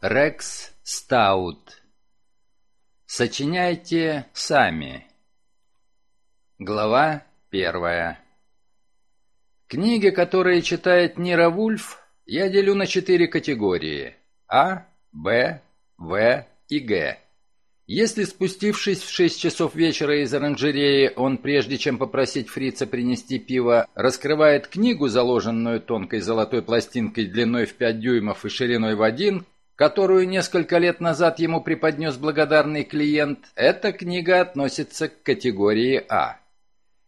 Рекс Стаут. Сочиняйте сами. Глава первая. Книги, которые читает Нира Вульф, я делю на четыре категории – А, Б, В и Г. Если спустившись в 6 часов вечера из оранжереи, он, прежде чем попросить фрица принести пиво, раскрывает книгу, заложенную тонкой золотой пластинкой длиной в 5 дюймов и шириной в 1, которую несколько лет назад ему преподнес благодарный клиент, эта книга относится к категории А.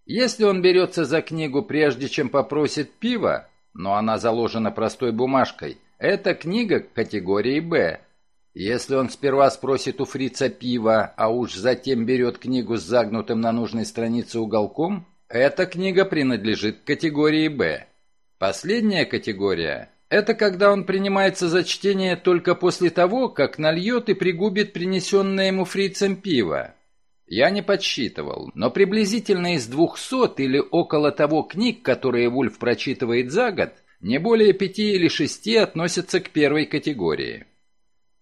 Если он берется за книгу, прежде чем попросит пива, но она заложена простой бумажкой, эта книга к категории Б – если он сперва спросит у фрица пива, а уж затем берет книгу с загнутым на нужной странице уголком, эта книга принадлежит к категории «Б». Последняя категория – это когда он принимается за чтение только после того, как нальет и пригубит принесенное ему фрицем пиво. Я не подсчитывал, но приблизительно из двухсот или около того книг, которые Вульф прочитывает за год, не более пяти или шести относятся к первой категории.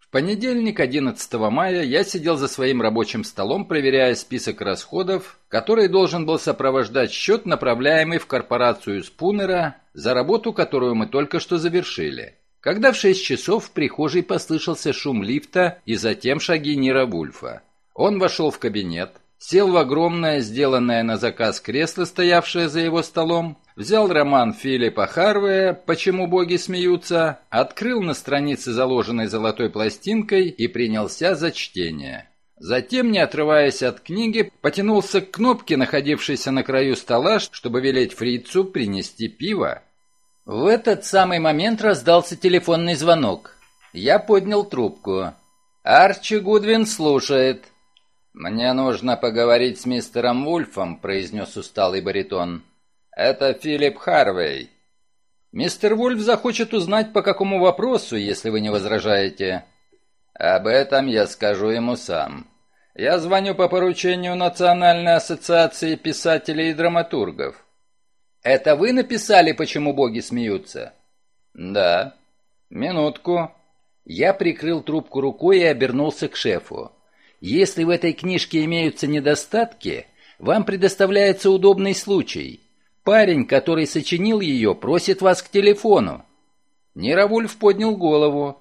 В понедельник, 11 мая, я сидел за своим рабочим столом, проверяя список расходов, который должен был сопровождать счет, направляемый в корпорацию Спунера за работу, которую мы только что завершили. Когда в 6 часов в прихожей послышался шум лифта и затем шаги Нира Вульфа. Он вошел в кабинет, сел в огромное, сделанное на заказ кресло, стоявшее за его столом, взял роман Филиппа Харвея «Почему боги смеются», открыл на странице, заложенной золотой пластинкой, и принялся за чтение. Затем, не отрываясь от книги, потянулся к кнопке, находившейся на краю стола, чтобы велеть фрицу принести пиво. В этот самый момент раздался телефонный звонок. Я поднял трубку. «Арчи Гудвин слушает». «Мне нужно поговорить с мистером Вульфом», — произнес усталый баритон. «Это Филипп Харвей». «Мистер Вульф захочет узнать, по какому вопросу, если вы не возражаете». «Об этом я скажу ему сам. Я звоню по поручению Национальной ассоциации писателей и драматургов». «Это вы написали, почему боги смеются?» «Да». «Минутку». Я прикрыл трубку рукой и обернулся к шефу. Если в этой книжке имеются недостатки, вам предоставляется удобный случай. Парень, который сочинил ее, просит вас к телефону. Неравульф поднял голову.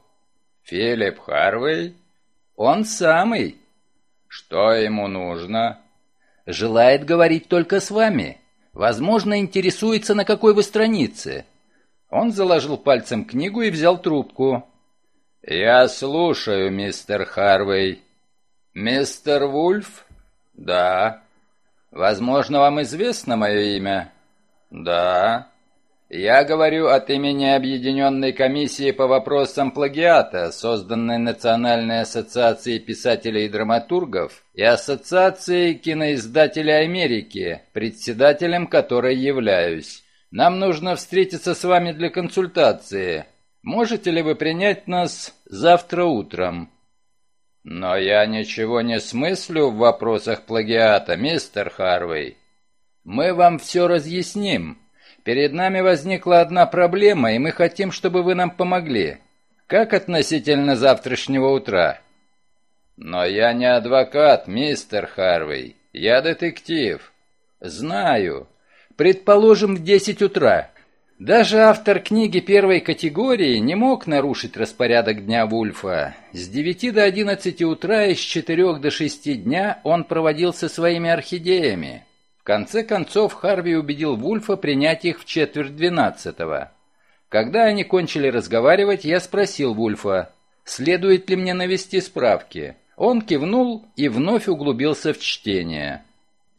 «Филипп Харвей?» «Он самый». «Что ему нужно?» «Желает говорить только с вами. Возможно, интересуется, на какой вы странице». Он заложил пальцем книгу и взял трубку. «Я слушаю, мистер Харвей». «Мистер Вульф?» «Да». «Возможно, вам известно мое имя?» «Да». «Я говорю от имени Объединенной комиссии по вопросам плагиата, созданной Национальной ассоциацией писателей и драматургов и Ассоциацией киноиздателей Америки, председателем которой являюсь. Нам нужно встретиться с вами для консультации. Можете ли вы принять нас завтра утром?» «Но я ничего не смыслю в вопросах плагиата, мистер Харвей. Мы вам все разъясним. Перед нами возникла одна проблема, и мы хотим, чтобы вы нам помогли. Как относительно завтрашнего утра?» «Но я не адвокат, мистер Харвей. Я детектив». «Знаю. Предположим, в десять утра. Даже автор книги первой категории не мог нарушить распорядок дня Вульфа. С 9 до 11 утра и с 4 до 6 дня он проводил со своими орхидеями. В конце концов Харви убедил Вульфа принять их в четверть двенадцатого. Когда они кончили разговаривать, я спросил Вульфа, следует ли мне навести справки. Он кивнул и вновь углубился в чтение.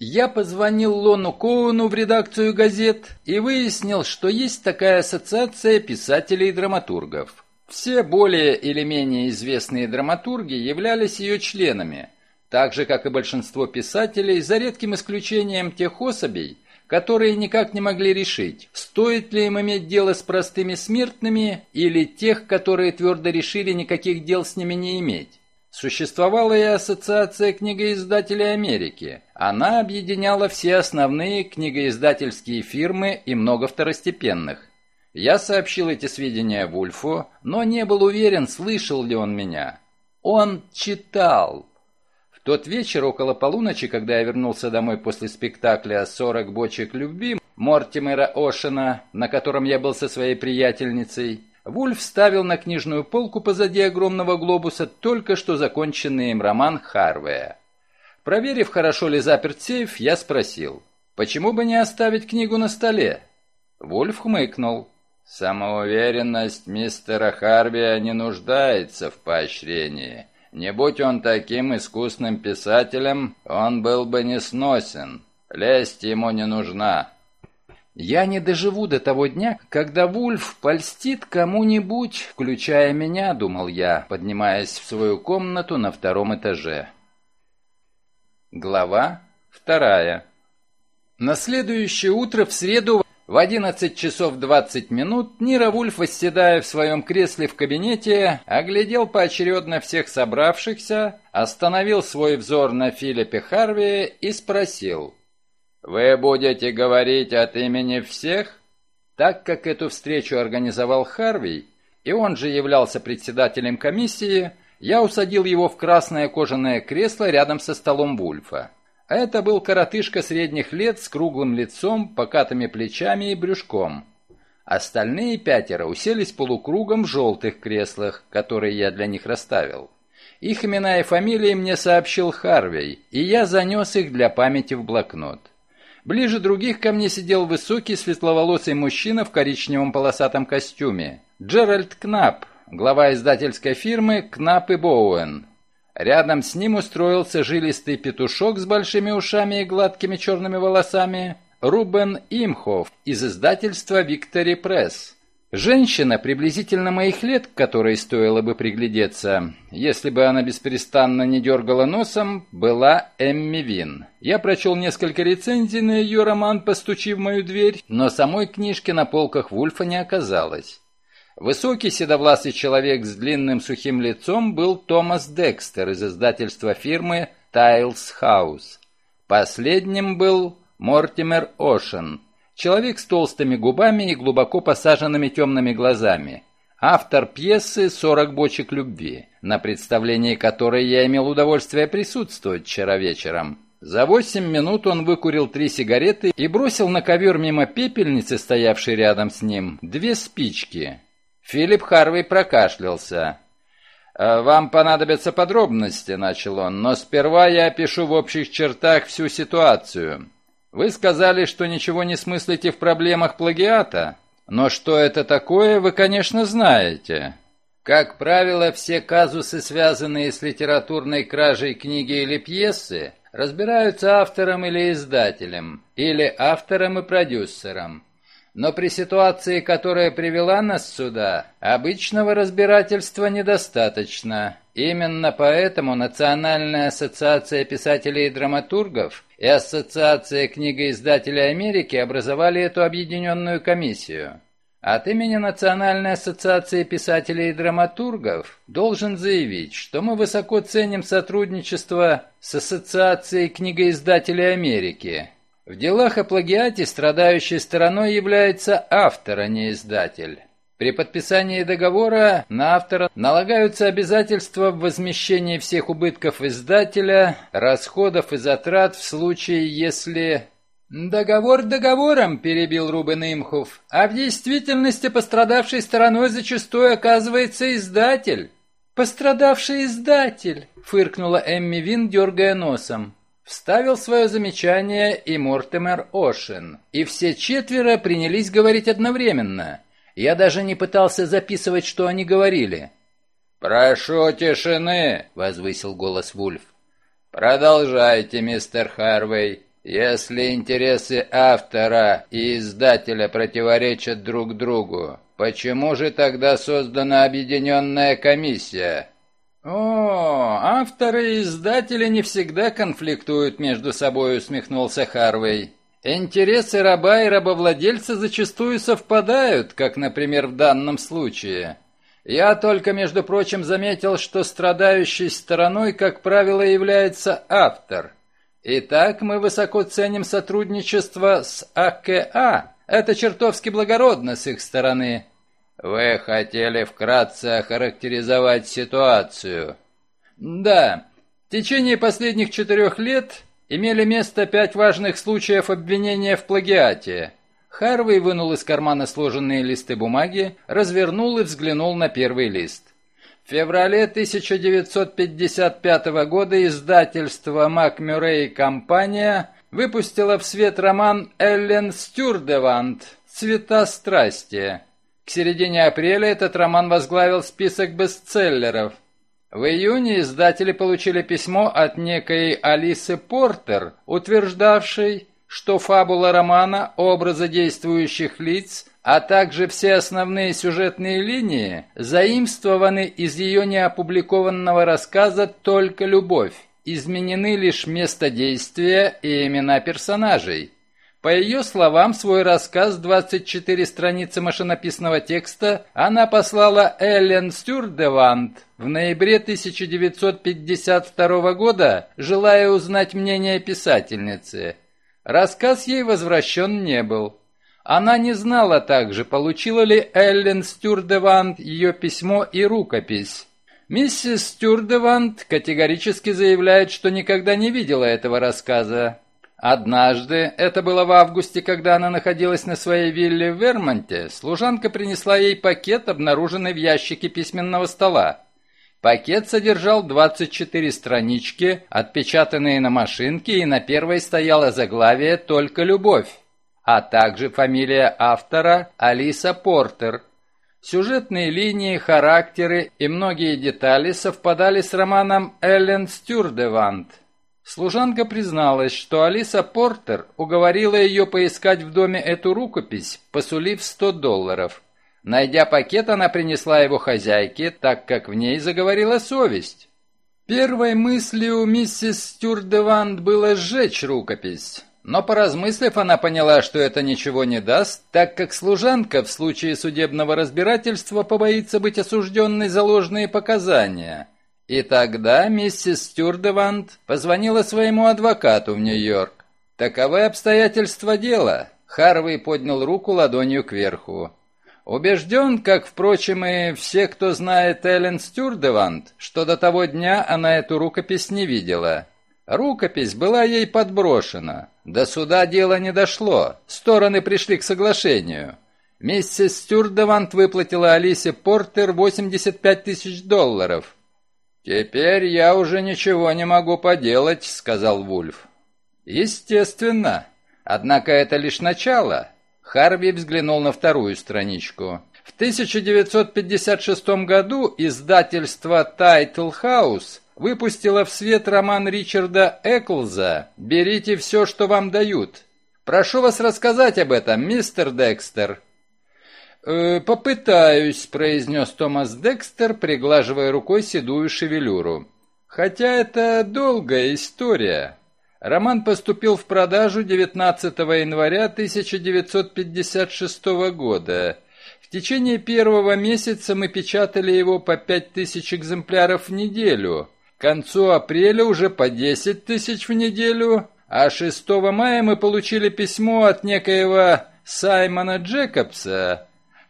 Я позвонил Лону Коуну в редакцию газет и выяснил, что есть такая ассоциация писателей и драматургов. Все более или менее известные драматурги являлись ее членами, так же, как и большинство писателей, за редким исключением тех особей, которые никак не могли решить, стоит ли им иметь дело с простыми смертными или тех, которые твердо решили никаких дел с ними не иметь. Существовала и Ассоциация книгоиздателей Америки. Она объединяла все основные книгоиздательские фирмы и много второстепенных. Я сообщил эти сведения Вульфу, но не был уверен, слышал ли он меня. Он читал. В тот вечер около полуночи, когда я вернулся домой после спектакля «40 бочек любви» Мортимера Ошена, на котором я был со своей приятельницей, Вульф ставил на книжную полку позади огромного глобуса только что законченный им роман Харвея. Проверив, хорошо ли заперт сейф, я спросил, почему бы не оставить книгу на столе? Вульф хмыкнул. Самоуверенность мистера Харвия не нуждается в поощрении. Не будь он таким искусным писателем, он был бы несносен. Лесть ему не нужна. Я не доживу до того дня, когда Вульф польстит кому-нибудь, включая меня, думал я, поднимаясь в свою комнату на втором этаже. Глава вторая. На следующее утро в среду в 11 часов 20 минут Нира Вульф, восседая в своем кресле в кабинете, оглядел поочередно всех собравшихся, остановил свой взор на Филиппе Харви и спросил – «Вы будете говорить от имени всех?» Так как эту встречу организовал Харви, и он же являлся председателем комиссии, я усадил его в красное кожаное кресло рядом со столом Вульфа. Это был коротышка средних лет с круглым лицом, покатыми плечами и брюшком. Остальные пятеро уселись полукругом в желтых креслах, которые я для них расставил. Их имена и фамилии мне сообщил Харвей, и я занес их для памяти в блокнот. Ближе других ко мне сидел высокий светловолосый мужчина в коричневом полосатом костюме. Джеральд Кнап, глава издательской фирмы Кнап и Боуэн. Рядом с ним устроился жилистый петушок с большими ушами и гладкими черными волосами Рубен Имхов из издательства «Виктори Пресс». Женщина, приблизительно моих лет, к которой стоило бы приглядеться, если бы она бесперестанно не дергала носом, была Эмми Вин. Я прочел несколько рецензий на ее роман «Постучи в мою дверь», но самой книжки на полках Вульфа не оказалось. Высокий седовласый человек с длинным сухим лицом был Томас Декстер из издательства фирмы «Тайлс Хаус». Последним был Мортимер Ошен – Человек с толстыми губами и глубоко посаженными темными глазами. Автор пьесы «Сорок бочек любви», на представлении которой я имел удовольствие присутствовать вчера вечером. За восемь минут он выкурил три сигареты и бросил на ковер мимо пепельницы, стоявшей рядом с ним, две спички. Филипп Харвей прокашлялся. «Э, «Вам понадобятся подробности», — начал он, — «но сперва я опишу в общих чертах всю ситуацию». Вы сказали, что ничего не смыслите в проблемах плагиата, но что это такое, вы, конечно, знаете. Как правило, все казусы, связанные с литературной кражей книги или пьесы, разбираются автором или издателем, или автором и продюсером. Но при ситуации, которая привела нас сюда, обычного разбирательства недостаточно. Именно поэтому Национальная ассоциация писателей и драматургов и Ассоциация книгоиздателей Америки образовали эту объединенную комиссию. От имени Национальной ассоциации писателей и драматургов должен заявить, что мы высоко ценим сотрудничество с Ассоциацией книгоиздателей Америки, в делах о плагиате страдающей стороной является автор, а не издатель. При подписании договора на автора налагаются обязательства в возмещении всех убытков издателя, расходов и затрат в случае, если... «Договор договором», — перебил Рубен Имхов, «а в действительности пострадавшей стороной зачастую оказывается издатель». «Пострадавший издатель», — фыркнула Эмми Вин, дергая носом. Вставил свое замечание и Мортимер Ошен. И все четверо принялись говорить одновременно. Я даже не пытался записывать, что они говорили. «Прошу тишины!» — возвысил голос Вульф. «Продолжайте, мистер Харвей. Если интересы автора и издателя противоречат друг другу, почему же тогда создана объединенная комиссия?» «О, авторы и издатели не всегда конфликтуют между собой», — усмехнулся Харвей. «Интересы раба и рабовладельца зачастую совпадают, как, например, в данном случае. Я только, между прочим, заметил, что страдающей стороной, как правило, является автор. Итак, мы высоко ценим сотрудничество с АКА, Это чертовски благородно с их стороны». «Вы хотели вкратце охарактеризовать ситуацию?» «Да. В течение последних четырех лет имели место пять важных случаев обвинения в плагиате». Харвей вынул из кармана сложенные листы бумаги, развернул и взглянул на первый лист. В феврале 1955 года издательство и компания выпустило в свет роман Эллен Стюрдевант «Цвета страсти». К середине апреля этот роман возглавил список бестселлеров. В июне издатели получили письмо от некой Алисы Портер, утверждавшей, что фабула романа, образы действующих лиц, а также все основные сюжетные линии заимствованы из ее неопубликованного рассказа «Только любовь». Изменены лишь место действия и имена персонажей. По ее словам, свой рассказ «24 страницы машинописного текста» она послала Эллен Стюрдевант в ноябре 1952 года, желая узнать мнение писательницы. Рассказ ей возвращен не был. Она не знала также, получила ли Эллен Стюрдевант ее письмо и рукопись. Миссис Стюрдевант категорически заявляет, что никогда не видела этого рассказа. Однажды, это было в августе, когда она находилась на своей вилле в Вермонте, служанка принесла ей пакет, обнаруженный в ящике письменного стола. Пакет содержал 24 странички, отпечатанные на машинке, и на первой стояло заглавие «Только любовь», а также фамилия автора Алиса Портер. Сюжетные линии, характеры и многие детали совпадали с романом Эллен Стюрдевант – Служанка призналась, что Алиса Портер уговорила ее поискать в доме эту рукопись, посулив 100 долларов. Найдя пакет, она принесла его хозяйке, так как в ней заговорила совесть. Первой мыслью миссис Стюрдевант было сжечь рукопись. Но поразмыслив, она поняла, что это ничего не даст, так как служанка в случае судебного разбирательства побоится быть осужденной за ложные показания – и тогда миссис Стюрдевант позвонила своему адвокату в Нью-Йорк. Таковы обстоятельства дела. Харвей поднял руку ладонью кверху. Убежден, как, впрочем, и все, кто знает Эллен Стюрдевант, что до того дня она эту рукопись не видела. Рукопись была ей подброшена. До суда дело не дошло. Стороны пришли к соглашению. Миссис Стюрдевант выплатила Алисе Портер 85 тысяч долларов – «Теперь я уже ничего не могу поделать», — сказал Вульф. «Естественно. Однако это лишь начало». Харви взглянул на вторую страничку. В 1956 году издательство Title House выпустило в свет роман Ричарда Эклза «Берите все, что вам дают». Прошу вас рассказать об этом, мистер Декстер. «Э, «Попытаюсь», — произнес Томас Декстер, приглаживая рукой седую шевелюру. «Хотя это долгая история. Роман поступил в продажу 19 января 1956 года. В течение первого месяца мы печатали его по 5000 экземпляров в неделю. К концу апреля уже по 10 тысяч в неделю, а 6 мая мы получили письмо от некоего Саймона Джекобса,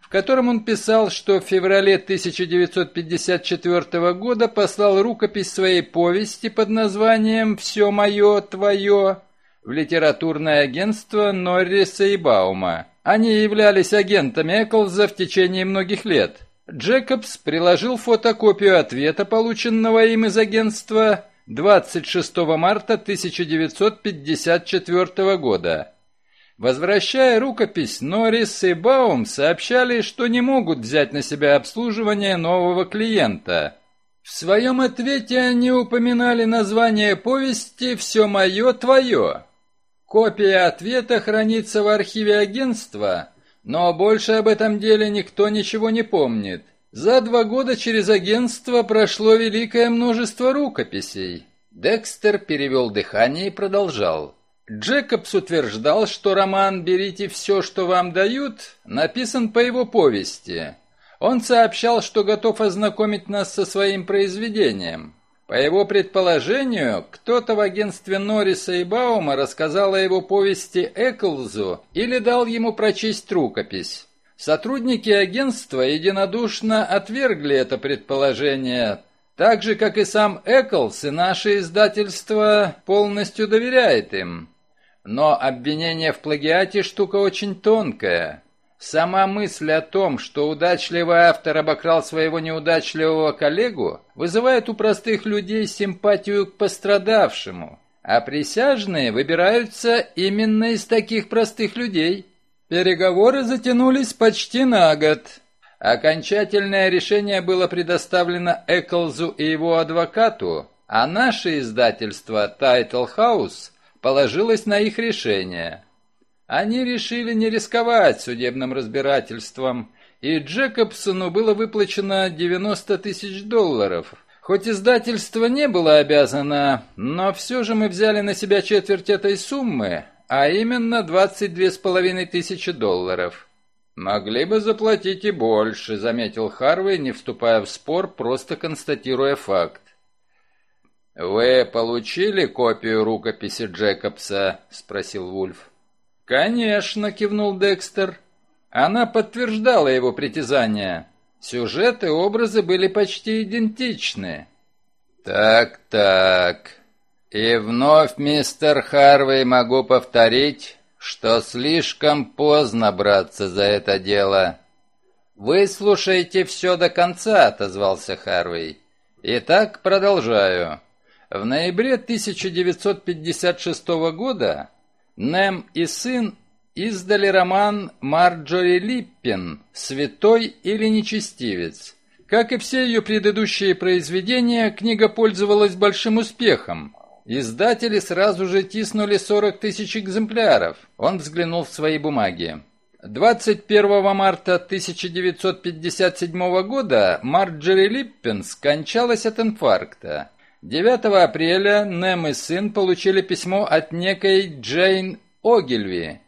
в котором он писал, что в феврале 1954 года послал рукопись своей повести под названием «Все мое, твое» в литературное агентство Норриса и Баума. Они являлись агентами Эклза в течение многих лет. Джекобс приложил фотокопию ответа, полученного им из агентства 26 марта 1954 года. Возвращая рукопись, Норрис и Баум сообщали, что не могут взять на себя обслуживание нового клиента. В своем ответе они упоминали название повести «Все мое, твое». Копия ответа хранится в архиве агентства, но больше об этом деле никто ничего не помнит. За два года через агентство прошло великое множество рукописей. Декстер перевел дыхание и продолжал. Джекобс утверждал, что роман «Берите все, что вам дают» написан по его повести. Он сообщал, что готов ознакомить нас со своим произведением. По его предположению, кто-то в агентстве Норриса и Баума рассказал о его повести Эклзу или дал ему прочесть рукопись. Сотрудники агентства единодушно отвергли это предположение, так же, как и сам Эклс, и наше издательство полностью доверяет им. Но обвинение в плагиате штука очень тонкая. Сама мысль о том, что удачливый автор обокрал своего неудачливого коллегу, вызывает у простых людей симпатию к пострадавшему, а присяжные выбираются именно из таких простых людей. Переговоры затянулись почти на год. Окончательное решение было предоставлено Эклзу и его адвокату, а наше издательство Title House положилось на их решение – они решили не рисковать судебным разбирательством, и Джекобсону было выплачено 90 тысяч долларов. Хоть издательство не было обязано, но все же мы взяли на себя четверть этой суммы, а именно 22,5 тысячи долларов. «Могли бы заплатить и больше», — заметил Харвей, не вступая в спор, просто констатируя факт. «Вы получили копию рукописи Джекобса?» — спросил Вульф. «Конечно», — кивнул Декстер. Она подтверждала его притязания. Сюжет и образы были почти идентичны. «Так-так. И вновь, мистер Харвей, могу повторить, что слишком поздно браться за это дело». «Вы слушаете все до конца», — отозвался Харвей. «Итак, продолжаю. В ноябре 1956 года Нем и сын издали роман Марджори Липпин «Святой или нечестивец». Как и все ее предыдущие произведения, книга пользовалась большим успехом. Издатели сразу же тиснули 40 тысяч экземпляров. Он взглянул в свои бумаги. 21 марта 1957 года Марджори Липпин скончалась от инфаркта. 9 апреля Нем и сын получили письмо от некой Джейн Огильви.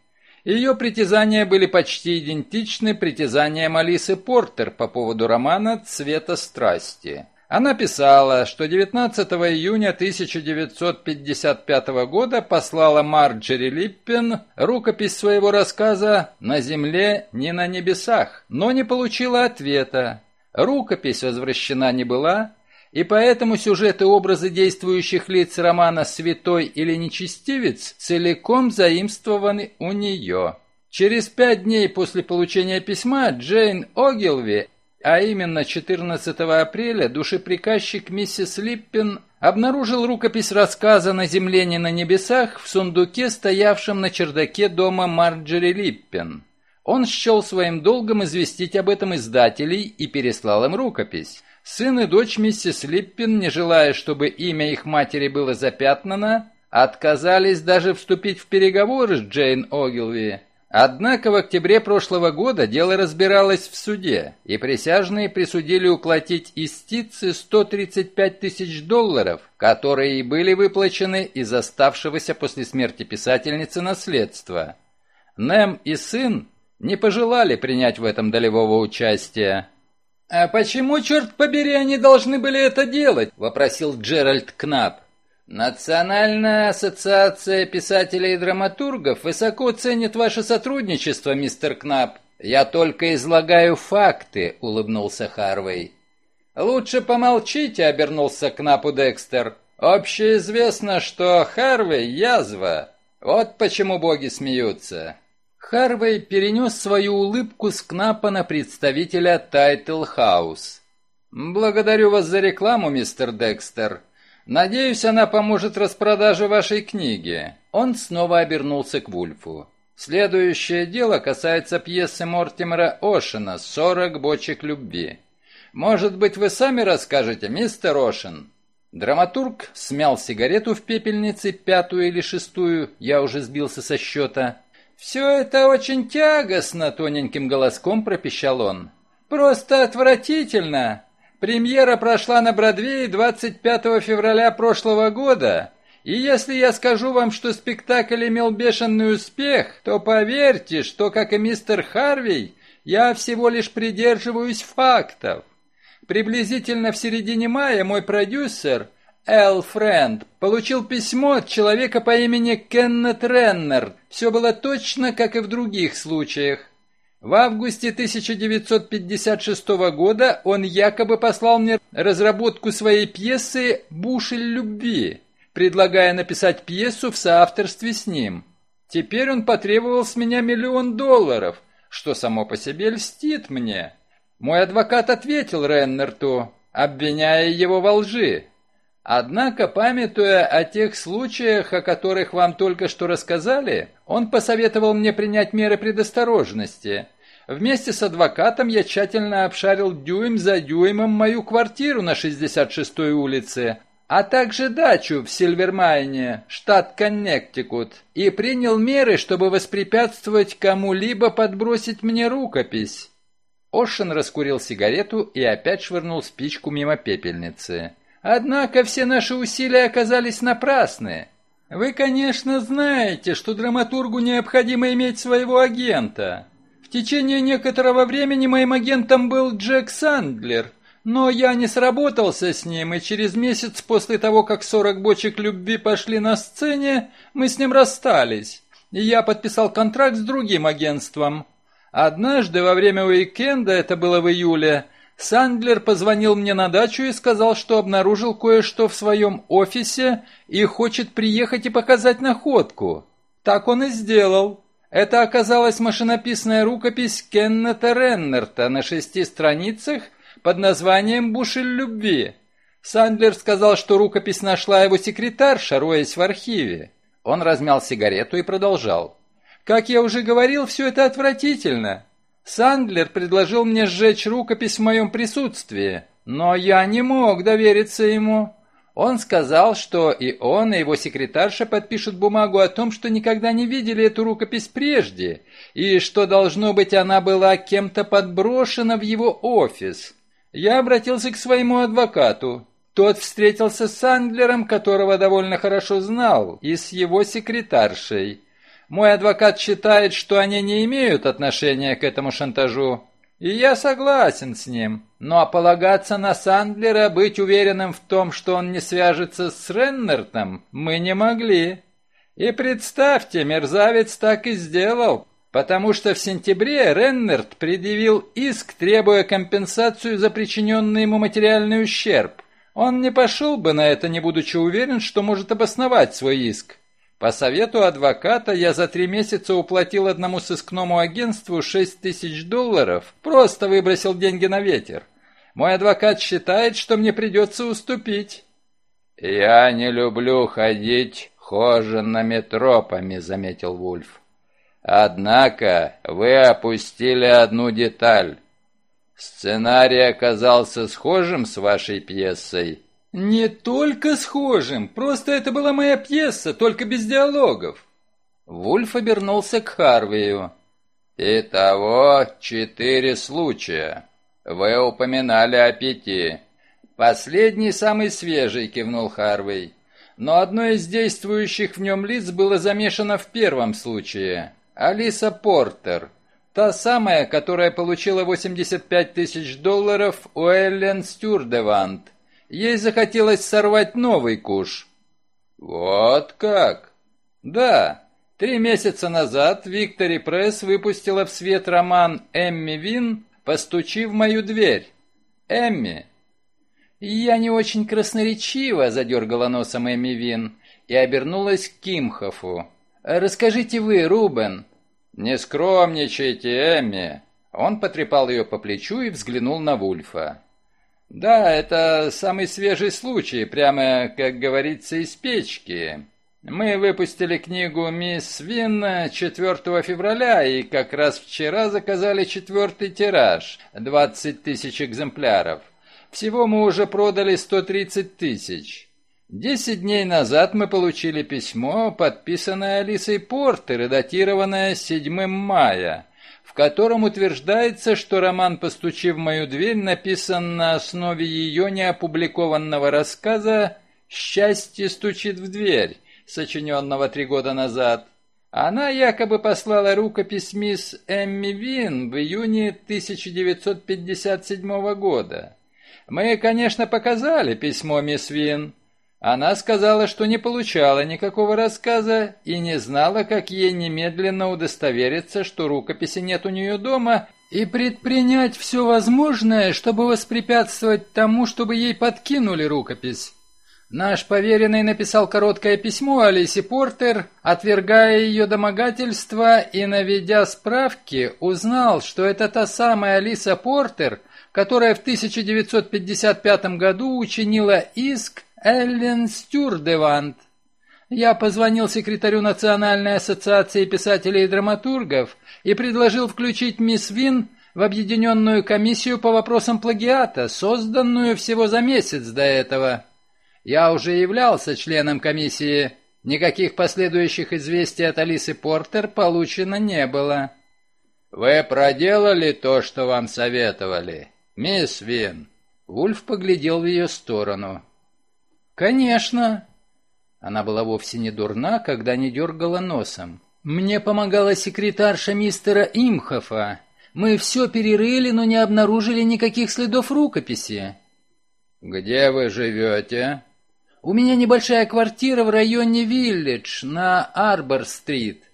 Ее притязания были почти идентичны притязаниям Алисы Портер по поводу романа «Цвета страсти». Она писала, что 19 июня 1955 года послала Марджери Липпен рукопись своего рассказа «На земле, не на небесах», но не получила ответа. Рукопись возвращена не была, и поэтому сюжеты образы действующих лиц романа «Святой или нечестивец» целиком заимствованы у нее. Через пять дней после получения письма Джейн Огилви, а именно 14 апреля, душеприказчик миссис Липпин обнаружил рукопись рассказа «На земле не на небесах» в сундуке, стоявшем на чердаке дома Марджери Липпин. Он счел своим долгом известить об этом издателей и переслал им рукопись. Сын и дочь миссис Липпин, не желая, чтобы имя их матери было запятнано, отказались даже вступить в переговоры с Джейн Огилви. Однако в октябре прошлого года дело разбиралось в суде, и присяжные присудили уплатить истицы 135 тысяч долларов, которые и были выплачены из оставшегося после смерти писательницы наследства. Нем и сын не пожелали принять в этом долевого участия. «А почему, черт побери, они должны были это делать?» — вопросил Джеральд Кнап. «Национальная ассоциация писателей и драматургов высоко ценит ваше сотрудничество, мистер Кнап. Я только излагаю факты», — улыбнулся Харвей. «Лучше помолчите», — обернулся Кнапу Декстер. «Общеизвестно, что Харвей — язва. Вот почему боги смеются. Харвей перенес свою улыбку с Кнапа на представителя Тайтл Хаус. «Благодарю вас за рекламу, мистер Декстер. Надеюсь, она поможет распродаже вашей книги». Он снова обернулся к Вульфу. Следующее дело касается пьесы Мортимера Ошена «Сорок бочек любви». Может быть, вы сами расскажете, мистер Ошен?» Драматург смял сигарету в пепельнице, пятую или шестую, я уже сбился со счета, «Все это очень тягостно», — тоненьким голоском пропищал он. «Просто отвратительно. Премьера прошла на Бродвее 25 февраля прошлого года, и если я скажу вам, что спектакль имел бешеный успех, то поверьте, что, как и мистер Харвей, я всего лишь придерживаюсь фактов. Приблизительно в середине мая мой продюсер Эл Френд, получил письмо от человека по имени Кеннет Реннер. Все было точно, как и в других случаях. В августе 1956 года он якобы послал мне разработку своей пьесы «Бушель любви», предлагая написать пьесу в соавторстве с ним. Теперь он потребовал с меня миллион долларов, что само по себе льстит мне. Мой адвокат ответил Реннерту, обвиняя его во лжи. Однако, памятуя о тех случаях, о которых вам только что рассказали, он посоветовал мне принять меры предосторожности. Вместе с адвокатом я тщательно обшарил дюйм за дюймом мою квартиру на 66-й улице, а также дачу в Сильвермайне, штат Коннектикут, и принял меры, чтобы воспрепятствовать кому-либо подбросить мне рукопись. Ошен раскурил сигарету и опять швырнул спичку мимо пепельницы. Однако все наши усилия оказались напрасны. Вы, конечно, знаете, что драматургу необходимо иметь своего агента. В течение некоторого времени моим агентом был Джек Сандлер, но я не сработался с ним, и через месяц после того, как сорок бочек любви пошли на сцене, мы с ним расстались, и я подписал контракт с другим агентством. Однажды во время уикенда, это было в июле, Сандлер позвонил мне на дачу и сказал, что обнаружил кое-что в своем офисе и хочет приехать и показать находку. Так он и сделал. Это оказалась машинописная рукопись Кеннета Реннерта на шести страницах под названием «Бушель любви». Сандлер сказал, что рукопись нашла его секретарша, роясь в архиве. Он размял сигарету и продолжал. «Как я уже говорил, все это отвратительно. Сандлер предложил мне сжечь рукопись в моем присутствии, но я не мог довериться ему. Он сказал, что и он, и его секретарша подпишут бумагу о том, что никогда не видели эту рукопись прежде, и что, должно быть, она была кем-то подброшена в его офис. Я обратился к своему адвокату. Тот встретился с Сандлером, которого довольно хорошо знал, и с его секретаршей. Мой адвокат считает, что они не имеют отношения к этому шантажу. И я согласен с ним. Но полагаться на Сандлера, быть уверенным в том, что он не свяжется с Реннертом, мы не могли. И представьте, мерзавец так и сделал, потому что в сентябре Реннерт предъявил иск, требуя компенсацию за причиненный ему материальный ущерб. Он не пошел бы на это, не будучи уверен, что может обосновать свой иск. По совету адвоката я за три месяца уплатил одному сыскному агентству шесть тысяч долларов, просто выбросил деньги на ветер. Мой адвокат считает, что мне придется уступить. «Я не люблю ходить хоженными тропами», — заметил Вульф. «Однако вы опустили одну деталь. Сценарий оказался схожим с вашей пьесой». «Не только схожим, просто это была моя пьеса, только без диалогов». Вульф обернулся к Харвею. «Итого четыре случая. Вы упоминали о пяти». «Последний самый свежий», — кивнул Харвей. «Но одно из действующих в нем лиц было замешано в первом случае. Алиса Портер. Та самая, которая получила 85 тысяч долларов у Эллен Стюрдевант» Ей захотелось сорвать новый куш. Вот как? Да. Три месяца назад Виктори Пресс выпустила в свет роман «Эмми Вин. Постучи в мою дверь». Эмми. Я не очень красноречиво задергала носом Эмми Вин и обернулась к Кимхофу. «Расскажите вы, Рубен». «Не скромничайте, Эмми». Он потрепал ее по плечу и взглянул на Вульфа. Да, это самый свежий случай, прямо, как говорится, из печки. Мы выпустили книгу «Мисс Вин» 4 февраля и как раз вчера заказали четвертый тираж – 20 тысяч экземпляров. Всего мы уже продали 130 тысяч. Десять дней назад мы получили письмо, подписанное Алисой Портер и датированное 7 мая – котором утверждается, что роман «Постучи в мою дверь» написан на основе ее неопубликованного рассказа «Счастье стучит в дверь», сочиненного три года назад. Она якобы послала рукопись мисс Эмми Вин в июне 1957 года. Мы, конечно, показали письмо мисс Вин, Она сказала, что не получала никакого рассказа и не знала, как ей немедленно удостовериться, что рукописи нет у нее дома, и предпринять все возможное, чтобы воспрепятствовать тому, чтобы ей подкинули рукопись. Наш поверенный написал короткое письмо Алисе Портер, отвергая ее домогательство и, наведя справки, узнал, что это та самая Алиса Портер, которая в 1955 году учинила иск Эллен Стюрдевант. Я позвонил секретарю Национальной ассоциации писателей и драматургов и предложил включить мисс Вин в объединенную комиссию по вопросам плагиата, созданную всего за месяц до этого. Я уже являлся членом комиссии. Никаких последующих известий от Алисы Портер получено не было. «Вы проделали то, что вам советовали, мисс Вин?» Вульф поглядел в ее сторону. «Конечно!» Она была вовсе не дурна, когда не дергала носом. «Мне помогала секретарша мистера Имхофа. Мы все перерыли, но не обнаружили никаких следов рукописи». «Где вы живете?» У меня небольшая квартира в районе Виллидж на Арбор-стрит.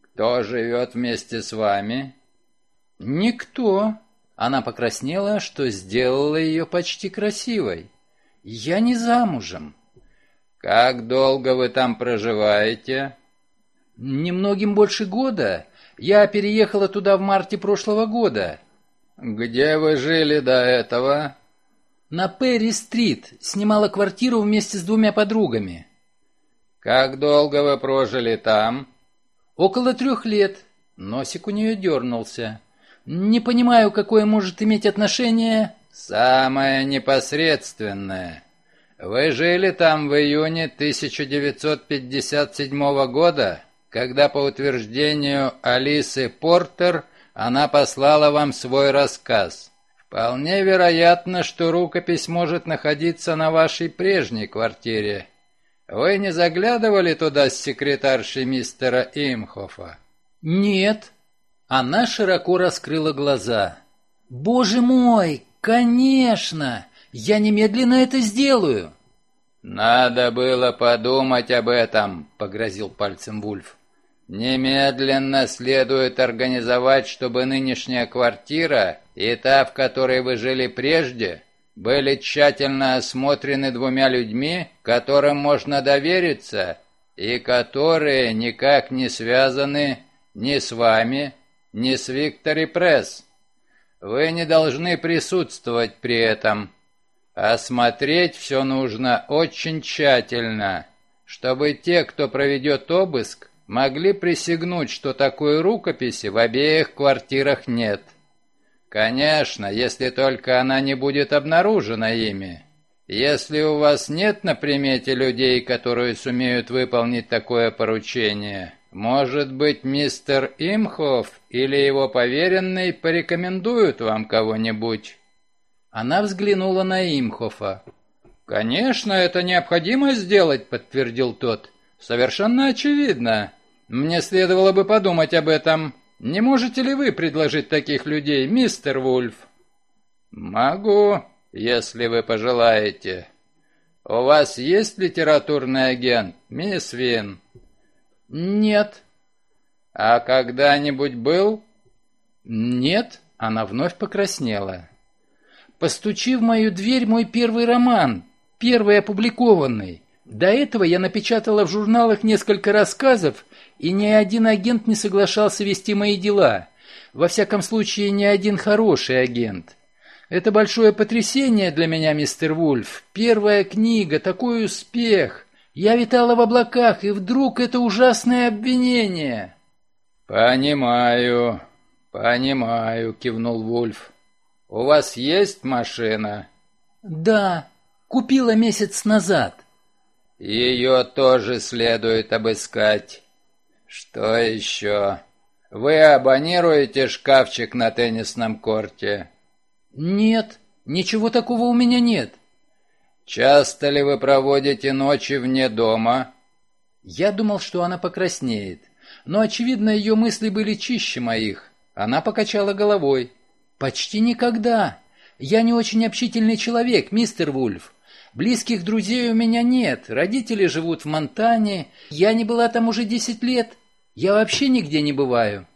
Кто живет вместе с вами? Никто. Она покраснела, что сделала ее почти красивой. Я не замужем. Как долго вы там проживаете? Немногим больше года. Я переехала туда в марте прошлого года. Где вы жили до этого? На Перри-стрит. Снимала квартиру вместе с двумя подругами. Как долго вы прожили там? Около трех лет. Носик у нее дернулся. Не понимаю, какое может иметь отношение... Самое непосредственное. Вы жили там в июне 1957 года, когда по утверждению Алисы Портер она послала вам свой рассказ. Вполне вероятно, что рукопись может находиться на вашей прежней квартире. Вы не заглядывали туда с секретаршей мистера Имхофа? Нет. Она широко раскрыла глаза. Боже мой, конечно! Я немедленно это сделаю. Надо было подумать об этом, погрозил пальцем Вульф. Немедленно следует организовать, чтобы нынешняя квартира и та, в которой вы жили прежде, были тщательно осмотрены двумя людьми, которым можно довериться, и которые никак не связаны ни с вами, ни с Виктори Пресс. Вы не должны присутствовать при этом. Осмотреть все нужно очень тщательно, чтобы те, кто проведет обыск, могли присягнуть, что такой рукописи в обеих квартирах нет. Конечно, если только она не будет обнаружена ими. Если у вас нет на примете людей, которые сумеют выполнить такое поручение, может быть, мистер Имхоф или его поверенный порекомендуют вам кого-нибудь?» Она взглянула на Имхофа. «Конечно, это необходимо сделать», — подтвердил тот. «Совершенно очевидно. Мне следовало бы подумать об этом. Не можете ли вы предложить таких людей, мистер Вульф? Могу, если вы пожелаете. У вас есть литературный агент, мисс Вин? Нет. А когда-нибудь был? Нет, она вновь покраснела. Постучи в мою дверь мой первый роман, первый опубликованный. До этого я напечатала в журналах несколько рассказов и ни один агент не соглашался вести мои дела. Во всяком случае, ни один хороший агент. Это большое потрясение для меня, мистер Вульф. Первая книга, такой успех. Я витала в облаках, и вдруг это ужасное обвинение. Понимаю, понимаю, кивнул Вульф. У вас есть машина? Да, купила месяц назад. Ее тоже следует обыскать. «Что еще? Вы абонируете шкафчик на теннисном корте?» «Нет, ничего такого у меня нет». «Часто ли вы проводите ночи вне дома?» Я думал, что она покраснеет, но, очевидно, ее мысли были чище моих. Она покачала головой. «Почти никогда. Я не очень общительный человек, мистер Вульф. Близких друзей у меня нет, родители живут в Монтане, я не была там уже десять лет, я вообще нигде не бываю».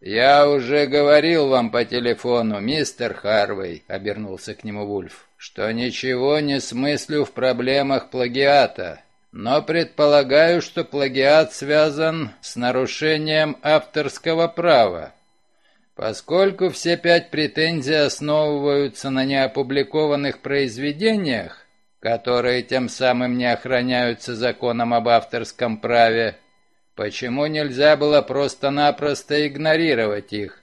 «Я уже говорил вам по телефону, мистер Харвей», — обернулся к нему Вульф, «что ничего не смыслю в проблемах плагиата, но предполагаю, что плагиат связан с нарушением авторского права. Поскольку все пять претензий основываются на неопубликованных произведениях, которые тем самым не охраняются законом об авторском праве, почему нельзя было просто-напросто игнорировать их?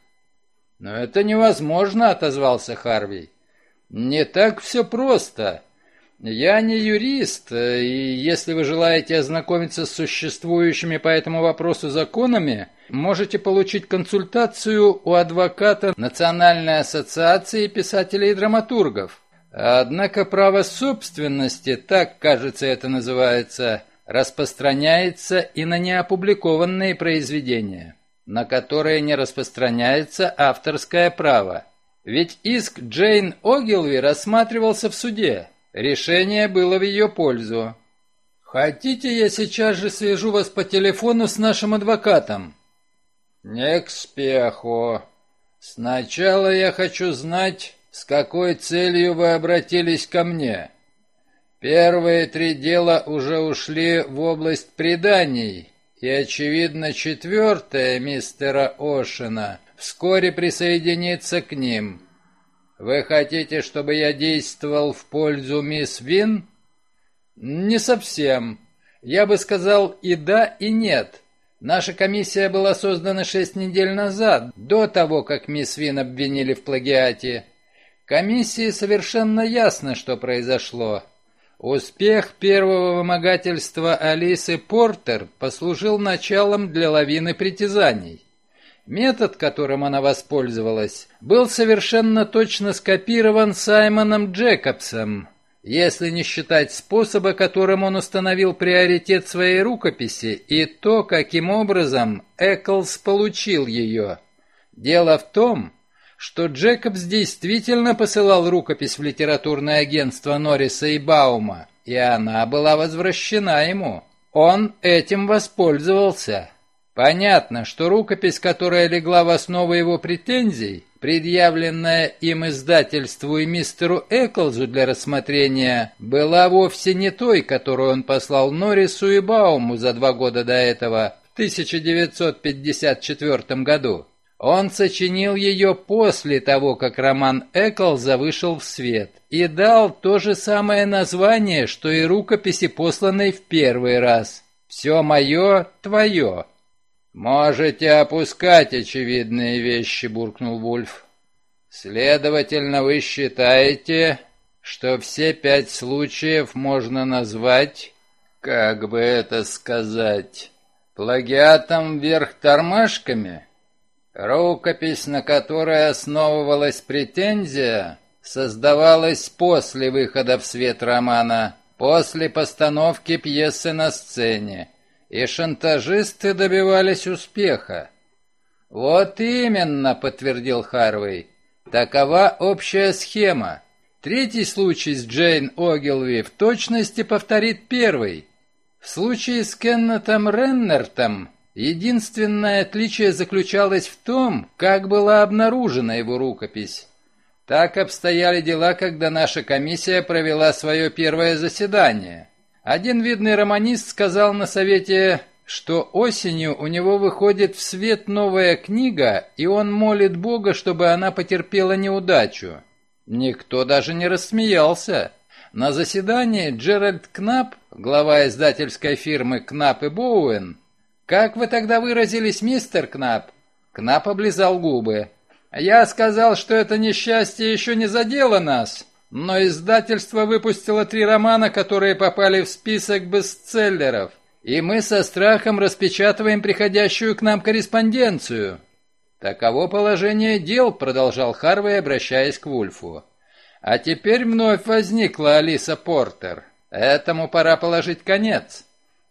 «Но это невозможно», — отозвался Харви. «Не так все просто. Я не юрист, и если вы желаете ознакомиться с существующими по этому вопросу законами, можете получить консультацию у адвоката Национальной ассоциации писателей и драматургов. Однако право собственности, так, кажется, это называется, распространяется и на неопубликованные произведения, на которые не распространяется авторское право. Ведь иск Джейн Огилви рассматривался в суде. Решение было в ее пользу. «Хотите, я сейчас же свяжу вас по телефону с нашим адвокатом?» «Не к спеху. Сначала я хочу знать, с какой целью вы обратились ко мне. Первые три дела уже ушли в область преданий, и, очевидно, четвертое мистера Ошина вскоре присоединится к ним. Вы хотите, чтобы я действовал в пользу мисс Вин? Не совсем. Я бы сказал и да, и нет. Наша комиссия была создана шесть недель назад, до того, как мисс Вин обвинили в плагиате. Комиссии совершенно ясно, что произошло. Успех первого вымогательства Алисы Портер послужил началом для лавины притязаний. Метод, которым она воспользовалась, был совершенно точно скопирован Саймоном Джекобсом, если не считать способа, которым он установил приоритет своей рукописи и то, каким образом Эклс получил ее. Дело в том, что Джекобс действительно посылал рукопись в литературное агентство Норриса и Баума, и она была возвращена ему. Он этим воспользовался. Понятно, что рукопись, которая легла в основу его претензий, предъявленная им издательству и мистеру Эклзу для рассмотрения, была вовсе не той, которую он послал Норрису и Бауму за два года до этого, в 1954 году. Он сочинил ее после того, как роман Эклза вышел в свет, и дал то же самое название, что и рукописи, посланной в первый раз. «Все мое, твое». «Можете опускать очевидные вещи», — буркнул Вульф. «Следовательно, вы считаете, что все пять случаев можно назвать, как бы это сказать, плагиатом вверх тормашками?» Рукопись, на которой основывалась претензия, создавалась после выхода в свет романа, после постановки пьесы на сцене, и шантажисты добивались успеха. «Вот именно», — подтвердил Харвей, — «такова общая схема. Третий случай с Джейн Огилви в точности повторит первый. В случае с Кеннетом Реннертом Единственное отличие заключалось в том, как была обнаружена его рукопись. Так обстояли дела, когда наша комиссия провела свое первое заседание. Один видный романист сказал на совете, что осенью у него выходит в свет новая книга, и он молит Бога, чтобы она потерпела неудачу. Никто даже не рассмеялся. На заседании Джеральд Кнап, глава издательской фирмы Кнап и Боуэн, «Как вы тогда выразились, мистер Кнап?» Кнап облизал губы. «Я сказал, что это несчастье еще не задело нас, но издательство выпустило три романа, которые попали в список бестселлеров, и мы со страхом распечатываем приходящую к нам корреспонденцию». «Таково положение дел», — продолжал Харвей, обращаясь к Вульфу. «А теперь вновь возникла Алиса Портер. Этому пора положить конец».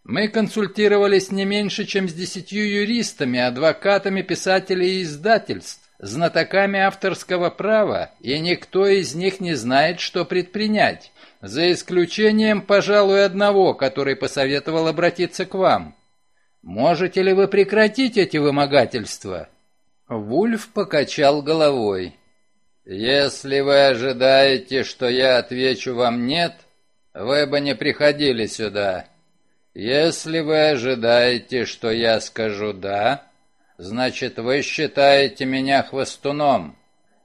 Мы консультировались не меньше, чем с десятью юристами, адвокатами писателей и издательств, знатоками авторского права, и никто из них не знает, что предпринять. За исключением, пожалуй, одного, который посоветовал обратиться к вам. Можете ли вы прекратить эти вымогательства?» Вульф покачал головой. «Если вы ожидаете, что я отвечу вам «нет», вы бы не приходили сюда. Если вы ожидаете, что я скажу «да», значит, вы считаете меня хвостуном,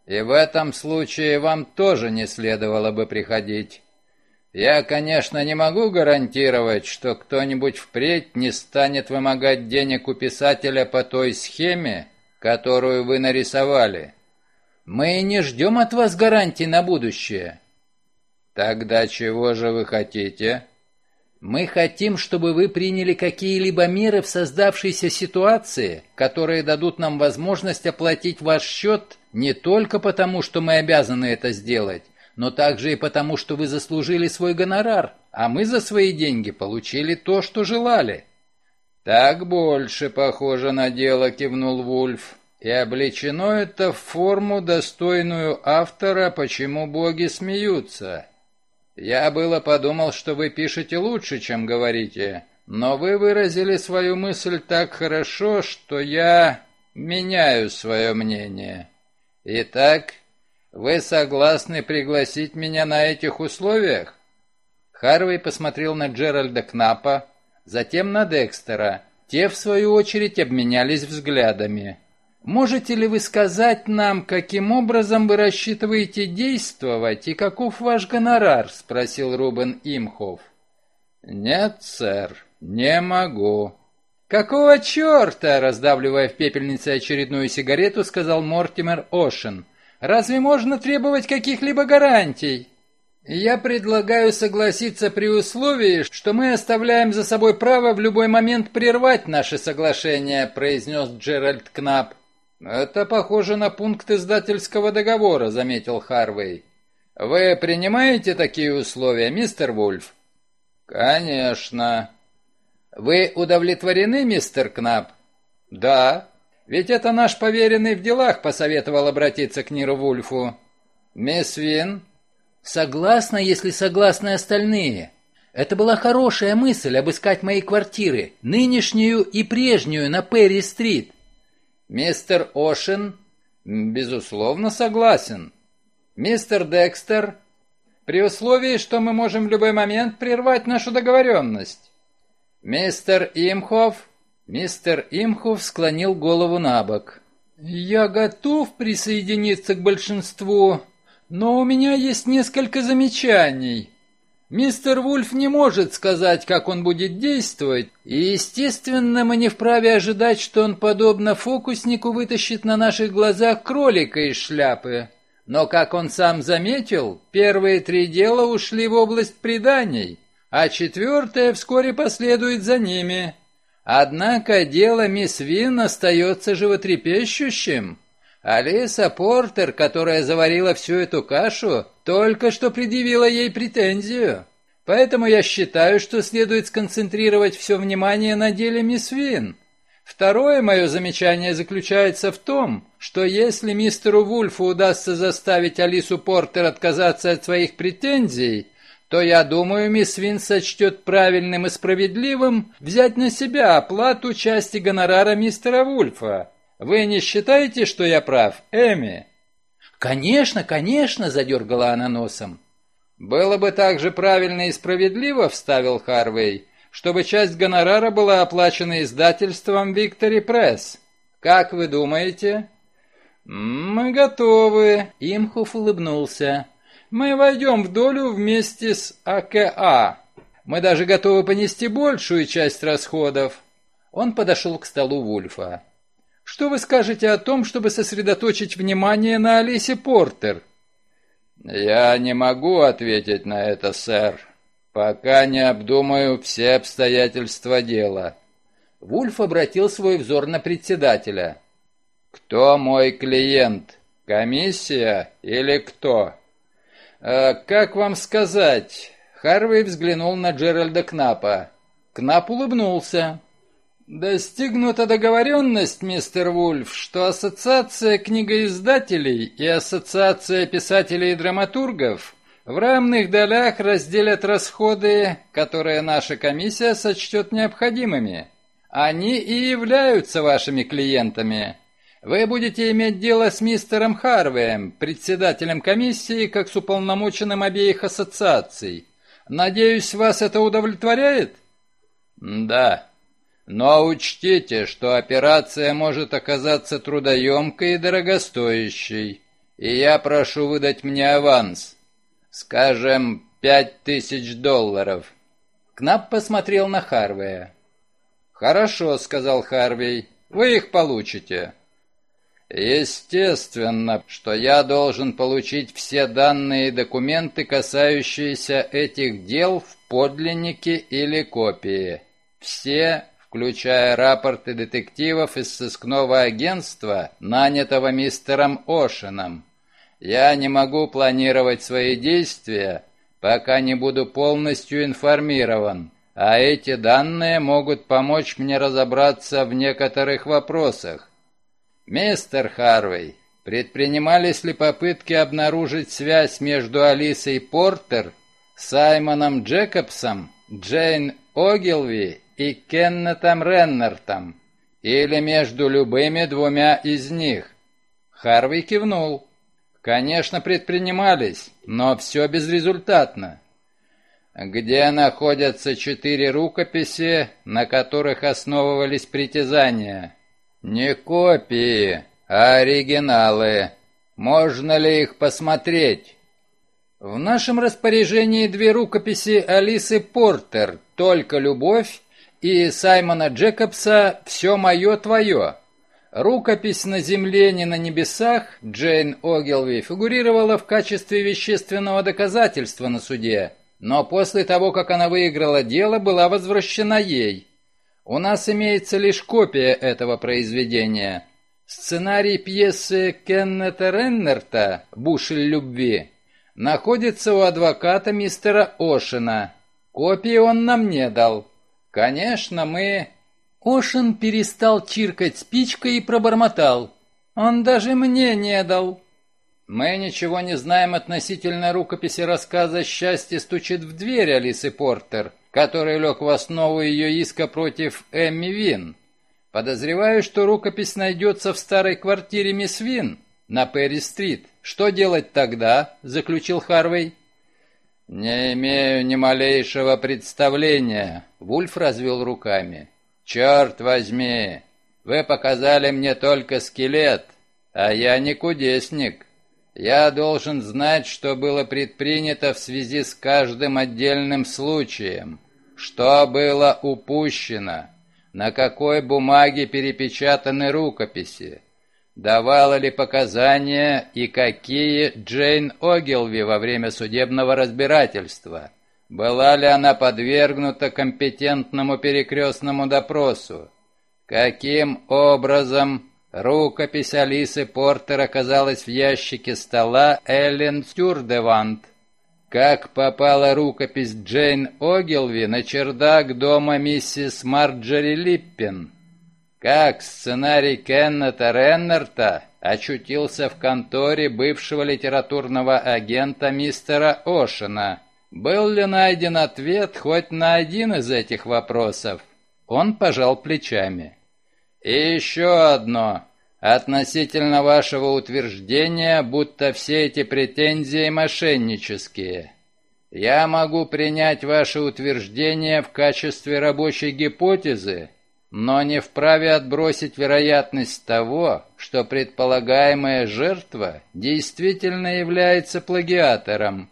и в этом случае вам тоже не следовало бы приходить. Я, конечно, не могу гарантировать, что кто-нибудь впредь не станет вымогать денег у писателя по той схеме, которую вы нарисовали. Мы не ждем от вас гарантий на будущее. Тогда чего же вы хотите? Мы хотим, чтобы вы приняли какие-либо меры в создавшейся ситуации, которые дадут нам возможность оплатить ваш счет не только потому, что мы обязаны это сделать, но также и потому, что вы заслужили свой гонорар, а мы за свои деньги получили то, что желали». «Так больше похоже на дело», — кивнул Вульф. «И облечено это в форму, достойную автора, почему боги смеются. Я было подумал, что вы пишете лучше, чем говорите, но вы выразили свою мысль так хорошо, что я меняю свое мнение. Итак, вы согласны пригласить меня на этих условиях? Харвей посмотрел на Джеральда Кнапа, затем на Декстера. Те, в свою очередь, обменялись взглядами. «Можете ли вы сказать нам, каким образом вы рассчитываете действовать и каков ваш гонорар?» — спросил Рубен Имхов. «Нет, сэр, не могу». «Какого черта?» — раздавливая в пепельнице очередную сигарету, сказал Мортимер Ошен. Разве можно требовать каких-либо гарантий? Я предлагаю согласиться при условии, что мы оставляем за собой право в любой момент прервать наше соглашение, произнес Джеральд Кнап. Это похоже на пункт издательского договора, заметил Харвей. Вы принимаете такие условия, мистер Вульф? Конечно. Вы удовлетворены, мистер Кнап? Да. Ведь это наш поверенный в делах посоветовал обратиться к Ниру Вульфу. Мисс Вин? Согласна, если согласны остальные. Это была хорошая мысль обыскать мои квартиры, нынешнюю и прежнюю на Перри-стрит. Мистер Ошен? Безусловно, согласен. Мистер Декстер? При условии, что мы можем в любой момент прервать нашу договоренность. Мистер Имхоф? Мистер Имхов склонил голову на бок. «Я готов присоединиться к большинству, но у меня есть несколько замечаний. Мистер Вульф не может сказать, как он будет действовать, и, естественно, мы не вправе ожидать, что он, подобно фокуснику, вытащит на наших глазах кролика из шляпы. Но, как он сам заметил, первые три дела ушли в область преданий, а четвертое вскоре последует за ними». Однако дело мисс Вин остается животрепещущим. Алиса Портер, которая заварила всю эту кашу, только что предъявила ей претензию. Поэтому я считаю, что следует сконцентрировать все внимание на деле мисс Вин. Второе мое замечание заключается в том, что если мистеру Вульфу удастся заставить Алису Портер отказаться от своих претензий, то, я думаю, мисс Вин сочтет правильным и справедливым взять на себя оплату части гонорара мистера Вульфа. Вы не считаете, что я прав, Эми?» «Конечно, конечно!» — задергала она носом. «Было бы также правильно и справедливо», — вставил Харвей, «чтобы часть гонорара была оплачена издательством «Виктори Пресс». Как вы думаете?» «Мы готовы», — Имхов улыбнулся. Мы войдем в долю вместе с АКА. Мы даже готовы понести большую часть расходов. Он подошел к столу Вульфа. Что вы скажете о том, чтобы сосредоточить внимание на Алисе Портер? Я не могу ответить на это, сэр, пока не обдумаю все обстоятельства дела. Вульф обратил свой взор на председателя. Кто мой клиент? Комиссия или кто? Э, «Как вам сказать?» Харвей взглянул на Джеральда Кнапа. Кнап улыбнулся. «Достигнута договоренность, мистер Вульф, что Ассоциация книгоиздателей и Ассоциация писателей и драматургов В равных долях разделят расходы, которые наша комиссия сочтет необходимыми. Они и являются вашими клиентами. Вы будете иметь дело с мистером Харвеем, председателем комиссии, как с уполномоченным обеих ассоциаций. Надеюсь, вас это удовлетворяет? Да. Но учтите, что операция может оказаться трудоемкой и дорогостоящей, и я прошу выдать мне аванс. Скажем, пять тысяч долларов. Кнап посмотрел на Харвея. «Хорошо», — сказал Харвей, — «вы их получите». Естественно, что я должен получить все данные и документы, касающиеся этих дел в подлиннике или копии. Все, включая рапорты детективов из сыскного агентства, нанятого мистером Ошином. Я не могу планировать свои действия, пока не буду полностью информирован, а эти данные могут помочь мне разобраться в некоторых вопросах. «Мистер Харвей, предпринимались ли попытки обнаружить связь между Алисой Портер, Саймоном Джекобсом, Джейн Огилви и Кеннетом Реннертом? Или между любыми двумя из них?» Харвей кивнул. «Конечно, предпринимались, но все безрезультатно. Где находятся четыре рукописи, на которых основывались притязания?» «Не копии, а оригиналы. Можно ли их посмотреть?» «В нашем распоряжении две рукописи Алисы Портер «Только любовь» и Саймона Джекобса «Все мое твое». Рукопись «На земле, не на небесах» Джейн Огилви фигурировала в качестве вещественного доказательства на суде, но после того, как она выиграла дело, была возвращена ей. У нас имеется лишь копия этого произведения. Сценарий пьесы Кеннета Реннерта «Бушель любви» находится у адвоката мистера Ошина. Копии он нам не дал. Конечно, мы... Ошин перестал чиркать спичкой и пробормотал. Он даже мне не дал. Мы ничего не знаем относительно рукописи рассказа «Счастье стучит в дверь» Алисы Портер который лег в основу ее иска против Эмми Вин. Подозреваю, что рукопись найдется в старой квартире мисс Вин на Перри-стрит. Что делать тогда?» – заключил Харвей. «Не имею ни малейшего представления», – Вульф развел руками. «Черт возьми, вы показали мне только скелет, а я не кудесник. Я должен знать, что было предпринято в связи с каждым отдельным случаем. Что было упущено? На какой бумаге перепечатаны рукописи? Давала ли показания и какие Джейн Огилви во время судебного разбирательства? Была ли она подвергнута компетентному перекрестному допросу? Каким образом рукопись Алисы Портер оказалась в ящике стола Эллен Стюрдевант? Как попала рукопись Джейн Огилви на чердак дома миссис Марджери Липпин? Как сценарий Кеннета Реннерта очутился в конторе бывшего литературного агента мистера Ошена? Был ли найден ответ хоть на один из этих вопросов? Он пожал плечами. И еще одно. Относительно вашего утверждения, будто все эти претензии мошеннические. Я могу принять ваше утверждение в качестве рабочей гипотезы, но не вправе отбросить вероятность того, что предполагаемая жертва действительно является плагиатором.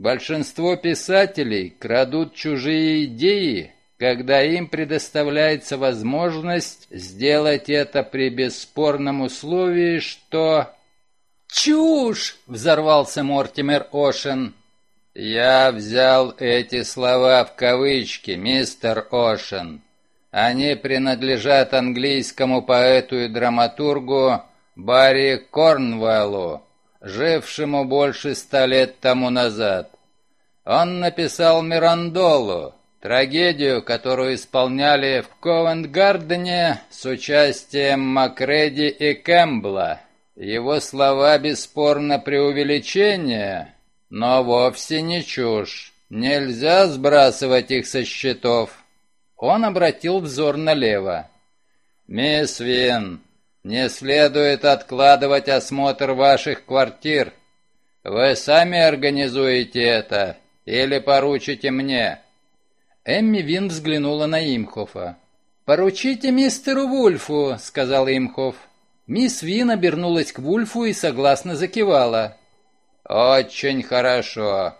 Большинство писателей крадут чужие идеи когда им предоставляется возможность сделать это при бесспорном условии, что... «Чушь!» — взорвался Мортимер Ошен. «Я взял эти слова в кавычки, мистер Ошен. Они принадлежат английскому поэту и драматургу Барри Корнвеллу, жившему больше ста лет тому назад. Он написал Мирандолу, Трагедию, которую исполняли в Ковент-Гардене с участием Макреди и Кэмпбелла. Его слова бесспорно преувеличение, но вовсе не чушь. Нельзя сбрасывать их со счетов. Он обратил взор налево. «Мисс Вин, не следует откладывать осмотр ваших квартир. Вы сами организуете это или поручите мне?» Эмми Вин взглянула на Имхофа. «Поручите мистеру Вульфу», — сказал Имхоф. Мисс Вин обернулась к Вульфу и согласно закивала. «Очень хорошо.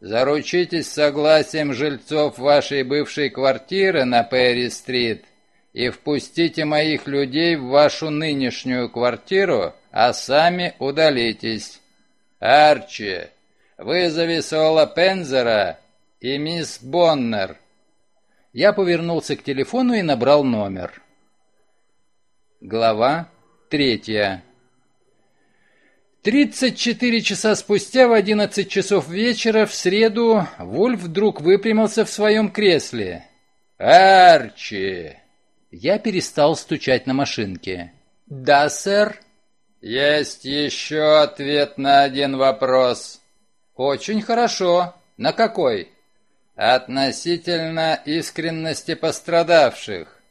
Заручитесь согласием жильцов вашей бывшей квартиры на Перри-стрит и впустите моих людей в вашу нынешнюю квартиру, а сами удалитесь. Арчи, вызови Сола Пензера и мисс Боннер». Я повернулся к телефону и набрал номер. Глава третья. Тридцать четыре часа спустя в одиннадцать часов вечера в среду Вульф вдруг выпрямился в своем кресле. «Арчи!» Я перестал стучать на машинке. «Да, сэр?» «Есть еще ответ на один вопрос». «Очень хорошо. На какой?» «Относительно искренности пострадавших.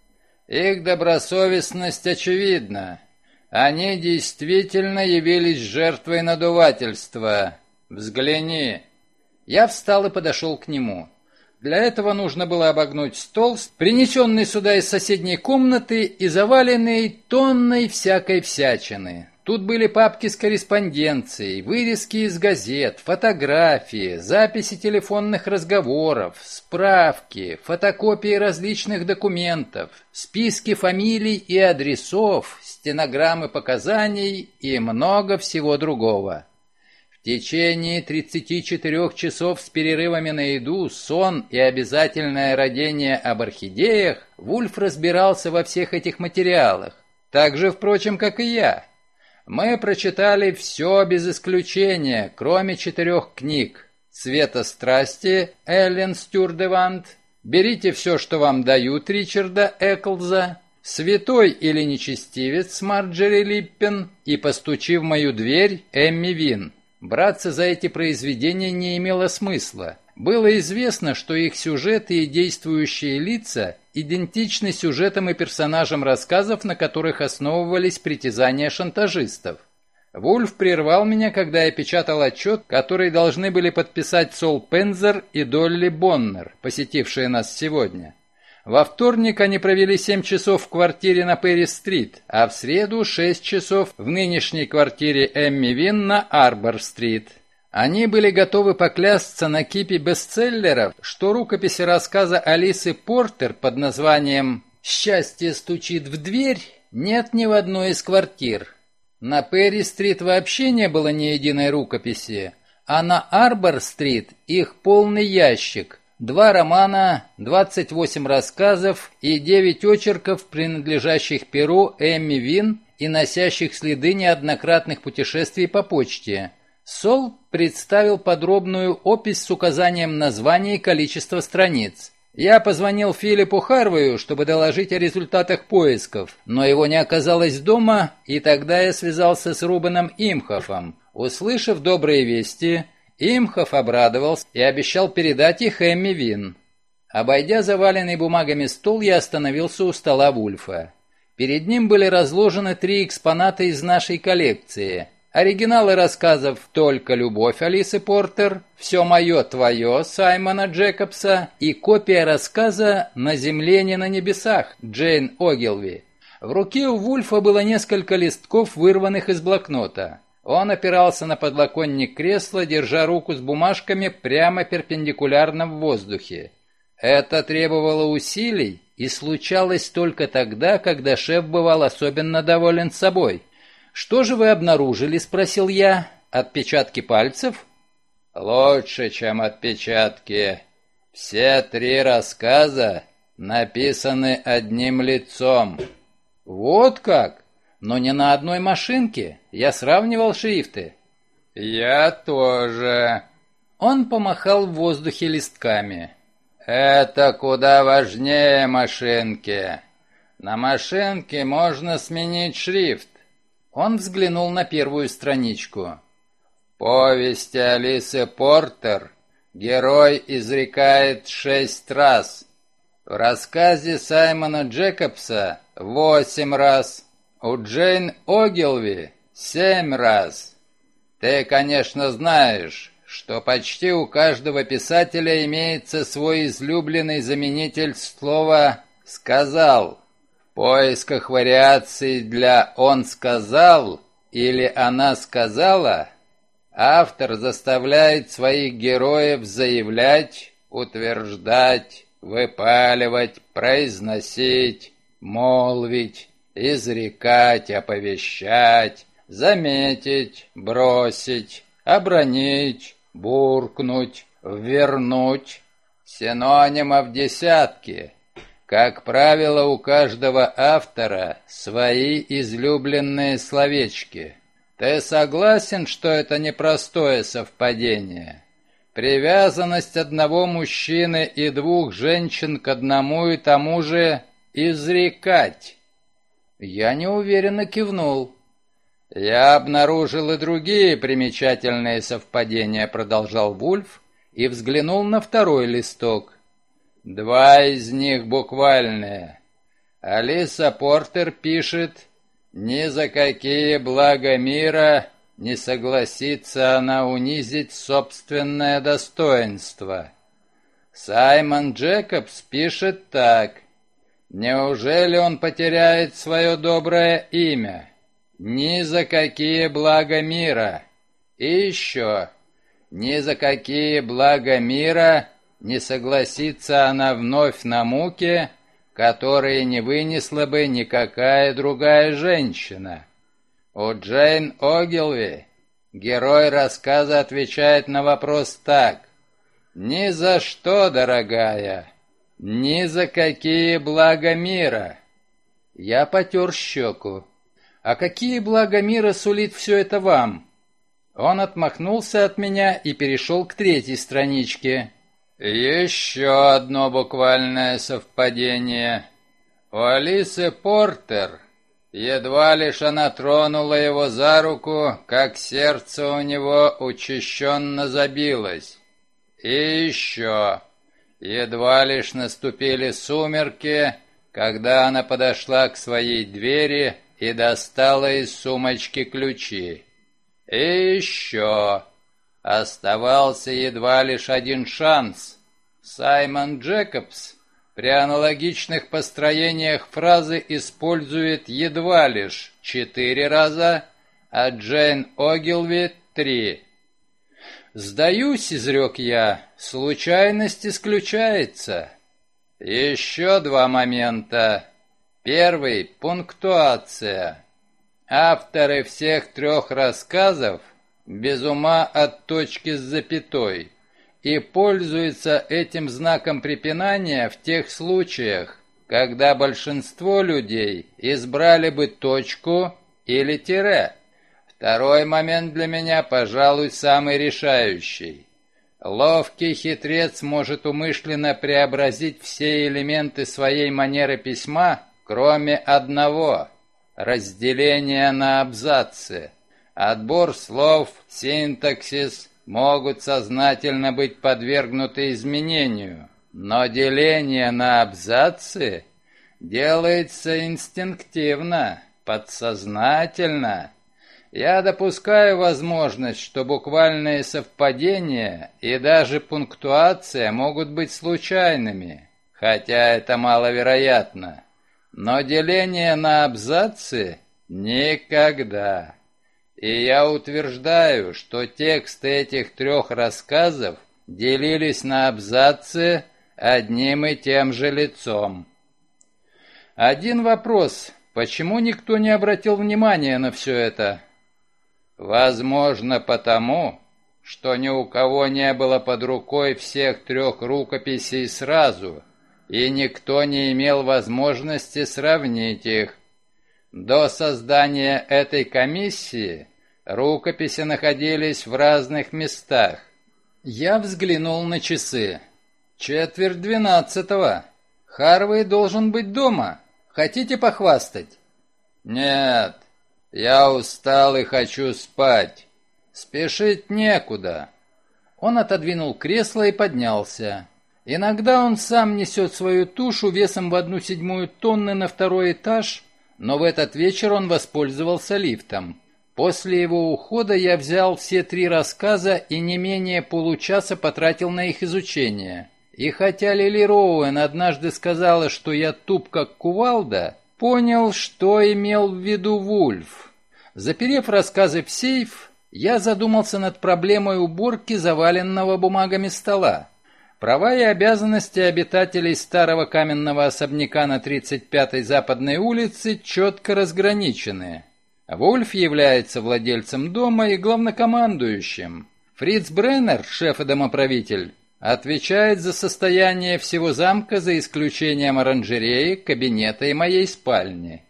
Их добросовестность очевидна. Они действительно явились жертвой надувательства. Взгляни». Я встал и подошел к нему. Для этого нужно было обогнуть стол, принесенный сюда из соседней комнаты и заваленный тонной всякой всячины. Тут были папки с корреспонденцией, вырезки из газет, фотографии, записи телефонных разговоров, справки, фотокопии различных документов, списки фамилий и адресов, стенограммы показаний и много всего другого. В течение 34 часов с перерывами на еду, сон и обязательное родение об орхидеях Вульф разбирался во всех этих материалах, так же, впрочем, как и я. Мы прочитали все без исключения, кроме четырех книг. «Цвета страсти» Эллен Стюрдевант, «Берите все, что вам дают» Ричарда Эклза, «Святой или нечестивец» Марджери Липпен и «Постучи в мою дверь» Эмми Вин. Браться за эти произведения не имело смысла. Было известно, что их сюжеты и действующие лица идентичны сюжетам и персонажам рассказов, на которых основывались притязания шантажистов. Вульф прервал меня, когда я печатал отчет, который должны были подписать Сол Пензер и Долли Боннер, посетившие нас сегодня. Во вторник они провели 7 часов в квартире на Перри-стрит, а в среду 6 часов в нынешней квартире Эмми Вин на Арбор-стрит. Они были готовы поклясться на кипе бестселлеров, что рукописи рассказа Алисы Портер под названием «Счастье стучит в дверь» нет ни в одной из квартир. На Перри-стрит вообще не было ни единой рукописи, а на Арбор-стрит их полный ящик – Два романа, 28 рассказов и 9 очерков, принадлежащих Перу Эмми Вин и носящих следы неоднократных путешествий по почте. Сол представил подробную опись с указанием названия и количества страниц. Я позвонил Филиппу Харвею, чтобы доложить о результатах поисков, но его не оказалось дома, и тогда я связался с Рубеном Имхофом. Услышав добрые вести, Имхов обрадовался и обещал передать их Эмми Вин. Обойдя заваленный бумагами стол, я остановился у стола Вульфа. Перед ним были разложены три экспоната из нашей коллекции. Оригиналы рассказов «Только любовь» Алисы Портер, «Все мое, твое» Саймона Джекобса и копия рассказа «На земле, не на небесах» Джейн Огилви. В руке у Вульфа было несколько листков, вырванных из блокнота. Он опирался на подлоконник кресла, держа руку с бумажками прямо перпендикулярно в воздухе. Это требовало усилий и случалось только тогда, когда шеф бывал особенно доволен собой. «Что же вы обнаружили?» – спросил я. «Отпечатки пальцев?» «Лучше, чем отпечатки. Все три рассказа написаны одним лицом». «Вот как?» Но не на одной машинке. Я сравнивал шрифты. Я тоже. Он помахал в воздухе листками. Это куда важнее машинки. На машинке можно сменить шрифт. Он взглянул на первую страничку. В повести Алисы Портер герой изрекает шесть раз. В рассказе Саймона Джекобса восемь раз. У Джейн Огилви семь раз. Ты, конечно, знаешь, что почти у каждого писателя имеется свой излюбленный заменитель слова «сказал». В поисках вариаций для «он сказал» или «она сказала» автор заставляет своих героев заявлять, утверждать, выпаливать, произносить, молвить, изрекать, оповещать, заметить, бросить, обронить, буркнуть, вернуть. Синонимов десятки. Как правило, у каждого автора свои излюбленные словечки. Ты согласен, что это непростое совпадение? Привязанность одного мужчины и двух женщин к одному и тому же изрекать. Я неуверенно кивнул. «Я обнаружил и другие примечательные совпадения», — продолжал Вульф и взглянул на второй листок. «Два из них буквальные. Алиса Портер пишет, «Ни за какие блага мира не согласится она унизить собственное достоинство». Саймон Джекобс пишет так. «Неужели он потеряет свое доброе имя?» Ни за какие блага мира. И еще, ни за какие блага мира не согласится она вновь на муки, которые не вынесла бы никакая другая женщина. У Джейн Огилви герой рассказа отвечает на вопрос так. «Ни за что, дорогая, ни за какие блага мира». Я потер щеку. А какие блага мира сулит все это вам?» Он отмахнулся от меня и перешел к третьей страничке. «Еще одно буквальное совпадение. У Алисы Портер Едва лишь она тронула его за руку, как сердце у него учащенно забилось. И еще. Едва лишь наступили сумерки, когда она подошла к своей двери и достала из сумочки ключи. И еще. Оставался едва лишь один шанс. Саймон Джекобс при аналогичных построениях фразы использует едва лишь четыре раза, а Джейн Огилви — три. «Сдаюсь», — изрек я, — «случайность исключается». Еще два момента. Первый – пунктуация. Авторы всех трех рассказов без ума от точки с запятой и пользуются этим знаком препинания в тех случаях, когда большинство людей избрали бы точку или тире. Второй момент для меня, пожалуй, самый решающий. Ловкий хитрец может умышленно преобразить все элементы своей манеры письма кроме одного – разделения на абзацы. Отбор слов, синтаксис могут сознательно быть подвергнуты изменению, но деление на абзацы делается инстинктивно, подсознательно. Я допускаю возможность, что буквальные совпадения и даже пунктуация могут быть случайными, хотя это маловероятно. Но деление на абзацы никогда. И я утверждаю, что тексты этих трех рассказов делились на абзацы одним и тем же лицом. Один вопрос. Почему никто не обратил внимания на все это? Возможно, потому, что ни у кого не было под рукой всех трех рукописей сразу – и никто не имел возможности сравнить их. До создания этой комиссии рукописи находились в разных местах. Я взглянул на часы. Четверть двенадцатого. Харвей должен быть дома. Хотите похвастать? Нет, я устал и хочу спать. «Спешить некуда». Он отодвинул кресло и поднялся. Иногда он сам несет свою тушу весом в одну седьмую тонны на второй этаж, но в этот вечер он воспользовался лифтом. После его ухода я взял все три рассказа и не менее получаса потратил на их изучение. И хотя Лили Роуэн однажды сказала, что я туп как кувалда, понял, что имел в виду Вульф. Заперев рассказы в сейф, я задумался над проблемой уборки заваленного бумагами стола. Права и обязанности обитателей старого каменного особняка на 35-й Западной улице четко разграничены. Вольф является владельцем дома и главнокомандующим. Фриц Бреннер, шеф и домоправитель, отвечает за состояние всего замка за исключением оранжереи, кабинета и моей спальни.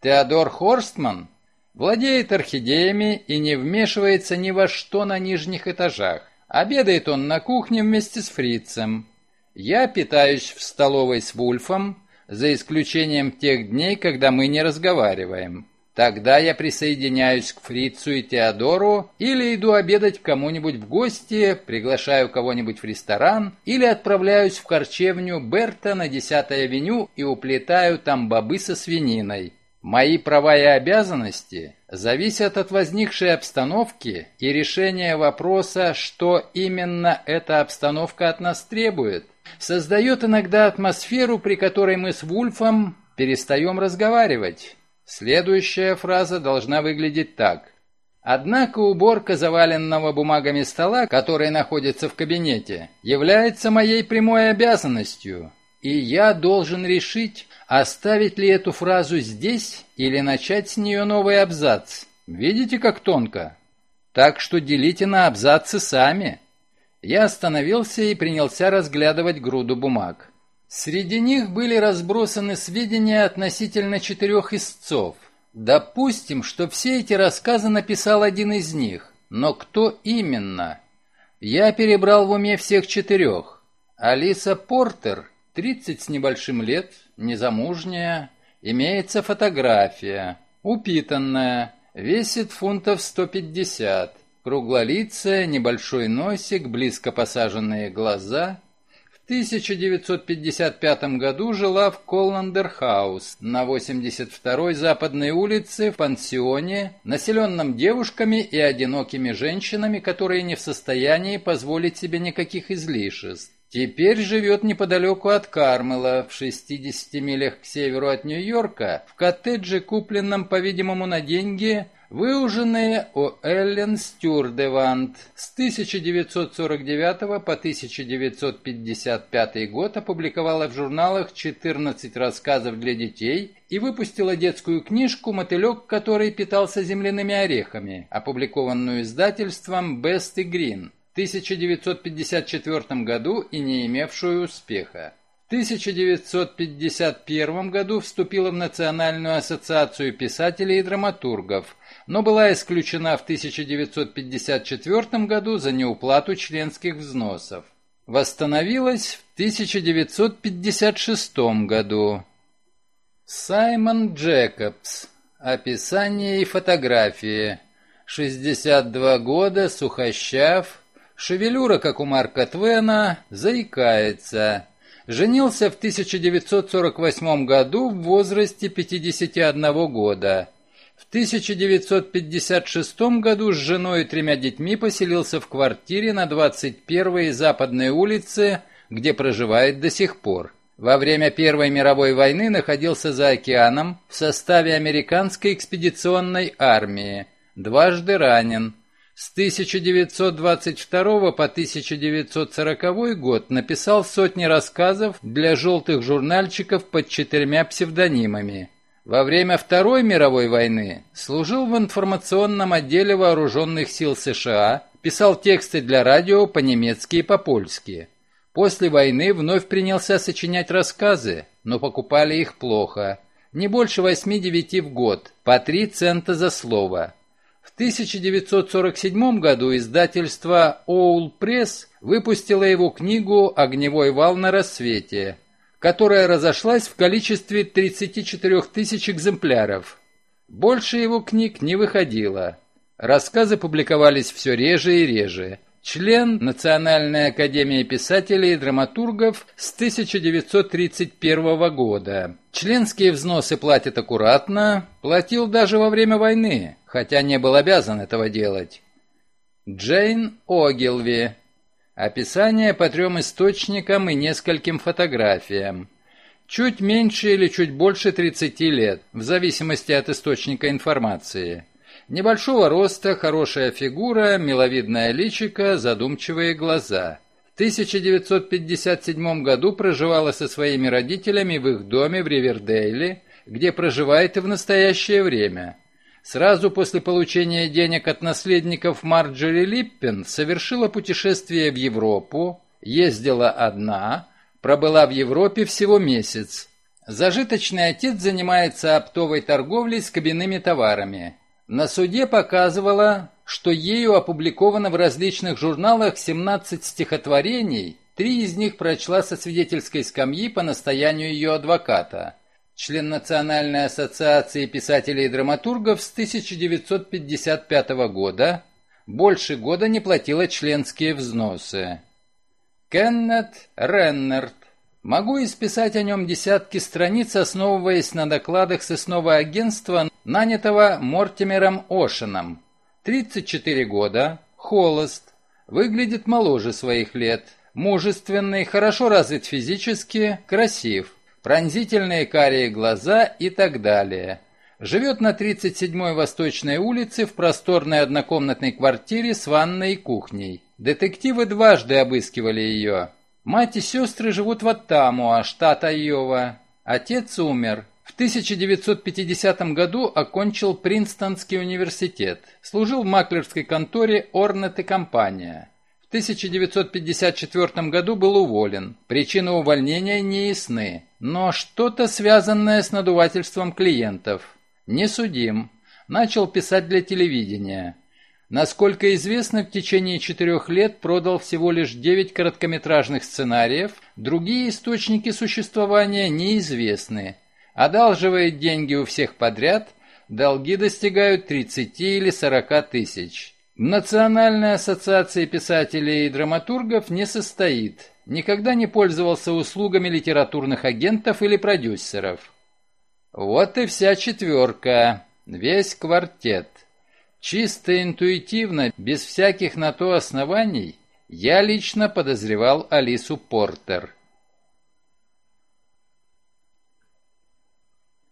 Теодор Хорстман Владеет орхидеями и не вмешивается ни во что на нижних этажах. Обедает он на кухне вместе с фрицем. Я питаюсь в столовой с Вульфом, за исключением тех дней, когда мы не разговариваем. Тогда я присоединяюсь к Фрицу и Теодору или иду обедать к кому-нибудь в гости, приглашаю кого-нибудь в ресторан или отправляюсь в корчевню Берта на 10-й авеню и уплетаю там бобы со свининой. Мои права и обязанности зависят от возникшей обстановки и решения вопроса, что именно эта обстановка от нас требует. Создает иногда атмосферу, при которой мы с Вульфом перестаем разговаривать. Следующая фраза должна выглядеть так. Однако уборка заваленного бумагами стола, который находится в кабинете, является моей прямой обязанностью, и я должен решить, оставить ли эту фразу здесь или начать с нее новый абзац. Видите, как тонко? Так что делите на абзацы сами. Я остановился и принялся разглядывать груду бумаг. Среди них были разбросаны сведения относительно четырех истцов. Допустим, что все эти рассказы написал один из них, но кто именно? Я перебрал в уме всех четырех. Алиса Портер Тридцать с небольшим лет, незамужняя, имеется фотография, упитанная, весит фунтов 150, круглолицая, небольшой носик, близко посаженные глаза. В 1955 году жила в Колландер-хаус на 82-й Западной улице в пансионе, населенном девушками и одинокими женщинами, которые не в состоянии позволить себе никаких излишеств. Теперь живет неподалеку от Кармела, в 60 милях к северу от Нью-Йорка, в коттедже, купленном, по-видимому, на деньги, выуженные у Эллен Стюрдевант. С 1949 по 1955 год опубликовала в журналах 14 рассказов для детей и выпустила детскую книжку «Мотылек, который питался земляными орехами», опубликованную издательством Best и Green. 1954 году и не имевшую успеха. В 1951 году вступила в Национальную ассоциацию писателей и драматургов, но была исключена в 1954 году за неуплату членских взносов. Восстановилась в 1956 году. Саймон Джекобс. Описание и фотографии. 62 года, сухощав, Шевелюра, как у Марка Твена, заикается. Женился в 1948 году в возрасте 51 года. В 1956 году с женой и тремя детьми поселился в квартире на 21-й Западной улице, где проживает до сих пор. Во время Первой мировой войны находился за океаном в составе американской экспедиционной армии. Дважды ранен. С 1922 по 1940 год написал сотни рассказов для желтых журнальчиков под четырьмя псевдонимами. Во время Второй мировой войны служил в информационном отделе вооруженных сил США, писал тексты для радио по-немецки и по-польски. После войны вновь принялся сочинять рассказы, но покупали их плохо. Не больше 8-9 в год, по 3 цента за слово. В 1947 году издательство Оул Пресс выпустило его книгу «Огневой вал на рассвете», которая разошлась в количестве 34 тысяч экземпляров. Больше его книг не выходило. Рассказы публиковались все реже и реже. Член Национальной академии писателей и драматургов с 1931 года. Членские взносы платит аккуратно, платил даже во время войны, хотя не был обязан этого делать. Джейн Огилви. Описание по трем источникам и нескольким фотографиям. Чуть меньше или чуть больше 30 лет, в зависимости от источника информации. Небольшого роста, хорошая фигура, миловидное личико, задумчивые глаза. В 1957 году проживала со своими родителями в их доме в Ривердейле, где проживает и в настоящее время. Сразу после получения денег от наследников Марджори Липпен совершила путешествие в Европу, ездила одна, пробыла в Европе всего месяц. Зажиточный отец занимается оптовой торговлей с кабинными товарами. На суде показывала, что ею опубликовано в различных журналах 17 стихотворений, три из них прочла со свидетельской скамьи по настоянию ее адвоката – член Национальной ассоциации писателей и драматургов с 1955 года, больше года не платила членские взносы. Кеннет Реннерт. Могу исписать о нем десятки страниц, основываясь на докладах сысного агентства, нанятого Мортимером Ошеном. 34 года, холост, выглядит моложе своих лет, мужественный, хорошо развит физически, красив пронзительные карие глаза и так далее. Живет на 37-й Восточной улице в просторной однокомнатной квартире с ванной и кухней. Детективы дважды обыскивали ее. Мать и сестры живут в Оттамуа, штат Айова. Отец умер. В 1950 году окончил Принстонский университет. Служил в маклерской конторе «Орнет и компания». В 1954 году был уволен. Причины увольнения не ясны, но что-то связанное с надувательством клиентов. Не судим. Начал писать для телевидения. Насколько известно, в течение четырех лет продал всего лишь девять короткометражных сценариев, другие источники существования неизвестны. Одалживает деньги у всех подряд, долги достигают 30 или 40 тысяч. Национальная ассоциация писателей и драматургов не состоит, никогда не пользовался услугами литературных агентов или продюсеров. Вот и вся четверка, весь квартет. Чисто интуитивно, без всяких на то оснований, я лично подозревал Алису Портер.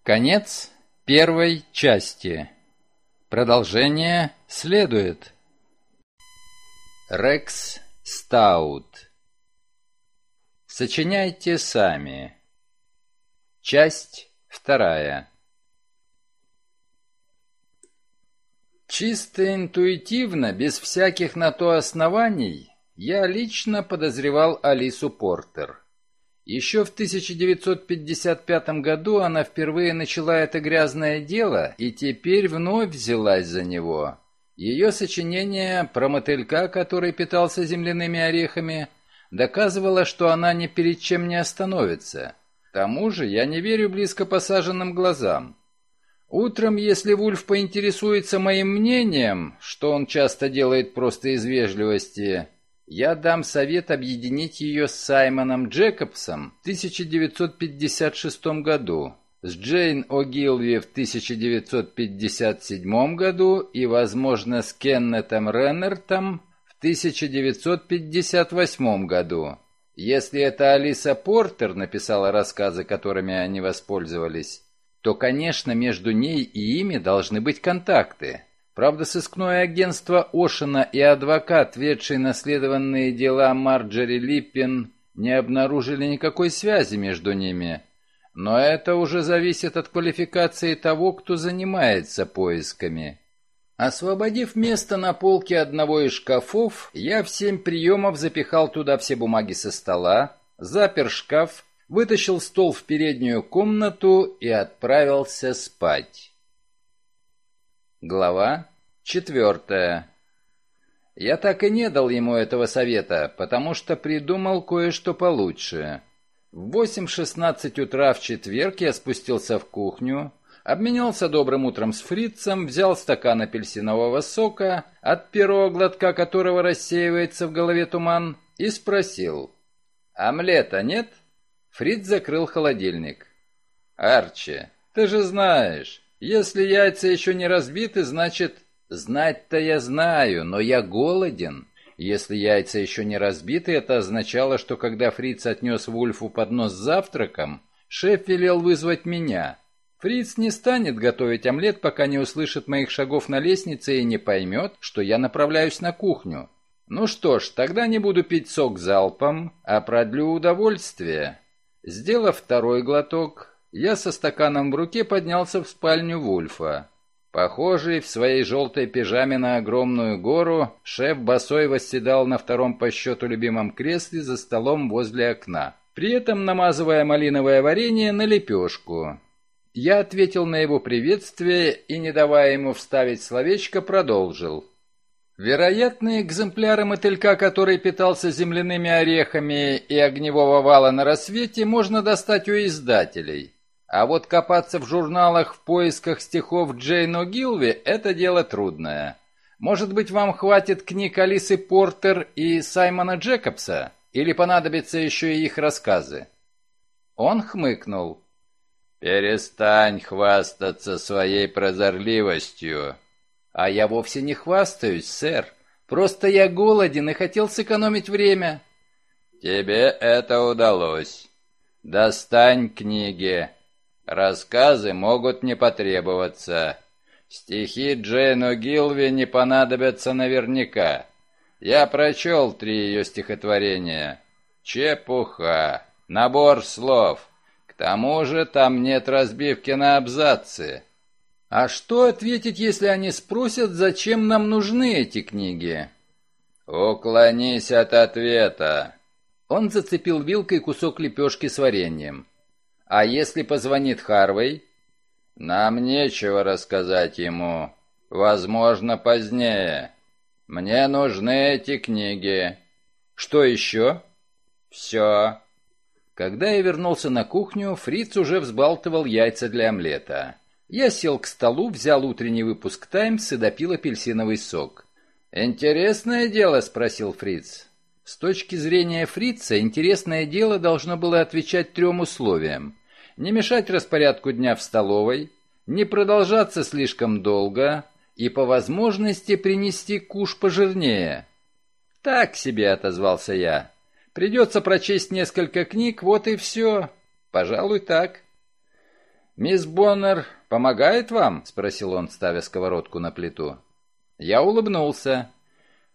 Конец первой части. Продолжение следует. Рекс Стаут. Сочиняйте сами. Часть вторая. Чисто интуитивно, без всяких на то оснований, я лично подозревал Алису Портер. Еще в 1955 году она впервые начала это грязное дело и теперь вновь взялась за него. Ее сочинение про мотылька, который питался земляными орехами, доказывало, что она ни перед чем не остановится. К тому же я не верю близко посаженным глазам. Утром, если Вульф поинтересуется моим мнением, что он часто делает просто из вежливости, я дам совет объединить ее с Саймоном Джекобсом в 1956 году с Джейн О'Гилви в 1957 году и, возможно, с Кеннетом Реннертом 1958 году. Если это Алиса Портер написала рассказы, которыми они воспользовались, то, конечно, между ней и ими должны быть контакты. Правда, сыскное агентство Ошина и адвокат, ведший наследованные дела Марджери Липпин, не обнаружили никакой связи между ними – но это уже зависит от квалификации того, кто занимается поисками. Освободив место на полке одного из шкафов, я в семь приемов запихал туда все бумаги со стола, запер шкаф, вытащил стол в переднюю комнату и отправился спать. Глава четвертая. Я так и не дал ему этого совета, потому что придумал кое-что получше. В 8.16 утра в четверг я спустился в кухню, обменялся добрым утром с фрицем, взял стакан апельсинового сока, от первого глотка которого рассеивается в голове туман, и спросил. «Омлета нет?» Фриц закрыл холодильник. «Арчи, ты же знаешь, если яйца еще не разбиты, значит...» «Знать-то я знаю, но я голоден». Если яйца еще не разбиты, это означало, что когда Фриц отнес Вульфу поднос с завтраком, шеф велел вызвать меня. Фриц не станет готовить омлет, пока не услышит моих шагов на лестнице и не поймет, что я направляюсь на кухню. Ну что ж, тогда не буду пить сок залпом, а продлю удовольствие. Сделав второй глоток, я со стаканом в руке поднялся в спальню Вульфа. Похожий в своей желтой пижаме на огромную гору, шеф босой восседал на втором по счету любимом кресле за столом возле окна, при этом намазывая малиновое варенье на лепешку. Я ответил на его приветствие и, не давая ему вставить словечко, продолжил. Вероятно, экземпляры мотылька, который питался земляными орехами и огневого вала на рассвете, можно достать у издателей. А вот копаться в журналах в поисках стихов Джейн О'Гилви – это дело трудное. Может быть, вам хватит книг Алисы Портер и Саймона Джекобса? Или понадобятся еще и их рассказы?» Он хмыкнул. «Перестань хвастаться своей прозорливостью». «А я вовсе не хвастаюсь, сэр. Просто я голоден и хотел сэкономить время». «Тебе это удалось. Достань книги. Рассказы могут не потребоваться. Стихи Джейн Гилви не понадобятся наверняка. Я прочел три ее стихотворения. Чепуха. Набор слов. К тому же там нет разбивки на абзацы. А что ответить, если они спросят, зачем нам нужны эти книги? Уклонись от ответа. Он зацепил вилкой кусок лепешки с вареньем. А если позвонит Харвей? Нам нечего рассказать ему. Возможно, позднее. Мне нужны эти книги. Что еще? Все. Когда я вернулся на кухню, Фриц уже взбалтывал яйца для омлета. Я сел к столу, взял утренний выпуск «Таймс» и допил апельсиновый сок. «Интересное дело?» — спросил Фриц. С точки зрения фрица, интересное дело должно было отвечать трем условиям. Не мешать распорядку дня в столовой, не продолжаться слишком долго и по возможности принести куш пожирнее. «Так себе», — отозвался я. «Придется прочесть несколько книг, вот и все. Пожалуй, так». «Мисс Боннер помогает вам?» — спросил он, ставя сковородку на плиту. Я улыбнулся.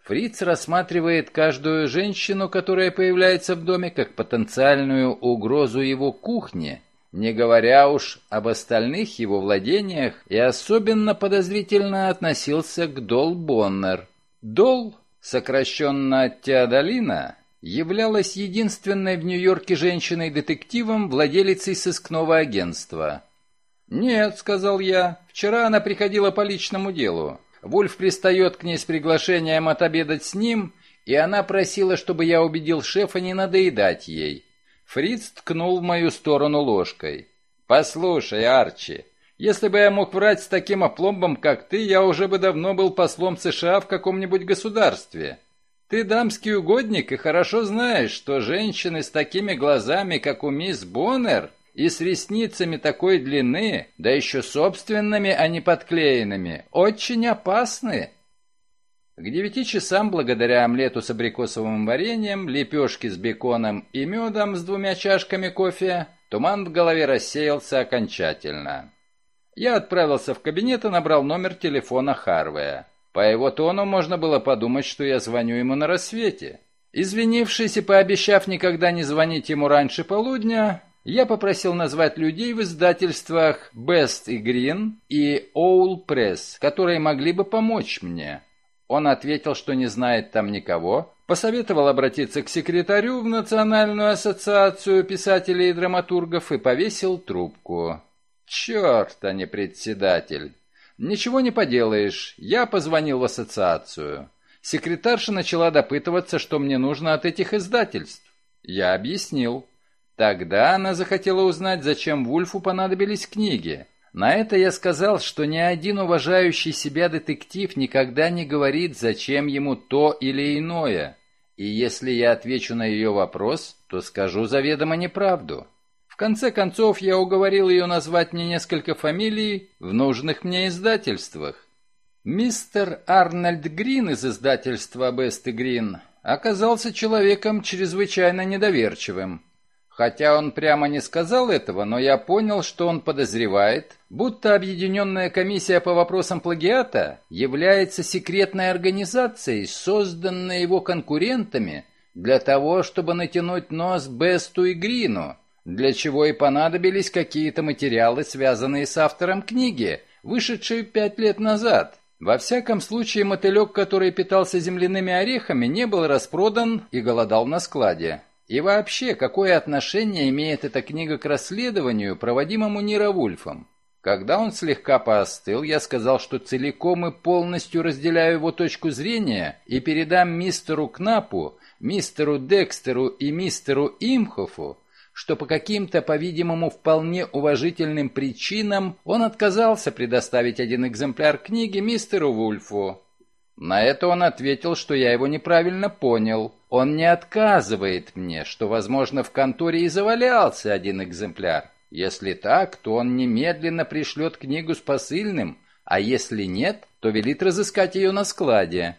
Фриц рассматривает каждую женщину, которая появляется в доме, как потенциальную угрозу его кухне, не говоря уж об остальных его владениях, и особенно подозрительно относился к Дол Боннер. Дол, сокращенно от Теодолина, являлась единственной в Нью-Йорке женщиной-детективом, владелицей сыскного агентства. «Нет», — сказал я, — «вчера она приходила по личному делу. Вульф пристает к ней с приглашением отобедать с ним, и она просила, чтобы я убедил шефа не надоедать ей. Фриц ткнул в мою сторону ложкой. «Послушай, Арчи, если бы я мог врать с таким опломбом, как ты, я уже бы давно был послом США в каком-нибудь государстве. Ты дамский угодник и хорошо знаешь, что женщины с такими глазами, как у мисс Боннер, и с ресницами такой длины, да еще собственными, а не подклеенными, очень опасны. К девяти часам, благодаря омлету с абрикосовым вареньем, лепешке с беконом и медом с двумя чашками кофе, туман в голове рассеялся окончательно. Я отправился в кабинет и набрал номер телефона Харвея. По его тону можно было подумать, что я звоню ему на рассвете. Извинившись и пообещав никогда не звонить ему раньше полудня, я попросил назвать людей в издательствах Best и Green и Owl Press, которые могли бы помочь мне. Он ответил, что не знает там никого, посоветовал обратиться к секретарю в Национальную ассоциацию писателей и драматургов и повесил трубку. Черт, а не председатель. Ничего не поделаешь, я позвонил в ассоциацию. Секретарша начала допытываться, что мне нужно от этих издательств. Я объяснил. Тогда она захотела узнать, зачем Вульфу понадобились книги. На это я сказал, что ни один уважающий себя детектив никогда не говорит, зачем ему то или иное. И если я отвечу на ее вопрос, то скажу заведомо неправду. Конце концов, я уговорил ее назвать мне несколько фамилий в нужных мне издательствах. Мистер Арнольд Грин из издательства Бест и Грин оказался человеком чрезвычайно недоверчивым. Хотя он прямо не сказал этого, но я понял, что он подозревает, будто Объединенная комиссия по вопросам плагиата является секретной организацией, созданной его конкурентами для того, чтобы натянуть нос Бесту и Грину, для чего и понадобились какие-то материалы, связанные с автором книги, вышедшей пять лет назад. Во всяком случае, мотылек, который питался земляными орехами, не был распродан и голодал на складе. И вообще, какое отношение имеет эта книга к расследованию, проводимому Нира Вульфом? Когда он слегка поостыл, я сказал, что целиком и полностью разделяю его точку зрения и передам мистеру Кнапу, мистеру Декстеру и мистеру Имхофу, что по каким-то, по-видимому, вполне уважительным причинам он отказался предоставить один экземпляр книги мистеру Вульфу. На это он ответил, что я его неправильно понял. Он не отказывает мне, что, возможно, в конторе и завалялся один экземпляр. Если так, то он немедленно пришлет книгу с посыльным, а если нет, то велит разыскать ее на складе.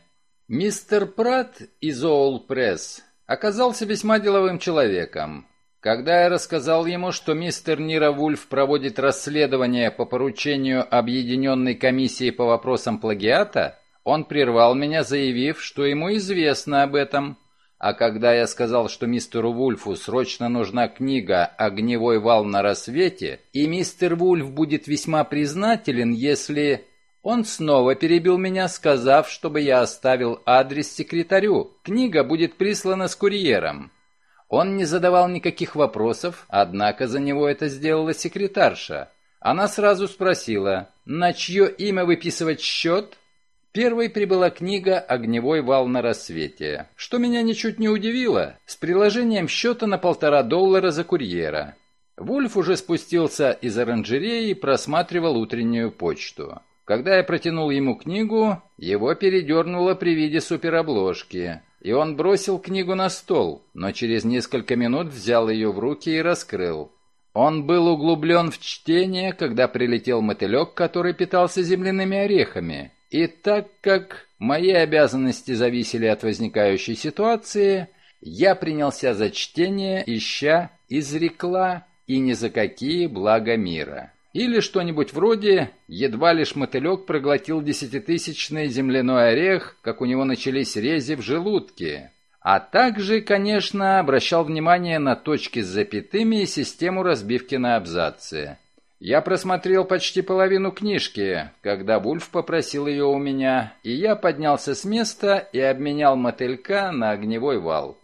Мистер Пратт из Оул Пресс оказался весьма деловым человеком. Когда я рассказал ему, что мистер Нира Вульф проводит расследование по поручению Объединенной комиссии по вопросам плагиата, он прервал меня, заявив, что ему известно об этом. А когда я сказал, что мистеру Вульфу срочно нужна книга «Огневой вал на рассвете», и мистер Вульф будет весьма признателен, если... Он снова перебил меня, сказав, чтобы я оставил адрес секретарю. Книга будет прислана с курьером. Он не задавал никаких вопросов, однако за него это сделала секретарша. Она сразу спросила, на чье имя выписывать счет? Первой прибыла книга «Огневой вал на рассвете», что меня ничуть не удивило, с приложением счета на полтора доллара за курьера. Вульф уже спустился из оранжереи и просматривал утреннюю почту. Когда я протянул ему книгу, его передернуло при виде суперобложки, и он бросил книгу на стол, но через несколько минут взял ее в руки и раскрыл. Он был углублен в чтение, когда прилетел мотылек, который питался земляными орехами, и так как мои обязанности зависели от возникающей ситуации, я принялся за чтение, ища изрекла и ни за какие блага мира. Или что-нибудь вроде «Едва лишь мотылек проглотил десятитысячный земляной орех, как у него начались рези в желудке». А также, конечно, обращал внимание на точки с запятыми и систему разбивки на абзацы. Я просмотрел почти половину книжки, когда Вульф попросил ее у меня, и я поднялся с места и обменял мотылька на огневой вал.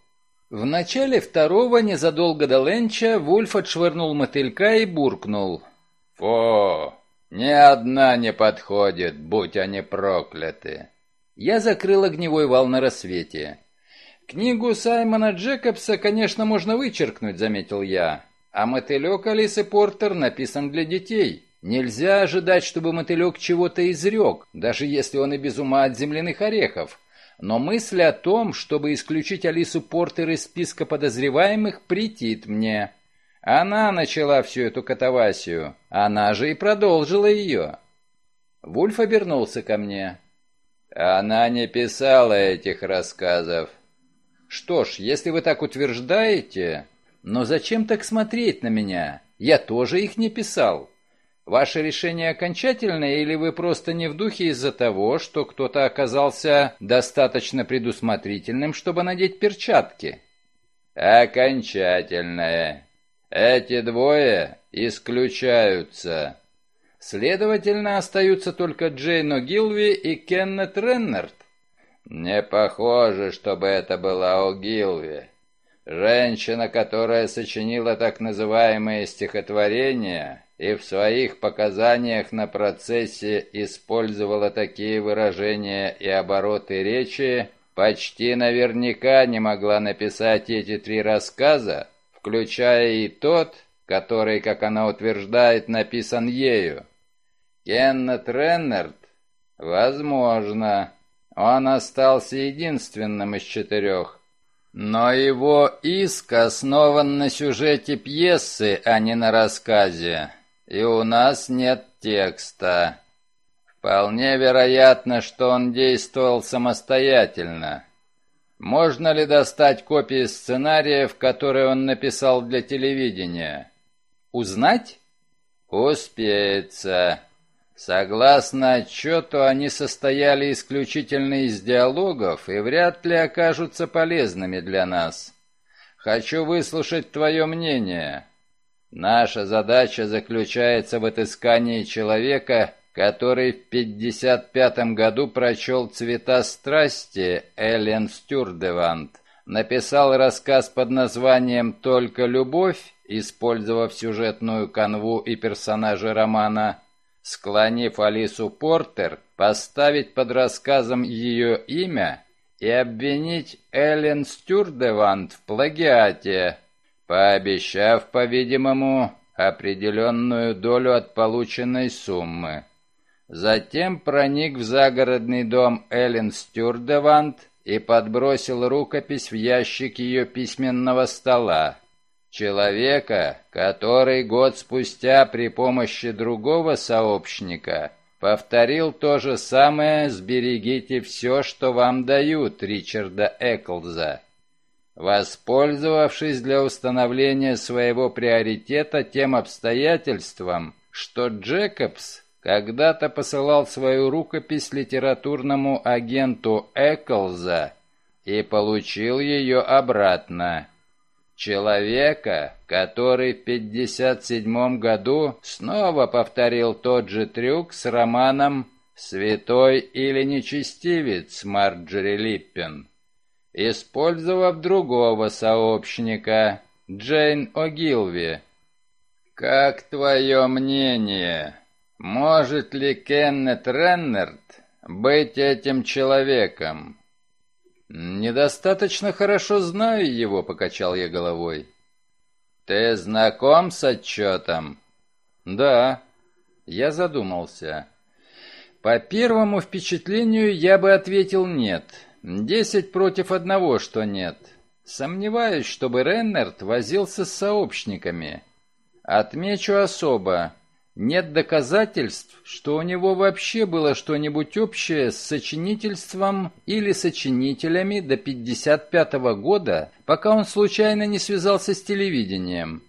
В начале второго, незадолго до ленча, Вульф отшвырнул мотылька и буркнул. «Фу! Ни одна не подходит, будь они прокляты!» Я закрыл огневой вал на рассвете. «Книгу Саймона Джекобса, конечно, можно вычеркнуть», — заметил я. А мотылек Алисы Портер написан для детей. Нельзя ожидать, чтобы мотылек чего-то изрек, даже если он и без ума от земляных орехов. Но мысль о том, чтобы исключить Алису Портер из списка подозреваемых, претит мне. Она начала всю эту катавасию, она же и продолжила ее. Вульф обернулся ко мне. Она не писала этих рассказов. Что ж, если вы так утверждаете, но зачем так смотреть на меня? Я тоже их не писал. Ваше решение окончательное или вы просто не в духе из-за того, что кто-то оказался достаточно предусмотрительным, чтобы надеть перчатки? Окончательное. Эти двое исключаются. Следовательно, остаются только Джейн О'Гилви и Кеннет Реннард. Не похоже, чтобы это была О'Гилви. Женщина, которая сочинила так называемые стихотворения и в своих показаниях на процессе использовала такие выражения и обороты речи, почти наверняка не могла написать эти три рассказа, включая и тот, который, как она утверждает, написан ею. Кеннет Реннерт? Возможно. Он остался единственным из четырех. Но его иск основан на сюжете пьесы, а не на рассказе. И у нас нет текста. Вполне вероятно, что он действовал самостоятельно. Можно ли достать копии сценариев, которые он написал для телевидения? Узнать? Успеется. Согласно отчету, они состояли исключительно из диалогов и вряд ли окажутся полезными для нас. Хочу выслушать твое мнение. Наша задача заключается в отыскании человека, который в 55 году прочел «Цвета страсти» Эллен Стюрдевант, написал рассказ под названием «Только любовь», использовав сюжетную канву и персонажа романа, склонив Алису Портер поставить под рассказом ее имя и обвинить Эллен Стюрдевант в плагиате, пообещав, по-видимому, определенную долю от полученной суммы. Затем проник в загородный дом Эллен Стюрдевант и подбросил рукопись в ящик ее письменного стола. Человека, который год спустя при помощи другого сообщника повторил то же самое «Сберегите все, что вам дают» Ричарда Эклза. Воспользовавшись для установления своего приоритета тем обстоятельством, что Джекобс когда-то посылал свою рукопись литературному агенту Эклза и получил ее обратно. Человека, который в 57 году снова повторил тот же трюк с романом «Святой или нечестивец» Марджери Липпен, использовав другого сообщника, Джейн О'Гилви. «Как твое мнение?» Может ли Кеннет Реннерт быть этим человеком? Недостаточно хорошо знаю его, покачал я головой. Ты знаком с отчетом? Да. Я задумался. По первому впечатлению я бы ответил нет. Десять против одного, что нет. Сомневаюсь, чтобы Реннерт возился с сообщниками. Отмечу особо, нет доказательств, что у него вообще было что-нибудь общее с сочинительством или сочинителями до 55 -го года, пока он случайно не связался с телевидением.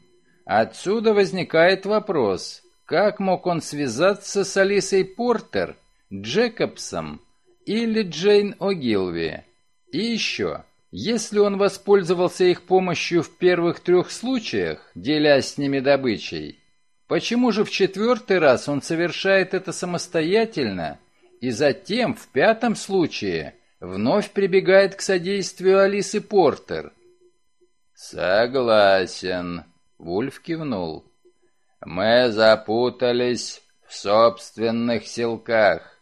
Отсюда возникает вопрос, как мог он связаться с Алисой Портер, Джекобсом или Джейн О'Гилви? И еще, если он воспользовался их помощью в первых трех случаях, делясь с ними добычей, Почему же в четвертый раз он совершает это самостоятельно и затем, в пятом случае, вновь прибегает к содействию Алисы Портер? «Согласен», — Вульф кивнул. «Мы запутались в собственных силках.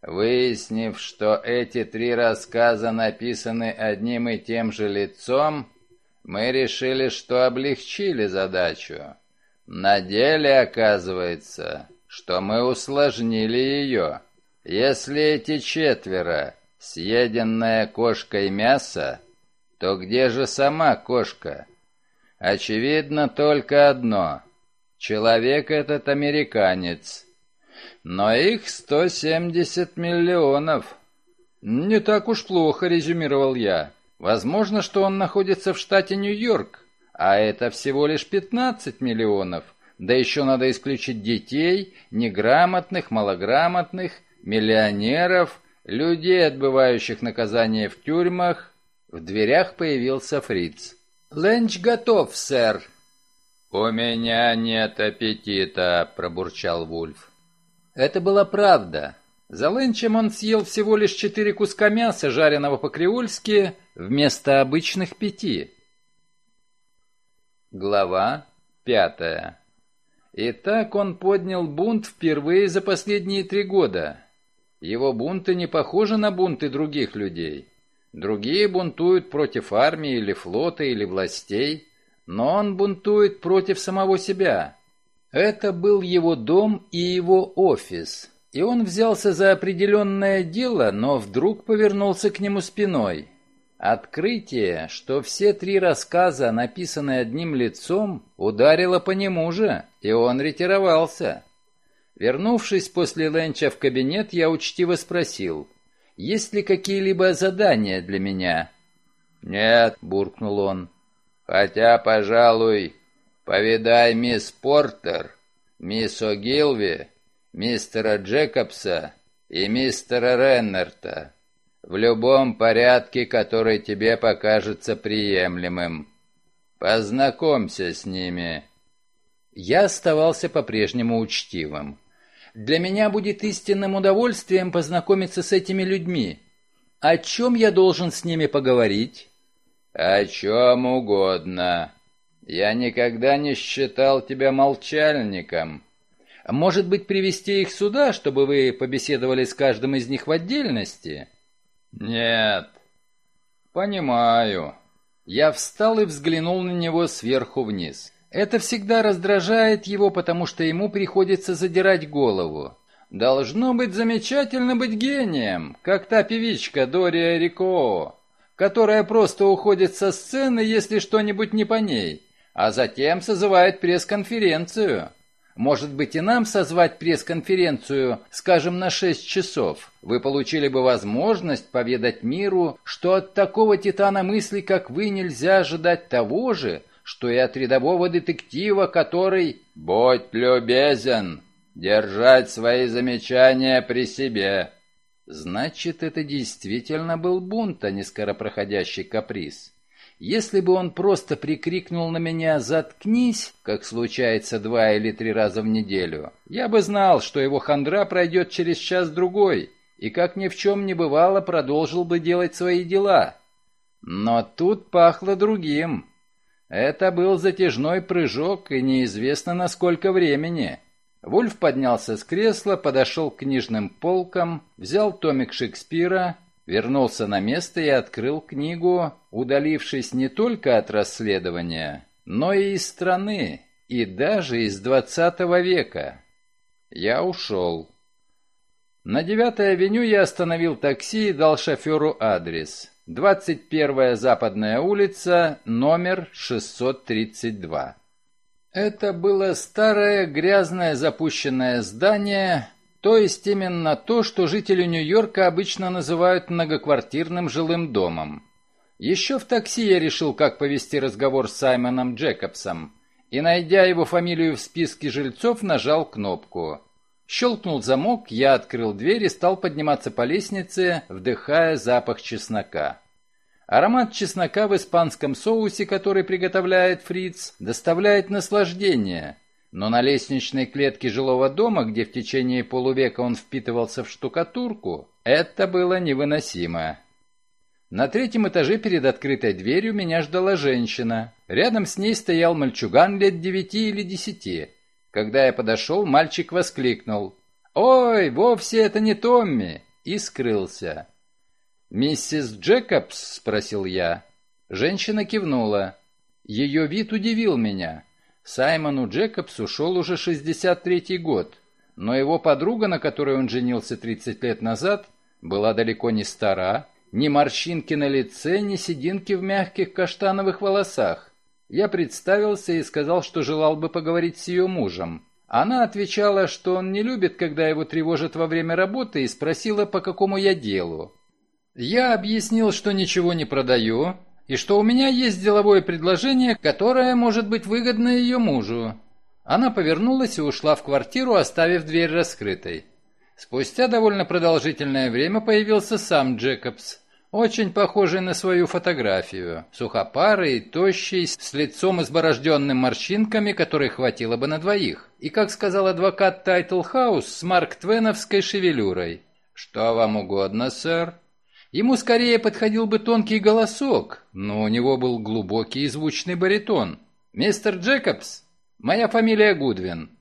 Выяснив, что эти три рассказа написаны одним и тем же лицом, мы решили, что облегчили задачу. На деле оказывается, что мы усложнили ее. Если эти четверо — съеденное кошкой мясо, то где же сама кошка? Очевидно только одно. Человек этот американец. Но их 170 миллионов. Не так уж плохо, резюмировал я. Возможно, что он находится в штате Нью-Йорк, а это всего лишь 15 миллионов. Да еще надо исключить детей, неграмотных, малограмотных, миллионеров, людей, отбывающих наказание в тюрьмах. В дверях появился фриц. «Ленч готов, сэр». «У меня нет аппетита», — пробурчал Вульф. Это была правда. За ленчем он съел всего лишь четыре куска мяса, жареного по-креольски, вместо обычных пяти. Глава пятая. Итак, он поднял бунт впервые за последние три года. Его бунты не похожи на бунты других людей. Другие бунтуют против армии или флота или властей, но он бунтует против самого себя. Это был его дом и его офис, и он взялся за определенное дело, но вдруг повернулся к нему спиной. Открытие, что все три рассказа написаны одним лицом, ударило по нему же, и он ретировался. Вернувшись после ленча в кабинет, я учтиво спросил, есть ли какие-либо задания для меня. «Нет», — буркнул он, — «хотя, пожалуй, повидай мисс Портер, мисс О'Гилви, мистера Джекобса и мистера Реннерта в любом порядке, который тебе покажется приемлемым. Познакомься с ними». Я оставался по-прежнему учтивым. Для меня будет истинным удовольствием познакомиться с этими людьми. О чем я должен с ними поговорить? О чем угодно. Я никогда не считал тебя молчальником. Может быть, привести их сюда, чтобы вы побеседовали с каждым из них в отдельности? Нет. Понимаю. Я встал и взглянул на него сверху вниз. Это всегда раздражает его, потому что ему приходится задирать голову. Должно быть замечательно быть гением, как та певичка Дория Рикоо, которая просто уходит со сцены, если что-нибудь не по ней, а затем созывает пресс-конференцию. Может быть и нам созвать пресс-конференцию, скажем, на 6 часов. Вы получили бы возможность поведать миру, что от такого титана мысли, как вы, нельзя ожидать того же, что и от рядового детектива, который... «Будь любезен, держать свои замечания при себе». Значит, это действительно был бунт, а не скоропроходящий каприз. Если бы он просто прикрикнул на меня «заткнись», как случается два или три раза в неделю, я бы знал, что его хандра пройдет через час-другой, и как ни в чем не бывало продолжил бы делать свои дела. Но тут пахло другим. Это был затяжной прыжок, и неизвестно на сколько времени. Вульф поднялся с кресла, подошел к книжным полкам, взял томик Шекспира, вернулся на место и открыл книгу, удалившись не только от расследования, но и из страны, и даже из двадцатого века. Я ушел. На девятой авеню я остановил такси и дал шоферу адрес. 21-я Западная улица, номер 632. Это было старое, грязное, запущенное здание, то есть именно то, что жители Нью-Йорка обычно называют многоквартирным жилым домом. Еще в такси я решил, как повести разговор с Саймоном Джекобсом, и, найдя его фамилию в списке жильцов, нажал кнопку. Щелкнул замок, я открыл дверь и стал подниматься по лестнице, вдыхая запах чеснока. Аромат чеснока в испанском соусе, который приготовляет фриц, доставляет наслаждение. Но на лестничной клетке жилого дома, где в течение полувека он впитывался в штукатурку, это было невыносимо. На третьем этаже перед открытой дверью меня ждала женщина. Рядом с ней стоял мальчуган лет девяти или десяти. Когда я подошел, мальчик воскликнул «Ой, вовсе это не Томми!» и скрылся. «Миссис Джекобс?» — спросил я. Женщина кивнула. Ее вид удивил меня. Саймону Джекобсу шел уже 63-й год, но его подруга, на которой он женился 30 лет назад, была далеко не стара, ни морщинки на лице, ни сединки в мягких каштановых волосах. Я представился и сказал, что желал бы поговорить с ее мужем. Она отвечала, что он не любит, когда его тревожат во время работы, и спросила, по какому я делу. Я объяснил, что ничего не продаю, и что у меня есть деловое предложение, которое может быть выгодно ее мужу. Она повернулась и ушла в квартиру, оставив дверь раскрытой. Спустя довольно продолжительное время появился сам Джекобс очень похожий на свою фотографию, сухопарый, тощий, с лицом изборожденным морщинками, которой хватило бы на двоих, и, как сказал адвокат Тайтл Хаус, с Марк Твеновской шевелюрой. «Что вам угодно, сэр?» Ему скорее подходил бы тонкий голосок, но у него был глубокий и звучный баритон. «Мистер Джекобс, моя фамилия Гудвин».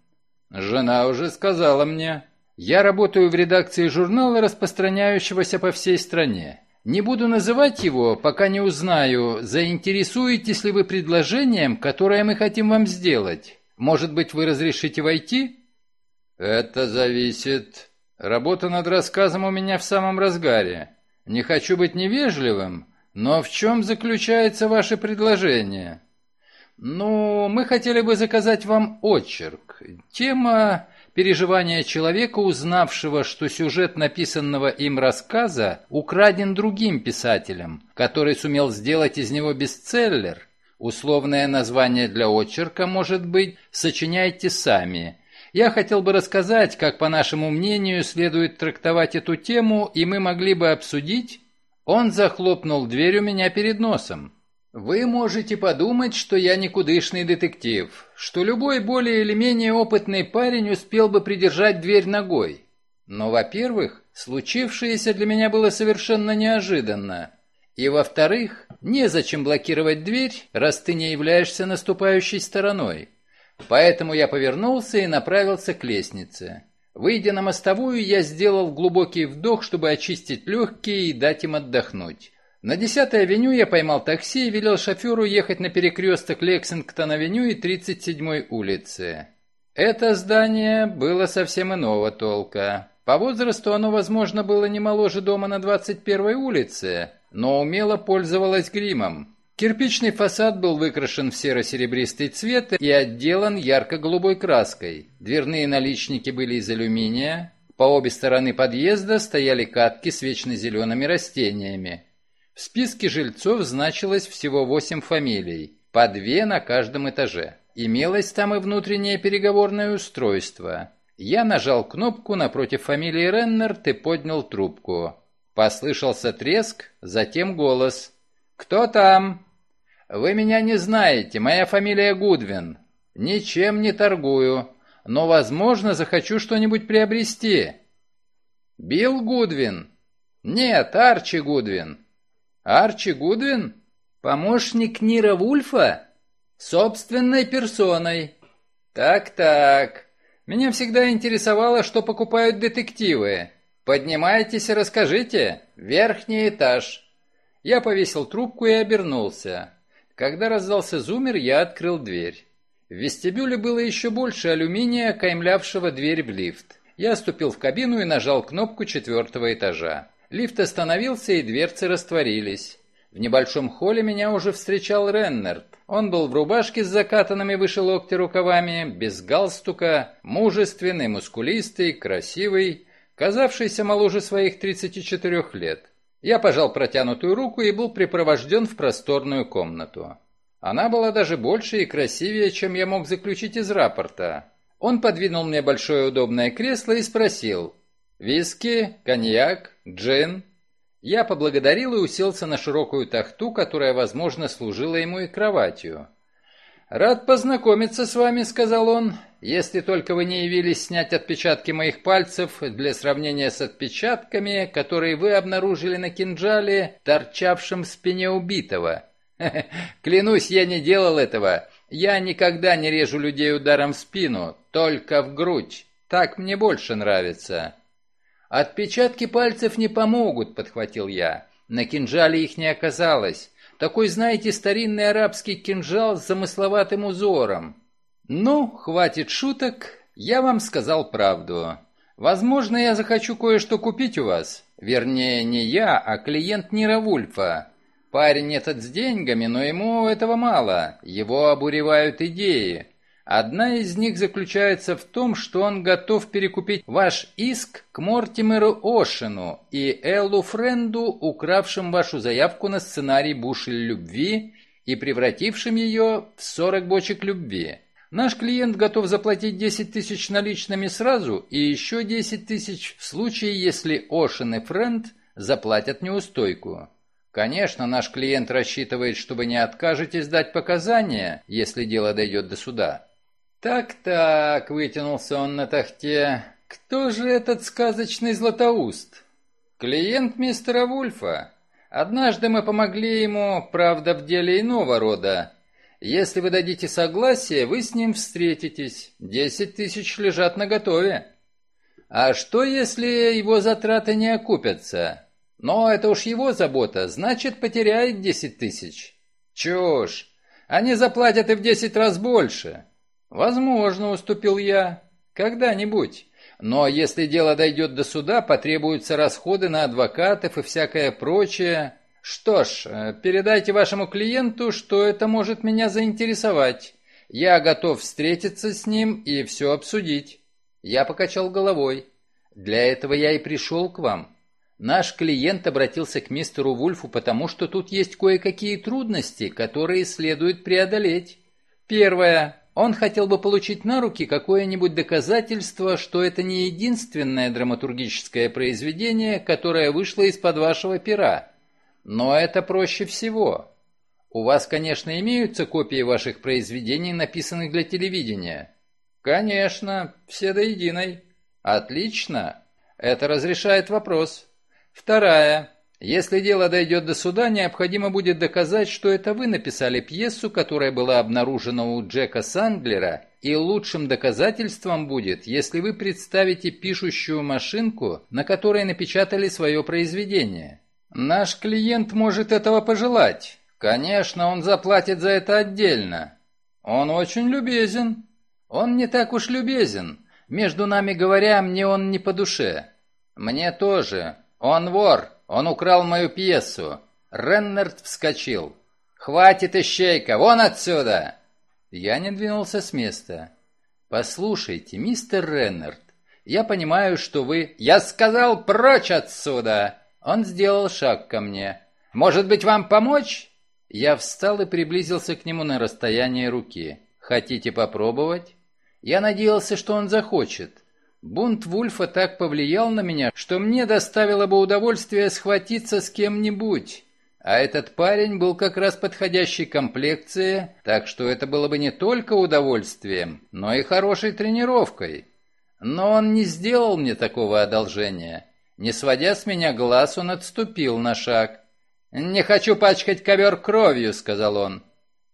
«Жена уже сказала мне. Я работаю в редакции журнала, распространяющегося по всей стране. Не буду называть его, пока не узнаю, заинтересуетесь ли вы предложением, которое мы хотим вам сделать. Может быть, вы разрешите войти?» «Это зависит. Работа над рассказом у меня в самом разгаре. Не хочу быть невежливым, но в чем заключается ваше предложение?» «Ну, мы хотели бы заказать вам очерк. Тема переживания человека, узнавшего, что сюжет написанного им рассказа украден другим писателем, который сумел сделать из него бестселлер. Условное название для очерка может быть «Сочиняйте сами». Я хотел бы рассказать, как, по нашему мнению, следует трактовать эту тему, и мы могли бы обсудить. Он захлопнул дверь у меня перед носом. Вы можете подумать, что я никудышный детектив, что любой более или менее опытный парень успел бы придержать дверь ногой. Но, во-первых, случившееся для меня было совершенно неожиданно. И, во-вторых, незачем блокировать дверь, раз ты не являешься наступающей стороной. Поэтому я повернулся и направился к лестнице. Выйдя на мостовую, я сделал глубокий вдох, чтобы очистить легкие и дать им отдохнуть. На 10-й авеню я поймал такси и велел шоферу ехать на перекресток Лексингтон-авеню и 37-й улицы. Это здание было совсем иного толка. По возрасту оно, возможно, было не моложе дома на 21-й улице, но умело пользовалось гримом. Кирпичный фасад был выкрашен в серо-серебристый цвет и отделан ярко-голубой краской. Дверные наличники были из алюминия. По обе стороны подъезда стояли катки с вечно зелеными растениями. В списке жильцов значилось всего восемь фамилий, по две на каждом этаже. Имелось там и внутреннее переговорное устройство. Я нажал кнопку напротив фамилии Реннерт и поднял трубку. Послышался треск, затем голос. «Кто там?» «Вы меня не знаете, моя фамилия Гудвин. Ничем не торгую, но, возможно, захочу что-нибудь приобрести». «Билл Гудвин?» «Нет, Арчи Гудвин. Арчи Гудвин? Помощник Нира Вульфа? Собственной персоной. Так-так. Меня всегда интересовало, что покупают детективы. Поднимайтесь и расскажите. Верхний этаж. Я повесил трубку и обернулся. Когда раздался зумер, я открыл дверь. В вестибюле было еще больше алюминия, каймлявшего дверь в лифт. Я ступил в кабину и нажал кнопку четвертого этажа. Лифт остановился, и дверцы растворились. В небольшом холле меня уже встречал Реннерт. Он был в рубашке с закатанными выше локтя рукавами, без галстука, мужественный, мускулистый, красивый, казавшийся моложе своих 34 лет. Я пожал протянутую руку и был припровожден в просторную комнату. Она была даже больше и красивее, чем я мог заключить из рапорта. Он подвинул мне большое удобное кресло и спросил, «Виски? Коньяк? Джин?» Я поблагодарил и уселся на широкую тахту, которая, возможно, служила ему и кроватью. «Рад познакомиться с вами», — сказал он, «если только вы не явились снять отпечатки моих пальцев для сравнения с отпечатками, которые вы обнаружили на кинжале, торчавшем в спине убитого. Клянусь, я не делал этого. Я никогда не режу людей ударом в спину, только в грудь. Так мне больше нравится». «Отпечатки пальцев не помогут», — подхватил я. «На кинжале их не оказалось. Такой, знаете, старинный арабский кинжал с замысловатым узором». «Ну, хватит шуток, я вам сказал правду. Возможно, я захочу кое-что купить у вас. Вернее, не я, а клиент Нира Вульфа. Парень этот с деньгами, но ему этого мало. Его обуревают идеи. Одна из них заключается в том, что он готов перекупить ваш иск к Мортимеру Ошину и Эллу Френду, укравшим вашу заявку на сценарий «Бушель любви» и превратившим ее в 40 бочек любви. Наш клиент готов заплатить 10 тысяч наличными сразу и еще 10 тысяч в случае, если Ошин и Френд заплатят неустойку. Конечно, наш клиент рассчитывает, что вы не откажетесь дать показания, если дело дойдет до суда. «Так-так», — вытянулся он на тахте, — «кто же этот сказочный Златоуст?» «Клиент мистера Вульфа. Однажды мы помогли ему, правда, в деле иного рода. Если вы дадите согласие, вы с ним встретитесь. Десять тысяч лежат наготове. А что, если его затраты не окупятся? Но это уж его забота, значит, потеряет десять тысяч. Чушь. Они заплатят и в десять раз больше». «Возможно», — уступил я. «Когда-нибудь. Но если дело дойдет до суда, потребуются расходы на адвокатов и всякое прочее. Что ж, э, передайте вашему клиенту, что это может меня заинтересовать. Я готов встретиться с ним и все обсудить». Я покачал головой. «Для этого я и пришел к вам. Наш клиент обратился к мистеру Вульфу, потому что тут есть кое-какие трудности, которые следует преодолеть. Первое. Он хотел бы получить на руки какое-нибудь доказательство, что это не единственное драматургическое произведение, которое вышло из-под вашего пера. Но это проще всего. У вас, конечно, имеются копии ваших произведений, написанных для телевидения? Конечно, все до единой. Отлично. Это разрешает вопрос. Вторая. Если дело дойдет до суда, необходимо будет доказать, что это вы написали пьесу, которая была обнаружена у Джека Сандлера, и лучшим доказательством будет, если вы представите пишущую машинку, на которой напечатали свое произведение. Наш клиент может этого пожелать. Конечно, он заплатит за это отдельно. Он очень любезен. Он не так уж любезен. Между нами говоря, мне он не по душе. Мне тоже. «Он вор! Он украл мою пьесу!» Реннерт вскочил. «Хватит ищейка! Вон отсюда!» Я не двинулся с места. «Послушайте, мистер Реннерт, я понимаю, что вы...» «Я сказал, прочь отсюда!» Он сделал шаг ко мне. «Может быть, вам помочь?» Я встал и приблизился к нему на расстояние руки. «Хотите попробовать?» Я надеялся, что он захочет. Бунт Вульфа так повлиял на меня, что мне доставило бы удовольствие схватиться с кем-нибудь. А этот парень был как раз подходящей комплекции, так что это было бы не только удовольствием, но и хорошей тренировкой. Но он не сделал мне такого одолжения. Не сводя с меня глаз, он отступил на шаг. «Не хочу пачкать ковер кровью», — сказал он.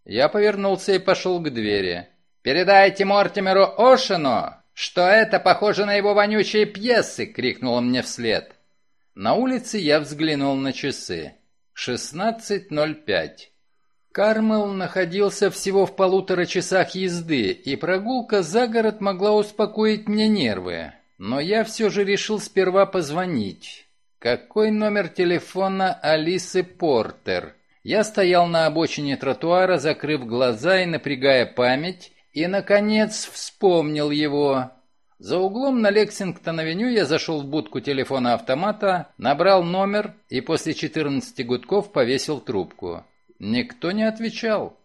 Я повернулся и пошел к двери. «Передайте Мортимеру Ошину, «Что это похоже на его вонючие пьесы!» — крикнула мне вслед. На улице я взглянул на часы. 16.05. Кармел находился всего в полутора часах езды, и прогулка за город могла успокоить мне нервы. Но я все же решил сперва позвонить. Какой номер телефона Алисы Портер? Я стоял на обочине тротуара, закрыв глаза и напрягая память, и, наконец, вспомнил его. За углом на Лексингтон-авеню я зашел в будку телефона-автомата, набрал номер и после 14 гудков повесил трубку. Никто не отвечал.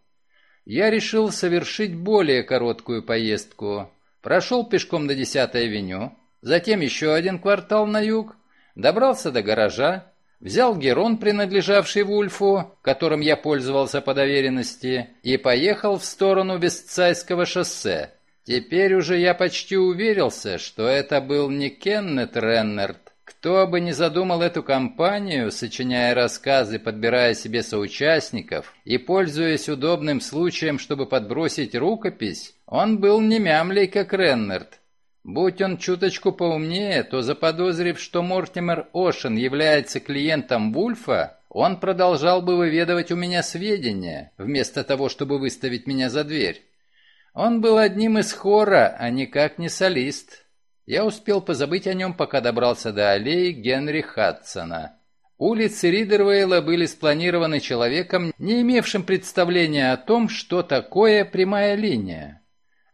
Я решил совершить более короткую поездку. Прошел пешком до 10-й авеню, затем еще один квартал на юг, добрался до гаража, взял Герон, принадлежавший Вульфу, которым я пользовался по доверенности, и поехал в сторону Вестсайского шоссе. Теперь уже я почти уверился, что это был не Кеннет Реннерт. Кто бы ни задумал эту кампанию, сочиняя рассказы, подбирая себе соучастников и пользуясь удобным случаем, чтобы подбросить рукопись, он был не мямлей, как Реннерт, Будь он чуточку поумнее, то заподозрив, что Мортимер Ошен является клиентом Вульфа, он продолжал бы выведывать у меня сведения, вместо того, чтобы выставить меня за дверь. Он был одним из хора, а никак не солист. Я успел позабыть о нем, пока добрался до аллеи Генри Хадсона. Улицы Ридервейла были спланированы человеком, не имевшим представления о том, что такое прямая линия.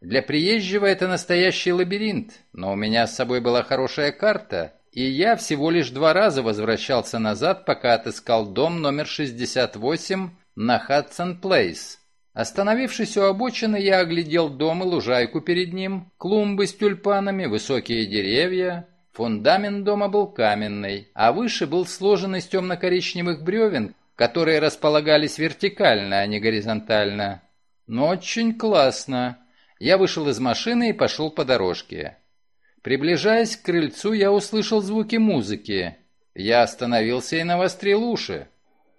Для приезжего это настоящий лабиринт, но у меня с собой была хорошая карта, и я всего лишь два раза возвращался назад, пока отыскал дом номер 68 на Хадсон Плейс. Остановившись у обочины, я оглядел дом и лужайку перед ним, клумбы с тюльпанами, высокие деревья. Фундамент дома был каменный, а выше был сложен из темно-коричневых бревен, которые располагались вертикально, а не горизонтально. Но очень классно. Я вышел из машины и пошел по дорожке. Приближаясь к крыльцу, я услышал звуки музыки. Я остановился и навострил уши.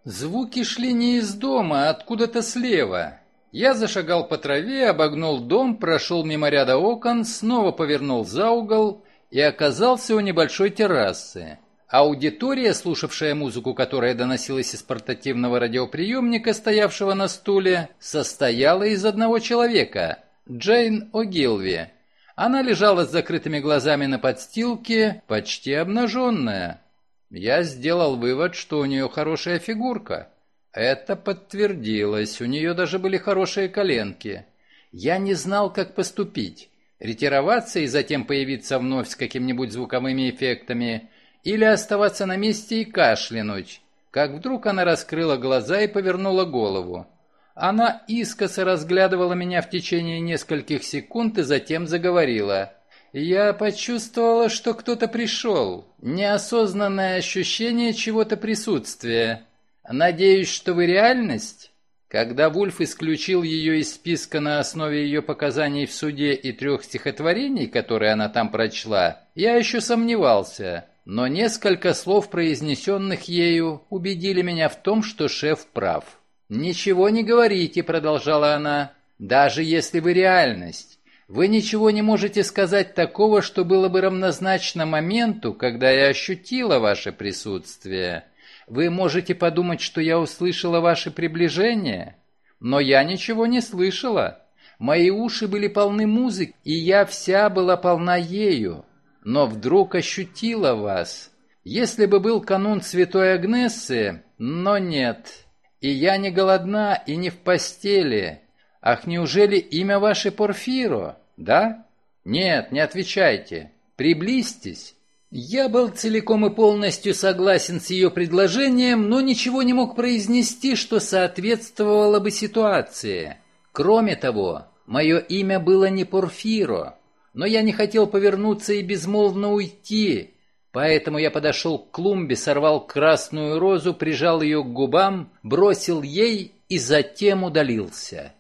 Звуки шли не из дома, а откуда-то слева. Я зашагал по траве, обогнул дом, прошел мимо ряда окон, снова повернул за угол и оказался у небольшой террасы. Аудитория, слушавшая музыку, которая доносилась из портативного радиоприемника, стоявшего на стуле, состояла из одного человека Джейн О'Гилви. Она лежала с закрытыми глазами на подстилке, почти обнаженная. Я сделал вывод, что у нее хорошая фигурка. Это подтвердилось, у нее даже были хорошие коленки. Я не знал, как поступить. Ретироваться и затем появиться вновь с какими-нибудь звуковыми эффектами, или оставаться на месте и кашлянуть. Как вдруг она раскрыла глаза и повернула голову. Она искоса разглядывала меня в течение нескольких секунд и затем заговорила. Я почувствовала, что кто-то пришел. Неосознанное ощущение чего-то присутствия. Надеюсь, что вы реальность? Когда Вульф исключил ее из списка на основе ее показаний в суде и трех стихотворений, которые она там прочла, я еще сомневался. Но несколько слов, произнесенных ею, убедили меня в том, что шеф прав. «Ничего не говорите», — продолжала она, — «даже если вы реальность. Вы ничего не можете сказать такого, что было бы равнозначно моменту, когда я ощутила ваше присутствие. Вы можете подумать, что я услышала ваше приближение, но я ничего не слышала. Мои уши были полны музыки, и я вся была полна ею, но вдруг ощутила вас. Если бы был канун Святой Агнессы, но нет». И я не голодна и не в постели. Ах, неужели имя ваше Порфиро, да? Нет, не отвечайте. Приблизьтесь. Я был целиком и полностью согласен с ее предложением, но ничего не мог произнести, что соответствовало бы ситуации. Кроме того, мое имя было не Порфиро, но я не хотел повернуться и безмолвно уйти, Поэтому я подошел к клумбе, сорвал красную розу, прижал ее к губам, бросил ей и затем удалился.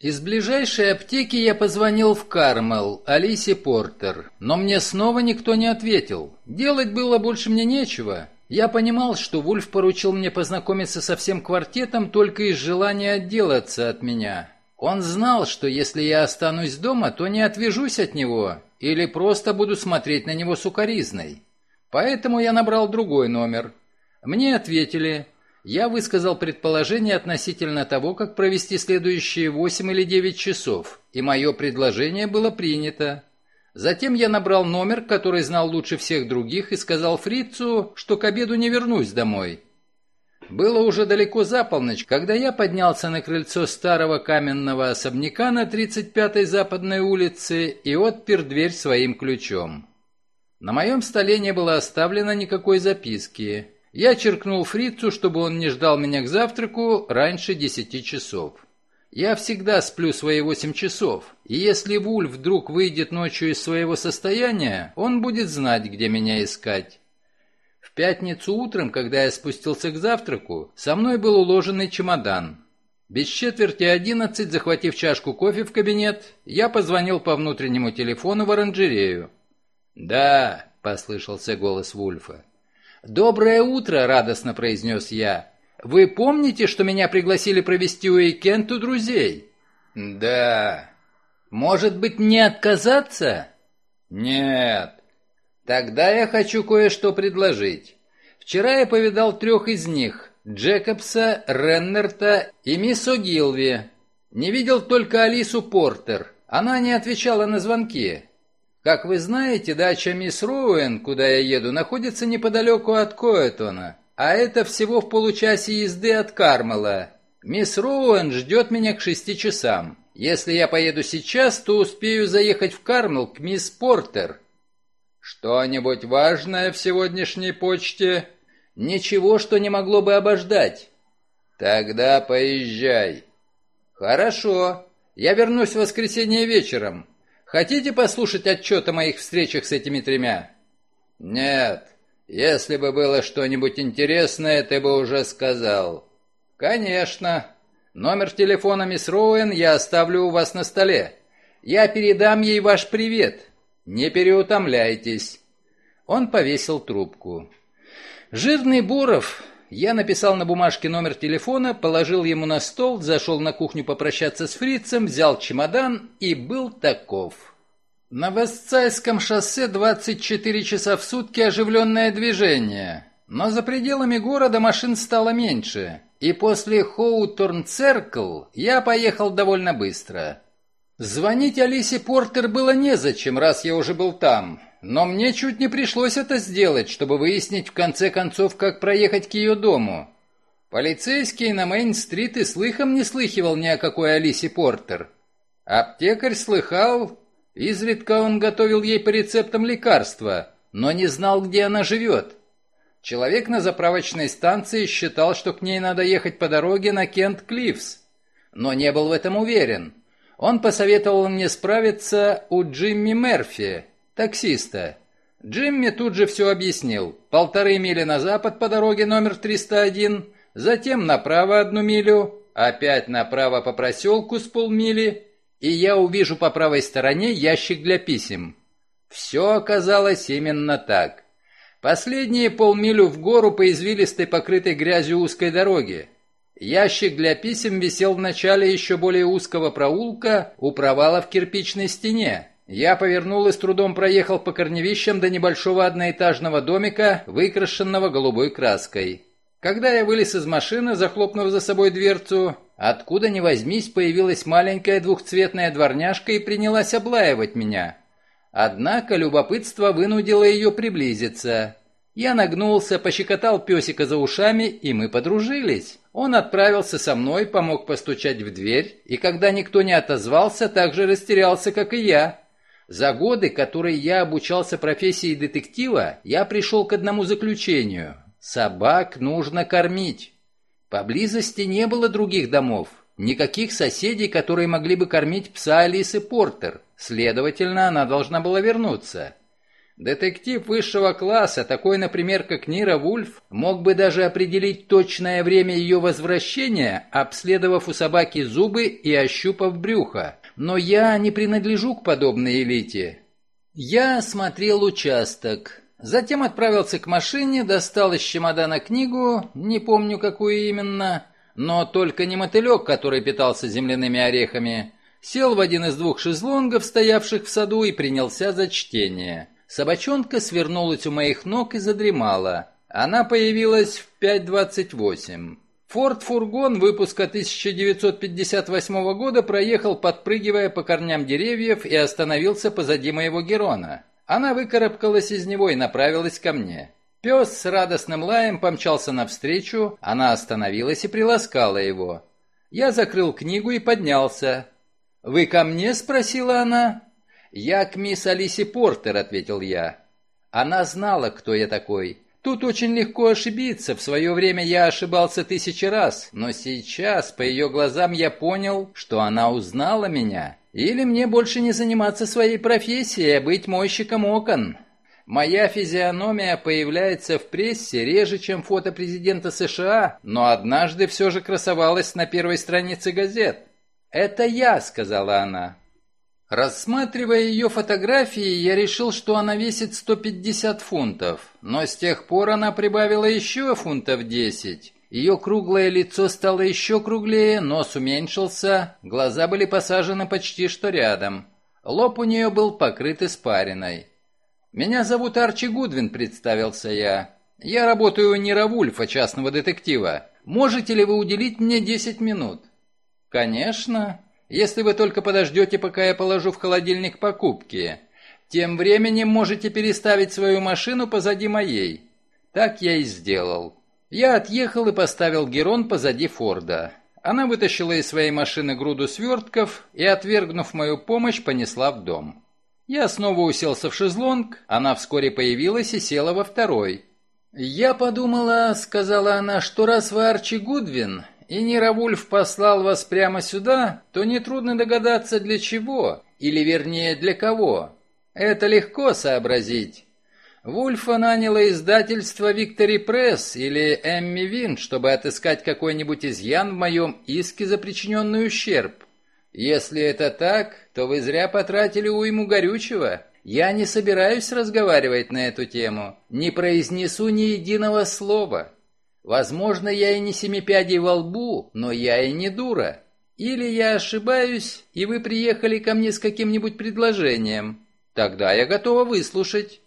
Из ближайшей аптеки я позвонил в Кармел, Алисе Портер, но мне снова никто не ответил. Делать было больше мне нечего. Я понимал, что Вульф поручил мне познакомиться со всем квартетом только из желания отделаться от меня. Он знал, что если я останусь дома, то не отвяжусь от него или просто буду смотреть на него сукоризной. Поэтому я набрал другой номер. Мне ответили. Я высказал предположение относительно того, как провести следующие 8 или 9 часов, и мое предложение было принято. Затем я набрал номер, который знал лучше всех других, и сказал фрицу, что к обеду не вернусь домой. Было уже далеко за полночь, когда я поднялся на крыльцо старого каменного особняка на 35-й западной улице и отпер дверь своим ключом. На моем столе не было оставлено никакой записки. Я черкнул фрицу, чтобы он не ждал меня к завтраку раньше десяти часов. Я всегда сплю свои восемь часов, и если Вуль вдруг выйдет ночью из своего состояния, он будет знать, где меня искать. В пятницу утром, когда я спустился к завтраку, со мной был уложенный чемодан. Без четверти одиннадцать, захватив чашку кофе в кабинет, я позвонил по внутреннему телефону в оранжерею. «Да», — послышался голос Вульфа. «Доброе утро», — радостно произнес я. «Вы помните, что меня пригласили провести уикенд у друзей?» «Да». «Может быть, не отказаться?» «Нет». «Тогда я хочу кое-что предложить. Вчера я повидал трех из них — Джекобса, Реннерта и мисс О'Гилви. Не видел только Алису Портер. Она не отвечала на звонки. Как вы знаете, дача мисс Роуэн, куда я еду, находится неподалеку от Коэтона, а это всего в получасе езды от Кармела. Мисс Роуэн ждет меня к шести часам. Если я поеду сейчас, то успею заехать в Кармел к мисс Портер. Что-нибудь важное в сегодняшней почте? Ничего, что не могло бы обождать. Тогда поезжай. Хорошо. Я вернусь в воскресенье вечером. Хотите послушать отчет о моих встречах с этими тремя?» «Нет. Если бы было что-нибудь интересное, ты бы уже сказал». «Конечно. Номер телефона мисс Роуэн я оставлю у вас на столе. Я передам ей ваш привет. Не переутомляйтесь». Он повесил трубку. «Жирный Буров я написал на бумажке номер телефона, положил ему на стол, зашел на кухню попрощаться с фрицем, взял чемодан и был таков. На Вестсайском шоссе 24 часа в сутки оживленное движение, но за пределами города машин стало меньше, и после Хоуторн-Церкл я поехал довольно быстро. Звонить Алисе Портер было незачем, раз я уже был там. Но мне чуть не пришлось это сделать, чтобы выяснить в конце концов, как проехать к ее дому. Полицейский на Мейн-стрит и слыхом не слыхивал ни о какой Алисе Портер. Аптекарь слыхал, изредка он готовил ей по рецептам лекарства, но не знал, где она живет. Человек на заправочной станции считал, что к ней надо ехать по дороге на Кент-Клиффс, но не был в этом уверен. Он посоветовал мне справиться у Джимми Мерфи, таксиста. Джимми тут же все объяснил. Полторы мили на запад по дороге номер 301, затем направо одну милю, опять направо по проселку с полмили, и я увижу по правой стороне ящик для писем. Все оказалось именно так. Последние полмилю в гору по извилистой покрытой грязью узкой дороге. Ящик для писем висел в начале еще более узкого проулка у провала в кирпичной стене. Я повернул и с трудом проехал по корневищам до небольшого одноэтажного домика, выкрашенного голубой краской. Когда я вылез из машины, захлопнув за собой дверцу, откуда ни возьмись появилась маленькая двухцветная дворняжка и принялась облаивать меня. Однако любопытство вынудило ее приблизиться. Я нагнулся, пощекотал песика за ушами, и мы подружились. Он отправился со мной, помог постучать в дверь, и когда никто не отозвался, так же растерялся, как и я. За годы, которые я обучался профессии детектива, я пришел к одному заключению. Собак нужно кормить. Поблизости не было других домов, никаких соседей, которые могли бы кормить пса Алисы Портер. Следовательно, она должна была вернуться. Детектив высшего класса, такой, например, как Нира Вульф, мог бы даже определить точное время ее возвращения, обследовав у собаки зубы и ощупав брюхо. Но я не принадлежу к подобной элите. Я смотрел участок. Затем отправился к машине, достал из чемодана книгу, не помню какую именно, но только не мотылек, который питался земляными орехами. Сел в один из двух шезлонгов, стоявших в саду, и принялся за чтение. Собачонка свернулась у моих ног и задремала. Она появилась в 5.28. Форд-фургон выпуска 1958 года проехал, подпрыгивая по корням деревьев, и остановился позади моего Герона. Она выкарабкалась из него и направилась ко мне. Пес с радостным лаем помчался навстречу, она остановилась и приласкала его. Я закрыл книгу и поднялся. «Вы ко мне?» — спросила она. «Я к мисс Алисе Портер», — ответил я. Она знала, кто я такой. Тут очень легко ошибиться, в свое время я ошибался тысячи раз, но сейчас по ее глазам я понял, что она узнала меня. Или мне больше не заниматься своей профессией, а быть мойщиком окон. Моя физиономия появляется в прессе реже, чем фото президента США, но однажды все же красовалась на первой странице газет. «Это я», — сказала она. Рассматривая ее фотографии, я решил, что она весит 150 фунтов, но с тех пор она прибавила еще фунтов 10. Ее круглое лицо стало еще круглее, нос уменьшился, глаза были посажены почти что рядом. Лоб у нее был покрыт испариной. «Меня зовут Арчи Гудвин», — представился я. «Я работаю у Нира Вульфа, частного детектива. Можете ли вы уделить мне 10 минут?» «Конечно если вы только подождете, пока я положу в холодильник покупки. Тем временем можете переставить свою машину позади моей». Так я и сделал. Я отъехал и поставил Герон позади Форда. Она вытащила из своей машины груду свертков и, отвергнув мою помощь, понесла в дом. Я снова уселся в шезлонг, она вскоре появилась и села во второй. «Я подумала, — сказала она, — что раз вы Арчи Гудвин, и Нировульф послал вас прямо сюда, то нетрудно догадаться для чего, или вернее для кого. Это легко сообразить. Вульфа наняло издательство «Виктори Пресс» или «Эмми Вин», чтобы отыскать какой-нибудь изъян в моем иске за причиненный ущерб. Если это так, то вы зря потратили уйму горючего. Я не собираюсь разговаривать на эту тему, не произнесу ни единого слова. Возможно, я и не семипядей во лбу, но я и не дура. Или я ошибаюсь, и вы приехали ко мне с каким-нибудь предложением. Тогда я готова выслушать».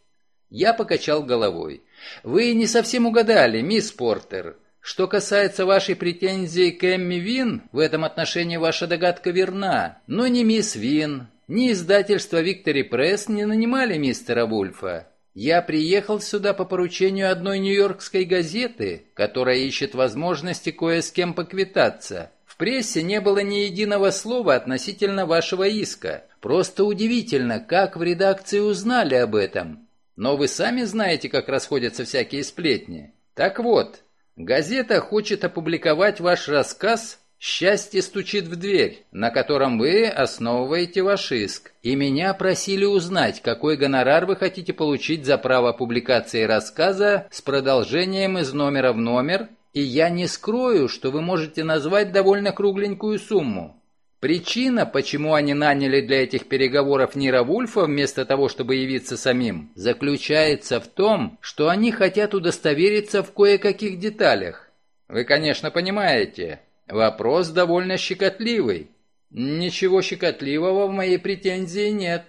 Я покачал головой. «Вы не совсем угадали, мисс Портер. Что касается вашей претензии к Эмми Вин, в этом отношении ваша догадка верна, но ни мисс Вин, ни издательство Виктори Пресс не нанимали мистера Вульфа. Я приехал сюда по поручению одной нью-йоркской газеты, которая ищет возможности кое с кем поквитаться. В прессе не было ни единого слова относительно вашего иска. Просто удивительно, как в редакции узнали об этом. Но вы сами знаете, как расходятся всякие сплетни. Так вот, газета хочет опубликовать ваш рассказ «Счастье стучит в дверь», на котором вы основываете ваш иск. И меня просили узнать, какой гонорар вы хотите получить за право публикации рассказа с продолжением из номера в номер, и я не скрою, что вы можете назвать довольно кругленькую сумму. Причина, почему они наняли для этих переговоров Нира Вульфа вместо того, чтобы явиться самим, заключается в том, что они хотят удостовериться в кое-каких деталях. Вы, конечно, понимаете, Вопрос довольно щекотливый. Ничего щекотливого в моей претензии нет.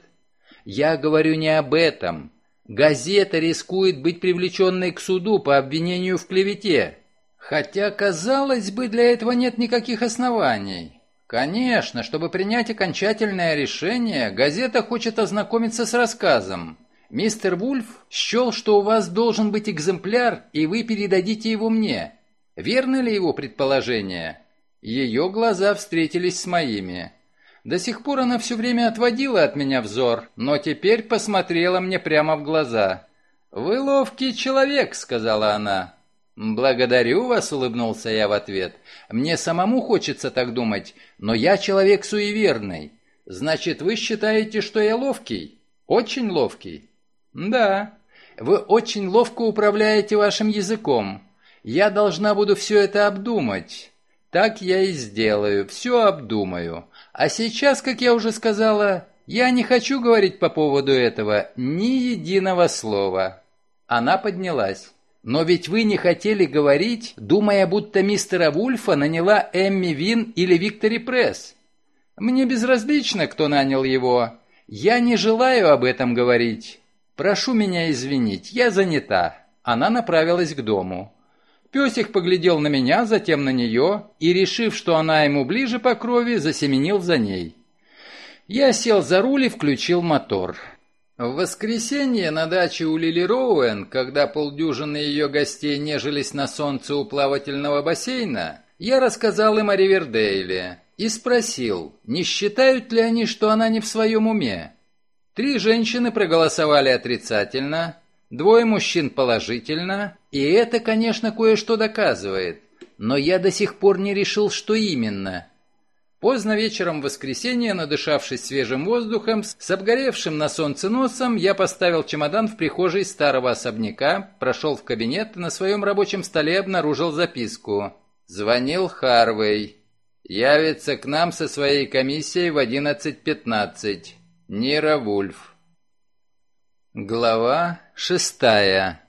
Я говорю не об этом. Газета рискует быть привлеченной к суду по обвинению в клевете. Хотя, казалось бы, для этого нет никаких оснований. Конечно, чтобы принять окончательное решение, газета хочет ознакомиться с рассказом. Мистер Вульф счел, что у вас должен быть экземпляр, и вы передадите его мне. Верно ли его предположение? Ее глаза встретились с моими. До сих пор она все время отводила от меня взор, но теперь посмотрела мне прямо в глаза. «Вы ловкий человек», — сказала она. «Благодарю вас», — улыбнулся я в ответ. «Мне самому хочется так думать, но я человек суеверный. Значит, вы считаете, что я ловкий? Очень ловкий?» «Да. Вы очень ловко управляете вашим языком. Я должна буду все это обдумать. Так я и сделаю, все обдумаю. А сейчас, как я уже сказала, я не хочу говорить по поводу этого ни единого слова. Она поднялась. Но ведь вы не хотели говорить, думая, будто мистера Вульфа наняла Эмми Вин или Виктори Пресс. Мне безразлично, кто нанял его. Я не желаю об этом говорить. Прошу меня извинить, я занята. Она направилась к дому. Песик поглядел на меня, затем на нее, и, решив, что она ему ближе по крови, засеменил за ней. Я сел за руль и включил мотор. В воскресенье на даче у Лили Роуэн, когда полдюжины ее гостей нежились на солнце у плавательного бассейна, я рассказал им о Ривердейле и спросил, не считают ли они, что она не в своем уме. Три женщины проголосовали отрицательно, Двое мужчин положительно, и это, конечно, кое-что доказывает. Но я до сих пор не решил, что именно. Поздно вечером в воскресенье, надышавшись свежим воздухом, с обгоревшим на солнце носом, я поставил чемодан в прихожей старого особняка, прошел в кабинет и на своем рабочем столе обнаружил записку. Звонил Харвей. Явится к нам со своей комиссией в 11.15. Нира Вульф. Глава шестая.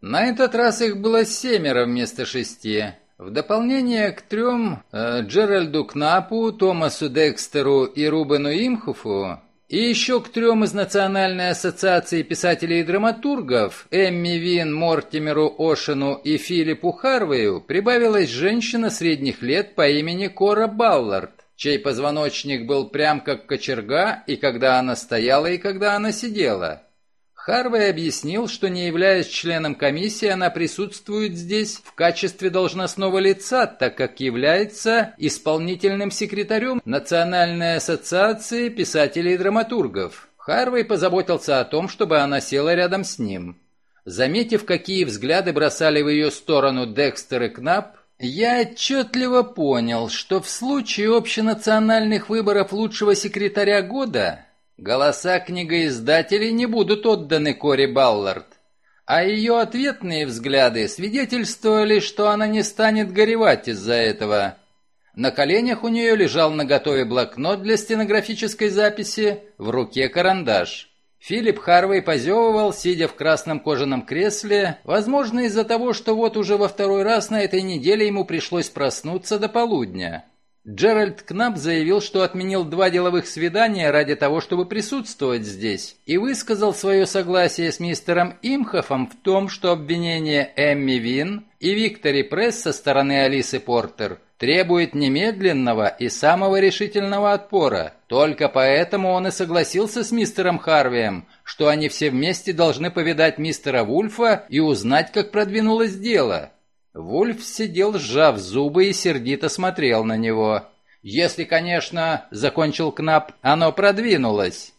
На этот раз их было семеро вместо шести. В дополнение к трем э, Джеральду Кнапу, Томасу Декстеру и Рубену Имхуфу, и еще к трем из Национальной ассоциации писателей и драматургов Эмми Вин, Мортимеру Ошену и Филиппу Харвею прибавилась женщина средних лет по имени Кора Баллард, чей позвоночник был прям как кочерга и когда она стояла, и когда она сидела. Харвей объяснил, что не являясь членом комиссии, она присутствует здесь в качестве должностного лица, так как является исполнительным секретарем Национальной ассоциации писателей и драматургов. Харвей позаботился о том, чтобы она села рядом с ним. Заметив, какие взгляды бросали в ее сторону Декстер и Кнап, я отчетливо понял, что в случае общенациональных выборов лучшего секретаря года Голоса книгоиздателей не будут отданы Кори Баллард, а ее ответные взгляды свидетельствовали, что она не станет горевать из-за этого. На коленях у нее лежал наготове блокнот для стенографической записи, в руке карандаш. Филипп Харвей позевывал, сидя в красном кожаном кресле, возможно, из-за того, что вот уже во второй раз на этой неделе ему пришлось проснуться до полудня. Джеральд Кнап заявил, что отменил два деловых свидания ради того, чтобы присутствовать здесь, и высказал свое согласие с мистером Имхофом в том, что обвинение Эмми Вин и Виктори Пресс со стороны Алисы Портер требует немедленного и самого решительного отпора. Только поэтому он и согласился с мистером Харвием, что они все вместе должны повидать мистера Вульфа и узнать, как продвинулось дело. Вульф сидел, сжав зубы и сердито смотрел на него. «Если, конечно, — закончил Кнап, — оно продвинулось».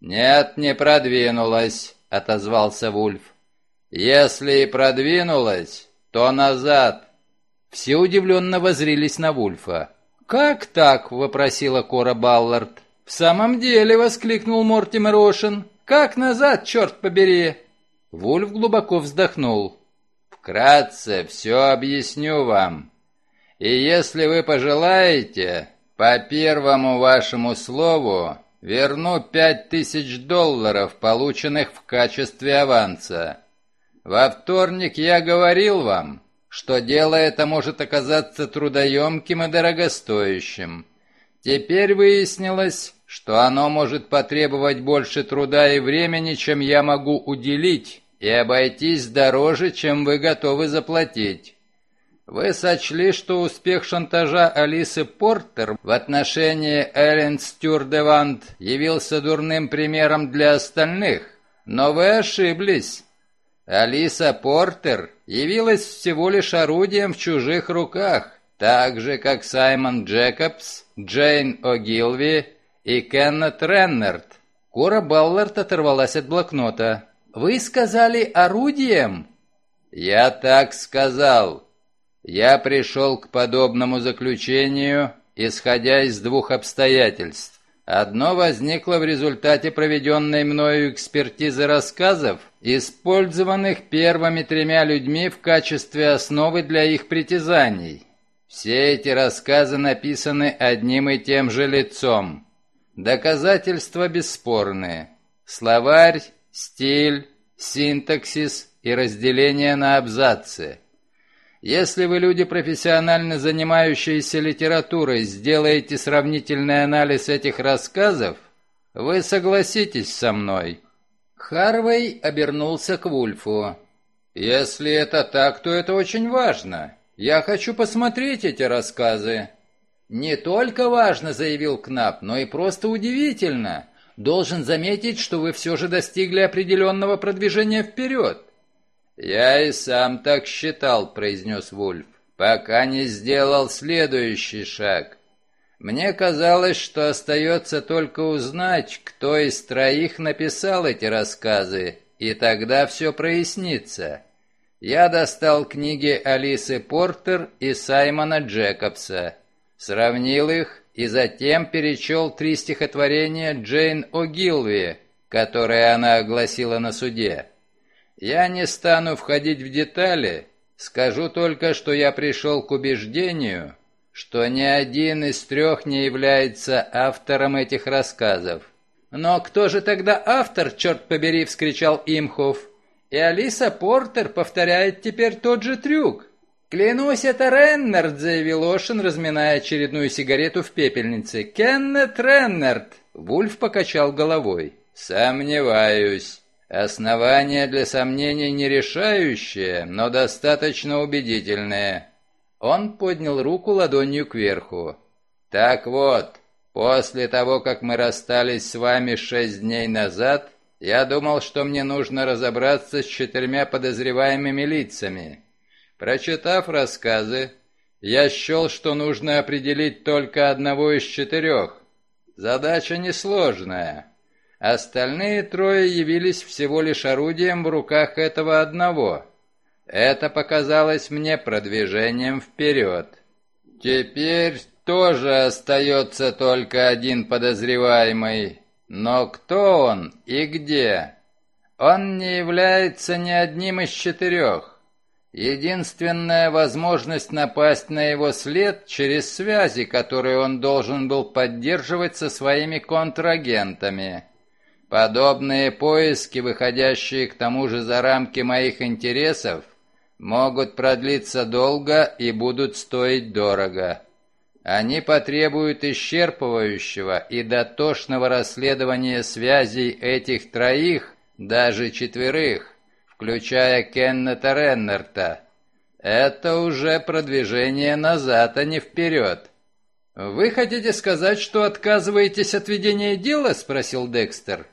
«Нет, не продвинулось», — отозвался Вульф. «Если и продвинулось, то назад». Все удивленно возрились на Вульфа. «Как так?» — вопросила Кора Баллард. «В самом деле!» — воскликнул Мортимер Ошен. «Как назад, черт побери!» Вульф глубоко вздохнул. «Вкратце все объясню вам. И если вы пожелаете, по первому вашему слову верну пять тысяч долларов, полученных в качестве аванса. Во вторник я говорил вам, что дело это может оказаться трудоемким и дорогостоящим. Теперь выяснилось, что оно может потребовать больше труда и времени, чем я могу уделить, и обойтись дороже, чем вы готовы заплатить. Вы сочли, что успех шантажа Алисы Портер в отношении Эллен Стюрдевант явился дурным примером для остальных, но вы ошиблись. Алиса Портер явилась всего лишь орудием в чужих руках, так же, как Саймон Джекобс, Джейн О'Гилви и Кеннет Реннерт. Кора Баллард оторвалась от блокнота. «Вы сказали орудием?» «Я так сказал. Я пришел к подобному заключению, исходя из двух обстоятельств. Одно возникло в результате проведенной мною экспертизы рассказов, использованных первыми тремя людьми в качестве основы для их притязаний. Все эти рассказы написаны одним и тем же лицом. Доказательства бесспорные. Словарь, стиль, синтаксис и разделение на абзацы – если вы люди, профессионально занимающиеся литературой, сделаете сравнительный анализ этих рассказов, вы согласитесь со мной». Харвей обернулся к Вульфу. «Если это так, то это очень важно. Я хочу посмотреть эти рассказы». «Не только важно», — заявил Кнап, — «но и просто удивительно. Должен заметить, что вы все же достигли определенного продвижения вперед. «Я и сам так считал», — произнес Вульф, «пока не сделал следующий шаг. Мне казалось, что остается только узнать, кто из троих написал эти рассказы, и тогда все прояснится. Я достал книги Алисы Портер и Саймона Джекобса, сравнил их и затем перечел три стихотворения Джейн О'Гилви, которые она огласила на суде. Я не стану входить в детали, скажу только, что я пришел к убеждению, что ни один из трех не является автором этих рассказов. «Но кто же тогда автор, черт побери!» — вскричал Имхов. «И Алиса Портер повторяет теперь тот же трюк». «Клянусь, это Реннард», — заявил Ошин, разминая очередную сигарету в пепельнице. «Кеннет Реннард!» Вульф покачал головой. «Сомневаюсь. Основания для сомнений не решающие, но достаточно убедительные. Он поднял руку ладонью кверху. Так вот, после того, как мы расстались с вами шесть дней назад, я думал, что мне нужно разобраться с четырьмя подозреваемыми лицами. Прочитав рассказы, я счел, что нужно определить только одного из четырех. Задача несложная. Остальные трое явились всего лишь орудием в руках этого одного. Это показалось мне продвижением вперед. Теперь тоже остается только один подозреваемый. Но кто он и где? Он не является ни одним из четырех. Единственная возможность напасть на его след через связи, которые он должен был поддерживать со своими контрагентами. Подобные поиски, выходящие к тому же за рамки моих интересов, могут продлиться долго и будут стоить дорого. Они потребуют исчерпывающего и дотошного расследования связей этих троих, даже четверых, включая Кеннета Реннерта. Это уже продвижение назад, а не вперед. «Вы хотите сказать, что отказываетесь от ведения дела?» — спросил Декстер.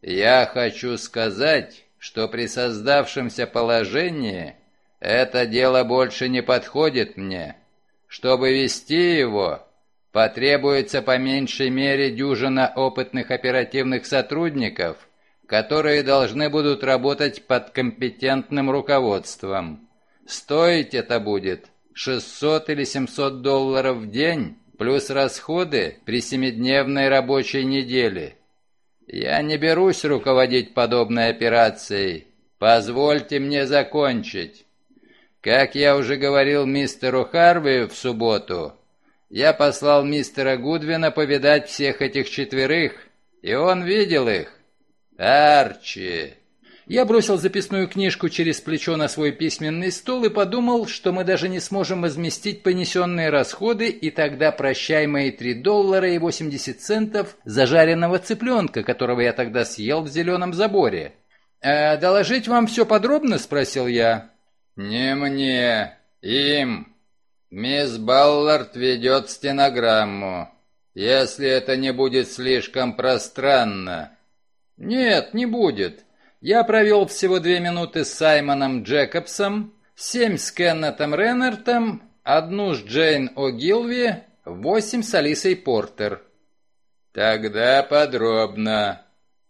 «Я хочу сказать, что при создавшемся положении это дело больше не подходит мне. Чтобы вести его, потребуется по меньшей мере дюжина опытных оперативных сотрудников, которые должны будут работать под компетентным руководством. Стоить это будет 600 или 700 долларов в день, плюс расходы при семидневной рабочей неделе. Я не берусь руководить подобной операцией. Позвольте мне закончить. Как я уже говорил мистеру Харви в субботу, я послал мистера Гудвина повидать всех этих четверых, и он видел их. Арчи, я бросил записную книжку через плечо на свой письменный стол и подумал, что мы даже не сможем возместить понесенные расходы, и тогда прощай мои 3 доллара и 80 центов зажаренного цыпленка, которого я тогда съел в зеленом заборе. «Э, «Доложить вам все подробно?» – спросил я. «Не мне, им. Мисс Баллард ведет стенограмму. Если это не будет слишком пространно». «Нет, не будет. Я провел всего две минуты с Саймоном Джекобсом, семь с Кеннетом Реннертом, одну с Джейн О'Гилви, восемь с Алисой Портер. Тогда подробно.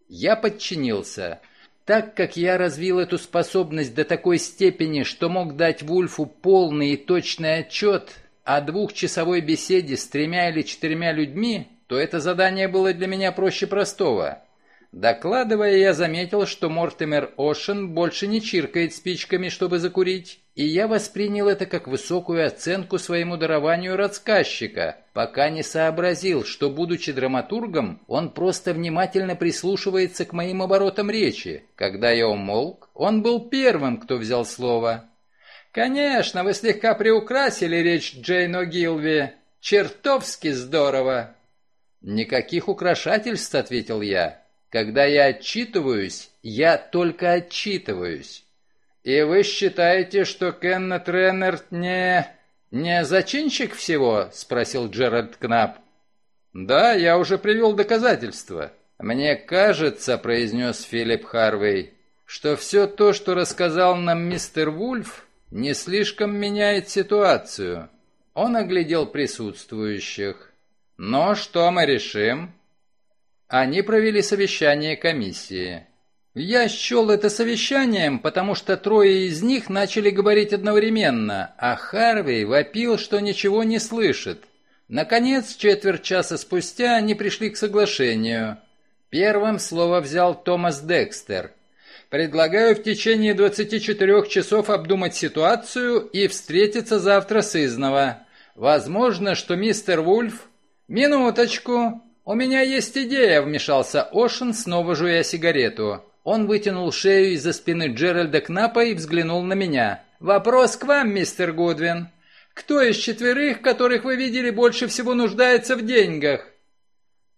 Я подчинился. Так как я развил эту способность до такой степени, что мог дать Вульфу полный и точный отчет о двухчасовой беседе с тремя или четырьмя людьми, то это задание было для меня проще простого. Докладывая, я заметил, что Мортимер Ошен больше не чиркает спичками, чтобы закурить, и я воспринял это как высокую оценку своему дарованию рассказчика, пока не сообразил, что, будучи драматургом, он просто внимательно прислушивается к моим оборотам речи. Когда я умолк, он был первым, кто взял слово. «Конечно, вы слегка приукрасили речь Джейн О'Гилви. Чертовски здорово!» «Никаких украшательств», — ответил я. Когда я отчитываюсь, я только отчитываюсь. И вы считаете, что Кеннет Реннерт не... не зачинщик всего? Спросил Джеральд Кнап. Да, я уже привел доказательства. Мне кажется, произнес Филипп Харвей, что все то, что рассказал нам мистер Вульф, не слишком меняет ситуацию. Он оглядел присутствующих. Но что мы решим? Они провели совещание комиссии. Я счел это совещанием, потому что трое из них начали говорить одновременно, а Харвей вопил, что ничего не слышит. Наконец, четверть часа спустя они пришли к соглашению. Первым слово взял Томас Декстер. «Предлагаю в течение 24 часов обдумать ситуацию и встретиться завтра с Изнова. Возможно, что мистер Вульф...» «Минуточку!» «У меня есть идея», — вмешался Ошен, снова жуя сигарету. Он вытянул шею из-за спины Джеральда Кнапа и взглянул на меня. «Вопрос к вам, мистер Гудвин. Кто из четверых, которых вы видели, больше всего нуждается в деньгах?»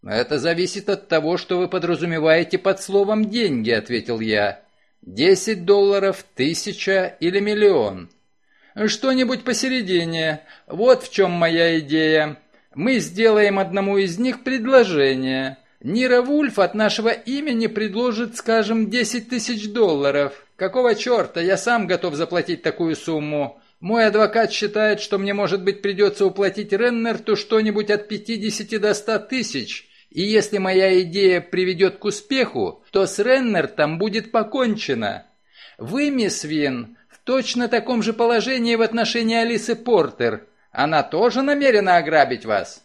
«Это зависит от того, что вы подразумеваете под словом «деньги», — ответил я. «Десять долларов, тысяча или миллион?» «Что-нибудь посередине. Вот в чем моя идея. Мы сделаем одному из них предложение. Нира Вульф от нашего имени предложит, скажем, 10 тысяч долларов. Какого черта, я сам готов заплатить такую сумму. Мой адвокат считает, что мне, может быть, придется уплатить Реннерту что-нибудь от 50 до 100 тысяч. И если моя идея приведет к успеху, то с Реннертом будет покончено. Вы, мисс Вин, в точно таком же положении в отношении Алисы Портер. Она тоже намерена ограбить вас?»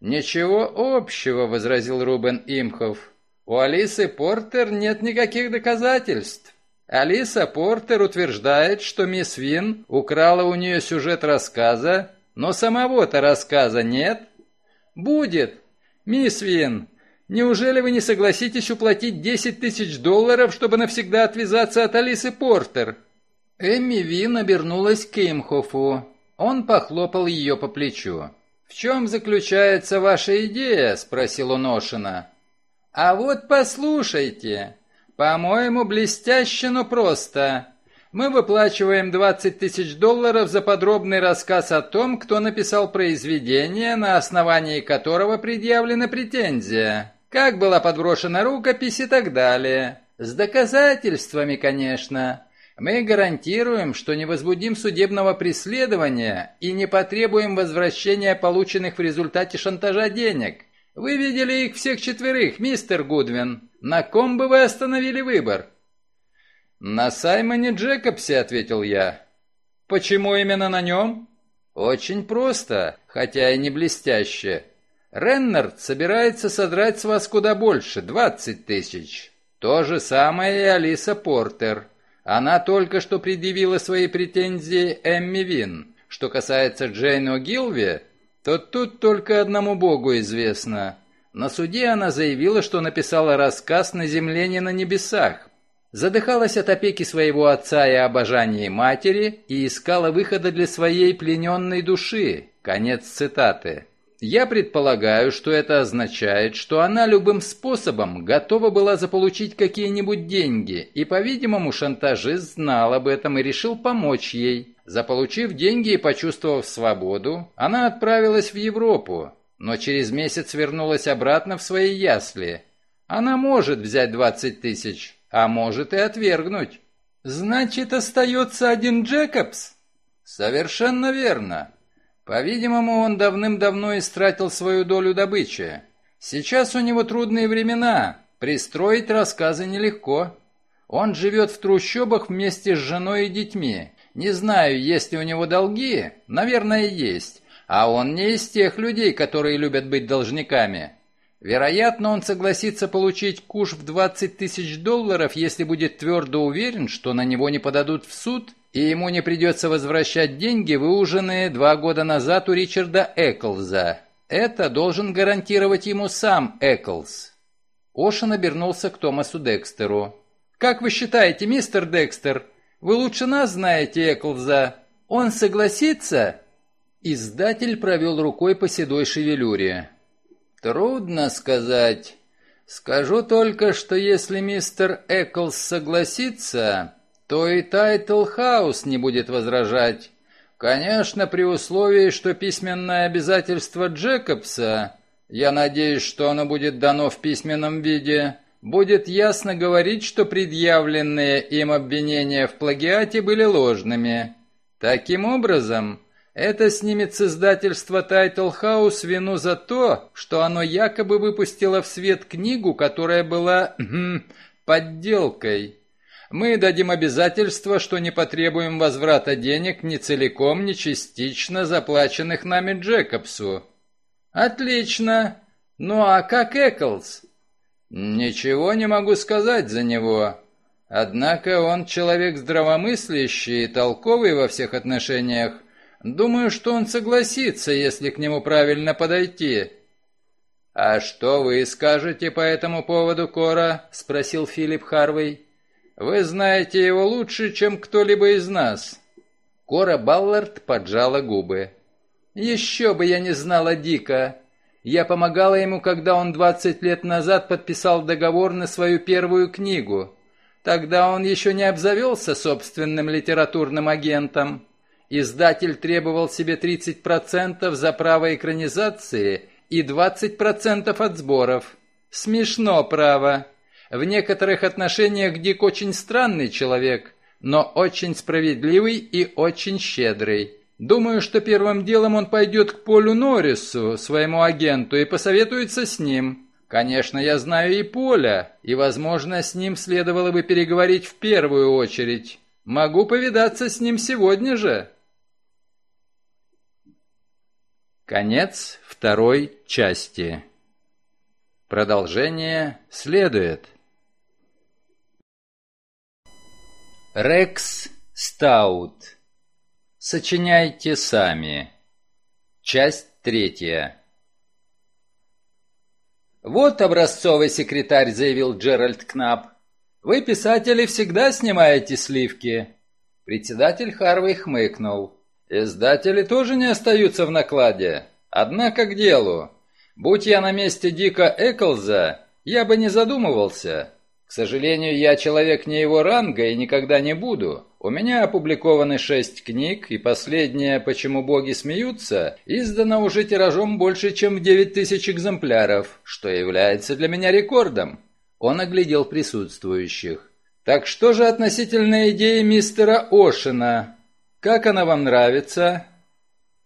«Ничего общего», — возразил Рубен Имхов. «У Алисы Портер нет никаких доказательств. Алиса Портер утверждает, что мисс Вин украла у нее сюжет рассказа, но самого-то рассказа нет. Будет. Мисс Вин, неужели вы не согласитесь уплатить 10 тысяч долларов, чтобы навсегда отвязаться от Алисы Портер?» Эмми Вин обернулась к Имхофу. Он похлопал ее по плечу. «В чем заключается ваша идея?» – спросил он Ошина. «А вот послушайте. По-моему, блестяще, но просто. Мы выплачиваем 20 тысяч долларов за подробный рассказ о том, кто написал произведение, на основании которого предъявлена претензия, как была подброшена рукопись и так далее. С доказательствами, конечно. Мы гарантируем, что не возбудим судебного преследования и не потребуем возвращения полученных в результате шантажа денег. Вы видели их всех четверых, мистер Гудвин. На ком бы вы остановили выбор? «На Саймоне Джекобсе», — ответил я. «Почему именно на нем?» «Очень просто, хотя и не блестяще. Реннард собирается содрать с вас куда больше, двадцать тысяч. То же самое и Алиса Портер. Она только что предъявила свои претензии Эмми Вин. Что касается Джейн О'Гилви, то тут только одному богу известно. На суде она заявила, что написала рассказ на земле не на небесах, задыхалась от опеки своего отца и обожания матери и искала выхода для своей плененной души. Конец цитаты. Я предполагаю, что это означает, что она любым способом готова была заполучить какие-нибудь деньги, и, по-видимому, шантажист знал об этом и решил помочь ей. Заполучив деньги и почувствовав свободу, она отправилась в Европу, но через месяц вернулась обратно в свои ясли. Она может взять 20 тысяч, а может и отвергнуть. Значит, остается один Джекобс? Совершенно верно. По-видимому, он давным-давно истратил свою долю добычи. Сейчас у него трудные времена, пристроить рассказы нелегко. Он живет в трущобах вместе с женой и детьми. Не знаю, есть ли у него долги, наверное, есть. А он не из тех людей, которые любят быть должниками. Вероятно, он согласится получить куш в 20 тысяч долларов, если будет твердо уверен, что на него не подадут в суд, и ему не придется возвращать деньги, выуженные два года назад у Ричарда Эклза. Это должен гарантировать ему сам Эклз. Ошен обернулся к Томасу Декстеру. «Как вы считаете, мистер Декстер, вы лучше нас знаете Эклза. Он согласится?» Издатель провел рукой по седой шевелюре. Трудно сказать. Скажу только, что если мистер Эклс согласится, то и Тайтл Хаус не будет возражать. Конечно, при условии, что письменное обязательство Джекобса, я надеюсь, что оно будет дано в письменном виде, будет ясно говорить, что предъявленные им обвинения в плагиате были ложными. Таким образом, это снимет с издательства Title House вину за то, что оно якобы выпустило в свет книгу, которая была подделкой. Мы дадим обязательство, что не потребуем возврата денег ни целиком, ни частично заплаченных нами Джекобсу. Отлично. Ну а как Эклс? Ничего не могу сказать за него. Однако он человек здравомыслящий и толковый во всех отношениях. Думаю, что он согласится, если к нему правильно подойти. А что вы скажете по этому поводу, Кора? спросил Филипп Харвей. Вы знаете его лучше, чем кто-либо из нас. Кора Баллард поджала губы. Еще бы я не знала Дика. Я помогала ему, когда он 20 лет назад подписал договор на свою первую книгу. Тогда он еще не обзавелся собственным литературным агентом. Издатель требовал себе 30% за право экранизации и 20% от сборов. Смешно, право. В некоторых отношениях Дик очень странный человек, но очень справедливый и очень щедрый. Думаю, что первым делом он пойдет к Полю Норрису, своему агенту, и посоветуется с ним. Конечно, я знаю и Поля, и, возможно, с ним следовало бы переговорить в первую очередь. Могу повидаться с ним сегодня же. Конец второй части. Продолжение следует. Рекс Стаут. Сочиняйте сами. Часть третья. «Вот образцовый секретарь», — заявил Джеральд Кнап. «Вы, писатели, всегда снимаете сливки». Председатель Харвей хмыкнул. Издатели тоже не остаются в накладе. Однако к делу. Будь я на месте Дика Эклза, я бы не задумывался. Сожалению, я человек не его ранга и никогда не буду. У меня опубликованы шесть книг, и последняя «Почему боги смеются» издана уже тиражом больше, чем в девять тысяч экземпляров, что является для меня рекордом. Он оглядел присутствующих. «Так что же относительно идеи мистера Ошина? Как она вам нравится?»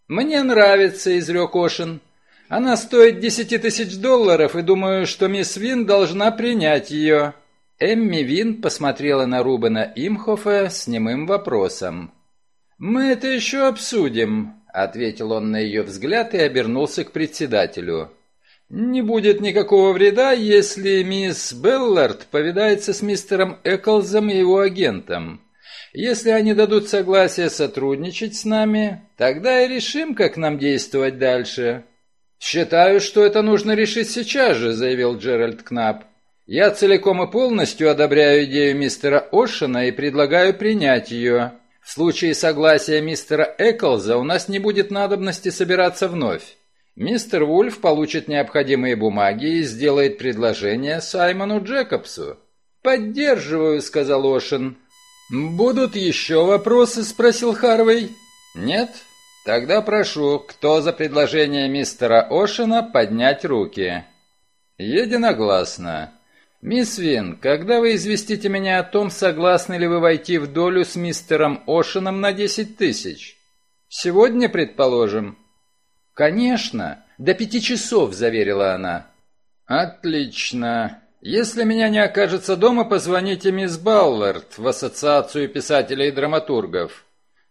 «Мне нравится», — изрек Ошин. «Она стоит десяти тысяч долларов, и думаю, что мисс Вин должна принять ее». Эмми Вин посмотрела на Рубена Имхофа с немым вопросом. «Мы это еще обсудим», — ответил он на ее взгляд и обернулся к председателю. «Не будет никакого вреда, если мисс Беллард повидается с мистером Эклзом и его агентом. Если они дадут согласие сотрудничать с нами, тогда и решим, как нам действовать дальше». «Считаю, что это нужно решить сейчас же», — заявил Джеральд Кнап. Я целиком и полностью одобряю идею мистера Ошена и предлагаю принять ее. В случае согласия мистера Эклза у нас не будет надобности собираться вновь. Мистер Вульф получит необходимые бумаги и сделает предложение Саймону Джекобсу. «Поддерживаю», — сказал Ошен. «Будут еще вопросы?» — спросил Харвей. «Нет? Тогда прошу, кто за предложение мистера Ошена поднять руки?» «Единогласно. «Мисс Вин, когда вы известите меня о том, согласны ли вы войти в долю с мистером Ошином на десять тысяч? Сегодня, предположим?» «Конечно, до пяти часов», — заверила она. «Отлично. Если меня не окажется дома, позвоните мисс Баллард в Ассоциацию писателей и драматургов.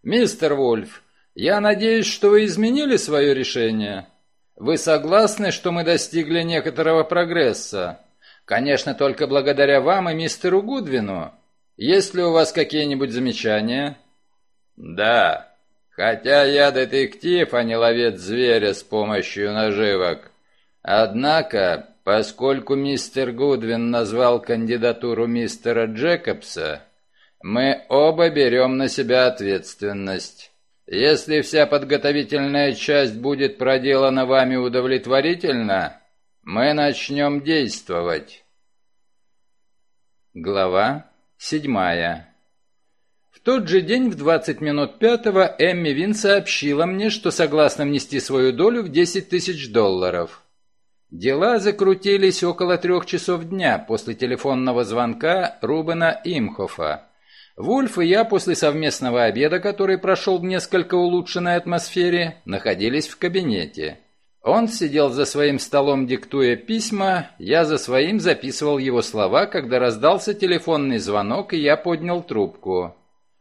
Мистер Вульф, я надеюсь, что вы изменили свое решение. Вы согласны, что мы достигли некоторого прогресса?» Конечно, только благодаря вам и мистеру Гудвину. Есть ли у вас какие-нибудь замечания? Да. Хотя я детектив, а не ловец зверя с помощью наживок. Однако, поскольку мистер Гудвин назвал кандидатуру мистера Джекобса, мы оба берем на себя ответственность. Если вся подготовительная часть будет проделана вами удовлетворительно, мы начнем действовать. Глава седьмая В тот же день в 20 минут пятого Эмми Вин сообщила мне, что согласна внести свою долю в 10 тысяч долларов. Дела закрутились около трех часов дня после телефонного звонка Рубена Имхофа. Вульф и я после совместного обеда, который прошел в несколько улучшенной атмосфере, находились в кабинете. Он сидел за своим столом, диктуя письма, я за своим записывал его слова, когда раздался телефонный звонок, и я поднял трубку.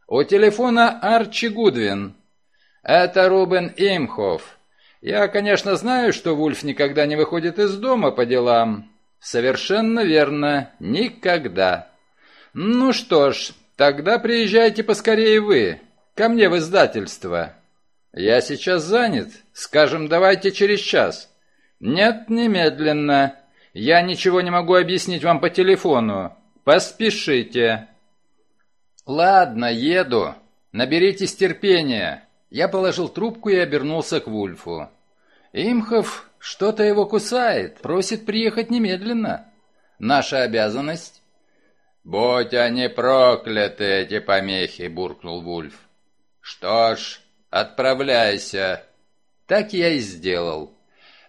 «У телефона Арчи Гудвин». «Это Рубен Имхоф. Я, конечно, знаю, что Вульф никогда не выходит из дома по делам». «Совершенно верно. Никогда». «Ну что ж, тогда приезжайте поскорее вы. Ко мне в издательство». «Я сейчас занят. Скажем, давайте через час». «Нет, немедленно. Я ничего не могу объяснить вам по телефону. Поспешите». «Ладно, еду. Наберитесь терпения». Я положил трубку и обернулся к Вульфу. «Имхов что-то его кусает, просит приехать немедленно. Наша обязанность?» «Будь они прокляты, эти помехи!» — буркнул Вульф. «Что ж, «Отправляйся!» Так я и сделал.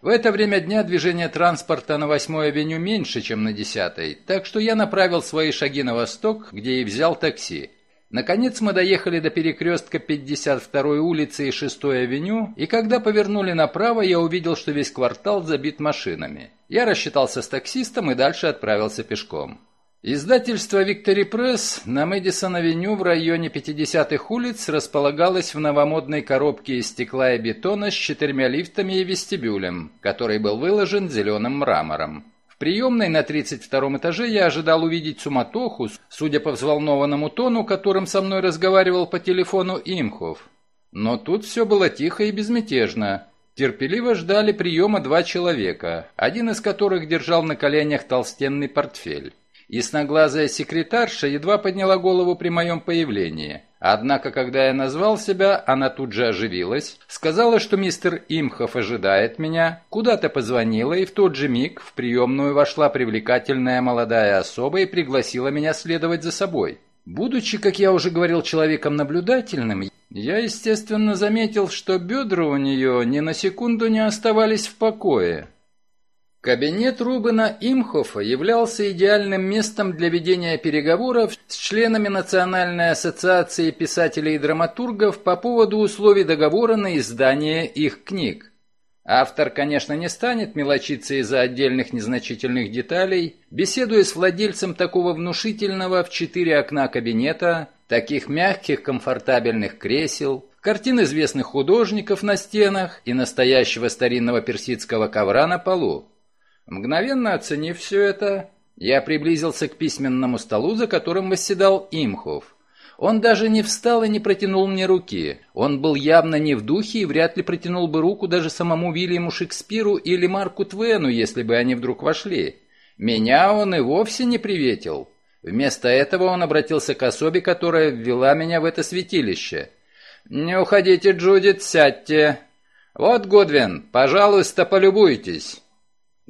В это время дня движение транспорта на 8-й авеню меньше, чем на 10-й, так что я направил свои шаги на восток, где и взял такси. Наконец мы доехали до перекрестка 52-й улицы и 6-й авеню, и когда повернули направо, я увидел, что весь квартал забит машинами. Я рассчитался с таксистом и дальше отправился пешком. Издательство «Виктори Пресс» на Мэдисон-авеню в районе 50-х улиц располагалось в новомодной коробке из стекла и бетона с четырьмя лифтами и вестибюлем, который был выложен зеленым мрамором. В приемной на 32-м этаже я ожидал увидеть суматоху, судя по взволнованному тону, которым со мной разговаривал по телефону Имхов. Но тут все было тихо и безмятежно. Терпеливо ждали приема два человека, один из которых держал на коленях толстенный портфель. Ясноглазая секретарша едва подняла голову при моем появлении. Однако, когда я назвал себя, она тут же оживилась, сказала, что мистер Имхов ожидает меня, куда-то позвонила, и в тот же миг в приемную вошла привлекательная молодая особа и пригласила меня следовать за собой. Будучи, как я уже говорил, человеком наблюдательным, я, естественно, заметил, что бедра у нее ни на секунду не оставались в покое. Кабинет Рубена Имхофа являлся идеальным местом для ведения переговоров с членами Национальной ассоциации писателей и драматургов по поводу условий договора на издание их книг. Автор, конечно, не станет мелочиться из-за отдельных незначительных деталей, беседуя с владельцем такого внушительного в четыре окна кабинета, таких мягких комфортабельных кресел, картин известных художников на стенах и настоящего старинного персидского ковра на полу. Мгновенно оценив все это, я приблизился к письменному столу, за которым восседал Имхов. Он даже не встал и не протянул мне руки. Он был явно не в духе и вряд ли протянул бы руку даже самому Вильяму Шекспиру или Марку Твену, если бы они вдруг вошли. Меня он и вовсе не приветил. Вместо этого он обратился к особе, которая ввела меня в это святилище. «Не уходите, Джудит, сядьте. Вот, Годвин, пожалуйста, полюбуйтесь».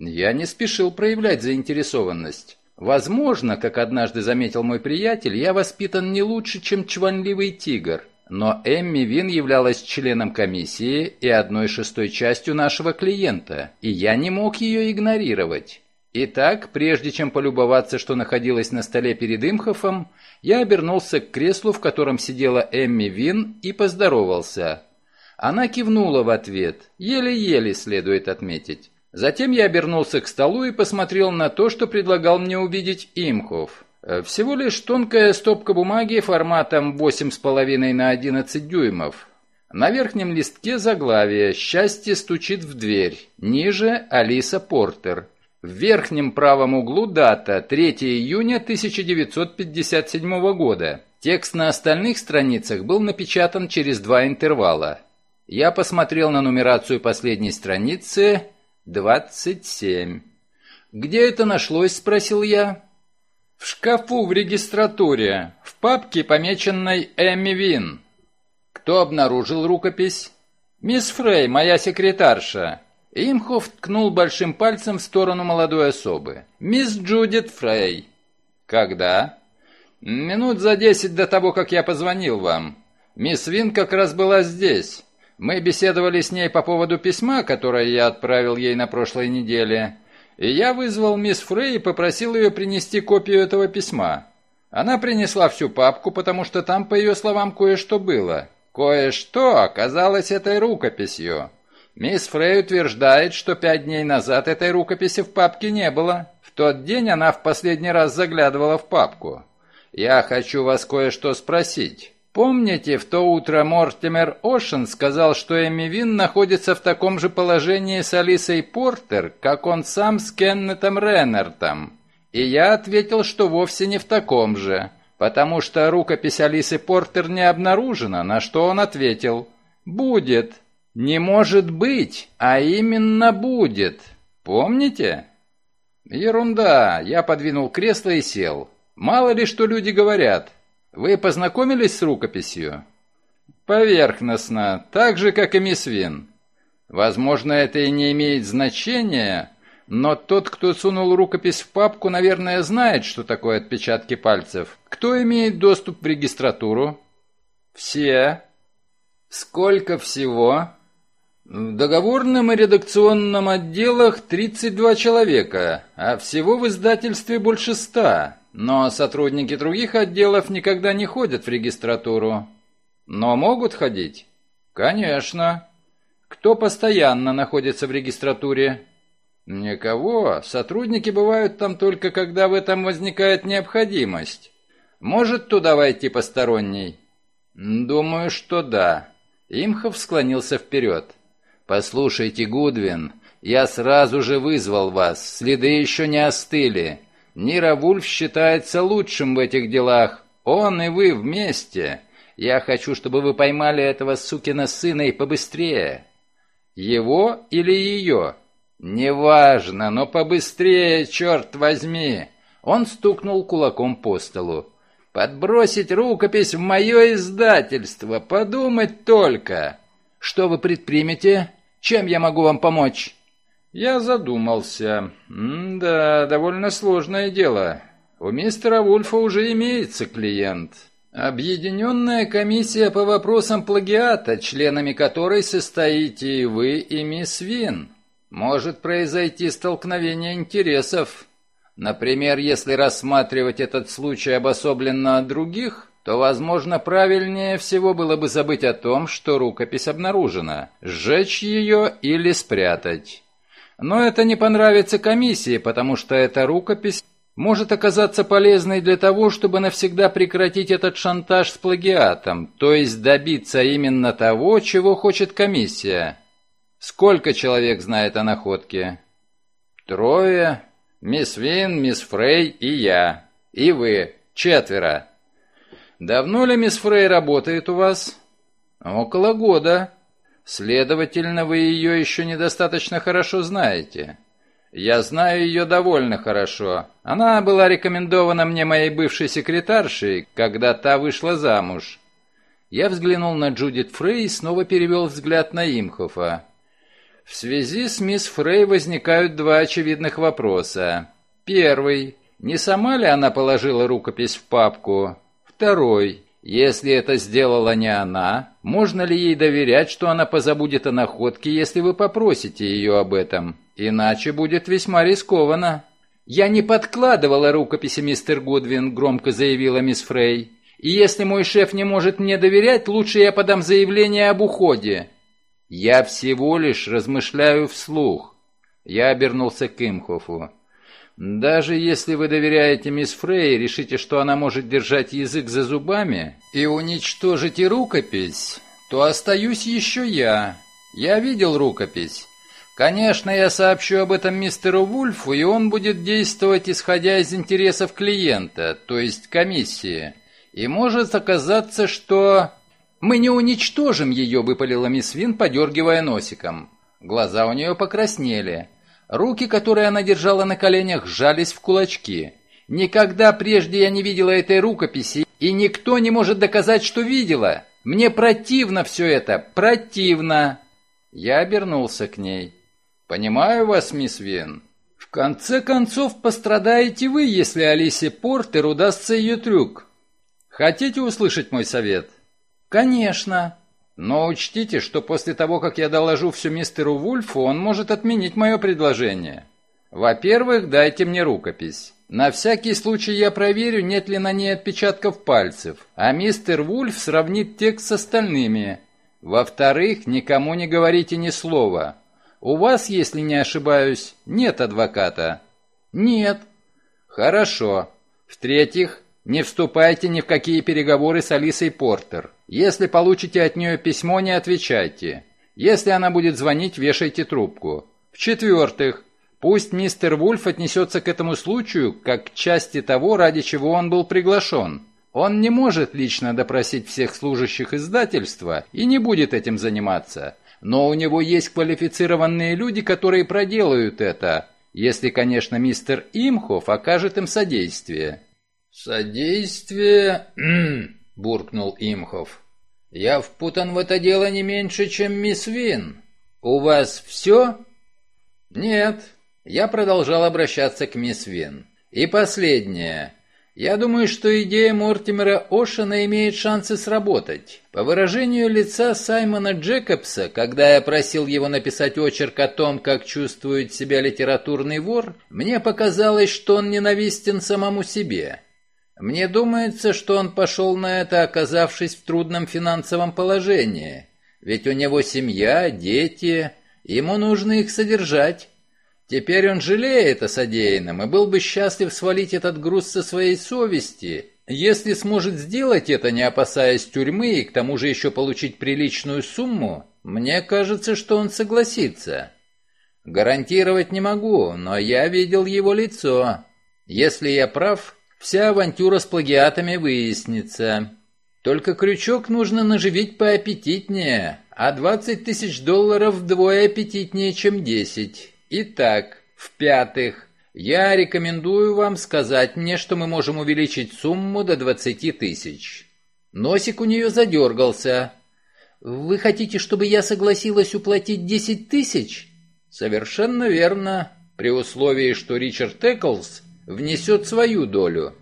Я не спешил проявлять заинтересованность. Возможно, как однажды заметил мой приятель, я воспитан не лучше, чем чванливый тигр. Но Эмми Вин являлась членом комиссии и одной шестой частью нашего клиента, и я не мог ее игнорировать. Итак, прежде чем полюбоваться, что находилось на столе перед Имхофом, я обернулся к креслу, в котором сидела Эмми Вин, и поздоровался. Она кивнула в ответ, еле-еле следует отметить. Затем я обернулся к столу и посмотрел на то, что предлагал мне увидеть Имхов. Э, всего лишь тонкая стопка бумаги форматом 8,5 на 11 дюймов. На верхнем листке заглавие «Счастье стучит в дверь». Ниже «Алиса Портер». В верхнем правом углу дата 3 июня 1957 года. Текст на остальных страницах был напечатан через два интервала. Я посмотрел на нумерацию последней страницы «Двадцать семь». «Где это нашлось?» – спросил я. «В шкафу в регистратуре, в папке, помеченной Эмми Вин». «Кто обнаружил рукопись?» «Мисс Фрей, моя секретарша». Имхов ткнул большим пальцем в сторону молодой особы. «Мисс Джудит Фрей». «Когда?» «Минут за десять до того, как я позвонил вам. Мисс Вин как раз была здесь. Мы беседовали с ней по поводу письма, которое я отправил ей на прошлой неделе, и я вызвал мисс Фрей и попросил ее принести копию этого письма. Она принесла всю папку, потому что там, по ее словам, кое-что было. Кое-что оказалось этой рукописью. Мисс Фрей утверждает, что пять дней назад этой рукописи в папке не было. В тот день она в последний раз заглядывала в папку. Я хочу вас кое-что спросить. Помните, в то утро Мортимер Ошен сказал, что Эми Вин находится в таком же положении с Алисой Портер, как он сам с Кеннетом Реннертом? И я ответил, что вовсе не в таком же, потому что рукопись Алисы Портер не обнаружена, на что он ответил «Будет». «Не может быть, а именно будет. Помните?» «Ерунда!» Я подвинул кресло и сел. «Мало ли что люди говорят. Вы познакомились с рукописью? Поверхностно, так же, как и мисс Вин. Возможно, это и не имеет значения, но тот, кто сунул рукопись в папку, наверное, знает, что такое отпечатки пальцев. Кто имеет доступ в регистратуру? Все. Сколько всего? В договорном и редакционном отделах 32 человека, а всего в издательстве больше ста. Но сотрудники других отделов никогда не ходят в регистратуру. Но могут ходить? Конечно. Кто постоянно находится в регистратуре? Никого. Сотрудники бывают там только когда в этом возникает необходимость. Может туда войти посторонний? Думаю, что да. Имхов склонился вперед. «Послушайте, Гудвин, я сразу же вызвал вас, следы еще не остыли. Нира Вульф считается лучшим в этих делах. Он и вы вместе. Я хочу, чтобы вы поймали этого сукина сына и побыстрее. Его или ее? Неважно, но побыстрее, черт возьми. Он стукнул кулаком по столу. Подбросить рукопись в мое издательство, подумать только. Что вы предпримете? Чем я могу вам помочь? Я задумался. Да, довольно сложное дело. У мистера Вульфа уже имеется клиент. Объединенная комиссия по вопросам плагиата, членами которой состоите и вы, и мисс Вин. Может произойти столкновение интересов. Например, если рассматривать этот случай обособленно от других, то, возможно, правильнее всего было бы забыть о том, что рукопись обнаружена, сжечь ее или спрятать. Но это не понравится комиссии, потому что эта рукопись может оказаться полезной для того, чтобы навсегда прекратить этот шантаж с плагиатом, то есть добиться именно того, чего хочет комиссия. Сколько человек знает о находке? Трое. Мисс Вин, мисс Фрей и я. И вы. Четверо. Давно ли мисс Фрей работает у вас? Около года. Следовательно, вы ее еще недостаточно хорошо знаете. Я знаю ее довольно хорошо. Она была рекомендована мне моей бывшей секретаршей, когда та вышла замуж. Я взглянул на Джудит Фрей и снова перевел взгляд на Имхофа. В связи с мисс Фрей возникают два очевидных вопроса. Первый. Не сама ли она положила рукопись в папку? Второй. Если это сделала не она, можно ли ей доверять, что она позабудет о находке, если вы попросите ее об этом? Иначе будет весьма рискованно. «Я не подкладывала рукописи, мистер Гудвин», — громко заявила мисс Фрей. «И если мой шеф не может мне доверять, лучше я подам заявление об уходе. «Я всего лишь размышляю вслух». Я обернулся к Имхофу. «Даже если вы доверяете мисс Фрей решите, что она может держать язык за зубами и уничтожить и рукопись, то остаюсь еще я. Я видел рукопись. Конечно, я сообщу об этом мистеру Вульфу, и он будет действовать, исходя из интересов клиента, то есть комиссии. И может оказаться, что «Мы не уничтожим ее», — выпалила мисс Вин, подергивая носиком. Глаза у нее покраснели. Руки, которые она держала на коленях, сжались в кулачки. «Никогда прежде я не видела этой рукописи, и никто не может доказать, что видела. Мне противно все это, противно!» Я обернулся к ней. «Понимаю вас, мисс Вин. В конце концов, пострадаете вы, если Алисе Портер удастся ее трюк. Хотите услышать мой совет?» «Конечно. Но учтите, что после того, как я доложу все мистеру Вульфу, он может отменить мое предложение. Во-первых, дайте мне рукопись. На всякий случай я проверю, нет ли на ней отпечатков пальцев, а мистер Вульф сравнит текст с остальными. Во-вторых, никому не говорите ни слова. У вас, если не ошибаюсь, нет адвоката?» «Нет». «Хорошо. В-третьих, не вступайте ни в какие переговоры с Алисой Портер. Если получите от нее письмо, не отвечайте. Если она будет звонить, вешайте трубку. В-четвертых, пусть мистер Вульф отнесется к этому случаю как к части того, ради чего он был приглашен. Он не может лично допросить всех служащих издательства и не будет этим заниматься. Но у него есть квалифицированные люди, которые проделают это, если, конечно, мистер Имхов окажет им содействие. «Содействие...» — буркнул Имхов. «Я впутан в это дело не меньше, чем мисс Вин. У вас все?» «Нет». Я продолжал обращаться к мисс Вин. «И последнее. Я думаю, что идея Мортимера Ошена имеет шансы сработать. По выражению лица Саймона Джекобса, когда я просил его написать очерк о том, как чувствует себя литературный вор, мне показалось, что он ненавистен самому себе. Мне думается, что он пошел на это, оказавшись в трудном финансовом положении. Ведь у него семья, дети, ему нужно их содержать. Теперь он жалеет о содеянном и был бы счастлив свалить этот груз со своей совести, если сможет сделать это, не опасаясь тюрьмы и к тому же еще получить приличную сумму, мне кажется, что он согласится. Гарантировать не могу, но я видел его лицо. Если я прав, Вся авантюра с плагиатами выяснится. Только крючок нужно наживить поаппетитнее, а 20 тысяч долларов вдвое аппетитнее, чем 10. Итак, в-пятых, Я рекомендую вам сказать мне, что мы можем увеличить сумму до 20 тысяч». Носик у нее задергался. «Вы хотите, чтобы я согласилась уплатить 10 тысяч?» «Совершенно верно, при условии, что Ричард Эклс внесет свою долю».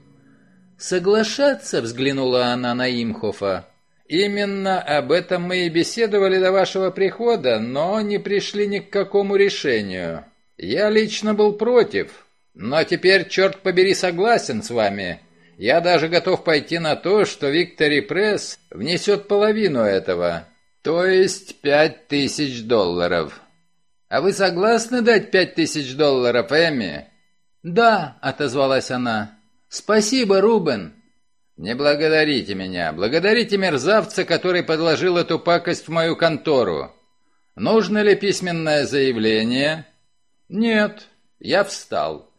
«Соглашаться?» — взглянула она на Имхофа. «Именно об этом мы и беседовали до вашего прихода, но не пришли ни к какому решению. Я лично был против, но теперь, черт побери, согласен с вами. Я даже готов пойти на то, что Виктори Пресс внесет половину этого, то есть пять тысяч долларов. А вы согласны дать пять тысяч долларов, Эми?» «Да», — отозвалась она. «Спасибо, Рубен». «Не благодарите меня. Благодарите мерзавца, который подложил эту пакость в мою контору. Нужно ли письменное заявление?» «Нет». Я встал.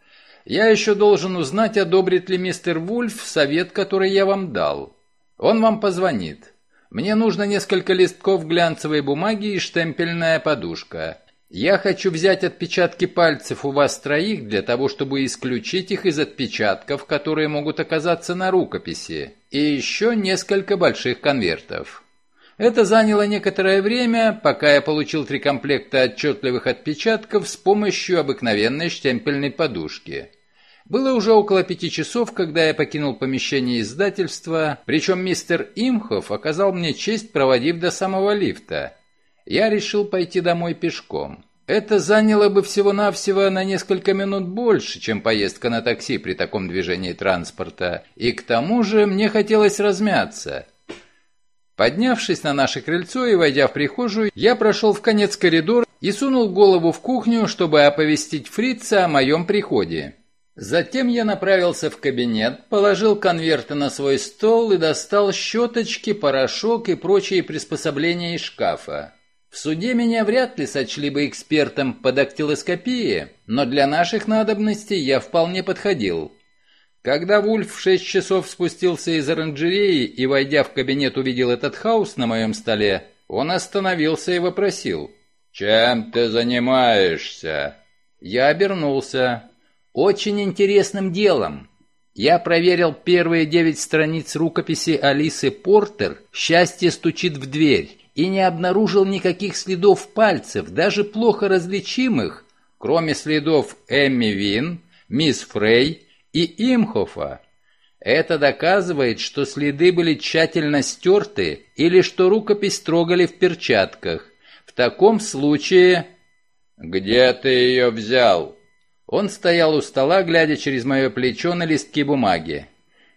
«Я еще должен узнать, одобрит ли мистер Вульф совет, который я вам дал. Он вам позвонит. Мне нужно несколько листков глянцевой бумаги и штемпельная подушка. Я хочу взять отпечатки пальцев у вас троих для того, чтобы исключить их из отпечатков, которые могут оказаться на рукописи, и еще несколько больших конвертов. Это заняло некоторое время, пока я получил три комплекта отчетливых отпечатков с помощью обыкновенной штемпельной подушки. Было уже около пяти часов, когда я покинул помещение издательства, причем мистер Имхов оказал мне честь, проводив до самого лифта – я решил пойти домой пешком. Это заняло бы всего-навсего на несколько минут больше, чем поездка на такси при таком движении транспорта, и к тому же мне хотелось размяться. Поднявшись на наше крыльцо и войдя в прихожую, я прошел в конец коридора и сунул голову в кухню, чтобы оповестить фрица о моем приходе. Затем я направился в кабинет, положил конверты на свой стол и достал щеточки, порошок и прочие приспособления из шкафа. В суде меня вряд ли сочли бы экспертом по дактилоскопии, но для наших надобностей я вполне подходил. Когда Вульф в шесть часов спустился из оранжереи и, войдя в кабинет, увидел этот хаос на моем столе, он остановился и вопросил. «Чем ты занимаешься?» Я обернулся. «Очень интересным делом. Я проверил первые девять страниц рукописи Алисы Портер «Счастье стучит в дверь» и не обнаружил никаких следов пальцев, даже плохо различимых, кроме следов Эмми Вин, мисс Фрей и Имхофа. Это доказывает, что следы были тщательно стерты или что рукопись трогали в перчатках. В таком случае... «Где ты ее взял?» Он стоял у стола, глядя через мое плечо на листки бумаги.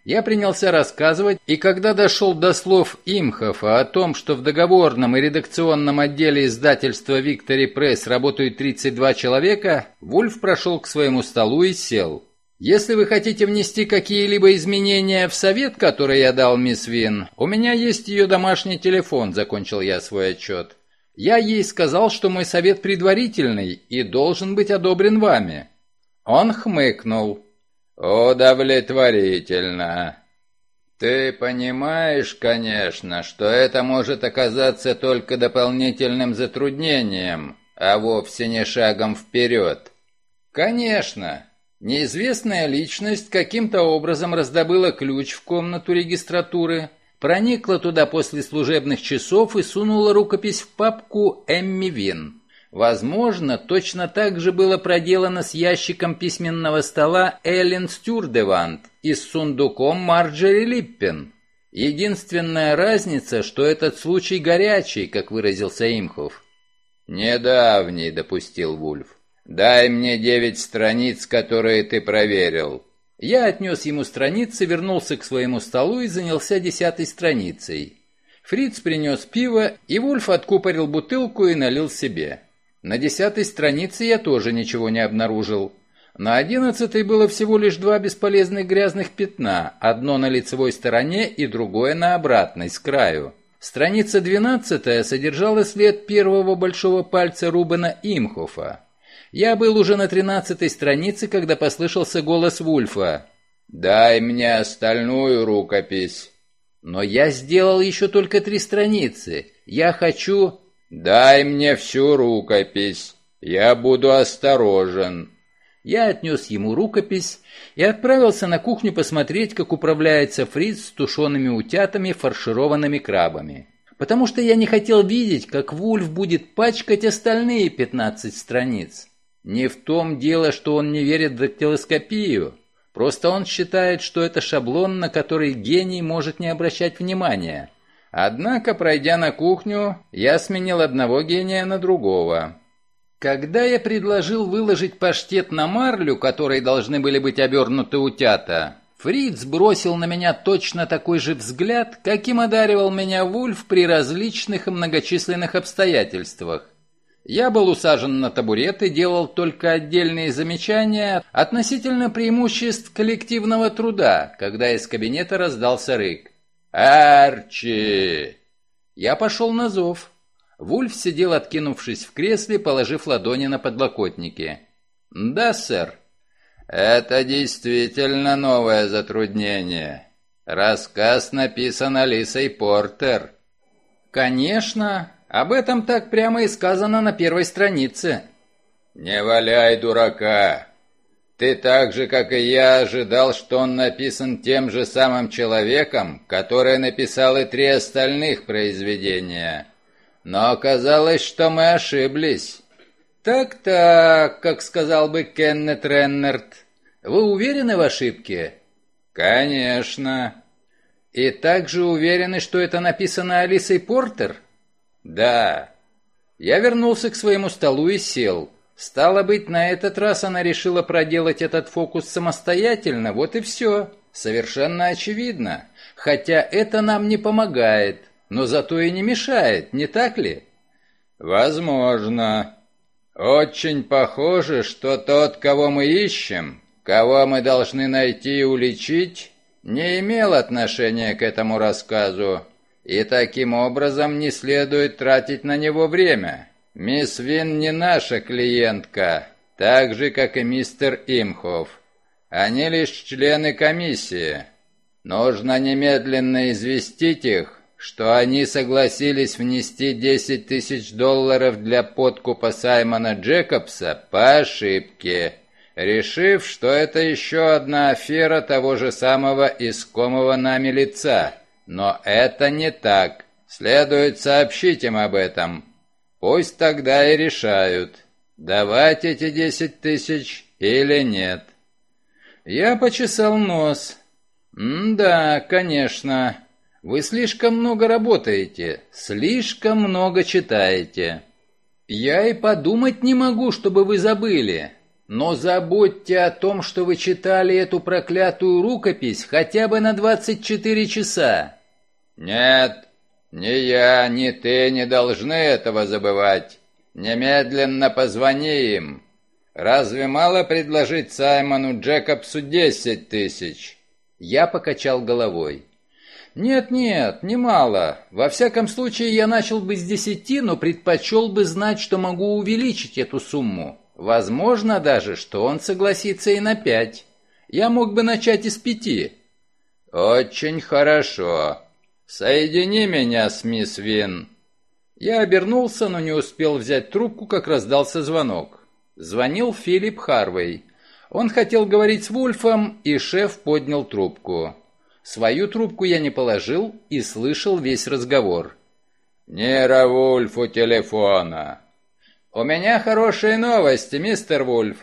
Я принялся рассказывать, и когда дошел до слов Имхофа о том, что в договорном и редакционном отделе издательства «Виктори Пресс» работают 32 человека, Вульф прошел к своему столу и сел. «Если вы хотите внести какие-либо изменения в совет, который я дал мисс Вин, у меня есть ее домашний телефон», — закончил я свой отчет. «Я ей сказал, что мой совет предварительный и должен быть одобрен вами». Он хмыкнул. «Удовлетворительно. Ты понимаешь, конечно, что это может оказаться только дополнительным затруднением, а вовсе не шагом вперед». «Конечно. Неизвестная личность каким-то образом раздобыла ключ в комнату регистратуры, проникла туда после служебных часов и сунула рукопись в папку «Эмми Вин». Возможно, точно так же было проделано с ящиком письменного стола Эллен Стюрдевант и с сундуком Марджери Липпен. Единственная разница, что этот случай горячий, как выразился Имхов. «Недавний», — допустил Вульф. «Дай мне девять страниц, которые ты проверил». Я отнес ему страницы, вернулся к своему столу и занялся десятой страницей. Фриц принес пиво, и Вульф откупорил бутылку и налил себе. На десятой странице я тоже ничего не обнаружил. На одиннадцатой было всего лишь два бесполезных грязных пятна, одно на лицевой стороне и другое на обратной, с краю. Страница двенадцатая содержала след первого большого пальца Рубена Имхофа. Я был уже на тринадцатой странице, когда послышался голос Вульфа. «Дай мне остальную рукопись». «Но я сделал еще только три страницы. Я хочу...» «Дай мне всю рукопись, я буду осторожен». Я отнес ему рукопись и отправился на кухню посмотреть, как управляется Фриц с тушеными утятами, фаршированными крабами. Потому что я не хотел видеть, как Вульф будет пачкать остальные 15 страниц. Не в том дело, что он не верит в дактилоскопию. Просто он считает, что это шаблон, на который гений может не обращать внимания. Однако, пройдя на кухню, я сменил одного гения на другого. Когда я предложил выложить паштет на марлю, которой должны были быть обернуты утята, Фриц бросил на меня точно такой же взгляд, каким одаривал меня Вульф при различных и многочисленных обстоятельствах. Я был усажен на табурет и делал только отдельные замечания относительно преимуществ коллективного труда, когда из кабинета раздался рык. «Арчи!» Я пошел на зов. Вульф сидел, откинувшись в кресле, положив ладони на подлокотники. «Да, сэр». «Это действительно новое затруднение. Рассказ написан Алисой Портер». «Конечно. Об этом так прямо и сказано на первой странице». «Не валяй дурака. Ты так же, как и я, ожидал, что он написан тем же самым человеком, который написал и три остальных произведения». Но оказалось, что мы ошиблись. Так-так, как сказал бы Кеннет Реннерт. Вы уверены в ошибке? Конечно. И также уверены, что это написано Алисой Портер? Да. Я вернулся к своему столу и сел. Стало быть, на этот раз она решила проделать этот фокус самостоятельно, вот и все. Совершенно очевидно. Хотя это нам не помогает но зато и не мешает, не так ли? Возможно. Очень похоже, что тот, кого мы ищем, кого мы должны найти и уличить, не имел отношения к этому рассказу, и таким образом не следует тратить на него время. Мисс Вин не наша клиентка, так же, как и мистер Имхов. Они лишь члены комиссии. Нужно немедленно известить их, что они согласились внести 10 тысяч долларов для подкупа Саймона Джекобса по ошибке, решив, что это еще одна афера того же самого искомого нами лица. Но это не так. Следует сообщить им об этом. Пусть тогда и решают, давать эти 10 тысяч или нет. Я почесал нос. «Да, конечно». Вы слишком много работаете, слишком много читаете. Я и подумать не могу, чтобы вы забыли. Но забудьте о том, что вы читали эту проклятую рукопись хотя бы на 24 часа. Нет, ни я, ни ты не должны этого забывать. Немедленно позвони им. Разве мало предложить Саймону Джекобсу 10 тысяч? Я покачал головой. «Нет-нет, немало. Во всяком случае, я начал бы с десяти, но предпочел бы знать, что могу увеличить эту сумму. Возможно даже, что он согласится и на пять. Я мог бы начать из пяти». «Очень хорошо. Соедини меня с мисс Вин». Я обернулся, но не успел взять трубку, как раздался звонок. Звонил Филипп Харвей. Он хотел говорить с Вульфом, и шеф поднял трубку. Свою трубку я не положил и слышал весь разговор. «Не Вульф у телефона». «У меня хорошие новости, мистер Вульф.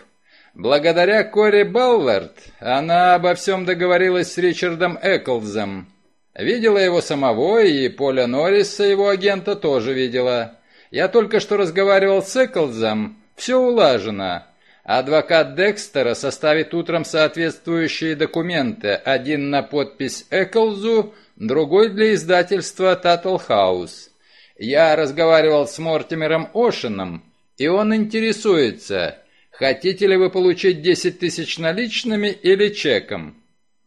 Благодаря Кори Баллард она обо всем договорилась с Ричардом Эклзом. Видела его самого, и Поля Норриса, его агента, тоже видела. Я только что разговаривал с Эклзом. Все улажено. Адвокат Декстера составит утром соответствующие документы, один на подпись Эклзу, другой для издательства Тайтл Хаус. Я разговаривал с Мортимером Ошином, и он интересуется, хотите ли вы получить 10 тысяч наличными или чеком.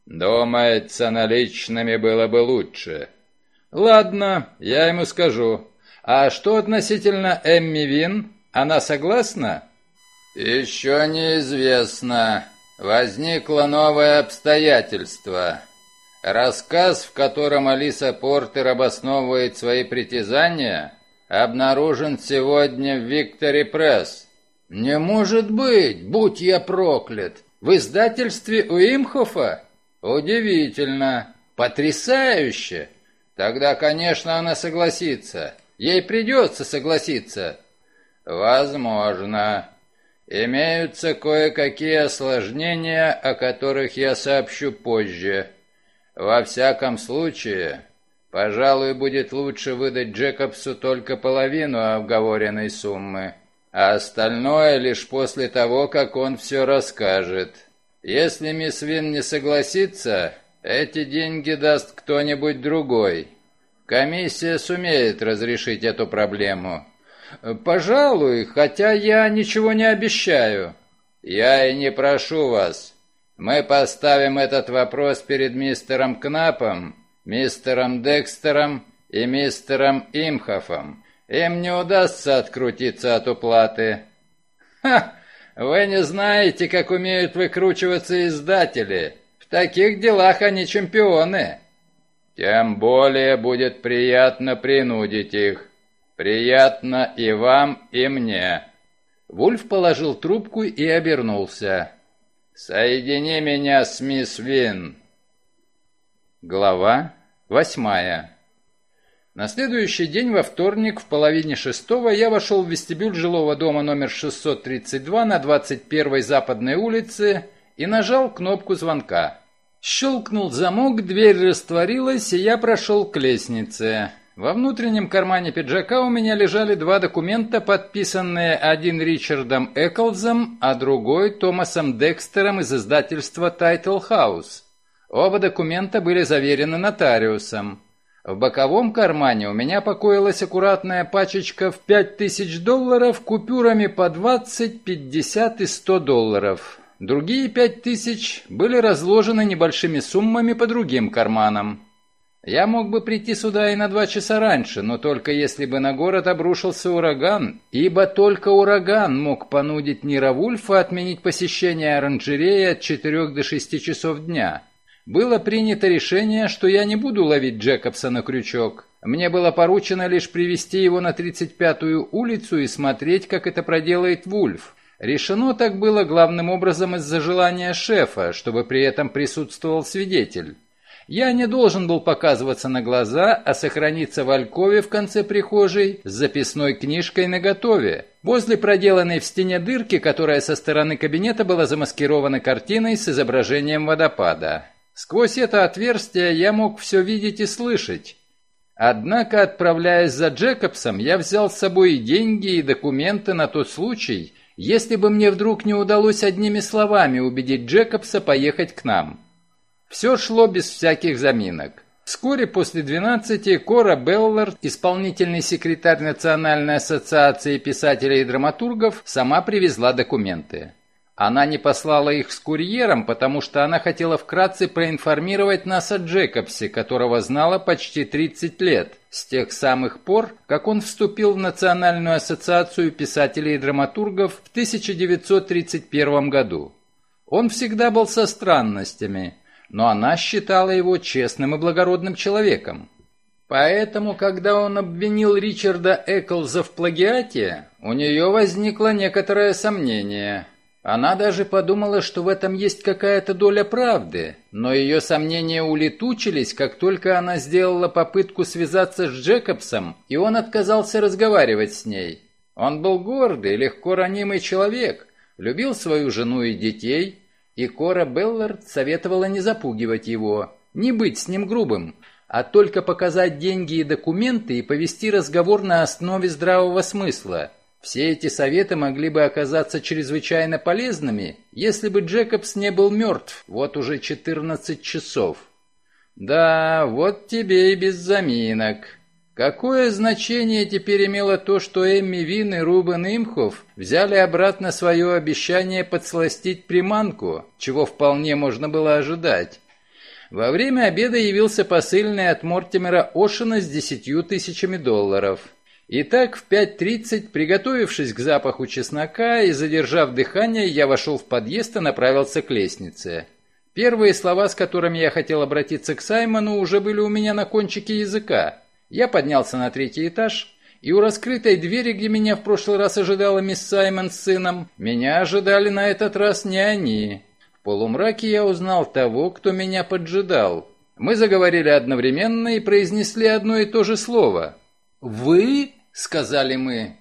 Думается, наличными было бы лучше. Ладно, я ему скажу. А что относительно Эмми Вин? Она согласна? «Еще неизвестно. Возникло новое обстоятельство. Рассказ, в котором Алиса Портер обосновывает свои притязания, обнаружен сегодня в Виктори Пресс. «Не может быть! Будь я проклят! В издательстве Уимхофа? Удивительно! Потрясающе! Тогда, конечно, она согласится. Ей придется согласиться». «Возможно. Имеются кое-какие осложнения, о которых я сообщу позже. Во всяком случае, пожалуй, будет лучше выдать Джекобсу только половину обговоренной суммы, а остальное лишь после того, как он все расскажет. Если мисс Вин не согласится, эти деньги даст кто-нибудь другой. Комиссия сумеет разрешить эту проблему. Пожалуй, хотя я ничего не обещаю. Я и не прошу вас. Мы поставим этот вопрос перед мистером Кнапом, мистером Декстером и мистером Имхофом. Им не удастся открутиться от уплаты. Ха! Вы не знаете, как умеют выкручиваться издатели. В таких делах они чемпионы. Тем более будет приятно принудить их. Приятно и вам, и мне. Вульф положил трубку и обернулся. «Соедини меня с мисс Вин». Глава восьмая. На следующий день, во вторник, в половине шестого, я вошел в вестибюль жилого дома номер 632 на 21-й Западной улице и нажал кнопку звонка. Щелкнул замок, дверь растворилась, и я прошел к лестнице. Во внутреннем кармане пиджака у меня лежали два документа, подписанные один Ричардом Эклзом, а другой Томасом Декстером из издательства Title House. Оба документа были заверены нотариусом. В боковом кармане у меня покоилась аккуратная пачечка в 5000 долларов купюрами по 20, 50 и 100 долларов. Другие 5000 были разложены небольшими суммами по другим карманам. Я мог бы прийти сюда и на два часа раньше, но только если бы на город обрушился ураган, ибо только ураган мог понудить Нира Вульфа отменить посещение оранжереи от четырех до шести часов дня. Было принято решение, что я не буду ловить Джекобса на крючок. Мне было поручено лишь привести его на 35-ю улицу и смотреть, как это проделает Вульф. Решено так было главным образом из-за желания шефа, чтобы при этом присутствовал свидетель. Я не должен был показываться на глаза, а сохраниться в алькове в конце прихожей с записной книжкой наготове, возле проделанной в стене дырки, которая со стороны кабинета была замаскирована картиной с изображением водопада. Сквозь это отверстие я мог все видеть и слышать. Однако, отправляясь за Джекобсом, я взял с собой деньги, и документы на тот случай, если бы мне вдруг не удалось одними словами убедить Джекобса поехать к нам. Все шло без всяких заминок. Вскоре после 12 Кора Беллард, исполнительный секретарь Национальной ассоциации писателей и драматургов, сама привезла документы. Она не послала их с курьером, потому что она хотела вкратце проинформировать нас о Джекобсе, которого знала почти 30 лет, с тех самых пор, как он вступил в Национальную ассоциацию писателей и драматургов в 1931 году. Он всегда был со странностями, но она считала его честным и благородным человеком. Поэтому, когда он обвинил Ричарда Эклза в плагиате, у нее возникло некоторое сомнение. Она даже подумала, что в этом есть какая-то доля правды, но ее сомнения улетучились, как только она сделала попытку связаться с Джекобсом, и он отказался разговаривать с ней. Он был гордый, легко ранимый человек, любил свою жену и детей, и Кора Беллард советовала не запугивать его, не быть с ним грубым, а только показать деньги и документы и повести разговор на основе здравого смысла. Все эти советы могли бы оказаться чрезвычайно полезными, если бы Джекобс не был мертв вот уже 14 часов. Да, вот тебе и без заминок. Какое значение теперь имело то, что Эмми Вин и Рубен Имхов взяли обратно свое обещание подсластить приманку, чего вполне можно было ожидать? Во время обеда явился посыльный от Мортимера Ошена с десятью тысячами долларов. Итак, в 5.30, приготовившись к запаху чеснока и задержав дыхание, я вошел в подъезд и направился к лестнице. Первые слова, с которыми я хотел обратиться к Саймону, уже были у меня на кончике языка – я поднялся на третий этаж и у раскрытой двери, где меня в прошлый раз ожидала мисс Саймон с сыном, меня ожидали на этот раз не они. В полумраке я узнал того, кто меня поджидал. Мы заговорили одновременно и произнесли одно и то же слово. «Вы?» — сказали мы.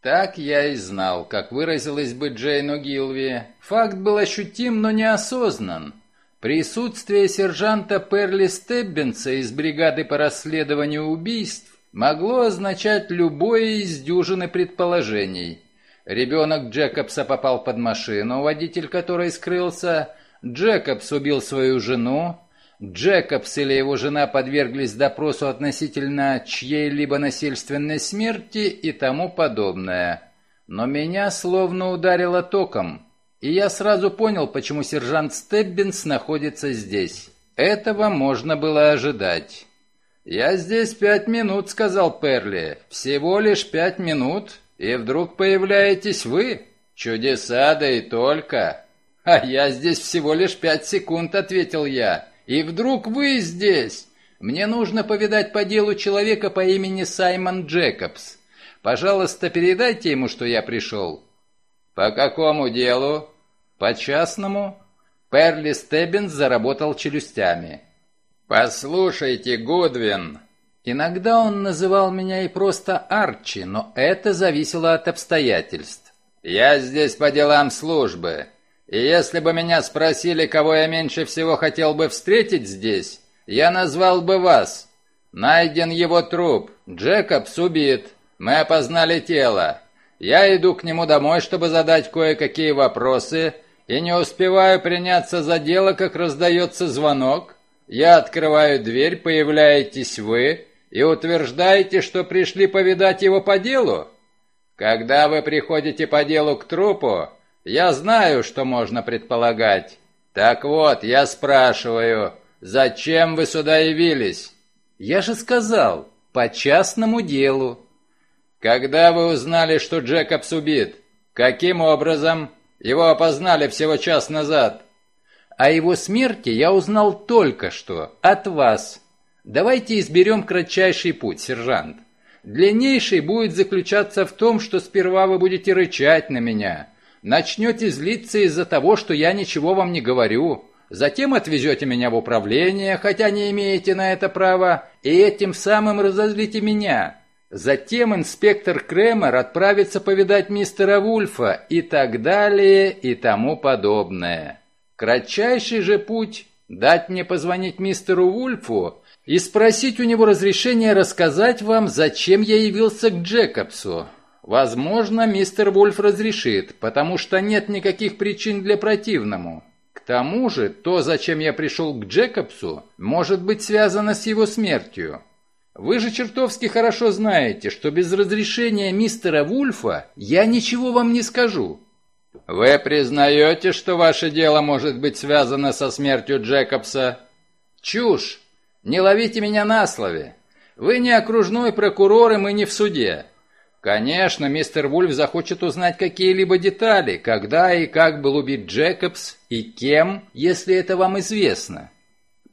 Так я и знал, как выразилась бы Джейн О'Гилви. Факт был ощутим, но неосознан. Присутствие сержанта Перли Стеббинса из бригады по расследованию убийств могло означать любое из дюжины предположений. Ребенок Джекобса попал под машину, водитель которой скрылся. Джекобс убил свою жену. Джекобс или его жена подверглись допросу относительно чьей-либо насильственной смерти и тому подобное. Но меня словно ударило током, и я сразу понял, почему сержант Стеббинс находится здесь. Этого можно было ожидать. «Я здесь пять минут», — сказал Перли. «Всего лишь пять минут, и вдруг появляетесь вы. Чудеса, да и только». «А я здесь всего лишь пять секунд», — ответил я. «И вдруг вы здесь. Мне нужно повидать по делу человека по имени Саймон Джекобс. Пожалуйста, передайте ему, что я пришел». «По какому делу?» «По частному». Перли Стеббинс заработал челюстями. «Послушайте, Гудвин!» Иногда он называл меня и просто Арчи, но это зависело от обстоятельств. «Я здесь по делам службы, и если бы меня спросили, кого я меньше всего хотел бы встретить здесь, я назвал бы вас. Найден его труп, Джекобс убит, мы опознали тело. Я иду к нему домой, чтобы задать кое-какие вопросы, и не успеваю приняться за дело, как раздается звонок, я открываю дверь, появляетесь вы и утверждаете, что пришли повидать его по делу? Когда вы приходите по делу к трупу, я знаю, что можно предполагать. Так вот, я спрашиваю, зачем вы сюда явились? Я же сказал, по частному делу. Когда вы узнали, что Джекобс убит? Каким образом? Его опознали всего час назад. О его смерти я узнал только что, от вас. Давайте изберем кратчайший путь, сержант. Длиннейший будет заключаться в том, что сперва вы будете рычать на меня, начнете злиться из-за того, что я ничего вам не говорю, затем отвезете меня в управление, хотя не имеете на это права, и этим самым разозлите меня. Затем инспектор Кремер отправится повидать мистера Вульфа и так далее и тому подобное. Кратчайший же путь – дать мне позвонить мистеру Вульфу и спросить у него разрешения рассказать вам, зачем я явился к Джекобсу. Возможно, мистер Вульф разрешит, потому что нет никаких причин для противному. К тому же, то, зачем я пришел к Джекобсу, может быть связано с его смертью. Вы же чертовски хорошо знаете, что без разрешения мистера Вульфа я ничего вам не скажу. «Вы признаете, что ваше дело может быть связано со смертью Джекобса?» «Чушь! Не ловите меня на слове! Вы не окружной прокурор, и мы не в суде. Конечно, мистер Вульф захочет узнать какие-либо детали, когда и как был убит Джекобс, и кем, если это вам известно».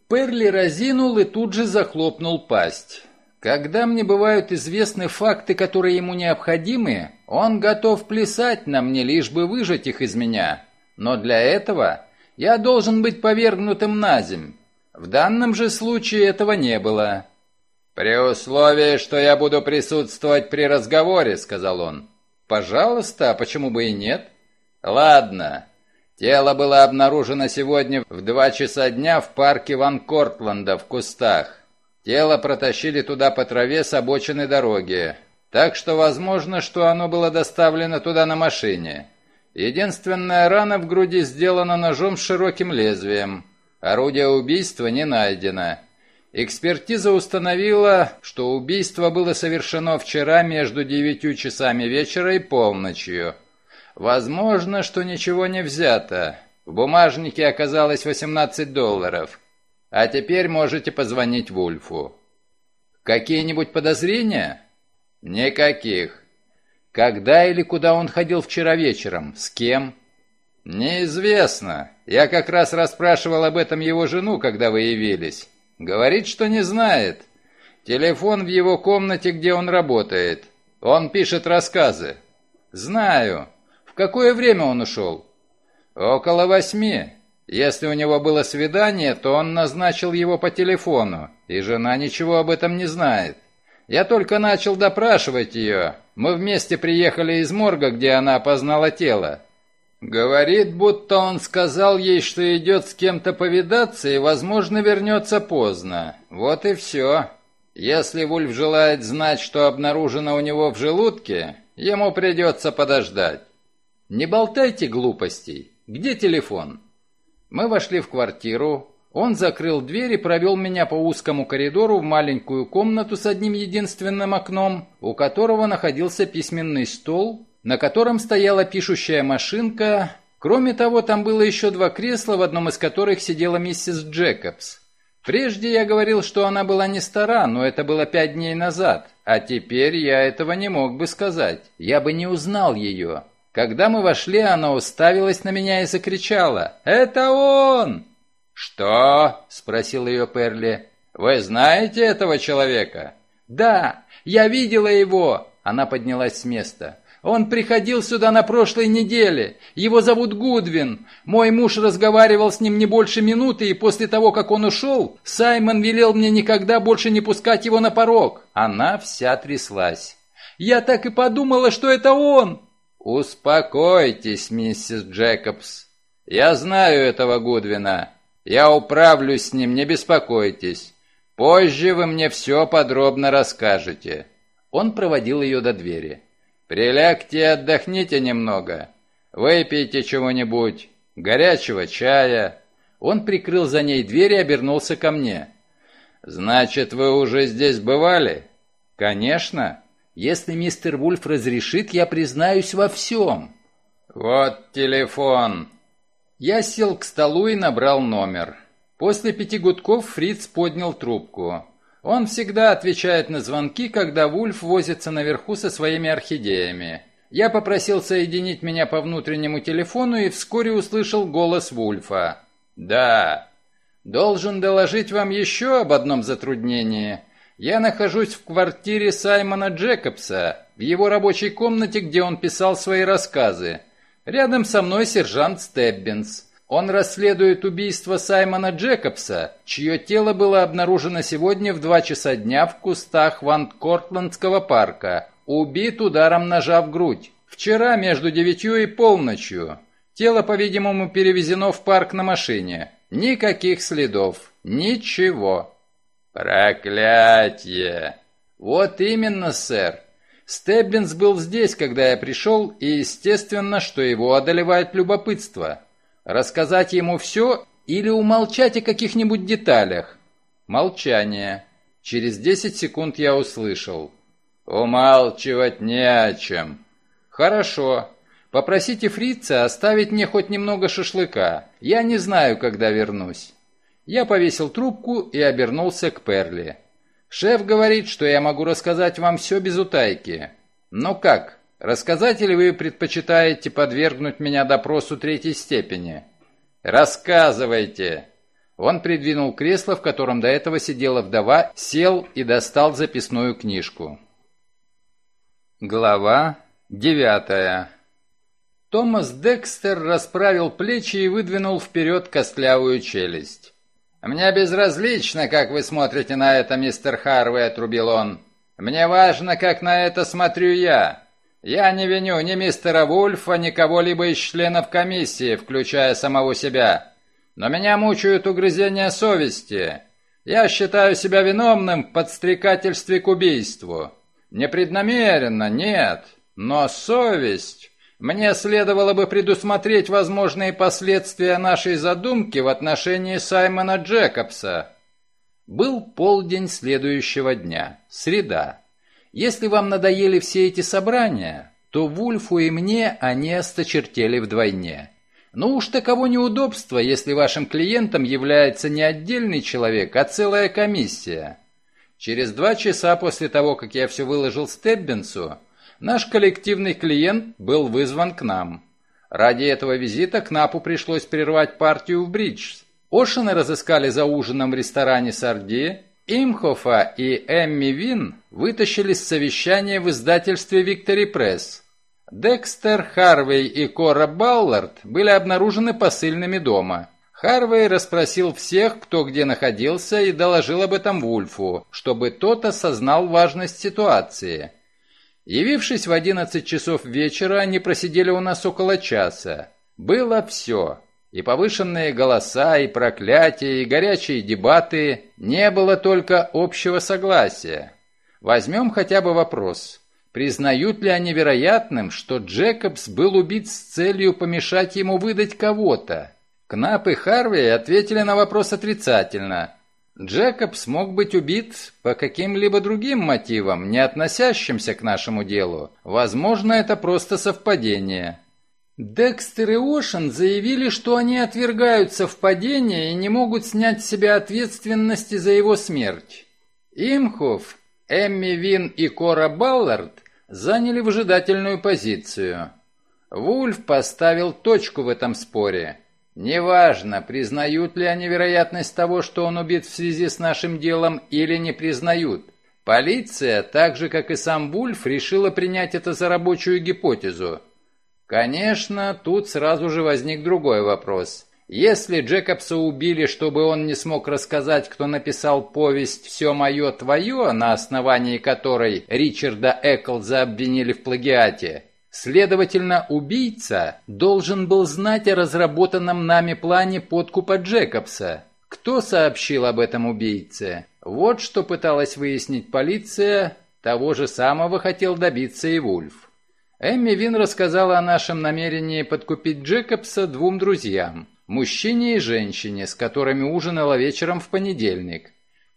Перли разинул и тут же захлопнул пасть. Когда мне бывают известны факты, которые ему необходимы, он готов плясать на мне, лишь бы выжать их из меня. Но для этого я должен быть повергнутым на земь. В данном же случае этого не было. «При условии, что я буду присутствовать при разговоре», — сказал он. «Пожалуйста, а почему бы и нет?» «Ладно. Тело было обнаружено сегодня в два часа дня в парке Ван Кортланда в кустах. Тело протащили туда по траве с обочины дороги, так что возможно, что оно было доставлено туда на машине. Единственная рана в груди сделана ножом с широким лезвием. Орудие убийства не найдено. Экспертиза установила, что убийство было совершено вчера между девятью часами вечера и полночью. Возможно, что ничего не взято. В бумажнике оказалось 18 долларов. А теперь можете позвонить Вульфу. Какие-нибудь подозрения? Никаких. Когда или куда он ходил вчера вечером? С кем? Неизвестно. Я как раз расспрашивал об этом его жену, когда вы явились. Говорит, что не знает. Телефон в его комнате, где он работает. Он пишет рассказы. Знаю. В какое время он ушел? Около восьми. Если у него было свидание, то он назначил его по телефону, и жена ничего об этом не знает. Я только начал допрашивать ее. Мы вместе приехали из морга, где она опознала тело. Говорит, будто он сказал ей, что идет с кем-то повидаться и, возможно, вернется поздно. Вот и все. Если Вульф желает знать, что обнаружено у него в желудке, ему придется подождать. Не болтайте глупостей. Где телефон? Мы вошли в квартиру. Он закрыл дверь и провел меня по узкому коридору в маленькую комнату с одним единственным окном, у которого находился письменный стол, на котором стояла пишущая машинка. Кроме того, там было еще два кресла, в одном из которых сидела миссис Джекобс. Прежде я говорил, что она была не стара, но это было пять дней назад, а теперь я этого не мог бы сказать. Я бы не узнал ее. Когда мы вошли, она уставилась на меня и закричала. «Это он!» «Что?» — спросил ее Перли. «Вы знаете этого человека?» «Да, я видела его!» Она поднялась с места. «Он приходил сюда на прошлой неделе. Его зовут Гудвин. Мой муж разговаривал с ним не больше минуты, и после того, как он ушел, Саймон велел мне никогда больше не пускать его на порог». Она вся тряслась. «Я так и подумала, что это он!» «Успокойтесь, миссис Джекобс. Я знаю этого Гудвина. Я управлюсь с ним, не беспокойтесь. Позже вы мне все подробно расскажете». Он проводил ее до двери. «Прилягте и отдохните немного. Выпейте чего-нибудь, горячего чая». Он прикрыл за ней дверь и обернулся ко мне. «Значит, вы уже здесь бывали?» «Конечно. Если мистер Вульф разрешит, я признаюсь во всем». «Вот телефон». Я сел к столу и набрал номер. После пяти гудков Фриц поднял трубку. Он всегда отвечает на звонки, когда Вульф возится наверху со своими орхидеями. Я попросил соединить меня по внутреннему телефону и вскоре услышал голос Вульфа. «Да. Должен доложить вам еще об одном затруднении. Я нахожусь в квартире Саймона Джекобса, в его рабочей комнате, где он писал свои рассказы. Рядом со мной сержант Стеббинс. Он расследует убийство Саймона Джекобса, чье тело было обнаружено сегодня в два часа дня в кустах Ван-Кортландского парка. Убит ударом ножа в грудь. Вчера между девятью и полночью. Тело, по-видимому, перевезено в парк на машине. Никаких следов. Ничего. «Проклятье!» «Вот именно, сэр. Стеббинс был здесь, когда я пришел, и естественно, что его одолевает любопытство. Рассказать ему все или умолчать о каких-нибудь деталях?» Молчание. Через десять секунд я услышал. «Умалчивать не о чем». «Хорошо. Попросите фрица оставить мне хоть немного шашлыка. Я не знаю, когда вернусь». Я повесил трубку и обернулся к Перли. «Шеф говорит, что я могу рассказать вам все без утайки. Но как? Рассказать или вы предпочитаете подвергнуть меня допросу третьей степени?» «Рассказывайте!» Он придвинул кресло, в котором до этого сидела вдова, сел и достал записную книжку. Глава девятая Томас Декстер расправил плечи и выдвинул вперед костлявую челюсть. «Мне безразлично, как вы смотрите на это, мистер Харвей», — отрубил он. «Мне важно, как на это смотрю я. Я не виню ни мистера Вульфа, ни кого-либо из членов комиссии, включая самого себя. Но меня мучают угрызения совести. Я считаю себя виновным в подстрекательстве к убийству. Непреднамеренно, нет, но совесть...» Мне следовало бы предусмотреть возможные последствия нашей задумки в отношении Саймона Джекобса. Был полдень следующего дня, среда. Если вам надоели все эти собрания, то Вульфу и мне они осточертели вдвойне. Но уж таково неудобство, если вашим клиентом является не отдельный человек, а целая комиссия. Через два часа после того, как я все выложил Стеббинсу, Наш коллективный клиент был вызван к нам. Ради этого визита Кнапу пришлось прервать партию в бридж. Ошины разыскали за ужином в ресторане «Сарди», Имхофа и Эмми Вин вытащили с совещания в издательстве «Виктори Пресс». Декстер, Харвей и Кора Баллард были обнаружены посыльными дома. Харвей расспросил всех, кто где находился, и доложил об этом Вульфу, чтобы тот осознал важность ситуации. Явившись в 11 часов вечера, они просидели у нас около часа. Было все. И повышенные голоса, и проклятия, и горячие дебаты. Не было только общего согласия. Возьмем хотя бы вопрос. Признают ли они вероятным, что Джекобс был убит с целью помешать ему выдать кого-то? Кнап и Харви ответили на вопрос отрицательно. Джекобс мог быть убит по каким-либо другим мотивам, не относящимся к нашему делу. Возможно, это просто совпадение. Декстер и Ошен заявили, что они отвергают совпадение и не могут снять с себя ответственности за его смерть. Имхов, Эмми Вин и Кора Баллард заняли выжидательную позицию. Вульф поставил точку в этом споре. Неважно, признают ли они вероятность того, что он убит в связи с нашим делом, или не признают. Полиция, так же как и сам Вульф, решила принять это за рабочую гипотезу. Конечно, тут сразу же возник другой вопрос. Если Джекобса убили, чтобы он не смог рассказать, кто написал повесть «Все мое твое», на основании которой Ричарда Эклза обвинили в плагиате, Следовательно, убийца должен был знать о разработанном нами плане подкупа Джекобса. Кто сообщил об этом убийце? Вот что пыталась выяснить полиция, того же самого хотел добиться и Вульф. Эмми Вин рассказала о нашем намерении подкупить Джекобса двум друзьям, мужчине и женщине, с которыми ужинала вечером в понедельник.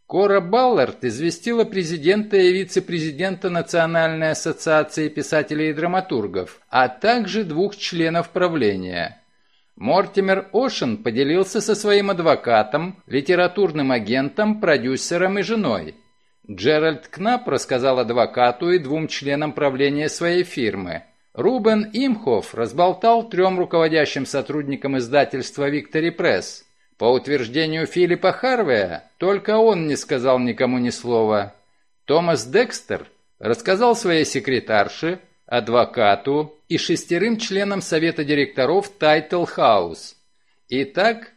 Кора Баллард известила президента и вице-президента Национальной ассоциации писателей и драматургов, а также двух членов правления. Мортимер Ошен поделился со своим адвокатом, литературным агентом, продюсером и женой. Джеральд Кнап рассказал адвокату и двум членам правления своей фирмы. Рубен Имхоф разболтал трем руководящим сотрудникам издательства «Виктори Пресс», по утверждению Филиппа Харвея, только он не сказал никому ни слова. Томас Декстер рассказал своей секретарше, адвокату и шестерым членам совета директоров Тайтл Хаус. Итак,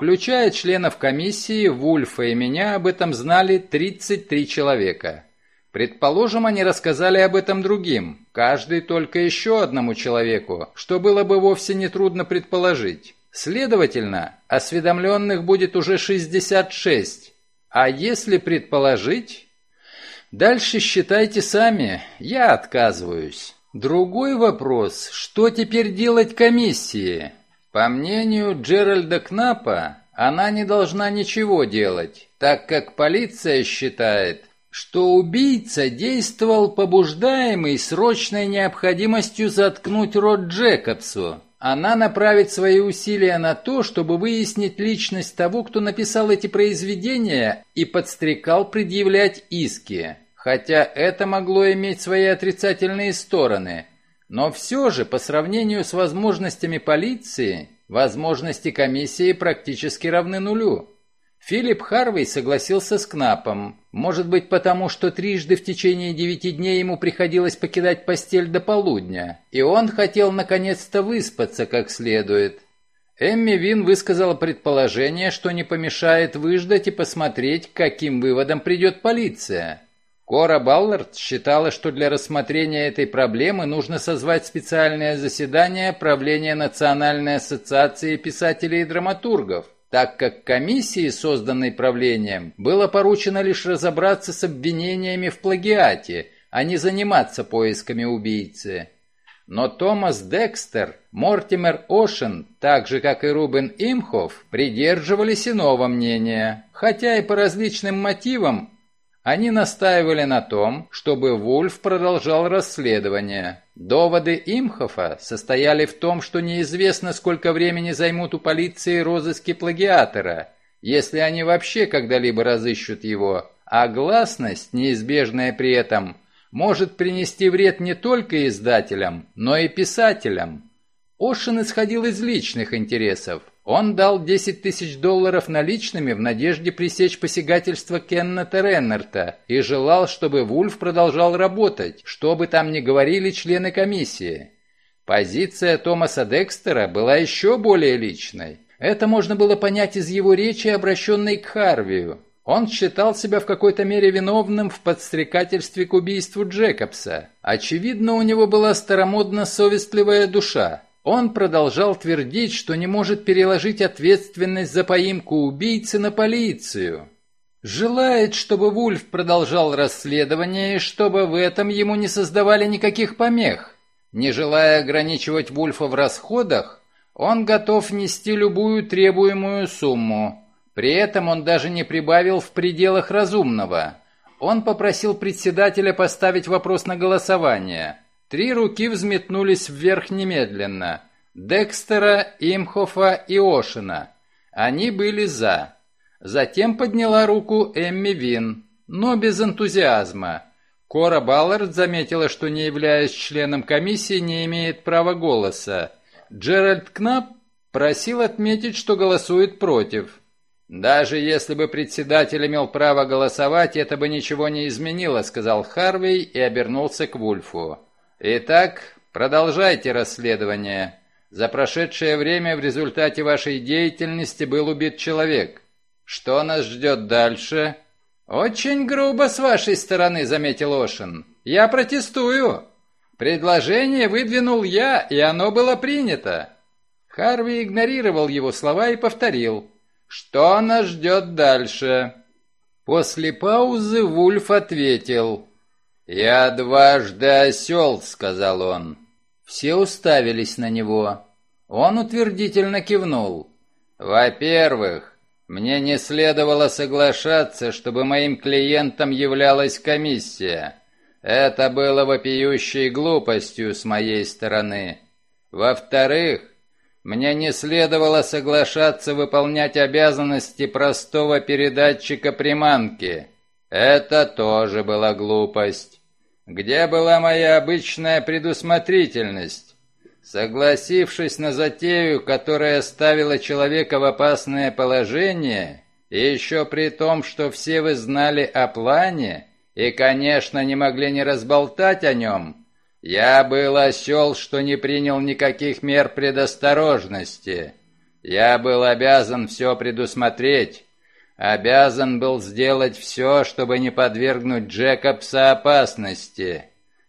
включая членов комиссии, Вульфа и меня, об этом знали 33 человека. Предположим, они рассказали об этом другим, каждый только еще одному человеку, что было бы вовсе нетрудно предположить. Следовательно, осведомленных будет уже 66. А если предположить... Дальше считайте сами, я отказываюсь. Другой вопрос, что теперь делать комиссии? По мнению Джеральда Кнапа, она не должна ничего делать, так как полиция считает, что убийца действовал побуждаемый срочной необходимостью заткнуть рот Джекобсу, она направит свои усилия на то, чтобы выяснить личность того, кто написал эти произведения и подстрекал предъявлять иски. Хотя это могло иметь свои отрицательные стороны. Но все же, по сравнению с возможностями полиции, возможности комиссии практически равны нулю. Филипп Харвей согласился с Кнапом. Может быть, потому что трижды в течение девяти дней ему приходилось покидать постель до полудня, и он хотел наконец-то выспаться как следует. Эмми Вин высказала предположение, что не помешает выждать и посмотреть, к каким выводам придет полиция. Кора Баллард считала, что для рассмотрения этой проблемы нужно созвать специальное заседание правления Национальной ассоциации писателей и драматургов так как комиссии, созданной правлением, было поручено лишь разобраться с обвинениями в плагиате, а не заниматься поисками убийцы. Но Томас Декстер, Мортимер Ошен, так же как и Рубен Имхоф, придерживались иного мнения, хотя и по различным мотивам они настаивали на том, чтобы Вульф продолжал расследование. Доводы Имхофа состояли в том, что неизвестно, сколько времени займут у полиции розыски плагиатора, если они вообще когда-либо разыщут его, а гласность, неизбежная при этом, может принести вред не только издателям, но и писателям. Ошин исходил из личных интересов. Он дал 10 тысяч долларов наличными в надежде пресечь посягательство Кеннета Реннерта и желал, чтобы Вульф продолжал работать, что бы там ни говорили члены комиссии. Позиция Томаса Декстера была еще более личной. Это можно было понять из его речи, обращенной к Харвию. Он считал себя в какой-то мере виновным в подстрекательстве к убийству Джекобса. Очевидно, у него была старомодно совестливая душа. Он продолжал твердить, что не может переложить ответственность за поимку убийцы на полицию. Желает, чтобы Вульф продолжал расследование и чтобы в этом ему не создавали никаких помех. Не желая ограничивать Вульфа в расходах, он готов нести любую требуемую сумму. При этом он даже не прибавил в пределах разумного. Он попросил председателя поставить вопрос на голосование. Три руки взметнулись вверх немедленно. Декстера, Имхофа и Ошина. Они были «за». Затем подняла руку Эмми Вин, но без энтузиазма. Кора Баллард заметила, что, не являясь членом комиссии, не имеет права голоса. Джеральд Кнап просил отметить, что голосует против. «Даже если бы председатель имел право голосовать, это бы ничего не изменило», — сказал Харвей и обернулся к Вульфу. «Итак, продолжайте расследование. За прошедшее время в результате вашей деятельности был убит человек. Что нас ждет дальше?» «Очень грубо с вашей стороны», — заметил Ошин. «Я протестую. Предложение выдвинул я, и оно было принято». Харви игнорировал его слова и повторил. «Что нас ждет дальше?» После паузы Вульф ответил. «Я дважды осел», — сказал он. Все уставились на него. Он утвердительно кивнул. «Во-первых, мне не следовало соглашаться, чтобы моим клиентом являлась комиссия. Это было вопиющей глупостью с моей стороны. Во-вторых, мне не следовало соглашаться выполнять обязанности простого передатчика приманки. Это тоже была глупость. Где была моя обычная предусмотрительность? Согласившись на затею, которая ставила человека в опасное положение, и еще при том, что все вы знали о плане, и, конечно, не могли не разболтать о нем, я был осел, что не принял никаких мер предосторожности. Я был обязан все предусмотреть. Обязан был сделать все, чтобы не подвергнуть Джекобса опасности.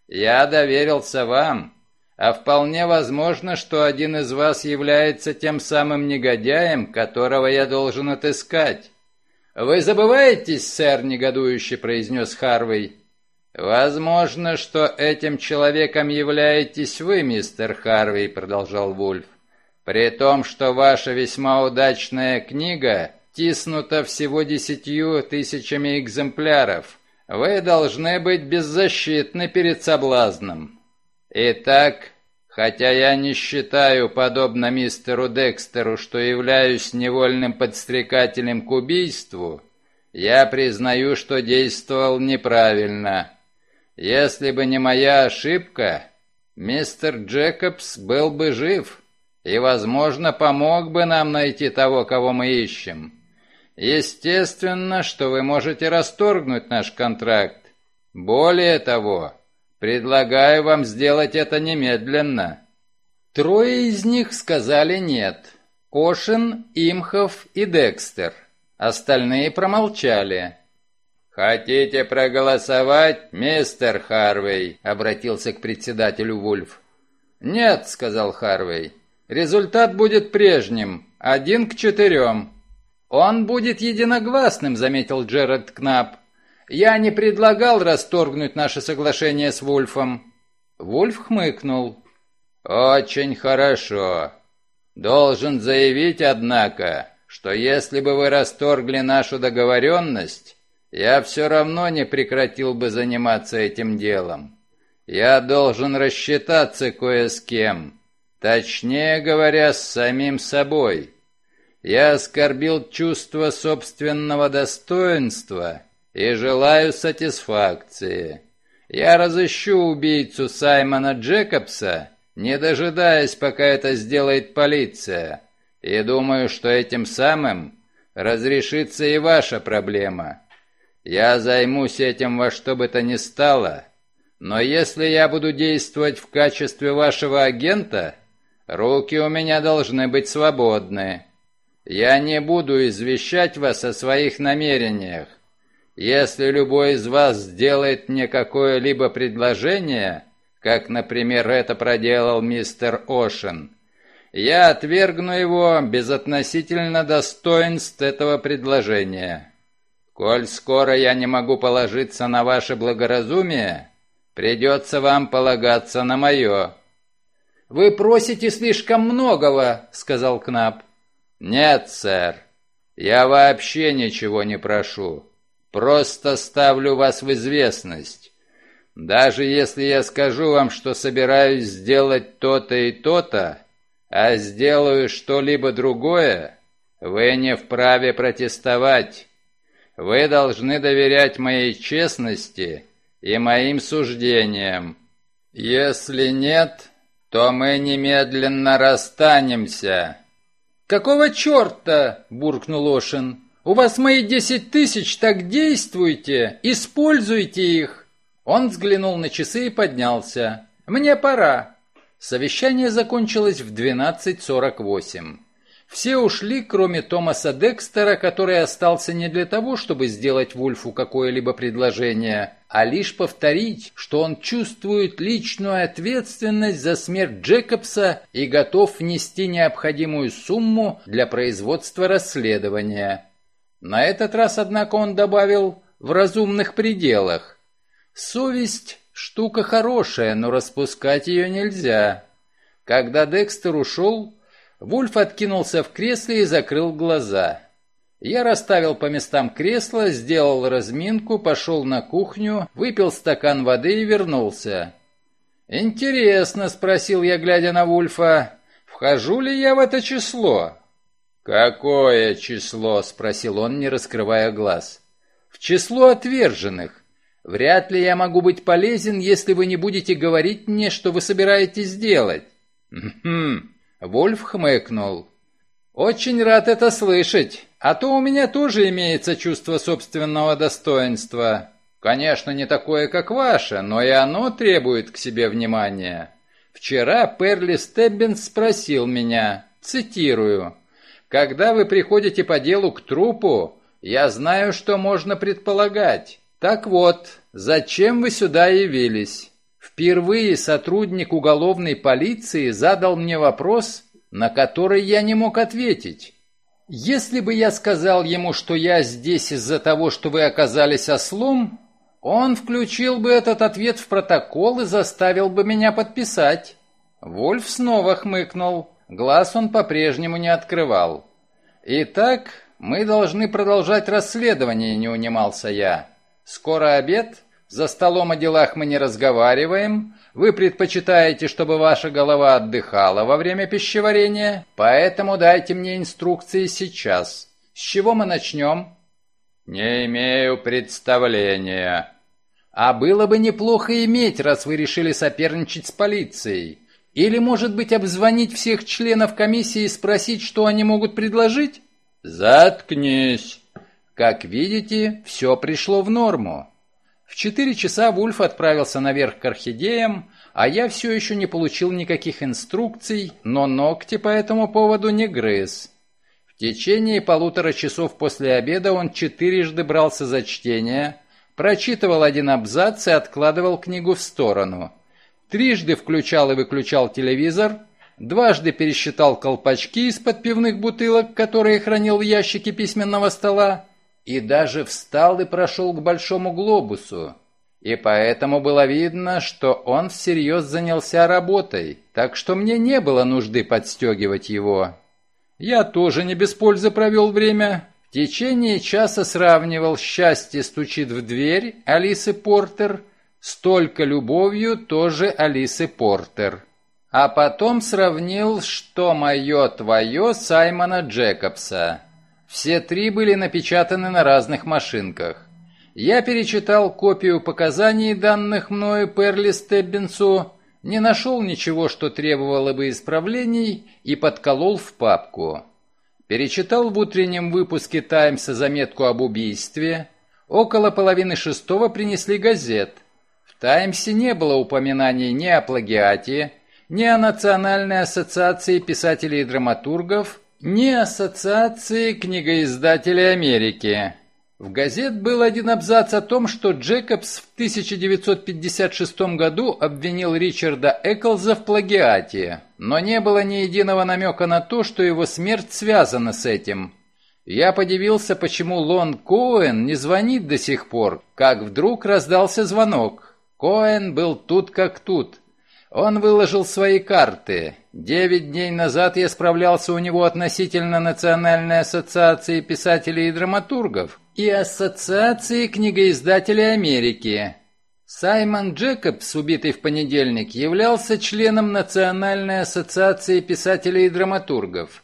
Я доверился вам, а вполне возможно, что один из вас является тем самым негодяем, которого я должен отыскать. «Вы забываетесь, сэр?» — негодующе произнес Харвей. «Возможно, что этим человеком являетесь вы, мистер Харви», — продолжал Вульф. «При том, что ваша весьма удачная книга тиснута всего десятью тысячами экземпляров, вы должны быть беззащитны перед соблазном. Итак, хотя я не считаю, подобно мистеру Декстеру, что являюсь невольным подстрекателем к убийству, я признаю, что действовал неправильно». Если бы не моя ошибка, мистер Джекобс был бы жив и, возможно, помог бы нам найти того, кого мы ищем. Естественно, что вы можете расторгнуть наш контракт. Более того, предлагаю вам сделать это немедленно». Трое из них сказали «нет». Ошин, Имхов и Декстер. Остальные промолчали. «Хотите проголосовать, мистер Харвей?» — обратился к председателю Вульф. «Нет», — сказал Харвей. «Результат будет прежним. Один к четырем». «Он будет единогласным», — заметил Джерард Кнап. «Я не предлагал расторгнуть наше соглашение с Вульфом». Вульф хмыкнул. «Очень хорошо. Должен заявить, однако, что если бы вы расторгли нашу договоренность, я все равно не прекратил бы заниматься этим делом. Я должен рассчитаться кое с кем, точнее говоря, с самим собой. Я оскорбил чувство собственного достоинства и желаю сатисфакции. Я разыщу убийцу Саймона Джекобса, не дожидаясь, пока это сделает полиция. И думаю, что этим самым разрешится и ваша проблема. Я займусь этим во что бы то ни стало, но если я буду действовать в качестве вашего агента, руки у меня должны быть свободны. Я не буду извещать вас о своих намерениях. Если любой из вас сделает мне какое-либо предложение, как, например, это проделал мистер Ошен, я отвергну его безотносительно достоинств этого предложения. Коль скоро я не могу положиться на ваше благоразумие, придется вам полагаться на мое». «Вы просите слишком многого», — сказал Кнап. «Нет, сэр, я вообще ничего не прошу. Просто ставлю вас в известность. Даже если я скажу вам, что собираюсь сделать то-то и то-то, а сделаю что-либо другое, вы не вправе протестовать. Вы должны доверять моей честности и моим суждениям. Если нет, то мы немедленно расстанемся». «Какого черта?» – буркнул Ошин. «У вас мои десять тысяч, так действуйте, используйте их!» Он взглянул на часы и поднялся. «Мне пора». Совещание закончилось в 12.48. Все ушли, кроме Томаса Декстера, который остался не для того, чтобы сделать Вульфу какое-либо предложение, а лишь повторить, что он чувствует личную ответственность за смерть Джекобса и готов внести необходимую сумму для производства расследования. На этот раз, однако, он добавил «в разумных пределах». Совесть – штука хорошая, но распускать ее нельзя. Когда Декстер ушел, Вульф откинулся в кресле и закрыл глаза. Я расставил по местам кресла, сделал разминку, пошел на кухню, выпил стакан воды и вернулся. «Интересно», — спросил я, глядя на Вульфа, — «вхожу ли я в это число?» «Какое число?» — спросил он, не раскрывая глаз. «В число отверженных. Вряд ли я могу быть полезен, если вы не будете говорить мне, что вы собираетесь делать». «Хм, Вольф хмыкнул. «Очень рад это слышать, а то у меня тоже имеется чувство собственного достоинства. Конечно, не такое, как ваше, но и оно требует к себе внимания. Вчера Перли Стеббинс спросил меня, цитирую, «Когда вы приходите по делу к трупу, я знаю, что можно предполагать. Так вот, зачем вы сюда явились?» Впервые сотрудник уголовной полиции задал мне вопрос, на который я не мог ответить. Если бы я сказал ему, что я здесь из-за того, что вы оказались ослом, он включил бы этот ответ в протокол и заставил бы меня подписать. Вольф снова хмыкнул. Глаз он по-прежнему не открывал. «Итак, мы должны продолжать расследование», — не унимался я. «Скоро обед?» За столом о делах мы не разговариваем. Вы предпочитаете, чтобы ваша голова отдыхала во время пищеварения, поэтому дайте мне инструкции сейчас. С чего мы начнем?» «Не имею представления». «А было бы неплохо иметь, раз вы решили соперничать с полицией. Или, может быть, обзвонить всех членов комиссии и спросить, что они могут предложить?» «Заткнись!» Как видите, все пришло в норму. В четыре часа Вульф отправился наверх к орхидеям, а я все еще не получил никаких инструкций, но ногти по этому поводу не грыз. В течение полутора часов после обеда он четырежды брался за чтение, прочитывал один абзац и откладывал книгу в сторону. Трижды включал и выключал телевизор, дважды пересчитал колпачки из-под пивных бутылок, которые хранил в ящике письменного стола, и даже встал и прошел к большому глобусу. И поэтому было видно, что он всерьез занялся работой, так что мне не было нужды подстегивать его. Я тоже не без пользы провел время. В течение часа сравнивал «Счастье стучит в дверь» Алисы Портер, «Столько любовью» тоже Алисы Портер. А потом сравнил «Что мое, твое» Саймона Джекобса. Все три были напечатаны на разных машинках. Я перечитал копию показаний, данных мною Перли Стеббинсу, не нашел ничего, что требовало бы исправлений, и подколол в папку. перечитал в утреннем выпуске «Таймса» заметку об убийстве. Около половины шестого принесли газет. В «Таймсе» не было упоминаний ни о плагиате, ни о Национальной ассоциации писателей и драматургов, ни Ассоциации книгоиздателей Америки. В газет был один абзац о том, что Джекобс в 1956 году обвинил Ричарда Эклза в плагиате, но не было ни единого намека на то, что его смерть связана с этим. Я подивился, почему Лон Коэн не звонит до сих пор, как вдруг раздался звонок. Коэн был тут как тут. Он выложил свои карты. Девять дней назад я справлялся у него относительно Национальной ассоциации писателей и драматургов и Ассоциации книгоиздателей Америки. Саймон Джекобс, убитый в понедельник, являлся членом Национальной ассоциации писателей и драматургов.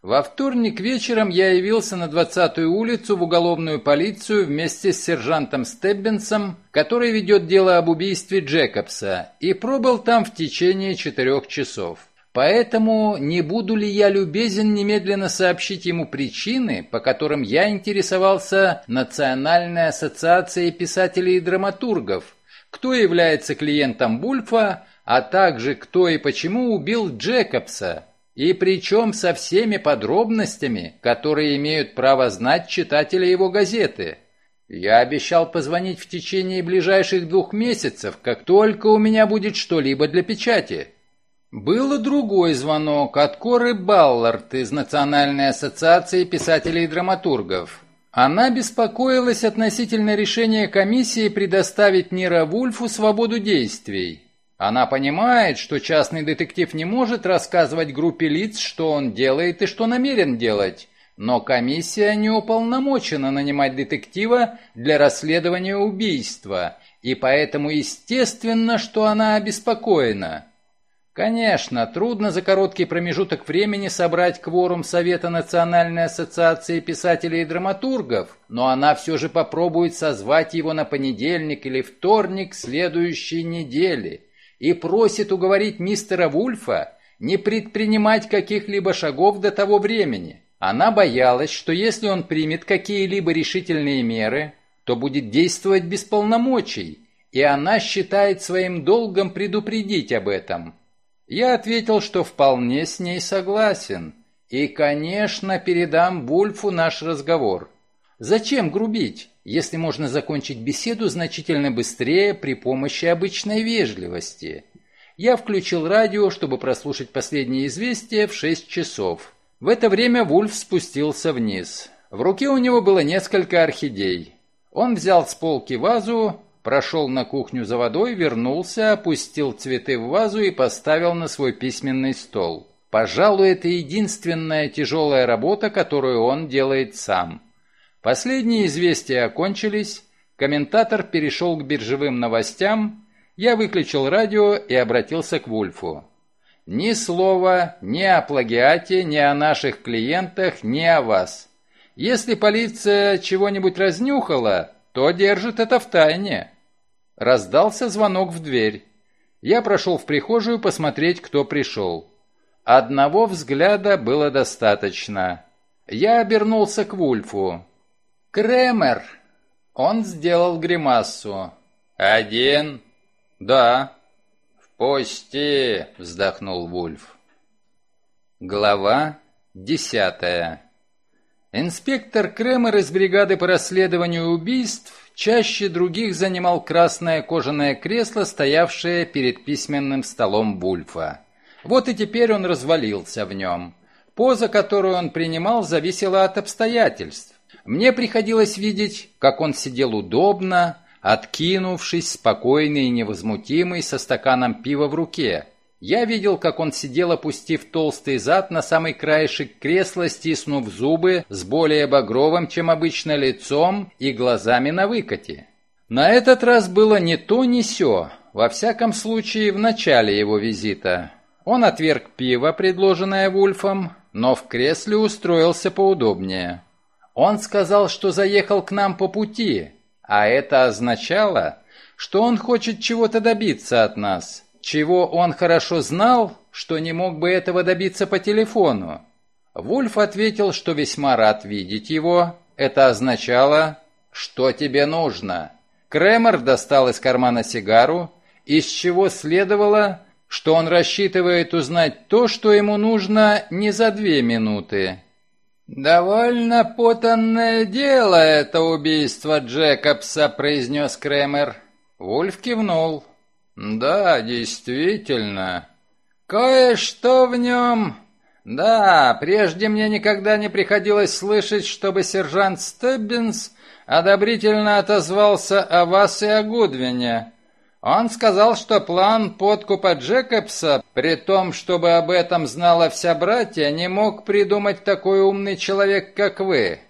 Во вторник вечером я явился на 20-ю улицу в уголовную полицию вместе с сержантом Стеббинсом, который ведет дело об убийстве Джекобса, и пробыл там в течение четырех часов. Поэтому не буду ли я любезен немедленно сообщить ему причины, по которым я интересовался Национальной ассоциацией писателей и драматургов, кто является клиентом Бульфа, а также кто и почему убил Джекобса, и причем со всеми подробностями, которые имеют право знать читатели его газеты. Я обещал позвонить в течение ближайших двух месяцев, как только у меня будет что-либо для печати. Был и другой звонок от Коры Баллард из Национальной ассоциации писателей и драматургов. Она беспокоилась относительно решения комиссии предоставить Нира Вульфу свободу действий. Она понимает, что частный детектив не может рассказывать группе лиц, что он делает и что намерен делать, но комиссия не уполномочена нанимать детектива для расследования убийства, и поэтому естественно, что она обеспокоена. Конечно, трудно за короткий промежуток времени собрать кворум Совета Национальной Ассоциации Писателей и Драматургов, но она все же попробует созвать его на понедельник или вторник следующей недели и просит уговорить мистера Вульфа не предпринимать каких-либо шагов до того времени. Она боялась, что если он примет какие-либо решительные меры, то будет действовать без полномочий, и она считает своим долгом предупредить об этом. Я ответил, что вполне с ней согласен, и, конечно, передам Вульфу наш разговор. Зачем грубить? если можно закончить беседу значительно быстрее при помощи обычной вежливости. Я включил радио, чтобы прослушать последние известия в 6 часов. В это время Вульф спустился вниз. В руке у него было несколько орхидей. Он взял с полки вазу, прошел на кухню за водой, вернулся, опустил цветы в вазу и поставил на свой письменный стол. Пожалуй, это единственная тяжелая работа, которую он делает сам. Последние известия окончились, комментатор перешел к биржевым новостям, я выключил радио и обратился к Вульфу. Ни слова ни о плагиате, ни о наших клиентах, ни о вас. Если полиция чего-нибудь разнюхала, то держит это в тайне. Раздался звонок в дверь. Я прошел в прихожую посмотреть, кто пришел. Одного взгляда было достаточно. Я обернулся к Вульфу. «Кремер!» Он сделал гримасу. «Один?» «Да». «Впусти!» — вздохнул Вульф. Глава десятая. Инспектор Кремер из бригады по расследованию убийств чаще других занимал красное кожаное кресло, стоявшее перед письменным столом Вульфа. Вот и теперь он развалился в нем. Поза, которую он принимал, зависела от обстоятельств. Мне приходилось видеть, как он сидел удобно, откинувшись, спокойный и невозмутимый, со стаканом пива в руке. Я видел, как он сидел, опустив толстый зад на самый краешек кресла, стиснув зубы с более багровым, чем обычно, лицом и глазами на выкате. На этот раз было не то, ни сё, во всяком случае, в начале его визита. Он отверг пиво, предложенное Вульфом, но в кресле устроился поудобнее. Он сказал, что заехал к нам по пути, а это означало, что он хочет чего-то добиться от нас, чего он хорошо знал, что не мог бы этого добиться по телефону. Вульф ответил, что весьма рад видеть его. Это означало, что тебе нужно. Кремер достал из кармана сигару, из чего следовало, что он рассчитывает узнать то, что ему нужно не за две минуты. «Довольно путанное дело это убийство Джекобса», — произнес Кремер. Вульф кивнул. «Да, действительно. Кое-что в нем...» «Да, прежде мне никогда не приходилось слышать, чтобы сержант Стеббинс одобрительно отозвался о вас и о Гудвине. Он сказал, что план подкупа Джекобса, при том, чтобы об этом знала вся братья, не мог придумать такой умный человек, как вы.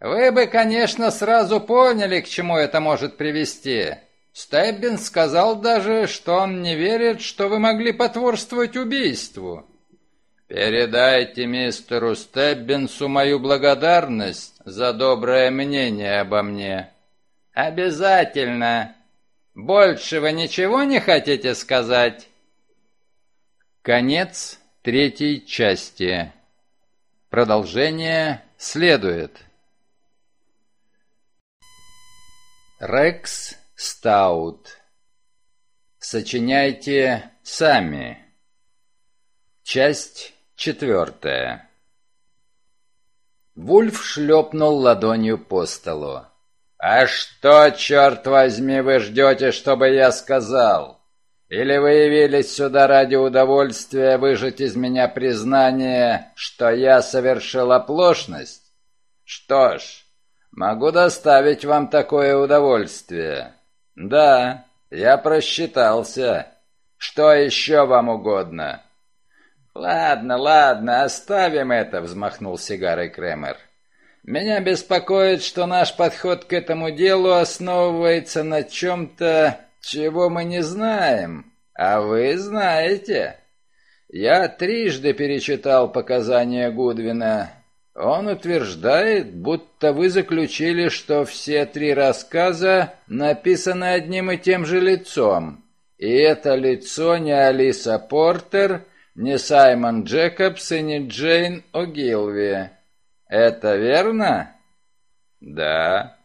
Вы бы, конечно, сразу поняли, к чему это может привести. Стеббин сказал даже, что он не верит, что вы могли потворствовать убийству. Передайте мистеру Стеббинсу мою благодарность за доброе мнение обо мне. Обязательно. Больше вы ничего не хотите сказать? Конец третьей части. Продолжение следует. Рекс Стаут. Сочиняйте сами. Часть четвертая. Вульф шлепнул ладонью по столу. «А что, черт возьми, вы ждете, чтобы я сказал? Или вы явились сюда ради удовольствия выжать из меня признание, что я совершил оплошность? Что ж, могу доставить вам такое удовольствие. Да, я просчитался. Что еще вам угодно?» «Ладно, ладно, оставим это», — взмахнул сигарой Кремер. Меня беспокоит, что наш подход к этому делу основывается на чем-то, чего мы не знаем, а вы знаете. Я трижды перечитал показания Гудвина. Он утверждает, будто вы заключили, что все три рассказа написаны одним и тем же лицом. И это лицо не Алиса Портер, не Саймон Джекобс и не Джейн О'Гилви. Это верно? Да.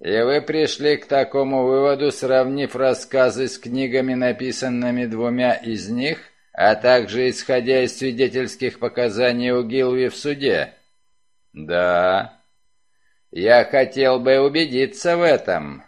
И вы пришли к такому выводу, сравнив рассказы с книгами, написанными двумя из них, а также исходя из свидетельских показаний у Гилви в суде? Да. Я хотел бы убедиться в этом.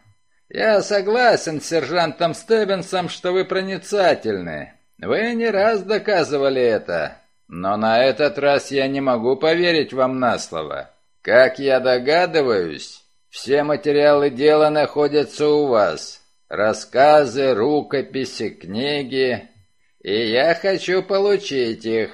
Я согласен с сержантом Стеббинсом, что вы проницательны. Вы не раз доказывали это. Но на этот раз я не могу поверить вам на слово. Как я догадываюсь, все материалы дела находятся у вас. Рассказы, рукописи, книги. И я хочу получить их.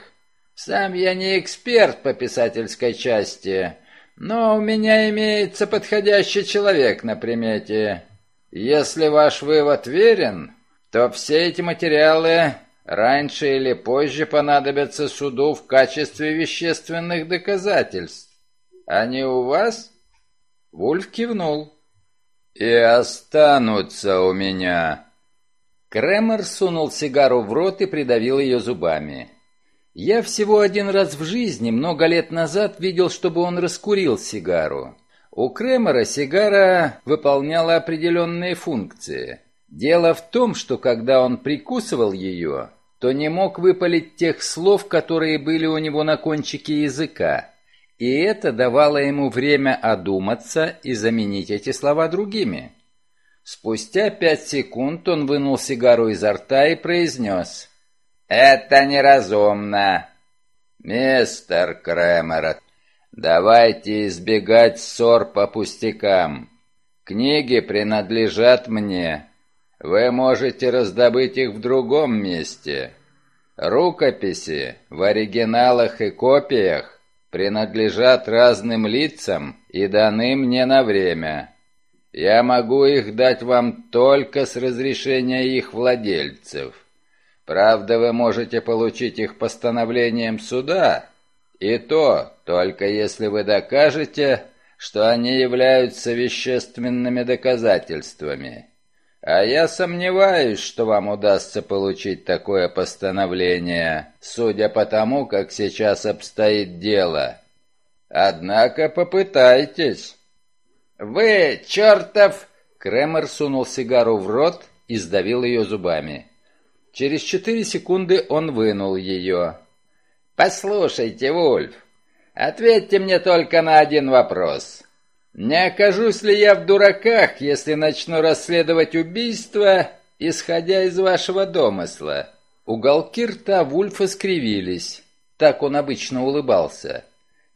Сам я не эксперт по писательской части, но у меня имеется подходящий человек на примете. Если ваш вывод верен, то все эти материалы раньше или позже понадобятся суду в качестве вещественных доказательств. Они у вас?» Вульф кивнул. «И останутся у меня». Кремер сунул сигару в рот и придавил ее зубами. Я всего один раз в жизни, много лет назад, видел, чтобы он раскурил сигару. У Кремера сигара выполняла определенные функции. Дело в том, что когда он прикусывал ее, то не мог выпалить тех слов, которые были у него на кончике языка, и это давало ему время одуматься и заменить эти слова другими. Спустя пять секунд он вынул сигару изо рта и произнес «Это неразумно». «Мистер Кремер, давайте избегать ссор по пустякам. Книги принадлежат мне, вы можете раздобыть их в другом месте. Рукописи в оригиналах и копиях принадлежат разным лицам и даны мне на время. Я могу их дать вам только с разрешения их владельцев. Правда, вы можете получить их постановлением суда, и то только если вы докажете, что они являются вещественными доказательствами. А я сомневаюсь, что вам удастся получить такое постановление, судя по тому, как сейчас обстоит дело. Однако попытайтесь. Вы, чертов! Кремер сунул сигару в рот и сдавил ее зубами. Через четыре секунды он вынул ее. «Послушайте, Вульф, ответьте мне только на один вопрос. Не окажусь ли я в дураках, если начну расследовать убийство, исходя из вашего домысла?» Уголки рта Вульфа скривились. Так он обычно улыбался.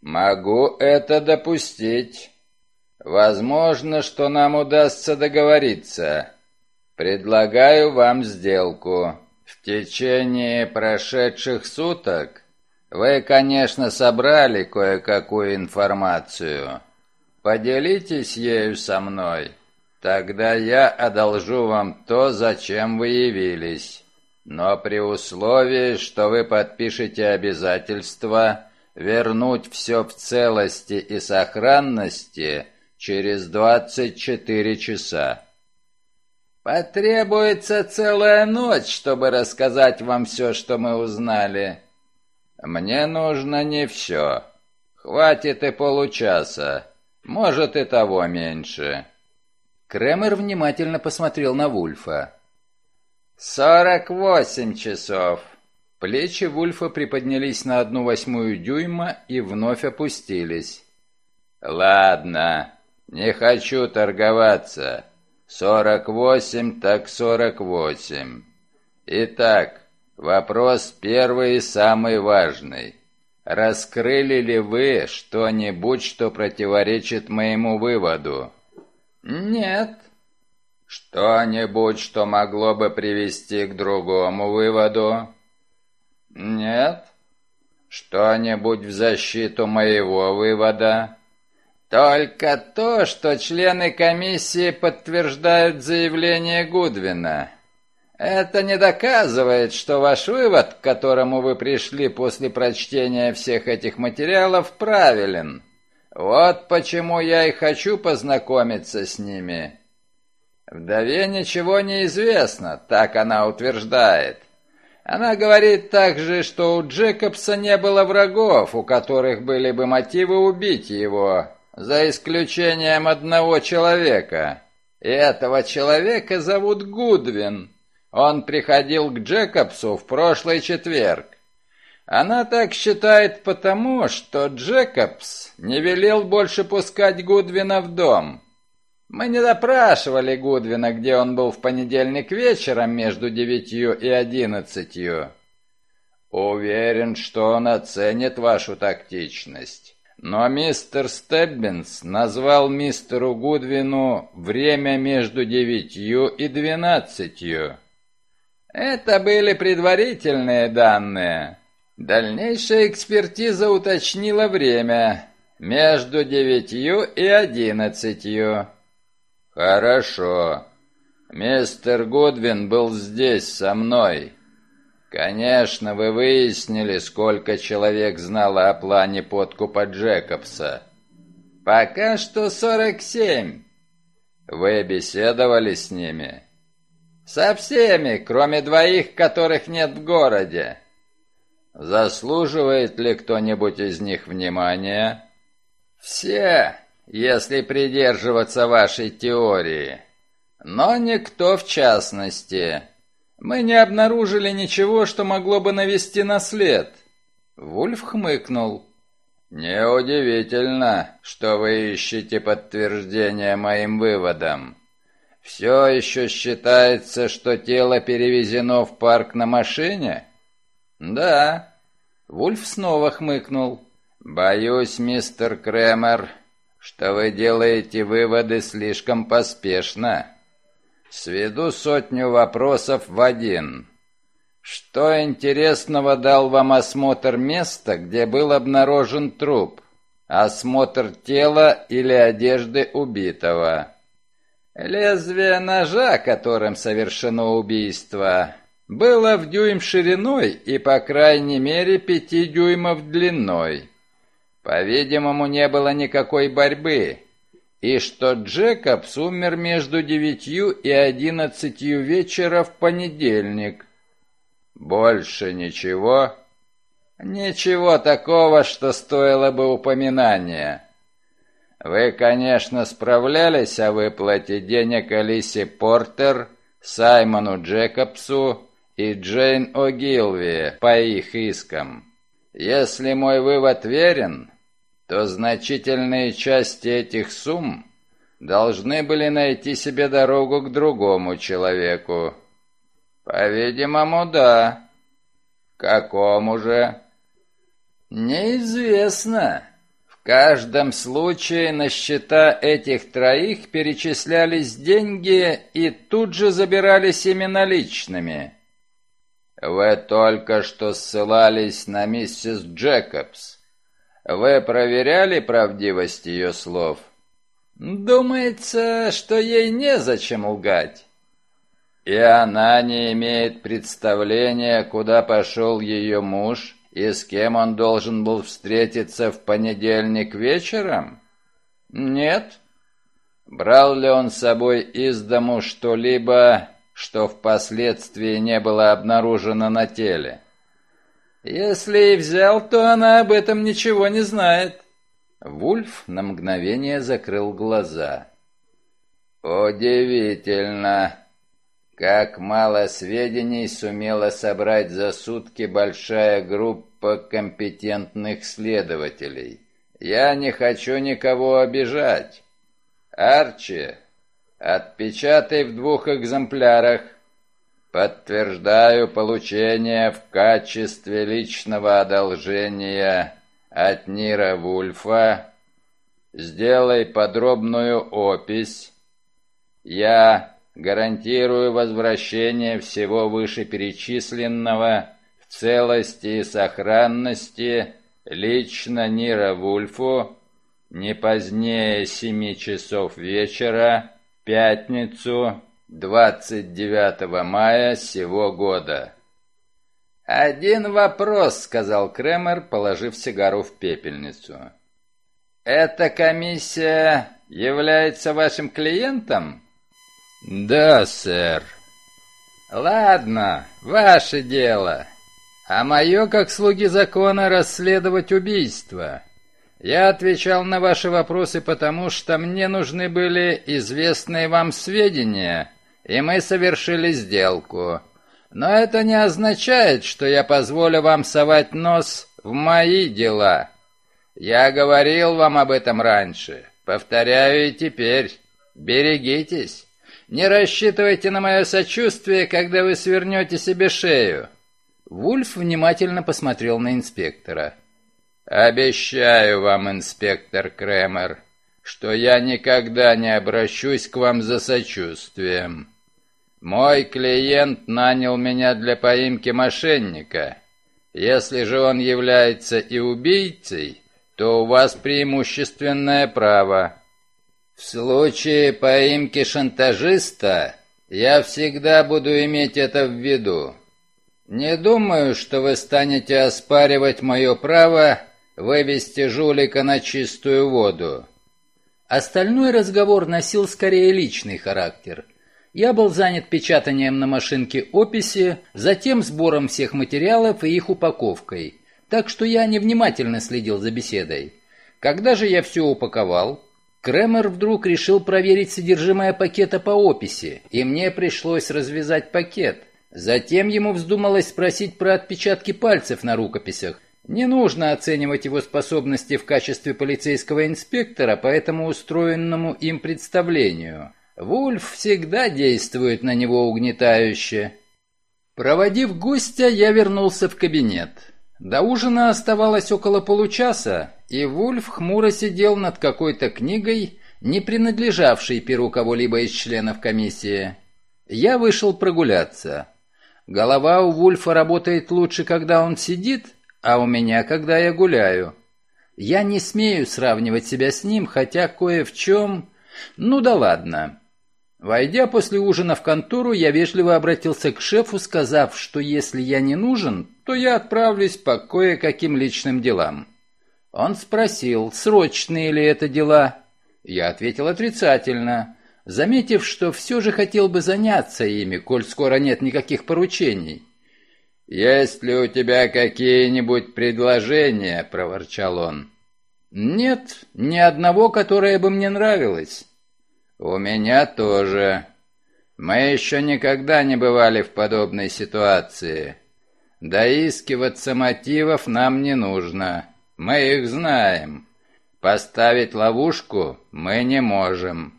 «Могу это допустить. Возможно, что нам удастся договориться. Предлагаю вам сделку. В течение прошедших суток вы, конечно, собрали кое-какую информацию. Поделитесь ею со мной. Тогда я одолжу вам то, зачем вы явились. Но при условии, что вы подпишете обязательство вернуть все в целости и сохранности через 24 часа. Потребуется целая ночь, чтобы рассказать вам все, что мы узнали. Мне нужно не все. Хватит и получаса. Может, и того меньше. Кремер внимательно посмотрел на Вульфа. «Сорок восемь часов!» Плечи Вульфа приподнялись на одну восьмую дюйма и вновь опустились. «Ладно, не хочу торговаться. Сорок восемь так сорок восемь. Итак, вопрос первый и самый важный. Раскрыли ли вы что-нибудь, что противоречит моему выводу? Нет. Что-нибудь, что могло бы привести к другому выводу? Нет. Что-нибудь в защиту моего вывода? Только то, что члены комиссии подтверждают заявление Гудвина. Это не доказывает, что ваш вывод, к которому вы пришли после прочтения всех этих материалов, правилен. Вот почему я и хочу познакомиться с ними. Вдове ничего не известно, так она утверждает. Она говорит также, что у Джекобса не было врагов, у которых были бы мотивы убить его, за исключением одного человека. И этого человека зовут Гудвин. Он приходил к Джекобсу в прошлый четверг. Она так считает потому, что Джекобс не велел больше пускать Гудвина в дом. Мы не допрашивали Гудвина, где он был в понедельник вечером между девятью и одиннадцатью. Уверен, что он оценит вашу тактичность. Но мистер Стеббинс назвал мистеру Гудвину время между девятью и двенадцатью. Это были предварительные данные. Дальнейшая экспертиза уточнила время между девятью и одиннадцатью. Хорошо. Мистер Гудвин был здесь со мной. «Конечно, вы выяснили, сколько человек знало о плане подкупа Джекобса». «Пока что сорок семь». «Вы беседовали с ними?» «Со всеми, кроме двоих, которых нет в городе». «Заслуживает ли кто-нибудь из них внимания?» «Все, если придерживаться вашей теории. Но никто в частности». Мы не обнаружили ничего, что могло бы навести на след. Вульф хмыкнул. Неудивительно, что вы ищете подтверждение моим выводам. Все еще считается, что тело перевезено в парк на машине? Да. Вульф снова хмыкнул. Боюсь, мистер Кремер, что вы делаете выводы слишком поспешно. Сведу сотню вопросов в один. Что интересного дал вам осмотр места, где был обнаружен труп? Осмотр тела или одежды убитого? Лезвие ножа, которым совершено убийство, было в дюйм шириной и по крайней мере пяти дюймов длиной. По-видимому, не было никакой борьбы. и что Джекобс умер между девятью и одиннадцатью вечера в понедельник. Больше ничего? Ничего такого, что стоило бы упоминания. Вы, конечно, справлялись о выплате денег Алисе Портер, Саймону Джекобсу и Джейн О'Гилви по их искам. Если мой вывод верен, то значительные части этих сумм должны были найти себе дорогу к другому человеку. По-видимому, да. Какому же? Неизвестно. Каждом случае на счета этих троих перечислялись деньги и тут же забирались ими наличными. Вы только что ссылались на миссис Джекобс. Вы проверяли правдивость ее слов? Думается, что ей незачем лгать. И она не имеет представления, куда пошел ее муж и с кем он должен был встретиться в понедельник вечером? Нет. Брал ли он с собой из дому что-либо, что впоследствии не было обнаружено на теле. Если и взял, то она об этом ничего не знает. Вульф на мгновение закрыл глаза. Удивительно, как мало сведений сумела собрать за сутки большая группа компетентных следователей. Я не хочу никого обижать. Арчи, Отпечатай в двух экземплярах. Подтверждаю получение в качестве личного одолжения от Нира Вульфа. Сделай подробную опись. Я гарантирую возвращение всего вышеперечисленного целости и сохранности лично Нира Вульфу не позднее семи часов вечера пятницу, 29 мая сего года. «Один вопрос», — сказал Кремер, положив сигару в пепельницу. «Эта комиссия является вашим клиентом?» «Да, сэр». «Ладно, ваше дело. А мое, как слуги закона, расследовать убийство. Я отвечал на ваши вопросы, потому что мне нужны были известные вам сведения, и мы совершили сделку. Но это не означает, что я позволю вам совать нос в мои дела. Я говорил вам об этом раньше, повторяю и теперь. Берегитесь. Не рассчитывайте на мое сочувствие, когда вы свернете себе шею». Вульф внимательно посмотрел на инспектора. «Обещаю вам, инспектор Кремер, что я никогда не обращусь к вам за сочувствием. Мой клиент нанял меня для поимки мошенника. Если же он является и убийцей, то у вас преимущественное право. В случае поимки шантажиста я всегда буду иметь это в виду. Не думаю, что вы станете оспаривать мое право вывести жулика на чистую воду. Остальной разговор носил скорее личный характер. Я был занят печатанием на машинке описи, затем сбором всех материалов и их упаковкой, так что я невнимательно следил за беседой. Когда же я все упаковал, Кремер вдруг решил проверить содержимое пакета по описи, и мне пришлось развязать пакет. Затем ему вздумалось спросить про отпечатки пальцев на рукописях, не нужно оценивать его способности в качестве полицейского инспектора по этому устроенному им представлению. Вульф всегда действует на него угнетающе. Проводив гостя, я вернулся в кабинет. До ужина оставалось около получаса, и Вульф хмуро сидел над какой-то книгой, не принадлежавшей перу кого-либо из членов комиссии. Я вышел прогуляться. Голова у Вульфа работает лучше, когда он сидит, а у меня, когда я гуляю. Я не смею сравнивать себя с ним, хотя кое в чем... Ну да ладно. Войдя после ужина в контору, я вежливо обратился к шефу, сказав, что если я не нужен, то я отправлюсь по кое-каким личным делам. Он спросил, срочные ли это дела. Я ответил отрицательно, заметив, что все же хотел бы заняться ими, коль скоро нет никаких поручений. «Есть ли у тебя какие-нибудь предложения?» — проворчал он. «Нет, ни одного, которое бы мне нравилось». «У меня тоже. Мы еще никогда не бывали в подобной ситуации. Доискиваться мотивов нам не нужно. Мы их знаем. Поставить ловушку мы не можем.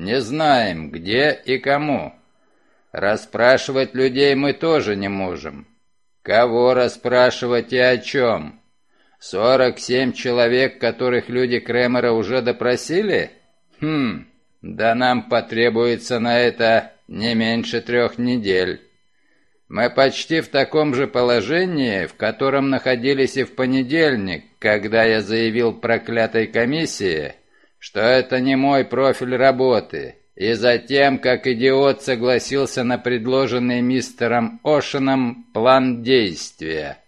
Не знаем, где и кому. Расспрашивать людей мы тоже не можем. Кого расспрашивать и о чем? Сорок семь человек, которых люди Кремера уже допросили? Хм, да нам потребуется на это не меньше трех недель. Мы почти в таком же положении, в котором находились и в понедельник, когда я заявил проклятой комиссии, что это не мой профиль работы, и затем, как идиот согласился на предложенный мистером Ошеном план действия.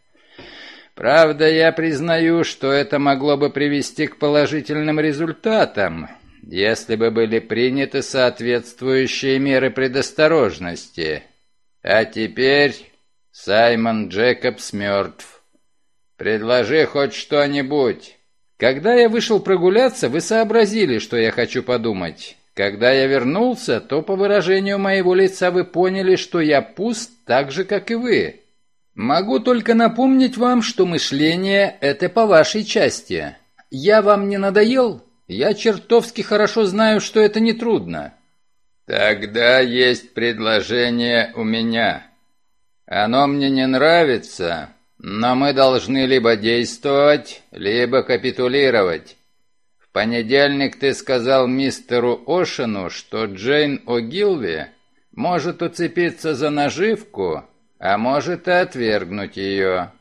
Правда, я признаю, что это могло бы привести к положительным результатам, если бы были приняты соответствующие меры предосторожности. А теперь Саймон Джекобс мертв. Предложи хоть что-нибудь. Когда я вышел прогуляться, вы сообразили, что я хочу подумать. Когда я вернулся, то по выражению моего лица вы поняли, что я пуст так же, как и вы. Могу только напомнить вам, что мышление – это по вашей части. Я вам не надоел? Я чертовски хорошо знаю, что это нетрудно. Тогда есть предложение у меня. Оно мне не нравится, но мы должны либо действовать, либо капитулировать понедельник ты сказал мистеру Ошену, что Джейн О'Гилви может уцепиться за наживку, а может и отвергнуть ее.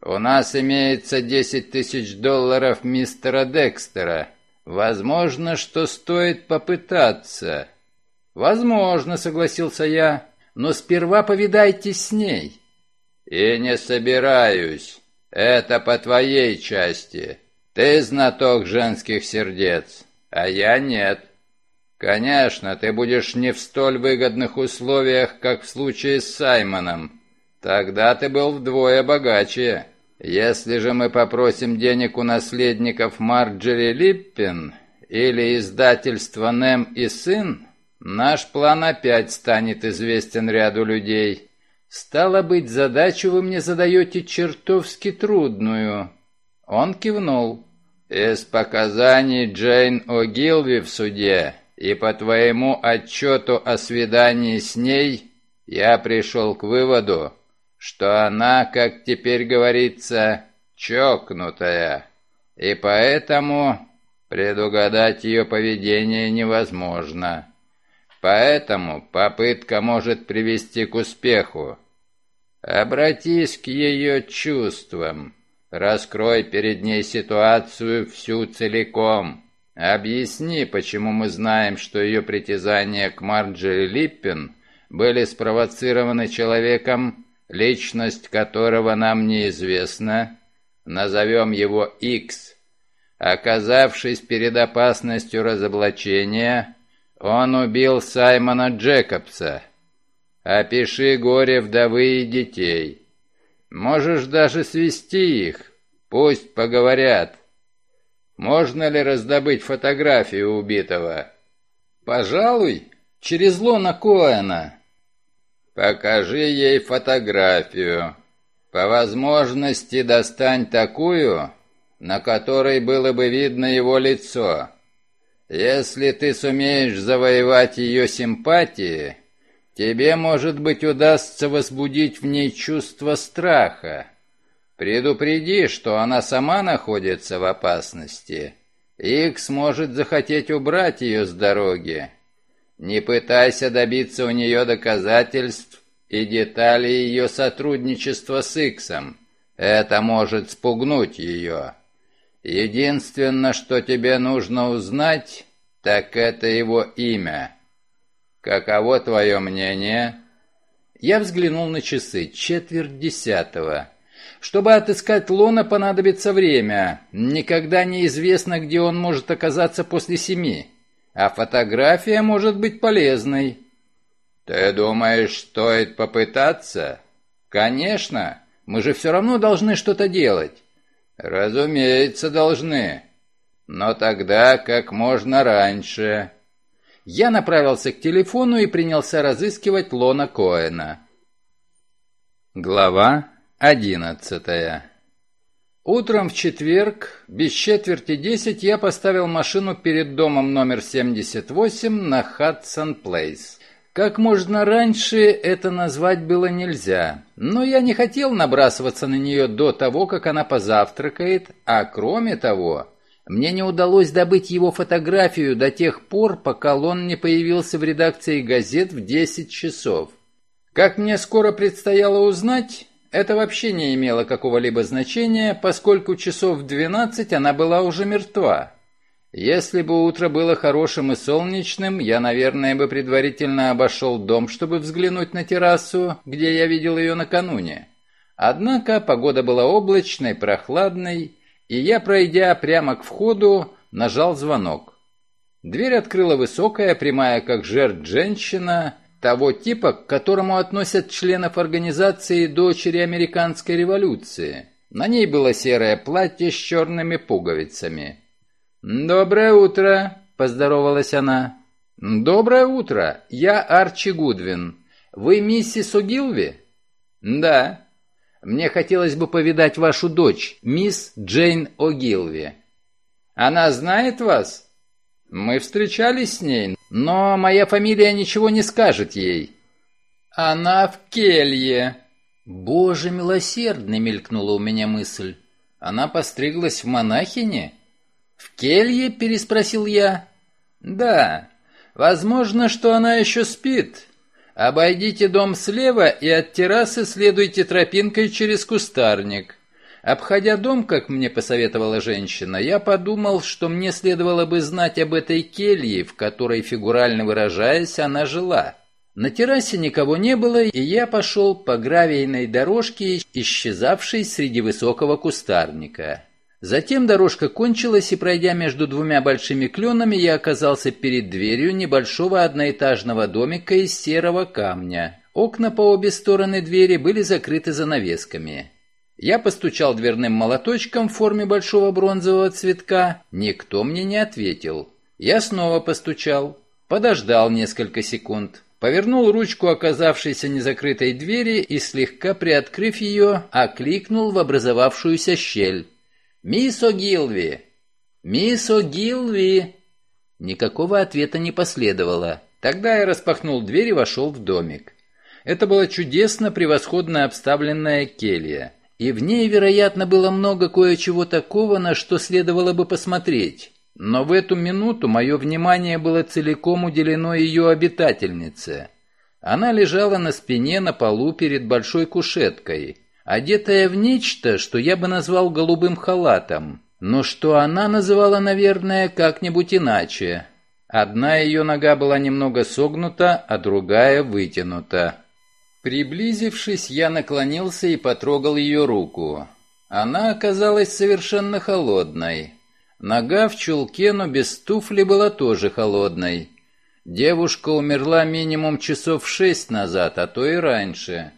У нас имеется десять тысяч долларов мистера Декстера. Возможно, что стоит попытаться. Возможно, согласился я, но сперва повидайтесь с ней. И не собираюсь. Это по твоей части. Ты знаток женских сердец, а я нет. Конечно, ты будешь не в столь выгодных условиях, как в случае с Саймоном. Тогда ты был вдвое богаче. Если же мы попросим денег у наследников Марджери Липпин или издательства Нем и Сын, наш план опять станет известен ряду людей. Стало быть, задачу вы мне задаете чертовски трудную. Он кивнул. Из показаний Джейн О'Гилви в суде и по твоему отчету о свидании с ней я пришел к выводу, что она, как теперь говорится, чокнутая, и поэтому предугадать ее поведение невозможно. Поэтому попытка может привести к успеху. Обратись к ее чувствам. Раскрой перед ней ситуацию всю целиком. Объясни, почему мы знаем, что ее притязания к Марджери Липпин были спровоцированы человеком, личность которого нам неизвестна. Назовем его X. Оказавшись перед опасностью разоблачения, он убил Саймона Джекобса. Опиши горе вдовы и детей. Можешь даже свести их, пусть поговорят. Можно ли раздобыть фотографию убитого? Пожалуй, через Лона Коэна. Покажи ей фотографию. По возможности достань такую, на которой было бы видно его лицо. Если ты сумеешь завоевать ее симпатии, Тебе, может быть, удастся возбудить в ней чувство страха. Предупреди, что она сама находится в опасности. Икс может захотеть убрать ее с дороги. Не пытайся добиться у нее доказательств и деталей ее сотрудничества с Иксом. Это может спугнуть ее. Единственное, что тебе нужно узнать, так это его имя. «Каково твое мнение?» Я взглянул на часы, четверть десятого. Чтобы отыскать Лона, понадобится время. Никогда не известно, где он может оказаться после семи. А фотография может быть полезной. Ты думаешь, стоит попытаться? Конечно. Мы же все равно должны что-то делать. Разумеется, должны. Но тогда как можно раньше. Я направился к телефону и принялся разыскивать Лона Коэна. Глава одиннадцатая Утром в четверг, без четверти десять, я поставил машину перед домом номер 78 на Хадсон Плейс. Как можно раньше это назвать было нельзя, но я не хотел набрасываться на нее до того, как она позавтракает, а кроме того, мне не удалось добыть его фотографию до тех пор, пока он не появился в редакции газет в 10 часов. Как мне скоро предстояло узнать, это вообще не имело какого-либо значения, поскольку часов в 12 она была уже мертва. Если бы утро было хорошим и солнечным, я, наверное, бы предварительно обошел дом, чтобы взглянуть на террасу, где я видел ее накануне. Однако погода была облачной, прохладной, и я, пройдя прямо к входу, нажал звонок. Дверь открыла высокая, прямая как жертв женщина, того типа, к которому относят членов организации «Дочери американской революции». На ней было серое платье с черными пуговицами. «Доброе утро», — поздоровалась она. «Доброе утро, я Арчи Гудвин. Вы миссис Угилви?» «Да». «Мне хотелось бы повидать вашу дочь, мисс Джейн О'Гилви». «Она знает вас?» «Мы встречались с ней, но моя фамилия ничего не скажет ей. Она в келье. Боже милосердный, мелькнула у меня мысль. Она постриглась в монахине? Келье? переспросил я. Да. Возможно, что она еще спит. Обойдите дом слева и от террасы следуйте тропинкой через кустарник. Обходя дом, как мне посоветовала женщина, я подумал, что мне следовало бы знать об этой келье, в которой, фигурально выражаясь, она жила. На террасе никого не было, и я пошел по гравийной дорожке, исчезавшей среди высокого кустарника. Затем дорожка кончилась, и, пройдя между двумя большими кленами, я оказался перед дверью небольшого одноэтажного домика из серого камня. Окна по обе стороны двери были закрыты занавесками. Я постучал дверным молоточком в форме большого бронзового цветка. Никто мне не ответил. Я снова постучал. Подождал несколько секунд. Повернул ручку оказавшейся незакрытой двери и, слегка приоткрыв ее, окликнул в образовавшуюся щель. «Мисс О'Гилви! Мисс О'Гилви!» Никакого ответа не последовало. Тогда я распахнул дверь и вошел в домик. Это была чудесно превосходно обставленная келья и в ней, вероятно, было много кое-чего такого, на что следовало бы посмотреть. Но в эту минуту мое внимание было целиком уделено ее обитательнице. Она лежала на спине на полу перед большой кушеткой, одетая в нечто, что я бы назвал голубым халатом, но что она называла, наверное, как-нибудь иначе. Одна ее нога была немного согнута, а другая вытянута. Приблизившись, я наклонился и потрогал ее руку. Она оказалась совершенно холодной. Нога в чулке, но без туфли была тоже холодной. Девушка умерла минимум часов шесть назад, а то и раньше.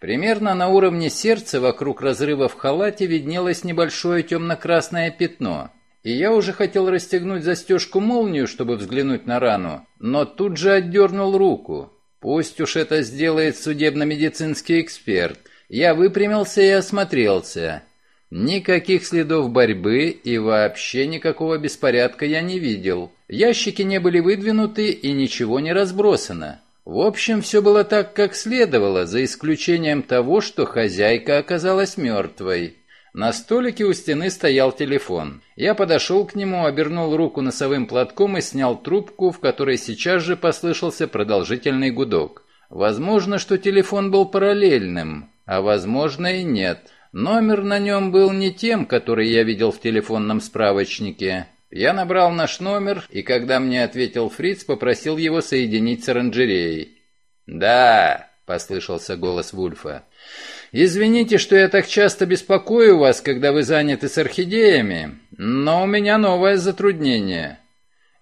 Примерно на уровне сердца вокруг разрыва в халате виднелось небольшое темно-красное пятно. И я уже хотел расстегнуть застежку-молнию, чтобы взглянуть на рану, но тут же отдернул руку. Пусть уж это сделает судебно-медицинский эксперт. Я выпрямился и осмотрелся. Никаких следов борьбы и вообще никакого беспорядка я не видел. Ящики не были выдвинуты и ничего не разбросано. В общем, все было так, как следовало, за исключением того, что хозяйка оказалась мертвой. На столике у стены стоял телефон. Я подошел к нему, обернул руку носовым платком и снял трубку, в которой сейчас же послышался продолжительный гудок. Возможно, что телефон был параллельным, а возможно и нет. Номер на нем был не тем, который я видел в телефонном справочнике. Я набрал наш номер, и когда мне ответил Фриц, попросил его соединить с оранжереей. «Да, — послышался голос Вульфа. «Извините, что я так часто беспокою вас, когда вы заняты с орхидеями, но у меня новое затруднение.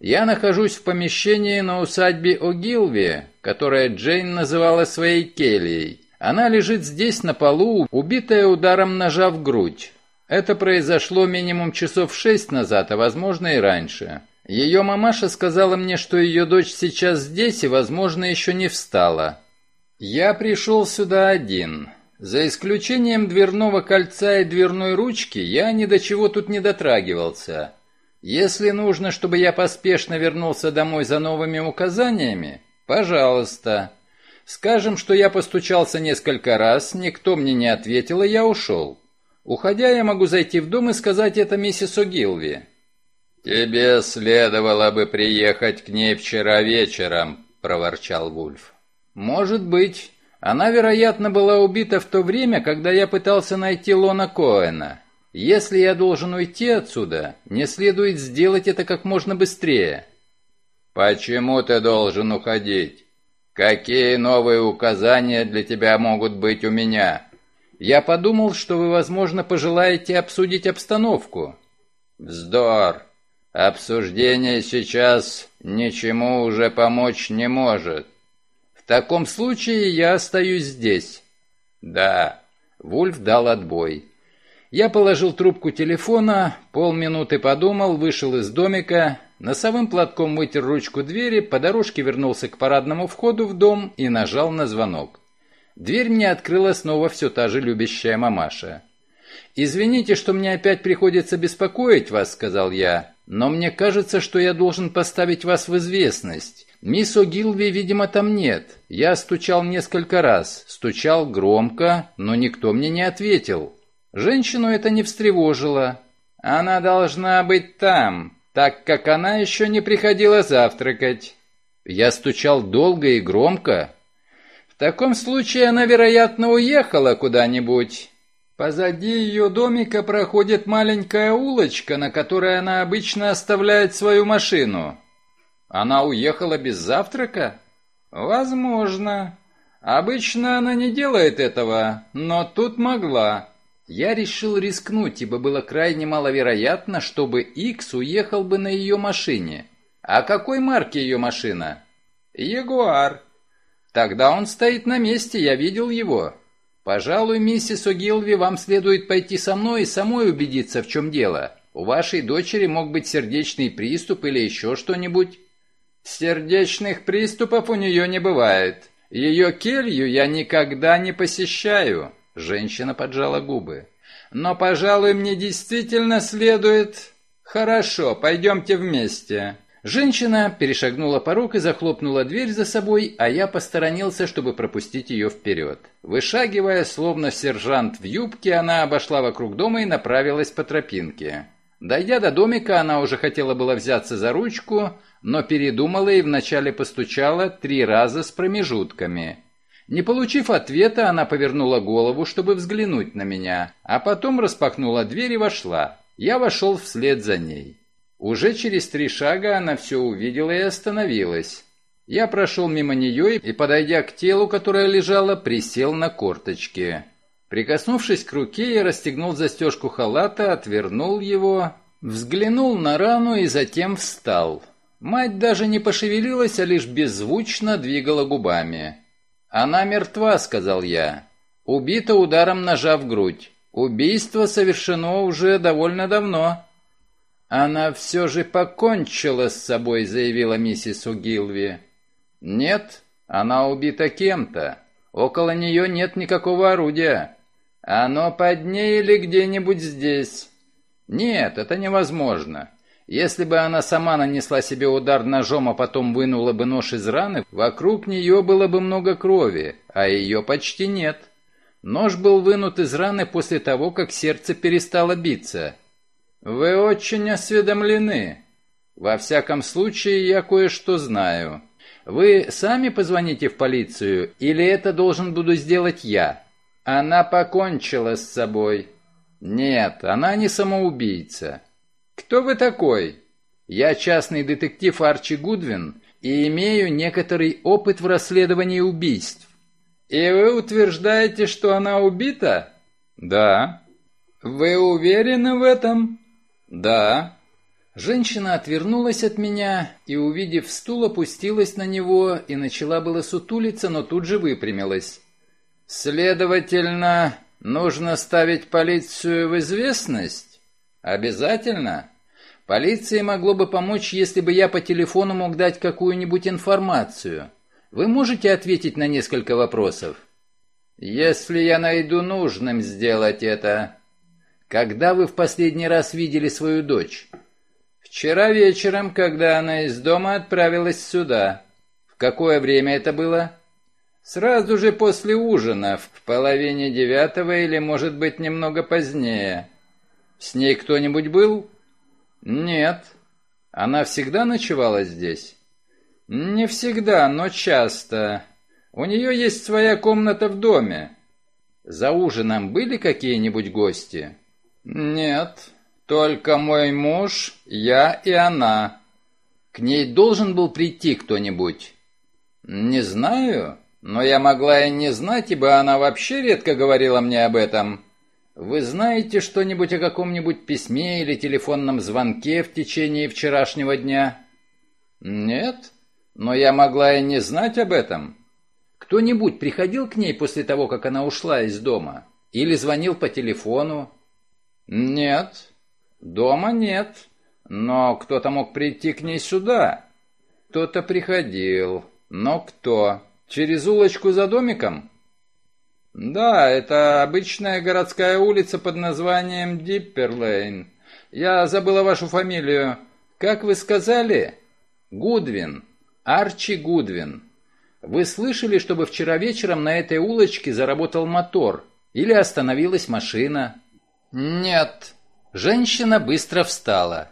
Я нахожусь в помещении на усадьбе О'Гилви, которое Джейн называла своей кельей. Она лежит здесь на полу, убитая ударом ножа в грудь. Это произошло минимум часов шесть назад, а возможно и раньше. Ее мамаша сказала мне, что ее дочь сейчас здесь и, возможно, еще не встала. Я пришел сюда один. За исключением дверного кольца и дверной ручки, я ни до чего тут не дотрагивался. Если нужно, чтобы я поспешно вернулся домой за новыми указаниями, пожалуйста. Скажем, что я постучался несколько раз, никто мне не ответил, и я ушел. Уходя, я могу зайти в дом и сказать это миссис О'Гилви. «Тебе следовало бы приехать к ней вчера вечером», — проворчал Вульф. «Может быть. Она, вероятно, была убита в то время, когда я пытался найти Лона Коэна. Если я должен уйти отсюда, мне следует сделать это как можно быстрее». «Почему ты должен уходить? Какие новые указания для тебя могут быть у меня?» «Я подумал, что вы, возможно, пожелаете обсудить обстановку». «Вздор! Обсуждение сейчас ничему уже помочь не может. В таком случае я остаюсь здесь. Да. Вульф дал отбой. Я положил трубку телефона, полминуты подумал, вышел из домика, носовым платком вытер ручку двери, по дорожке вернулся к парадному входу в дом и нажал на звонок. Дверь мне открыла снова все та же любящая мамаша. «Извините, что мне опять приходится беспокоить вас», — сказал я, «но мне кажется, что я должен поставить вас в известность. Мисс О'Гилви, видимо, там нет. Я стучал несколько раз, стучал громко, но никто мне не ответил. Женщину это не встревожило. Она должна быть там, так как она еще не приходила завтракать. Я стучал долго и громко. В таком случае она, вероятно, уехала куда-нибудь. Позади ее домика проходит маленькая улочка, на которой она обычно оставляет свою машину. Она уехала без завтрака? Возможно. Обычно она не делает этого, но тут могла. Я решил рискнуть, ибо было крайне маловероятно, чтобы Икс уехал бы на ее машине. А какой марки ее машина? Ягуар. Тогда он стоит на месте, я видел его. Пожалуй, миссис О'Гилви, вам следует пойти со мной и самой убедиться, в чем дело. У вашей дочери мог быть сердечный приступ или еще что-нибудь. Сердечных приступов у нее не бывает. Ее келью я никогда не посещаю. Женщина поджала губы. Но, пожалуй, мне действительно следует... Хорошо, пойдемте вместе. Женщина перешагнула порог и захлопнула дверь за собой, а я посторонился, чтобы пропустить ее вперед. Вышагивая, словно сержант в юбке, она обошла вокруг дома и направилась по тропинке. Дойдя до домика, она уже хотела было взяться за ручку, но передумала и вначале постучала три раза с промежутками. Не получив ответа, она повернула голову, чтобы взглянуть на меня, а потом распахнула дверь и вошла. Я вошел вслед за ней. Уже через три шага она все увидела и остановилась. Я прошел мимо нее и, подойдя к телу, которое лежало, присел на корточки. Прикоснувшись к руке, я расстегнул застежку халата, отвернул его, взглянул на рану и затем встал. Мать даже не пошевелилась, а лишь беззвучно двигала губами. «Она мертва», — сказал я. «Убита ударом ножа в грудь. Убийство совершено уже довольно давно». «Она все же покончила с собой», — заявила миссис Угилви. «Нет, она убита кем-то. Около нее нет никакого орудия. Оно под ней или где-нибудь здесь». «Нет, это невозможно. Если бы она сама нанесла себе удар ножом, а потом вынула бы нож из раны, вокруг нее было бы много крови, а ее почти нет. Нож был вынут из раны после того, как сердце перестало биться. «Вы очень осведомлены. Во всяком случае, я кое-что знаю. Вы сами позвоните в полицию, или это должен буду сделать я? Она покончила с собой». «Нет, она не самоубийца». «Кто вы такой?» «Я частный детектив Арчи Гудвин и имею некоторый опыт в расследовании убийств». И вы утверждаете, что она убита? Да. Вы уверены в этом? Да. Женщина отвернулась от меня и, увидев стул, опустилась на него и начала было сутулиться, но тут же выпрямилась. «Следовательно, нужно ставить полицию в известность?» «Обязательно?» «Полиции могло бы помочь, если бы я по телефону мог дать какую-нибудь информацию. Вы можете ответить на несколько вопросов?» «Если я найду нужным сделать это». «Когда вы в последний раз видели свою дочь?» Вчера вечером, когда она из дома отправилась сюда. В какое время это было? Сразу же после ужина, в половине девятого или, может быть, немного позднее. С ней кто-нибудь был? Нет. Она всегда ночевала здесь? Не всегда, но часто. У нее есть своя комната в доме. За ужином были какие-нибудь гости? Нет. Только мой муж, я и она. К ней должен был прийти кто-нибудь? Не знаю, но я могла и не знать, ибо она вообще редко говорила мне об этом. Вы знаете что-нибудь о каком-нибудь письме или телефонном звонке в течение вчерашнего дня? Нет, но я могла и не знать об этом. Кто-нибудь приходил к ней после того, как она ушла из дома? Или звонил по телефону? Нет, Дома нет, но кто-то мог прийти к ней сюда. Кто-то приходил. Но кто? Через улочку за домиком? Да, это обычная городская улица под названием Дипперлейн. Я забыла вашу фамилию. Как вы сказали? Гудвин. Арчи Гудвин. Вы слышали, чтобы вчера вечером на этой улочке заработал мотор? Или остановилась машина? Нет. Женщина быстро встала.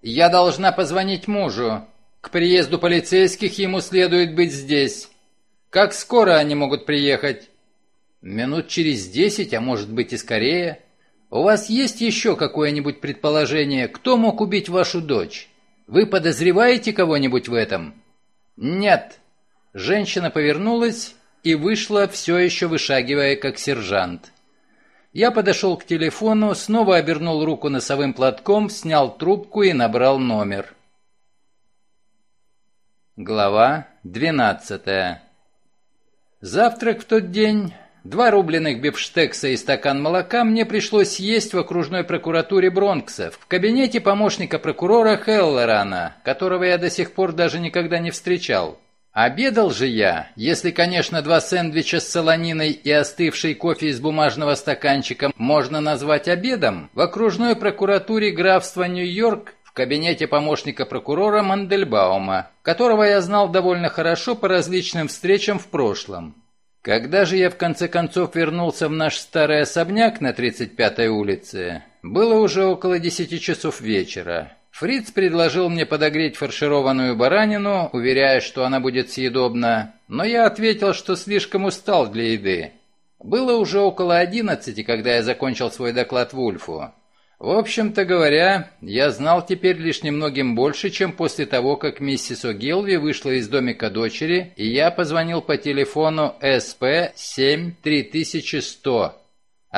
«Я должна позвонить мужу. К приезду полицейских ему следует быть здесь. Как скоро они могут приехать?» «Минут через десять, а может быть и скорее. У вас есть еще какое-нибудь предположение, кто мог убить вашу дочь? Вы подозреваете кого-нибудь в этом?» «Нет». Женщина повернулась и вышла, все еще вышагивая, как сержант. Я подошел к телефону, снова обернул руку носовым платком, снял трубку и набрал номер. Глава 12 Завтрак в тот день, два рубленых бифштекса и стакан молока мне пришлось есть в окружной прокуратуре Бронкса, в кабинете помощника прокурора Хеллорана, которого я до сих пор даже никогда не встречал. Обедал же я, если, конечно, два сэндвича с солониной и остывший кофе из бумажного стаканчика можно назвать обедом, в окружной прокуратуре графства Нью-Йорк в кабинете помощника прокурора Мандельбаума, которого я знал довольно хорошо по различным встречам в прошлом. Когда же я в конце концов вернулся в наш старый особняк на 35-й улице, было уже около 10 часов вечера. Фриц предложил мне подогреть фаршированную баранину, уверяя, что она будет съедобна, но я ответил, что слишком устал для еды. Было уже около одиннадцати, когда я закончил свой доклад Вульфу. В общем-то говоря, я знал теперь лишь немногим больше, чем после того, как миссис О'Гилви вышла из домика дочери, и я позвонил по телефону СП-7-3100.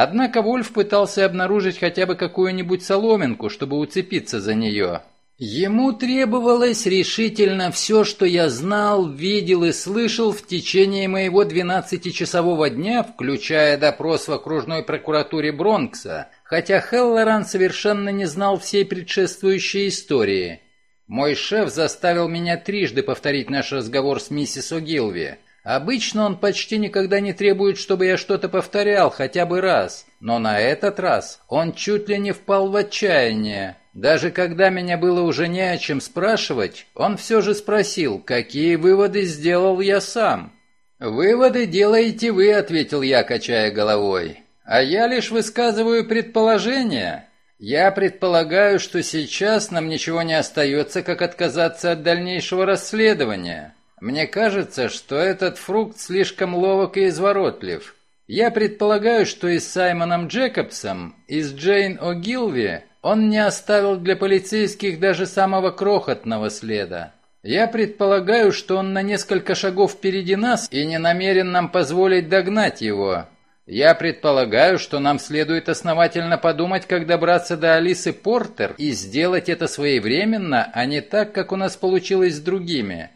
Однако Вольф пытался обнаружить хотя бы какую-нибудь соломинку, чтобы уцепиться за нее. Ему требовалось решительно все, что я знал, видел и слышал в течение моего двенадцатичасового дня, включая допрос в окружной прокуратуре Бронкса, хотя Хеллоран совершенно не знал всей предшествующей истории. Мой шеф заставил меня трижды повторить наш разговор с миссис О'Гилви. Обычно он почти никогда не требует, чтобы я что-то повторял хотя бы раз, но на этот раз он чуть ли не впал в отчаяние. Даже когда меня было уже не о чем спрашивать, он все же спросил, какие выводы сделал я сам. «Выводы делаете вы», — ответил я, качая головой. «А я лишь высказываю предположения. Я предполагаю, что сейчас нам ничего не остается, как отказаться от дальнейшего расследования». Мне кажется, что этот фрукт слишком ловок и изворотлив. Я предполагаю, что и с Саймоном Джекобсом, и с Джейн О'Гилви он не оставил для полицейских даже самого крохотного следа. Я предполагаю, что он на несколько шагов впереди нас и не намерен нам позволить догнать его. Я предполагаю, что нам следует основательно подумать, как добраться до Алисы Портер и сделать это своевременно, а не так, как у нас получилось с другими.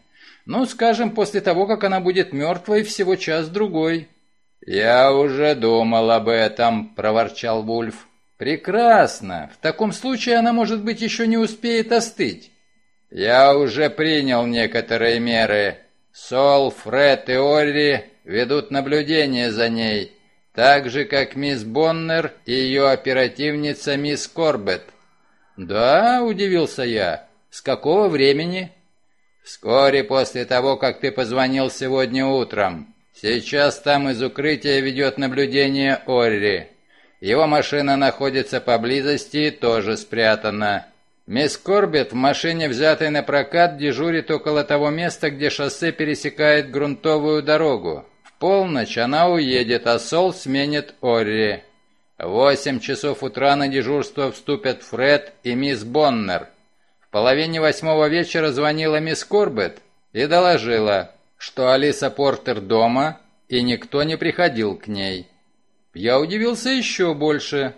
Ну, скажем, после того, как она будет мертвой всего час-другой». «Я уже думал об этом», — проворчал Вульф. «Прекрасно. В таком случае она, может быть, еще не успеет остыть». «Я уже принял некоторые меры. Сол, Фред и Орри ведут наблюдение за ней, так же, как мисс Боннер и ее оперативница мисс Корбет». «Да», — удивился я. «С какого времени?» «Вскоре после того, как ты позвонил сегодня утром. Сейчас там из укрытия ведет наблюдение Орри. Его машина находится поблизости и тоже спрятана. Мисс Корбет в машине, взятой на прокат, дежурит около того места, где шоссе пересекает грунтовую дорогу. В полночь она уедет, а Сол сменит Орри. В восемь часов утра на дежурство вступят Фред и мисс Боннер половине восьмого вечера звонила мисс Корбет и доложила, что Алиса Портер дома, и никто не приходил к ней. Я удивился еще больше.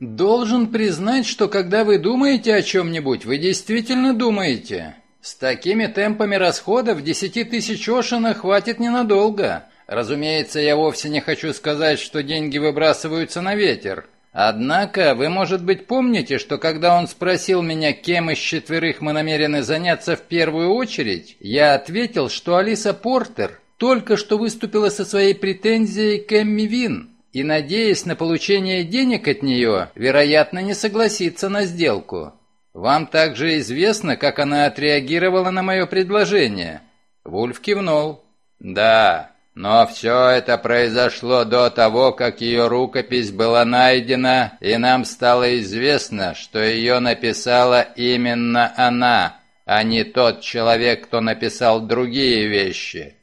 «Должен признать, что когда вы думаете о чем-нибудь, вы действительно думаете. С такими темпами расходов десяти тысяч Ошина хватит ненадолго. Разумеется, я вовсе не хочу сказать, что деньги выбрасываются на ветер. Однако, вы, может быть, помните, что когда он спросил меня, кем из четверых мы намерены заняться в первую очередь, я ответил, что Алиса Портер только что выступила со своей претензией к Эмми Вин и, надеясь на получение денег от нее, вероятно, не согласится на сделку. Вам также известно, как она отреагировала на мое предложение?» Вульф кивнул. «Да, но все это произошло до того, как ее рукопись была найдена, и нам стало известно, что ее написала именно она, а не тот человек, кто написал другие вещи.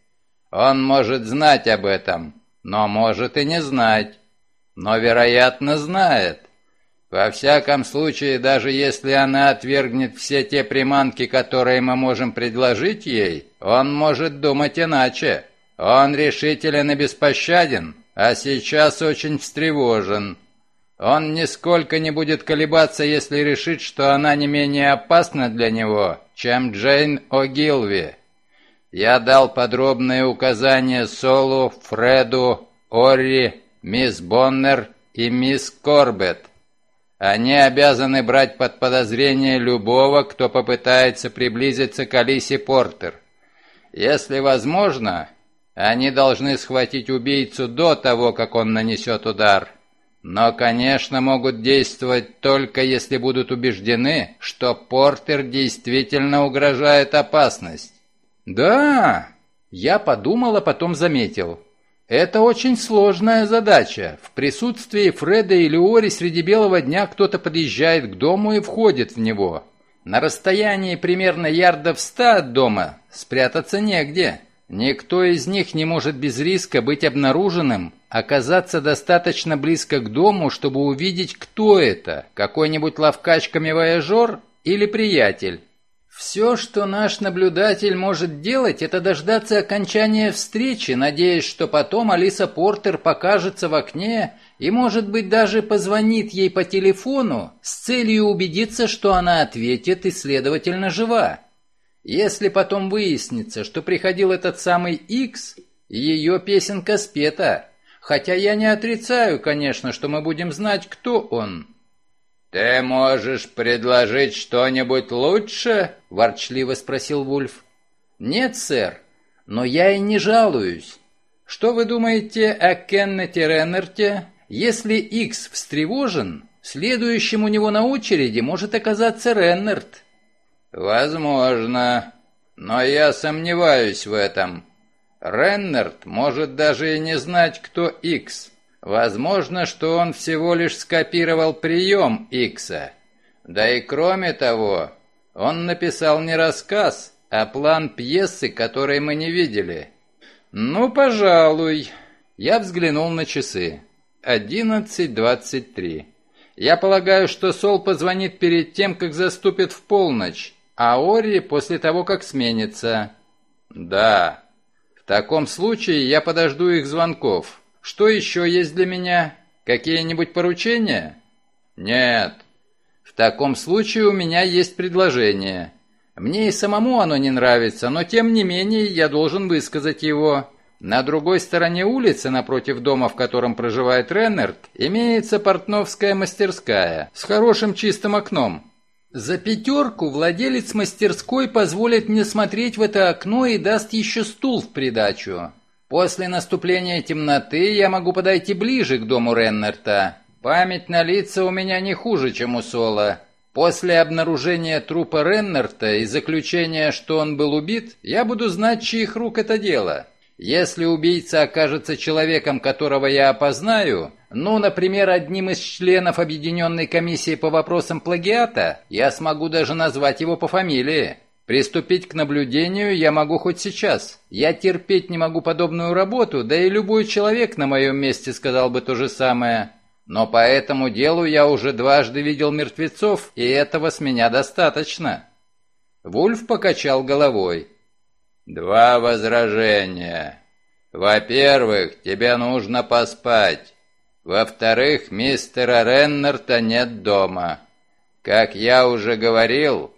Он может знать об этом, но может и не знать. Но, вероятно, знает. Во всяком случае, даже если она отвергнет все те приманки, которые мы можем предложить ей, он может думать иначе. Он решителен и беспощаден, а сейчас очень встревожен. Он нисколько не будет колебаться, если решит, что она не менее опасна для него, чем Джейн О'Гилви. Я дал подробные указания Солу, Фреду, Орри, мисс Боннер и мисс Корбет. Они обязаны брать под подозрение любого, кто попытается приблизиться к Алисе Портер. Если возможно, они должны схватить убийцу до того, как он нанесет удар. Но, конечно, могут действовать только если будут убеждены, что Портер действительно угрожает опасность. Да, я подумал, а потом заметил. Это очень сложная задача. В присутствии Фреда или Ори среди белого дня кто-то подъезжает к дому и входит в него. На расстоянии примерно ярдов ста от дома спрятаться негде. Никто из них не может без риска быть обнаруженным, оказаться достаточно близко к дому, чтобы увидеть, кто это, какой-нибудь ловкач-камевояжер или приятель. Все, что наш наблюдатель может делать, это дождаться окончания встречи, надеясь, что потом Алиса Портер покажется в окне и, может быть, даже позвонит ей по телефону с целью убедиться, что она ответит и, следовательно, жива. Если потом выяснится, что приходил этот самый Икс, ее песенка спета. Хотя я не отрицаю, конечно, что мы будем знать, кто он. «Ты можешь предложить что-нибудь лучше?» – ворчливо спросил Вульф. «Нет, сэр, но я и не жалуюсь. Что вы думаете о Кеннете Реннерте? Если Икс встревожен, следующим у него на очереди может оказаться Реннерт». «Возможно, но я сомневаюсь в этом. Реннерт может даже и не знать, кто Икс. Возможно, что он всего лишь скопировал прием Икса. Да и кроме того, он написал не рассказ, а план пьесы, который мы не видели». «Ну, пожалуй». Я взглянул на часы. «Одиннадцать двадцать три». Я полагаю, что Сол позвонит перед тем, как заступит в полночь, а Ори после того, как сменится. Да. В таком случае я подожду их звонков. Что еще есть для меня? Какие-нибудь поручения? Нет. В таком случае у меня есть предложение. Мне и самому оно не нравится, но тем не менее я должен высказать его. На другой стороне улицы, напротив дома, в котором проживает Реннерт, имеется портновская мастерская с хорошим чистым окном. За пятерку владелец мастерской позволит мне смотреть в это окно и даст еще стул в придачу. После наступления темноты я могу подойти ближе к дому Реннерта. Память на лица у меня не хуже, чем у Сола. После обнаружения трупа Реннерта и заключения, что он был убит, я буду знать, чьих рук это дело. Если убийца окажется человеком, которого я опознаю, ну, например, одним из членов Объединенной комиссии по вопросам плагиата, я смогу даже назвать его по фамилии. Приступить к наблюдению я могу хоть сейчас. Я терпеть не могу подобную работу, да и любой человек на моем месте сказал бы то же самое. Но по этому делу я уже дважды видел мертвецов, и этого с меня достаточно». Вульф покачал головой. «Два возражения. Во-первых, тебе нужно поспать. Во-вторых, мистера Реннерта нет дома. Как я уже говорил,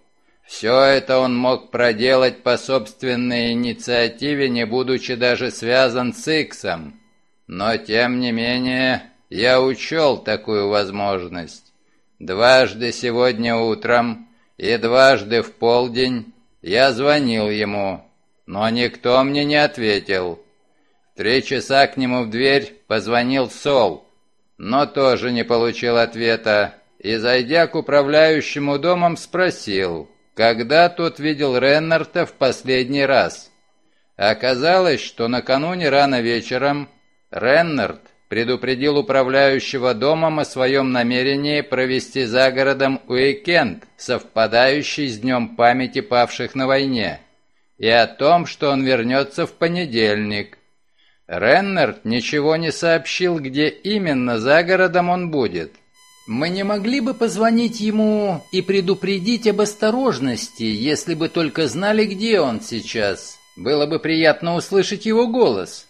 все это он мог проделать по собственной инициативе, не будучи даже связан с Иксом. Но, тем не менее, я учел такую возможность. Дважды сегодня утром и дважды в полдень я звонил ему, но никто мне не ответил. Три часа к нему в дверь позвонил Сол, но тоже не получил ответа, и, зайдя к управляющему домом, спросил, когда тот видел Реннарта в последний раз. Оказалось, что накануне рано вечером Реннард предупредил управляющего домом о своем намерении провести за городом уикенд, совпадающий с днем памяти павших на войне, и о том, что он вернется в понедельник. Реннерт ничего не сообщил, где именно за городом он будет. Мы не могли бы позвонить ему и предупредить об осторожности, если бы только знали, где он сейчас. Было бы приятно услышать его голос.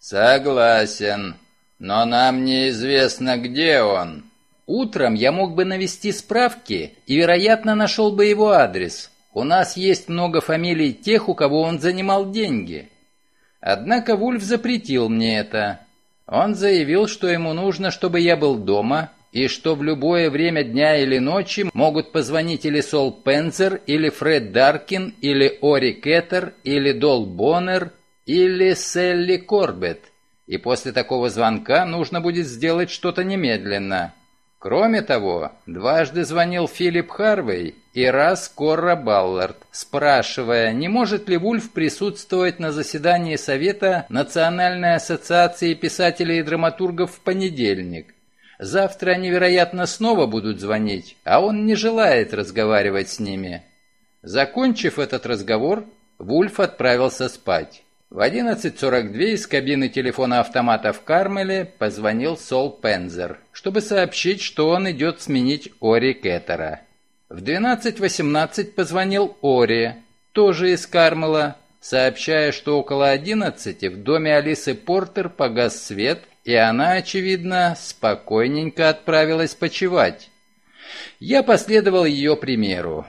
Согласен. Но нам неизвестно, где он. Утром я мог бы навести справки и, вероятно, нашел бы его адрес. У нас есть много фамилий тех, у кого он занимал деньги. Однако Вульф запретил мне это. Он заявил, что ему нужно, чтобы я был дома, и что в любое время дня или ночи могут позвонить или Сол Пензер, или Фред Даркин, или Ори Кеттер, или Дол Боннер, или Селли Корбетт и после такого звонка нужно будет сделать что-то немедленно. Кроме того, дважды звонил Филипп Харвей и раз Корра Баллард, спрашивая, не может ли Вульф присутствовать на заседании Совета Национальной ассоциации писателей и драматургов в понедельник. Завтра они, вероятно, снова будут звонить, а он не желает разговаривать с ними. Закончив этот разговор, Вульф отправился спать. В 11.42 из кабины телефона-автомата в Кармеле позвонил Сол Пензер, чтобы сообщить, что он идет сменить Ори Кеттера. В 12.18 позвонил Ори, тоже из Кармела, сообщая, что около 11 в доме Алисы Портер погас свет, и она, очевидно, спокойненько отправилась почевать. Я последовал ее примеру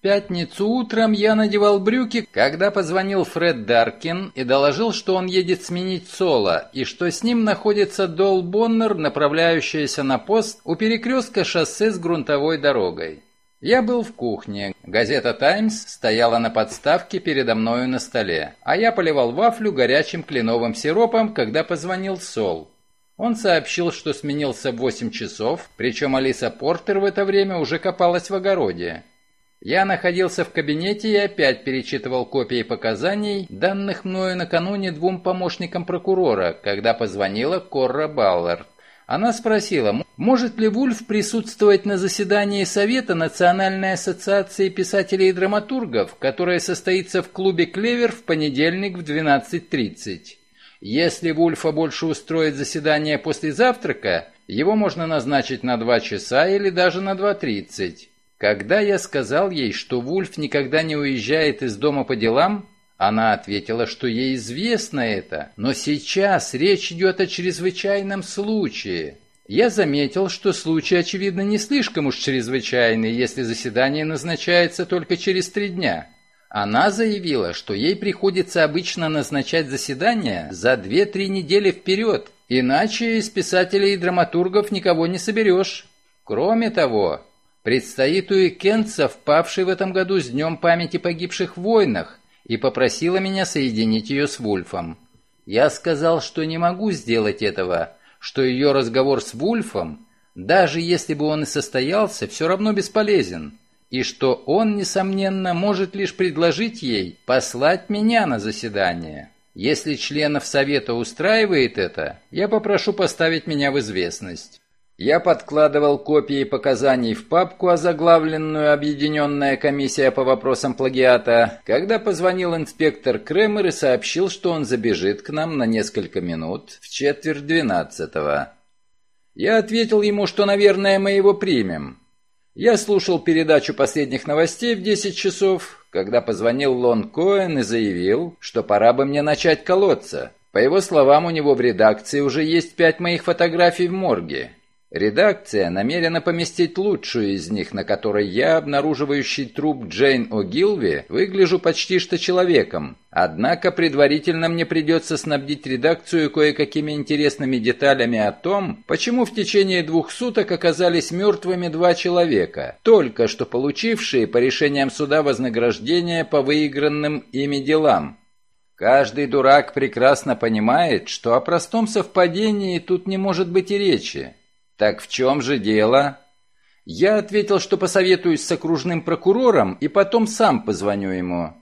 пятницу утром я надевал брюки, когда позвонил Фред Даркин и доложил, что он едет сменить Соло, и что с ним находится Дол Боннер, направляющаяся на пост у перекрестка шоссе с грунтовой дорогой. Я был в кухне. Газета «Таймс» стояла на подставке передо мною на столе, а я поливал вафлю горячим кленовым сиропом, когда позвонил Сол. Он сообщил, что сменился в 8 часов, причем Алиса Портер в это время уже копалась в огороде. Я находился в кабинете и опять перечитывал копии показаний, данных мною накануне двум помощникам прокурора, когда позвонила Корра Баллард. Она спросила, может ли Вульф присутствовать на заседании Совета Национальной ассоциации писателей и драматургов, которое состоится в клубе «Клевер» в понедельник в 12.30. Если Вульфа больше устроит заседание после завтрака, его можно назначить на 2 часа или даже на 2.30. Когда я сказал ей, что Вульф никогда не уезжает из дома по делам, она ответила, что ей известно это, но сейчас речь идет о чрезвычайном случае. Я заметил, что случай, очевидно, не слишком уж чрезвычайный, если заседание назначается только через три дня. Она заявила, что ей приходится обычно назначать заседания за 2-3 недели вперед, иначе из писателей и драматургов никого не соберешь. Кроме того, предстоит уикенд, совпавший в этом году с Днем памяти погибших в войнах, и попросила меня соединить ее с Вульфом. Я сказал, что не могу сделать этого, что ее разговор с Вульфом, даже если бы он и состоялся, все равно бесполезен и что он, несомненно, может лишь предложить ей послать меня на заседание. Если членов совета устраивает это, я попрошу поставить меня в известность. Я подкладывал копии показаний в папку, озаглавленную «Объединенная комиссия по вопросам плагиата», когда позвонил инспектор Кремер и сообщил, что он забежит к нам на несколько минут в четверть двенадцатого. Я ответил ему, что, наверное, мы его примем. Я слушал передачу последних новостей в 10 часов, когда позвонил Лон Коэн и заявил, что пора бы мне начать колоться. По его словам, у него в редакции уже есть пять моих фотографий в морге. Редакция намерена поместить лучшую из них, на которой я, обнаруживающий труп Джейн О'Гилви, выгляжу почти что человеком. Однако предварительно мне придется снабдить редакцию кое-какими интересными деталями о том, почему в течение двух суток оказались мертвыми два человека, только что получившие по решениям суда вознаграждение по выигранным ими делам. Каждый дурак прекрасно понимает, что о простом совпадении тут не может быть и речи. «Так в чем же дело?» Я ответил, что посоветуюсь с окружным прокурором и потом сам позвоню ему.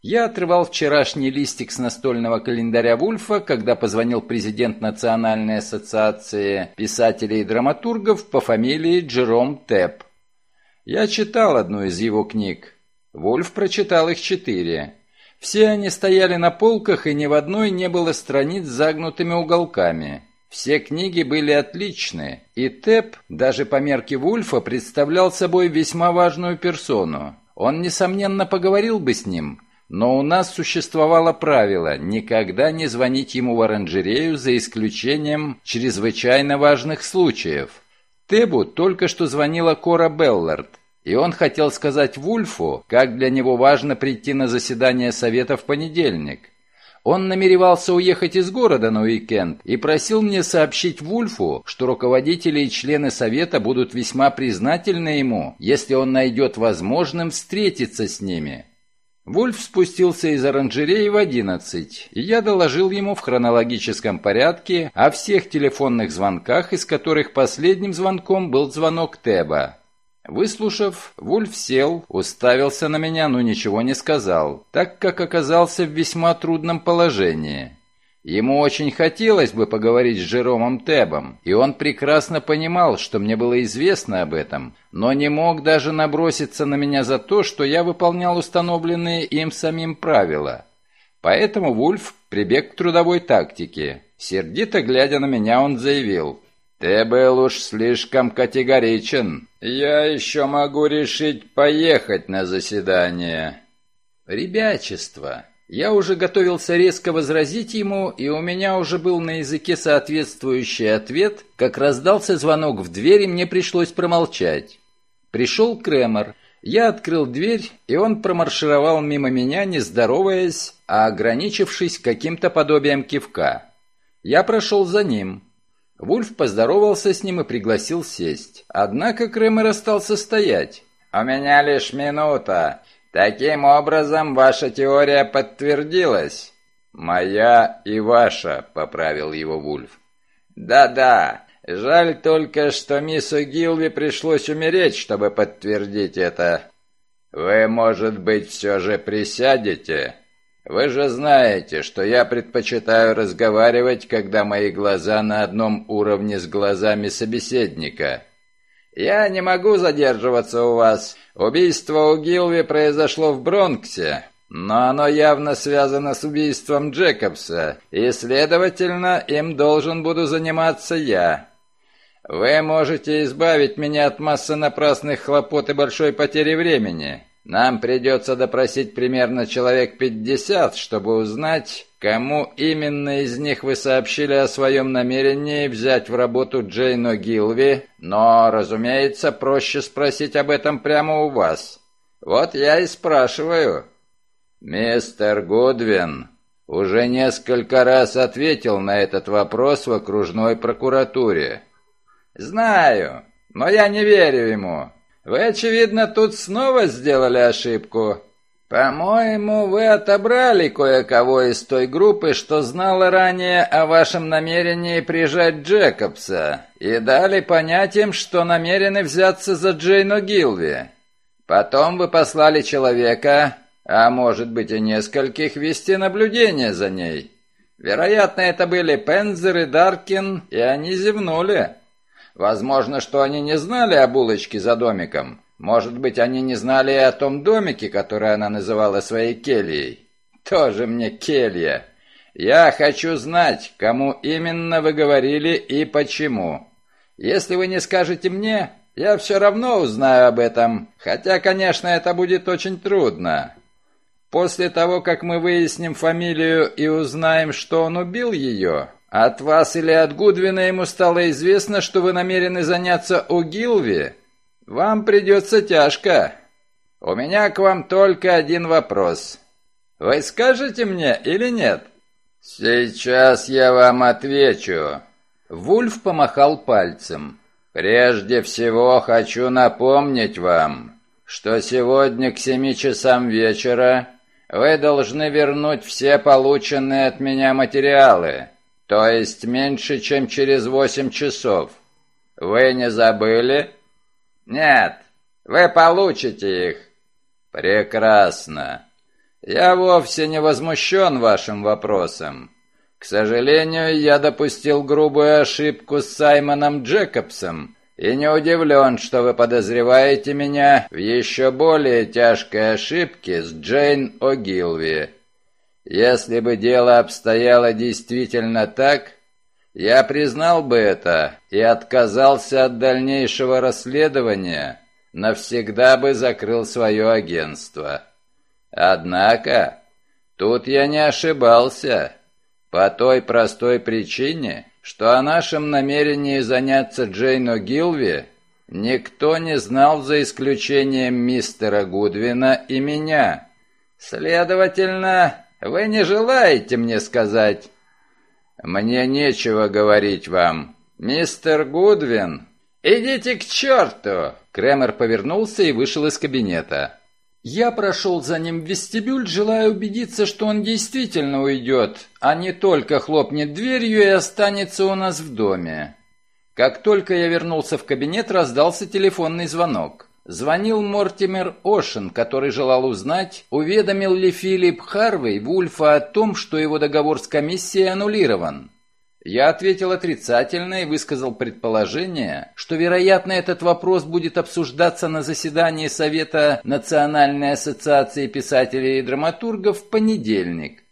Я отрывал вчерашний листик с настольного календаря Вульфа, когда позвонил президент Национальной ассоциации писателей и драматургов по фамилии Джером Тепп. Я читал одну из его книг. Вульф прочитал их четыре. Все они стояли на полках, и ни в одной не было страниц с загнутыми уголками. Все книги были отличные, и Теп, даже по мерке Вульфа, представлял собой весьма важную персону. Он, несомненно, поговорил бы с ним, но у нас существовало правило никогда не звонить ему в оранжерею за исключением чрезвычайно важных случаев. Тебу только что звонила Кора Беллард, и он хотел сказать Вульфу, как для него важно прийти на заседание совета в понедельник. Он намеревался уехать из города на уикенд и просил мне сообщить Вульфу, что руководители и члены совета будут весьма признательны ему, если он найдет возможным встретиться с ними. Вульф спустился из оранжереи в одиннадцать, и я доложил ему в хронологическом порядке о всех телефонных звонках, из которых последним звонком был звонок Теба. Выслушав, Вульф сел, уставился на меня, но ничего не сказал, так как оказался в весьма трудном положении. Ему очень хотелось бы поговорить с Жеромом Тебом, и он прекрасно понимал, что мне было известно об этом, но не мог даже наброситься на меня за то, что я выполнял установленные им самим правила. Поэтому Вульф прибег к трудовой тактике. Сердито глядя на меня, он заявил, «Ты был уж слишком категоричен. Я еще могу решить поехать на заседание». «Ребячество». Я уже готовился резко возразить ему, и у меня уже был на языке соответствующий ответ, как раздался звонок в дверь, и мне пришлось промолчать. Пришел Кремер. Я открыл дверь, и он промаршировал мимо меня, не здороваясь, а ограничившись каким-то подобием кивка. Я прошел за ним. Вульф поздоровался с ним и пригласил сесть. Однако Кремер остался стоять. «У меня лишь минута. Таким образом, ваша теория подтвердилась». «Моя и ваша», — поправил его Вульф. «Да-да. Жаль только, что миссу Гилви пришлось умереть, чтобы подтвердить это. Вы, может быть, все же присядете?» Вы же знаете, что я предпочитаю разговаривать, когда мои глаза на одном уровне с глазами собеседника. Я не могу задерживаться у вас. Убийство у Гилви произошло в Бронксе, но оно явно связано с убийством Джекобса, и, следовательно, им должен буду заниматься я. Вы можете избавить меня от массы напрасных хлопот и большой потери времени. Нам придется допросить примерно человек 50, чтобы узнать, кому именно из них вы сообщили о своем намерении взять в работу Джейну Гилви, но, разумеется, проще спросить об этом прямо у вас. Вот я и спрашиваю. Мистер Гудвин уже несколько раз ответил на этот вопрос в окружной прокуратуре. «Знаю, но я не верю ему. Вы, очевидно, тут снова сделали ошибку. По-моему, вы отобрали кое-кого из той группы, что знала ранее о вашем намерении прижать Джекобса, и дали понять им, что намерены взяться за Джейну Гилви. Потом вы послали человека, а может быть и нескольких, вести наблюдение за ней». Вероятно, это были Пензер и Даркин, и они зевнули. Возможно, что они не знали о булочке за домиком. Может быть, они не знали и о том домике, который она называла своей кельей. Тоже мне келья. Я хочу знать, кому именно вы говорили и почему. Если вы не скажете мне, я все равно узнаю об этом, хотя, конечно, это будет очень трудно. После того, как мы выясним фамилию и узнаем, что он убил ее, от вас или от Гудвина ему стало известно, что вы намерены заняться Огилви? Вам придется тяжко. У меня к вам только один вопрос. Вы скажете мне или нет? Сейчас я вам отвечу. Вульф помахал пальцем. Прежде всего хочу напомнить вам, что сегодня к семи часам вечера вы должны вернуть все полученные от меня материалы. То есть меньше, чем через восемь часов. Вы не забыли? Нет, вы получите их. Прекрасно. Я вовсе не возмущен вашим вопросом. К сожалению, я допустил грубую ошибку с Саймоном Джекобсом и не удивлен, что вы подозреваете меня в еще более тяжкой ошибке с Джейн О'Гилви. Если бы дело обстояло действительно так, я признал бы это и отказался от дальнейшего расследования, навсегда бы закрыл свое агентство. Однако, тут я не ошибался, по той простой причине, что о нашем намерении заняться Джейно Гилви никто не знал за исключением мистера Гудвина и меня. Следовательно, вы не желаете мне сказать?» «Мне нечего говорить вам. Мистер Гудвин...» «Идите к черту!» Кремер повернулся и вышел из кабинета. Я прошел за ним в вестибюль, желая убедиться, что он действительно уйдет, а не только хлопнет дверью и останется у нас в доме. Как только я вернулся в кабинет, раздался телефонный звонок. Звонил Мортимер Ошен, который желал узнать, уведомил ли Филипп Харвей Вульфа о том, что его договор с комиссией аннулирован. Я ответил отрицательно и высказал предположение, что, вероятно, этот вопрос будет обсуждаться на заседании Совета Национальной ассоциации писателей и драматургов в понедельник.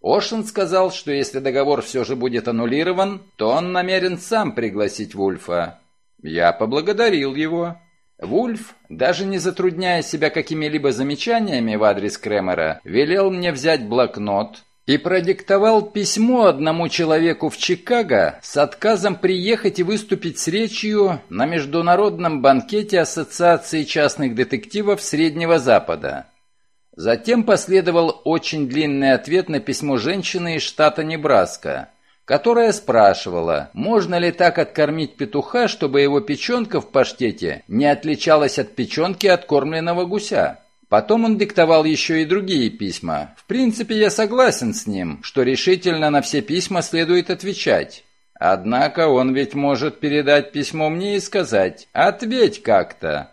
Ошен сказал, что если договор все же будет аннулирован, то он намерен сам пригласить Вульфа. Я поблагодарил его. Вульф, даже не затрудняя себя какими-либо замечаниями в адрес Кремера, велел мне взять блокнот и продиктовал письмо одному человеку в Чикаго с отказом приехать и выступить с речью на международном банкете Ассоциации частных детективов Среднего Запада. Затем последовал очень длинный ответ на письмо женщины из штата Небраска – которая спрашивала, можно ли так откормить петуха, чтобы его печенка в паштете не отличалась от печенки откормленного гуся. Потом он диктовал еще и другие письма. В принципе, я согласен с ним, что решительно на все письма следует отвечать. Однако он ведь может передать письмо мне и сказать «ответь как-то».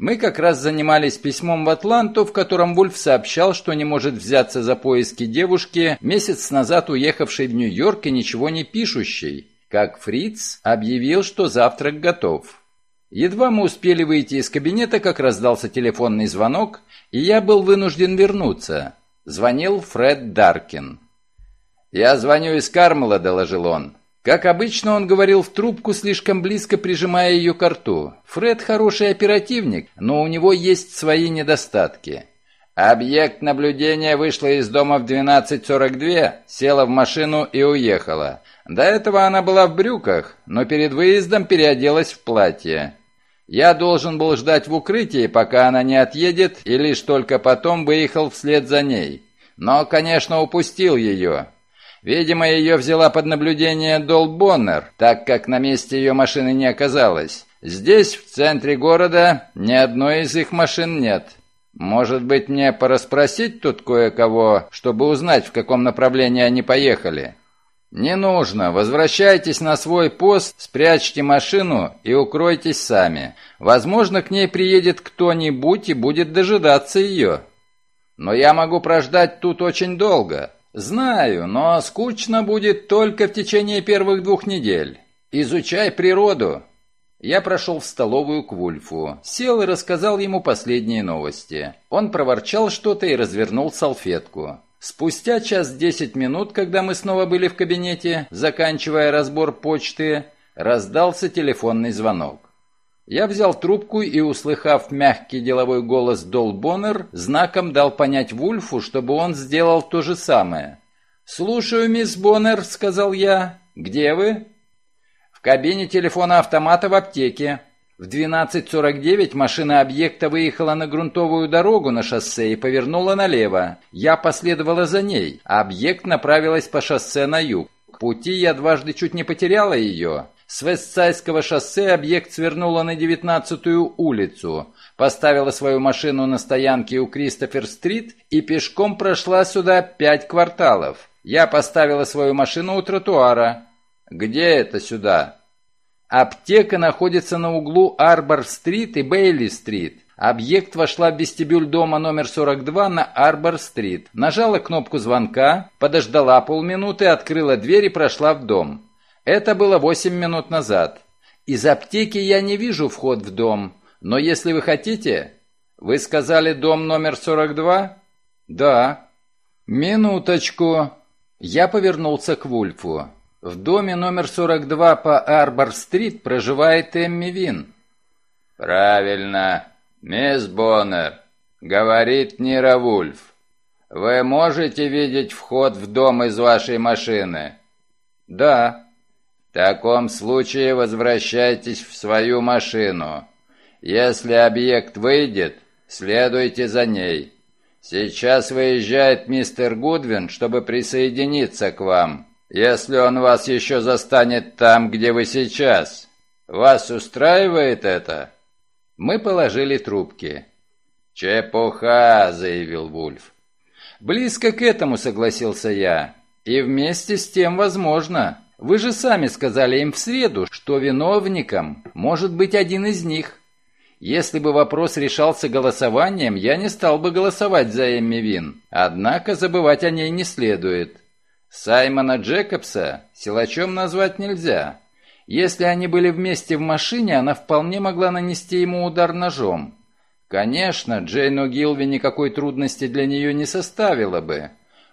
Мы как раз занимались письмом в Атланту, в котором Вульф сообщал, что не может взяться за поиски девушки, месяц назад уехавшей в Нью-Йорк и ничего не пишущей, как Фриц объявил, что завтрак готов. Едва мы успели выйти из кабинета, как раздался телефонный звонок, и я был вынужден вернуться. Звонил Фред Даркин. «Я звоню из Кармела», — доложил он. Как обычно, он говорил в трубку, слишком близко прижимая ее к рту. Фред хороший оперативник, но у него есть свои недостатки. Объект наблюдения вышла из дома в 12.42, села в машину и уехала. До этого она была в брюках, но перед выездом переоделась в платье. Я должен был ждать в укрытии, пока она не отъедет, и лишь только потом выехал вслед за ней. Но, конечно, упустил ее. Видимо, ее взяла под наблюдение Дол Боннер, так как на месте ее машины не оказалось. Здесь, в центре города, ни одной из их машин нет. Может быть, мне порасспросить тут кое-кого, чтобы узнать, в каком направлении они поехали? Не нужно. Возвращайтесь на свой пост, спрячьте машину и укройтесь сами. Возможно, к ней приедет кто-нибудь и будет дожидаться ее. Но я могу прождать тут очень долго. «Знаю, но скучно будет только в течение первых двух недель. Изучай природу». Я прошел в столовую к Вульфу, сел и рассказал ему последние новости. Он проворчал что-то и развернул салфетку. Спустя час десять минут, когда мы снова были в кабинете, заканчивая разбор почты, раздался телефонный звонок. Я взял трубку и, услыхав мягкий деловой голос Дол Боннер, знаком дал понять Вульфу, чтобы он сделал то же самое. «Слушаю, мисс Боннер», — сказал я. «Где вы?» «В кабине телефона автомата в аптеке. В 12.49 машина объекта выехала на грунтовую дорогу на шоссе и повернула налево. Я последовала за ней, а объект направилась по шоссе на юг. К пути я дважды чуть не потеряла ее. С Вестсайского шоссе объект свернула на 19-ю улицу, поставила свою машину на стоянке у Кристофер-стрит и пешком прошла сюда пять кварталов. Я поставила свою машину у тротуара. Где это сюда? Аптека находится на углу Арбор-стрит и Бейли-стрит. Объект вошла в вестибюль дома номер 42 на Арбор-стрит. Нажала кнопку звонка, подождала полминуты, открыла дверь и прошла в дом. Это было восемь минут назад. Из аптеки я не вижу вход в дом, но если вы хотите... Вы сказали дом номер 42? Да. Минуточку. Я повернулся к Вульфу. В доме номер 42 по Арбор-стрит проживает Эмми Вин. Правильно. Мисс Боннер. Говорит Нира Вульф. Вы можете видеть вход в дом из вашей машины? Да. В таком случае возвращайтесь в свою машину. Если объект выйдет, следуйте за ней. Сейчас выезжает мистер Гудвин, чтобы присоединиться к вам, если он вас еще застанет там, где вы сейчас. Вас устраивает это? Мы положили трубки. «Чепуха!» — заявил Вульф. «Близко к этому», — согласился я. «И вместе с тем возможно. Вы же сами сказали им в среду, что виновником может быть один из них. Если бы вопрос решался голосованием, я не стал бы голосовать за Эмми Вин. Однако забывать о ней не следует. Саймона Джекобса силачом назвать нельзя. Если они были вместе в машине, она вполне могла нанести ему удар ножом. Конечно, Джейну Гилви никакой трудности для нее не составило бы.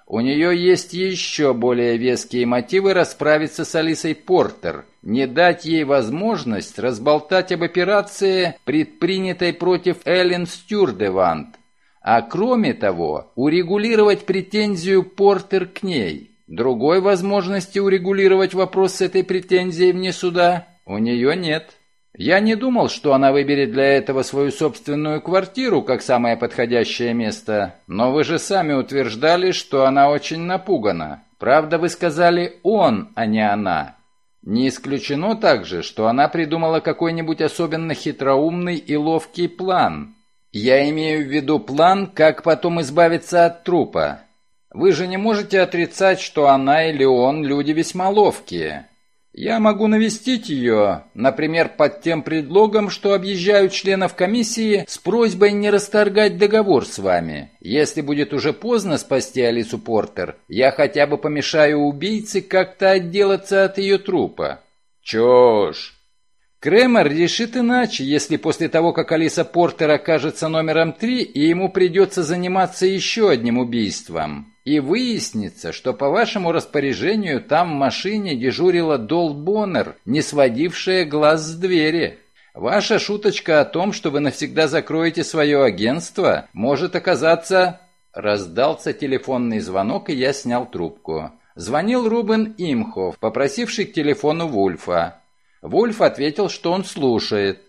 У нее есть еще более веские мотивы расправиться с Алисой Портер, не дать ей возможность разболтать об операции, предпринятой против Эллен Стюрдевант, а кроме того, урегулировать претензию Портер к ней. Другой возможности урегулировать вопрос с этой претензией вне суда у нее нет. Я не думал, что она выберет для этого свою собственную квартиру как самое подходящее место, но вы же сами утверждали, что она очень напугана. Правда, вы сказали «он», а не «она». Не исключено также, что она придумала какой-нибудь особенно хитроумный и ловкий план. Я имею в виду план, как потом избавиться от трупа. Вы же не можете отрицать, что она или он люди весьма ловкие. Я могу навестить ее, например, под тем предлогом, что объезжаю членов комиссии с просьбой не расторгать договор с вами. Если будет уже поздно спасти Алису Портер, я хотя бы помешаю убийце как-то отделаться от ее трупа. Чушь! Кремер решит иначе, если после того, как Алиса Портер окажется номером три, и ему придется заниматься еще одним убийством. И выяснится, что по вашему распоряжению там в машине дежурила Дол Боннер, не сводившая глаз с двери. Ваша шуточка о том, что вы навсегда закроете свое агентство, может оказаться... Раздался телефонный звонок, и я снял трубку. Звонил Рубен Имхов, попросивший к телефону Вульфа. Вульф ответил, что он слушает.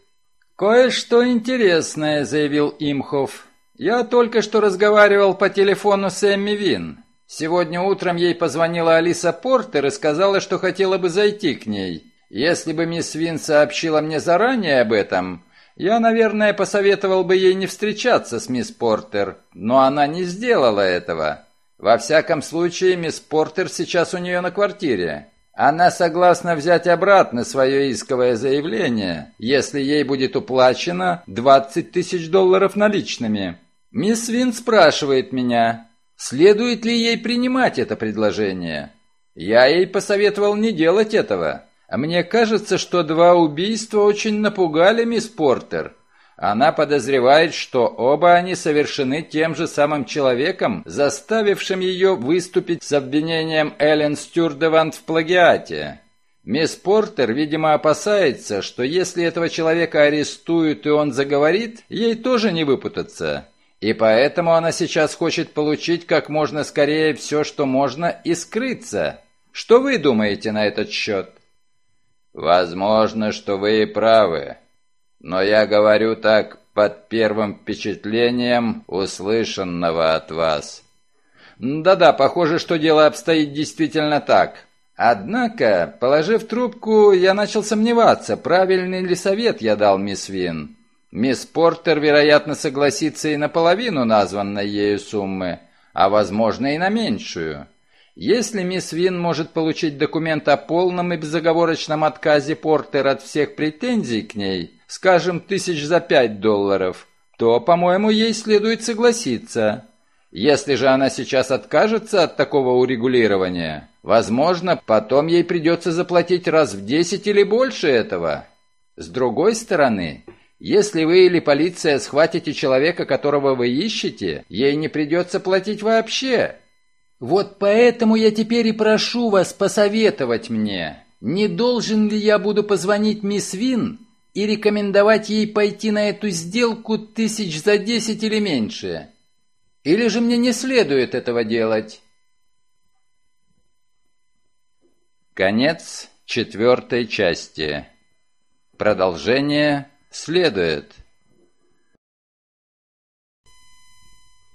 «Кое-что интересное», — заявил Имхов. «Я только что разговаривал по телефону с Эмми Вин. Сегодня утром ей позвонила Алиса Портер и сказала, что хотела бы зайти к ней. Если бы мисс Вин сообщила мне заранее об этом, я, наверное, посоветовал бы ей не встречаться с мисс Портер, но она не сделала этого. Во всяком случае, мисс Портер сейчас у нее на квартире. Она согласна взять обратно свое исковое заявление, если ей будет уплачено 20 тысяч долларов наличными. Мисс Вин спрашивает меня, следует ли ей принимать это предложение. Я ей посоветовал не делать этого. А мне кажется, что два убийства очень напугали мисс Портер. Она подозревает, что оба они совершены тем же самым человеком, заставившим ее выступить с обвинением Эллен Стюрдевант в плагиате. Мисс Портер, видимо, опасается, что если этого человека арестуют и он заговорит, ей тоже не выпутаться. И поэтому она сейчас хочет получить как можно скорее все, что можно, и скрыться. Что вы думаете на этот счет? Возможно, что вы и правы. Но я говорю так под первым впечатлением услышанного от вас. Да-да, похоже, что дело обстоит действительно так. Однако, положив трубку, я начал сомневаться, правильный ли совет я дал мисс Вин. Мисс Портер, вероятно, согласится и на половину названной ею суммы, а возможно и на меньшую. Если мисс Вин может получить документ о полном и безоговорочном отказе Портер от всех претензий к ней, скажем, тысяч за пять долларов, то, по-моему, ей следует согласиться. Если же она сейчас откажется от такого урегулирования, возможно, потом ей придется заплатить раз в десять или больше этого. С другой стороны, если вы или полиция схватите человека, которого вы ищете, ей не придется платить вообще. Вот поэтому я теперь и прошу вас посоветовать мне, не должен ли я буду позвонить мисс Вин и рекомендовать ей пойти на эту сделку тысяч за десять или меньше? Или же мне не следует этого делать? Конец четвертой части. Продолжение следует.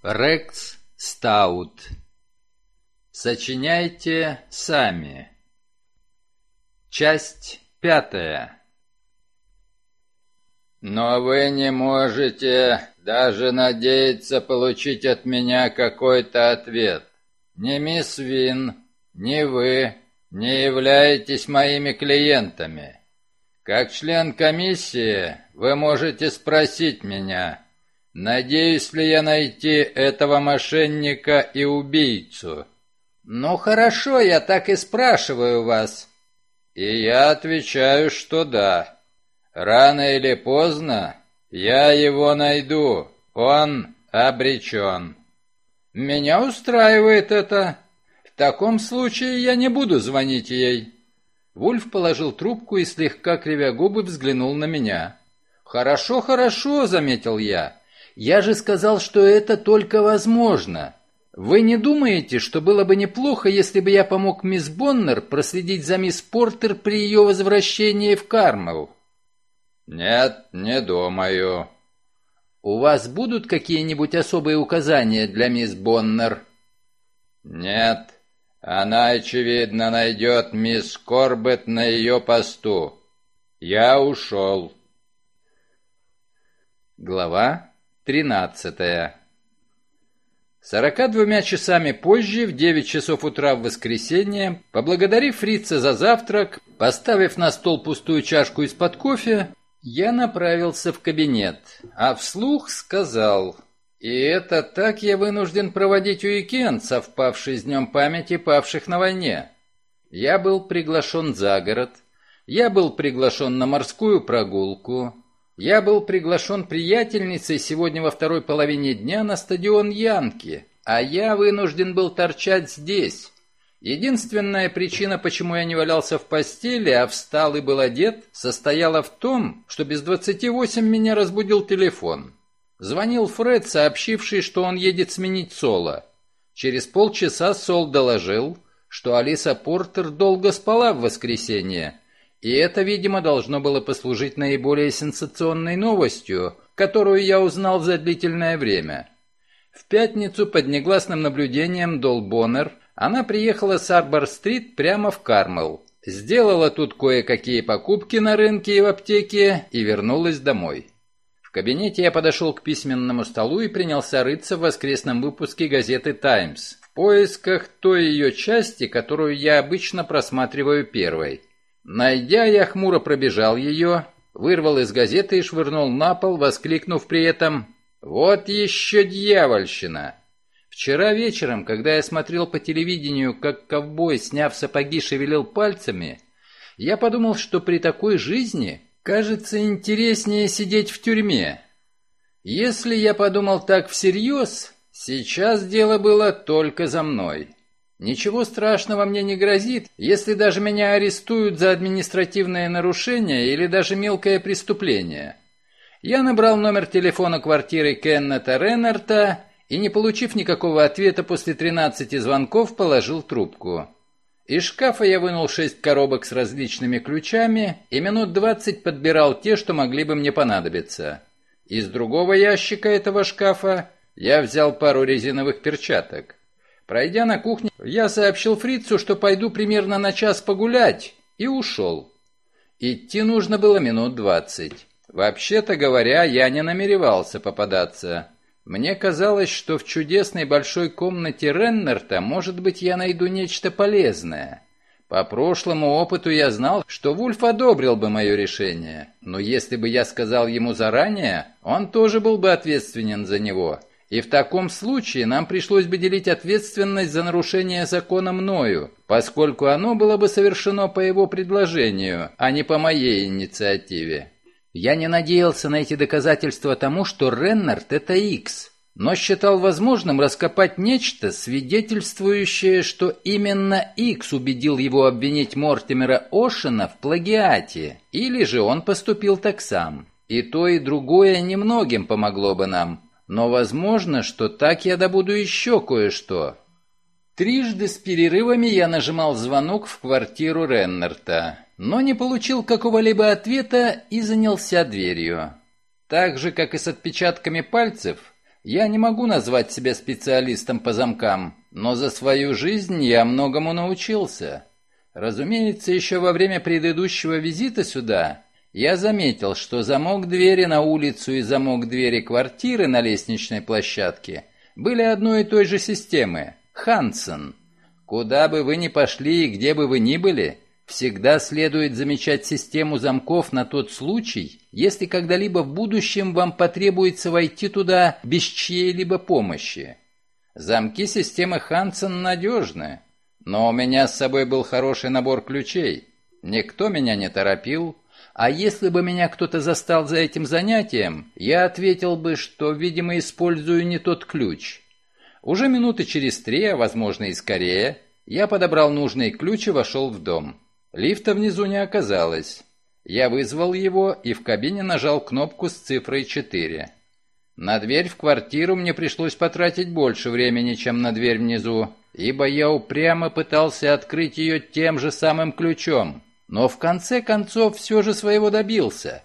Рекс Стаут Сочиняйте сами. Часть пятая. Но вы не можете даже надеяться получить от меня какой-то ответ. Ни мисс Вин, ни вы не являетесь моими клиентами. Как член комиссии вы можете спросить меня, надеюсь ли я найти этого мошенника и убийцу. «Ну хорошо, я так и спрашиваю вас». «И я отвечаю, что да. Рано или поздно я его найду. Он обречен». «Меня устраивает это. В таком случае я не буду звонить ей». Вульф положил трубку и, слегка кривя губы, взглянул на меня. «Хорошо, хорошо», — заметил я. «Я же сказал, что это только возможно. Вы не думаете, что было бы неплохо, если бы я помог мисс Боннер проследить за мисс Портер при ее возвращении в Кармел? Нет, не думаю. У вас будут какие-нибудь особые указания для мисс Боннер? Нет. Она, очевидно, найдет мисс Корбет на ее посту. Я ушел. Глава тринадцатая Сорока двумя часами позже, в девять часов утра в воскресенье, поблагодарив фрица за завтрак, поставив на стол пустую чашку из-под кофе, я направился в кабинет, а вслух сказал... И это так я вынужден проводить уикенд, совпавший с днем памяти павших на войне. Я был приглашен за город, я был приглашен на морскую прогулку, я был приглашен приятельницей сегодня во второй половине дня на стадион Янки, а я вынужден был торчать здесь. Единственная причина, почему я не валялся в постели, а встал и был одет, состояла в том, что без двадцати восемь меня разбудил телефон. Звонил Фред, сообщивший, что он едет сменить Соло. Через полчаса Сол доложил, что Алиса Портер долго спала в воскресенье, и это, видимо, должно было послужить наиболее сенсационной новостью, которую я узнал за длительное время. В пятницу под негласным наблюдением Дол Боннер она приехала с Арбор-стрит прямо в Кармел, сделала тут кое-какие покупки на рынке и в аптеке и вернулась домой. Кабинете я подошел к письменному столу и принялся рыться в воскресном выпуске газеты «Таймс» в поисках той ее части, которую я обычно просматриваю первой. Найдя, я хмуро пробежал ее, вырвал из газеты и швырнул на пол, воскликнув при этом «Вот еще дьявольщина!» Вчера вечером, когда я смотрел по телевидению, как ковбой, сняв сапоги, шевелил пальцами, я подумал, что при такой жизни кажется интереснее сидеть в тюрьме. Если я подумал так всерьез, сейчас дело было только за мной. Ничего страшного мне не грозит, если даже меня арестуют за административное нарушение или даже мелкое преступление. Я набрал номер телефона квартиры Кеннета Реннерта и, не получив никакого ответа после 13 звонков, положил трубку. Из шкафа я вынул шесть коробок с различными ключами и минут двадцать подбирал те, что могли бы мне понадобиться. Из другого ящика этого шкафа я взял пару резиновых перчаток. Пройдя на кухню, я сообщил фрицу, что пойду примерно на час погулять, и ушел. Идти нужно было минут двадцать. Вообще-то говоря, я не намеревался попадаться. Мне казалось, что в чудесной большой комнате Реннерта, может быть, я найду нечто полезное. По прошлому опыту я знал, что Вульф одобрил бы мое решение, но если бы я сказал ему заранее, он тоже был бы ответственен за него. И в таком случае нам пришлось бы делить ответственность за нарушение закона мною, поскольку оно было бы совершено по его предложению, а не по моей инициативе. Я не надеялся найти доказательства тому, что Реннард — это Икс, но считал возможным раскопать нечто, свидетельствующее, что именно Икс убедил его обвинить Мортимера Ошена в плагиате, или же он поступил так сам. И то, и другое немногим помогло бы нам, но возможно, что так я добуду еще кое-что. Трижды с перерывами я нажимал звонок в квартиру Реннерта но не получил какого-либо ответа и занялся дверью. Так же, как и с отпечатками пальцев, я не могу назвать себя специалистом по замкам, но за свою жизнь я многому научился. Разумеется, еще во время предыдущего визита сюда я заметил, что замок двери на улицу и замок двери квартиры на лестничной площадке были одной и той же системы – Хансен. Куда бы вы ни пошли и где бы вы ни были – Всегда следует замечать систему замков на тот случай, если когда-либо в будущем вам потребуется войти туда без чьей-либо помощи. Замки системы Хансен надежны, но у меня с собой был хороший набор ключей. Никто меня не торопил, а если бы меня кто-то застал за этим занятием, я ответил бы, что, видимо, использую не тот ключ. Уже минуты через три, а возможно и скорее, я подобрал нужный ключ и вошел в дом. Лифта внизу не оказалось. Я вызвал его и в кабине нажал кнопку с цифрой 4. На дверь в квартиру мне пришлось потратить больше времени, чем на дверь внизу, ибо я упрямо пытался открыть ее тем же самым ключом, но в конце концов все же своего добился.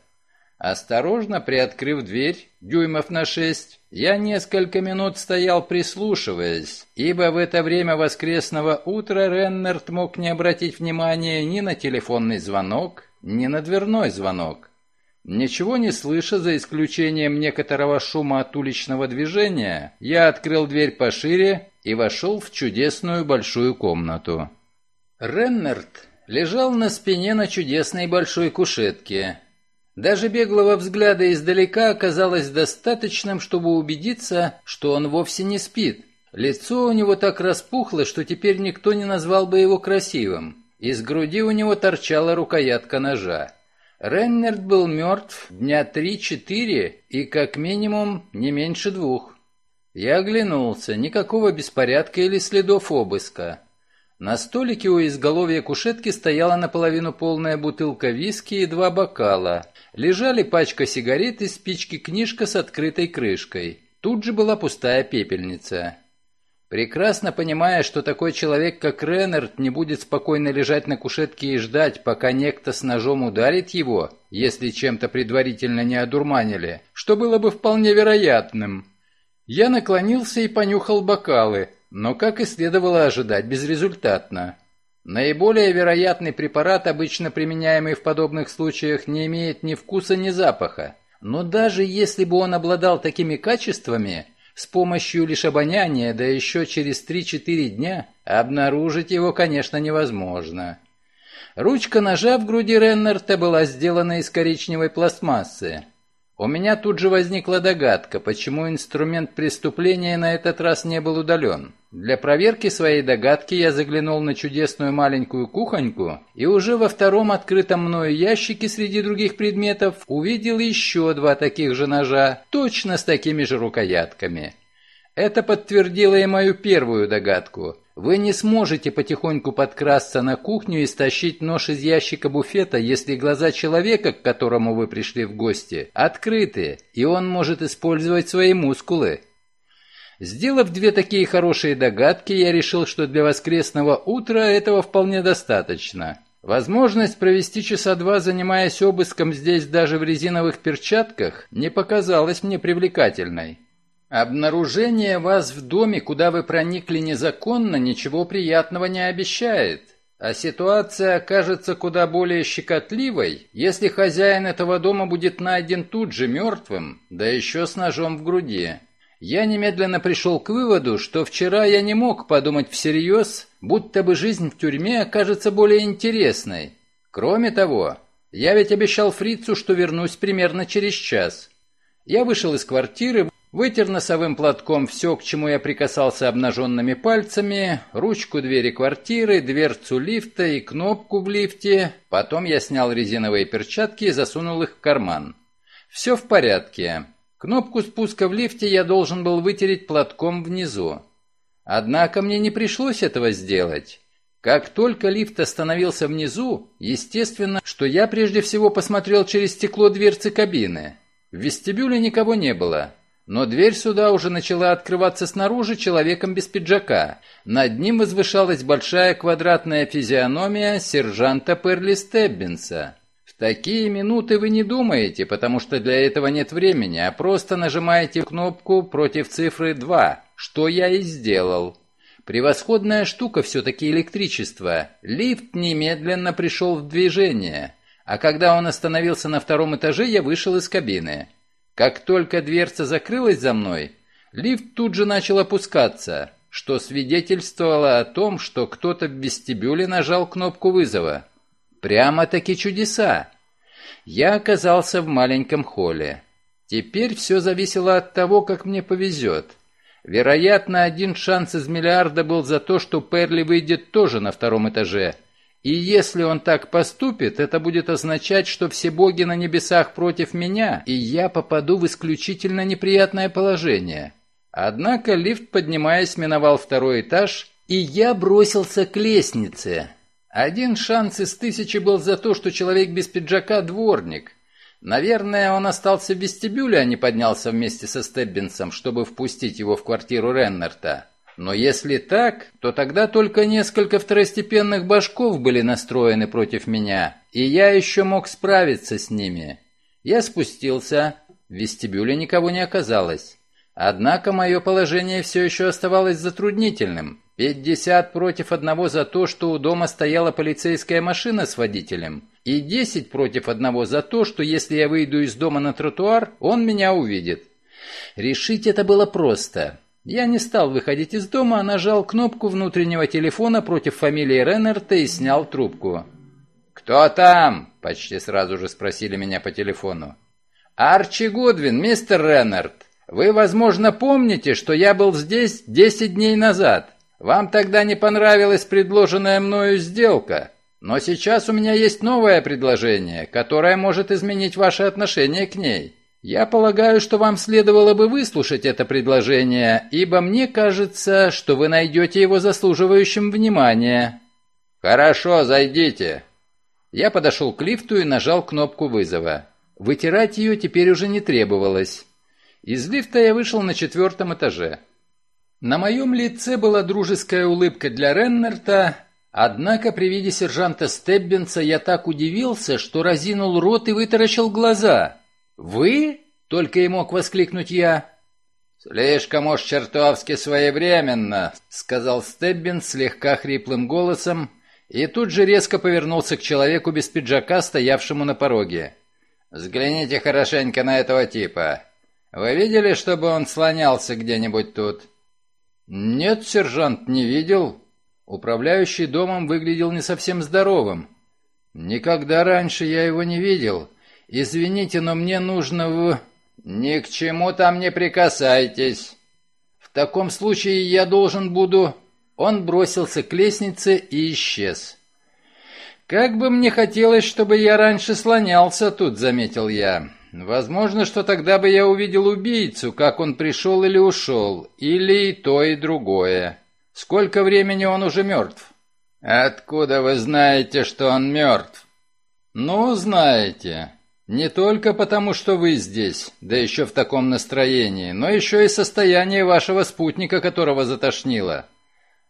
Осторожно приоткрыв дверь, дюймов на шесть, я несколько минут стоял прислушиваясь, ибо в это время воскресного утра Реннерт мог не обратить внимания ни на телефонный звонок, ни на дверной звонок. Ничего не слыша, за исключением некоторого шума от уличного движения, я открыл дверь пошире и вошел в чудесную большую комнату. Реннерт лежал на спине на чудесной большой кушетке, даже беглого взгляда издалека оказалось достаточным, чтобы убедиться, что он вовсе не спит. Лицо у него так распухло, что теперь никто не назвал бы его красивым. Из груди у него торчала рукоятка ножа. Реннерд был мертв дня три-четыре и как минимум не меньше двух. Я оглянулся, никакого беспорядка или следов обыска. На столике у изголовья кушетки стояла наполовину полная бутылка виски и два бокала. Лежали пачка сигарет и спички-книжка с открытой крышкой. Тут же была пустая пепельница. Прекрасно понимая, что такой человек, как Реннерт, не будет спокойно лежать на кушетке и ждать, пока некто с ножом ударит его, если чем-то предварительно не одурманили, что было бы вполне вероятным. Я наклонился и понюхал бокалы, но, как и следовало ожидать, безрезультатно. Наиболее вероятный препарат, обычно применяемый в подобных случаях, не имеет ни вкуса, ни запаха. Но даже если бы он обладал такими качествами, с помощью лишь обоняния, да еще через 3-4 дня, обнаружить его, конечно, невозможно. Ручка ножа в груди Реннерта была сделана из коричневой пластмассы. У меня тут же возникла догадка, почему инструмент преступления на этот раз не был удален. Для проверки своей догадки я заглянул на чудесную маленькую кухоньку и уже во втором открытом мною ящике среди других предметов увидел еще два таких же ножа, точно с такими же рукоятками. Это подтвердило и мою первую догадку. Вы не сможете потихоньку подкрасться на кухню и стащить нож из ящика буфета, если глаза человека, к которому вы пришли в гости, открыты, и он может использовать свои мускулы. Сделав две такие хорошие догадки, я решил, что для воскресного утра этого вполне достаточно. Возможность провести часа два, занимаясь обыском здесь даже в резиновых перчатках, не показалась мне привлекательной. Обнаружение вас в доме, куда вы проникли незаконно, ничего приятного не обещает. А ситуация окажется куда более щекотливой, если хозяин этого дома будет найден тут же мертвым, да еще с ножом в груди. Я немедленно пришел к выводу, что вчера я не мог подумать всерьез, будто бы жизнь в тюрьме окажется более интересной. Кроме того, я ведь обещал фрицу, что вернусь примерно через час. Я вышел из квартиры, Вытер носовым платком все, к чему я прикасался обнаженными пальцами, ручку двери квартиры, дверцу лифта и кнопку в лифте. Потом я снял резиновые перчатки и засунул их в карман. Все в порядке. Кнопку спуска в лифте я должен был вытереть платком внизу. Однако мне не пришлось этого сделать. Как только лифт остановился внизу, естественно, что я прежде всего посмотрел через стекло дверцы кабины. В вестибюле никого не было. Но дверь сюда уже начала открываться снаружи человеком без пиджака. Над ним возвышалась большая квадратная физиономия сержанта Перли Стеббинса. Такие минуты вы не думаете, потому что для этого нет времени, а просто нажимаете кнопку против цифры 2, что я и сделал. Превосходная штука все-таки электричество. Лифт немедленно пришел в движение. А когда он остановился на втором этаже, я вышел из кабины. Как только дверца закрылась за мной, лифт тут же начал опускаться, что свидетельствовало о том, что кто-то в вестибюле нажал кнопку вызова. Прямо-таки чудеса. Я оказался в маленьком холле. Теперь все зависело от того, как мне повезет. Вероятно, один шанс из миллиарда был за то, что Перли выйдет тоже на втором этаже – и если он так поступит, это будет означать, что все боги на небесах против меня, и я попаду в исключительно неприятное положение. Однако лифт, поднимаясь, миновал второй этаж, и я бросился к лестнице. Один шанс из тысячи был за то, что человек без пиджака – дворник. Наверное, он остался в вестибюле, а не поднялся вместе со Стеббинсом, чтобы впустить его в квартиру Реннерта. Но если так, то тогда только несколько второстепенных башков были настроены против меня, и я еще мог справиться с ними. Я спустился, в вестибюле никого не оказалось. Однако мое положение все еще оставалось затруднительным. Пятьдесят против одного за то, что у дома стояла полицейская машина с водителем, и десять против одного за то, что если я выйду из дома на тротуар, он меня увидит. Решить это было просто. Я не стал выходить из дома, а нажал кнопку внутреннего телефона против фамилии Реннерта и снял трубку. «Кто там?» – почти сразу же спросили меня по телефону. «Арчи Гудвин, мистер Реннерт. Вы, возможно, помните, что я был здесь десять дней назад. Вам тогда не понравилась предложенная мною сделка. Но сейчас у меня есть новое предложение, которое может изменить ваше отношение к ней. Я полагаю, что вам следовало бы выслушать это предложение, ибо мне кажется, что вы найдете его заслуживающим внимания». «Хорошо, зайдите». Я подошел к лифту и нажал кнопку вызова. Вытирать ее теперь уже не требовалось. Из лифта я вышел на четвертом этаже. На моем лице была дружеская улыбка для Реннерта, однако при виде сержанта Стеббинса я так удивился, что разинул рот и вытаращил глаза. «Вы?» — только и мог воскликнуть я. «Слишком уж чертовски своевременно», — сказал Стеббин слегка хриплым голосом, и тут же резко повернулся к человеку без пиджака, стоявшему на пороге. «Взгляните хорошенько на этого типа. Вы видели, чтобы он слонялся где-нибудь тут?» «Нет, сержант, не видел. Управляющий домом выглядел не совсем здоровым. Никогда раньше я его не видел. «Извините, но мне нужно в...» «Ни к чему там не прикасайтесь!» «В таком случае я должен буду...» Он бросился к лестнице и исчез. «Как бы мне хотелось, чтобы я раньше слонялся тут», — заметил я. «Возможно, что тогда бы я увидел убийцу, как он пришел или ушел, или и то, и другое. Сколько времени он уже мертв?» «Откуда вы знаете, что он мертв?» «Ну, знаете. Не только потому, что вы здесь, да еще в таком настроении, но еще и состояние вашего спутника, которого затошнило.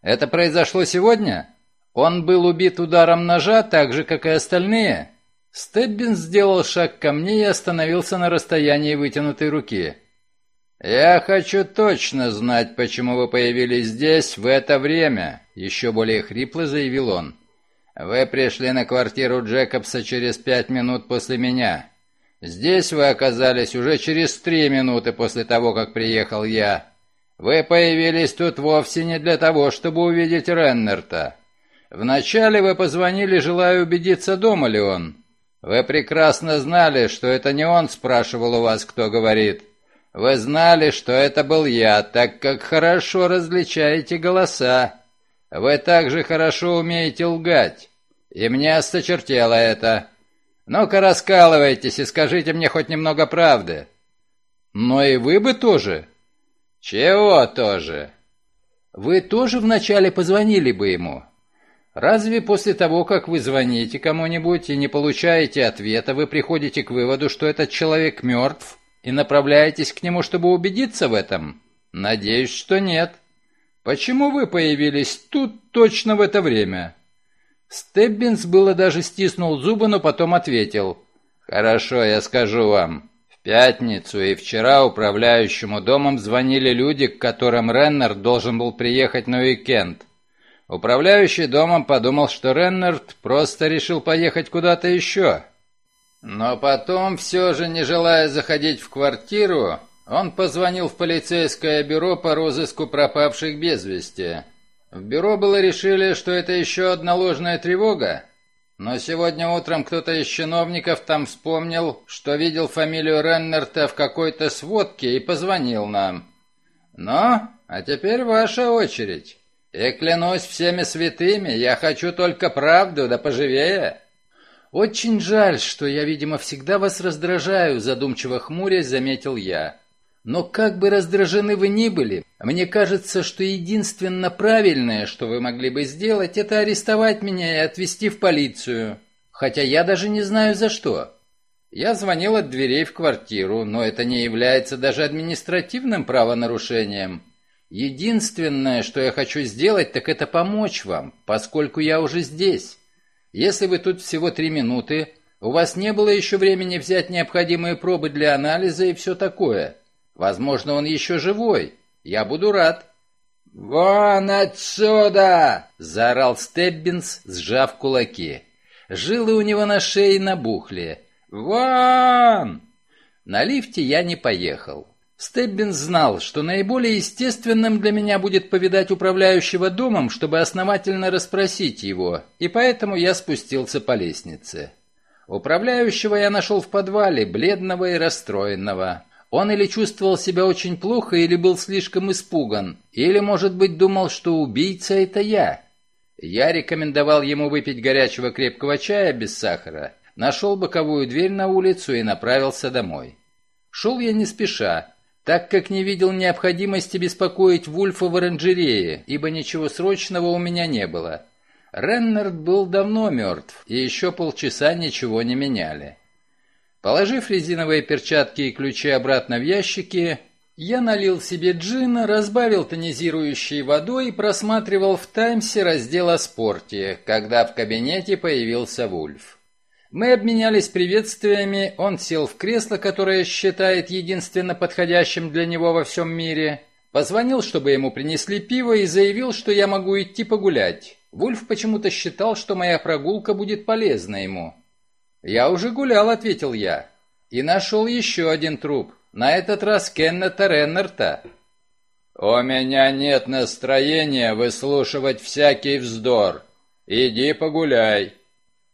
Это произошло сегодня? Он был убит ударом ножа, так же, как и остальные?» Стеббин сделал шаг ко мне и остановился на расстоянии вытянутой руки. «Я хочу точно знать, почему вы появились здесь в это время», — еще более хрипло заявил он. Вы пришли на квартиру Джекобса через пять минут после меня. Здесь вы оказались уже через три минуты после того, как приехал я. Вы появились тут вовсе не для того, чтобы увидеть Реннерта. Вначале вы позвонили, желая убедиться, дома ли он. Вы прекрасно знали, что это не он спрашивал у вас, кто говорит. Вы знали, что это был я, так как хорошо различаете голоса. Вы также хорошо умеете лгать. И мне осточертело это. Ну-ка раскалывайтесь и скажите мне хоть немного правды. Но и вы бы тоже. Чего тоже? Вы тоже вначале позвонили бы ему. Разве после того, как вы звоните кому-нибудь и не получаете ответа, вы приходите к выводу, что этот человек мертв, и направляетесь к нему, чтобы убедиться в этом? Надеюсь, что нет. Почему вы появились тут точно в это время? Стеббинс было даже стиснул зубы, но потом ответил. «Хорошо, я скажу вам. В пятницу и вчера управляющему домом звонили люди, к которым Реннард должен был приехать на уикенд. Управляющий домом подумал, что Реннард просто решил поехать куда-то еще. Но потом, все же не желая заходить в квартиру, он позвонил в полицейское бюро по розыску пропавших без вести. В бюро было решили, что это еще одна ложная тревога, но сегодня утром кто-то из чиновников там вспомнил, что видел фамилию Реннерта в какой-то сводке и позвонил нам. Ну, а теперь ваша очередь. И клянусь всеми святыми, я хочу только правду, да поживее. Очень жаль, что я, видимо, всегда вас раздражаю, задумчиво хмурясь, заметил я. Но как бы раздражены вы ни были, мне кажется, что единственно правильное, что вы могли бы сделать, это арестовать меня и отвезти в полицию. Хотя я даже не знаю за что. Я звонил от дверей в квартиру, но это не является даже административным правонарушением. Единственное, что я хочу сделать, так это помочь вам, поскольку я уже здесь. Если вы тут всего три минуты, у вас не было еще времени взять необходимые пробы для анализа и все такое. Возможно, он еще живой. Я буду рад». «Вон отсюда!» — заорал Стеббинс, сжав кулаки. Жилы у него на шее набухли. «Вон!» На лифте я не поехал. Стеббинс знал, что наиболее естественным для меня будет повидать управляющего домом, чтобы основательно расспросить его, и поэтому я спустился по лестнице. Управляющего я нашел в подвале, бледного и расстроенного. Он или чувствовал себя очень плохо, или был слишком испуган, или, может быть, думал, что убийца — это я. Я рекомендовал ему выпить горячего крепкого чая без сахара, нашел боковую дверь на улицу и направился домой. Шел я не спеша, так как не видел необходимости беспокоить Вульфа в оранжерее, ибо ничего срочного у меня не было. Реннард был давно мертв, и еще полчаса ничего не меняли. Положив резиновые перчатки и ключи обратно в ящики, я налил себе джина, разбавил тонизирующей водой и просматривал в «Таймсе» раздел о спорте, когда в кабинете появился Вульф. Мы обменялись приветствиями, он сел в кресло, которое считает единственно подходящим для него во всем мире, позвонил, чтобы ему принесли пиво и заявил, что я могу идти погулять. Вульф почему-то считал, что моя прогулка будет полезна ему. «Я уже гулял», — ответил я, и нашел еще один труп, на этот раз Кеннета Реннерта. «У меня нет настроения выслушивать всякий вздор. Иди погуляй».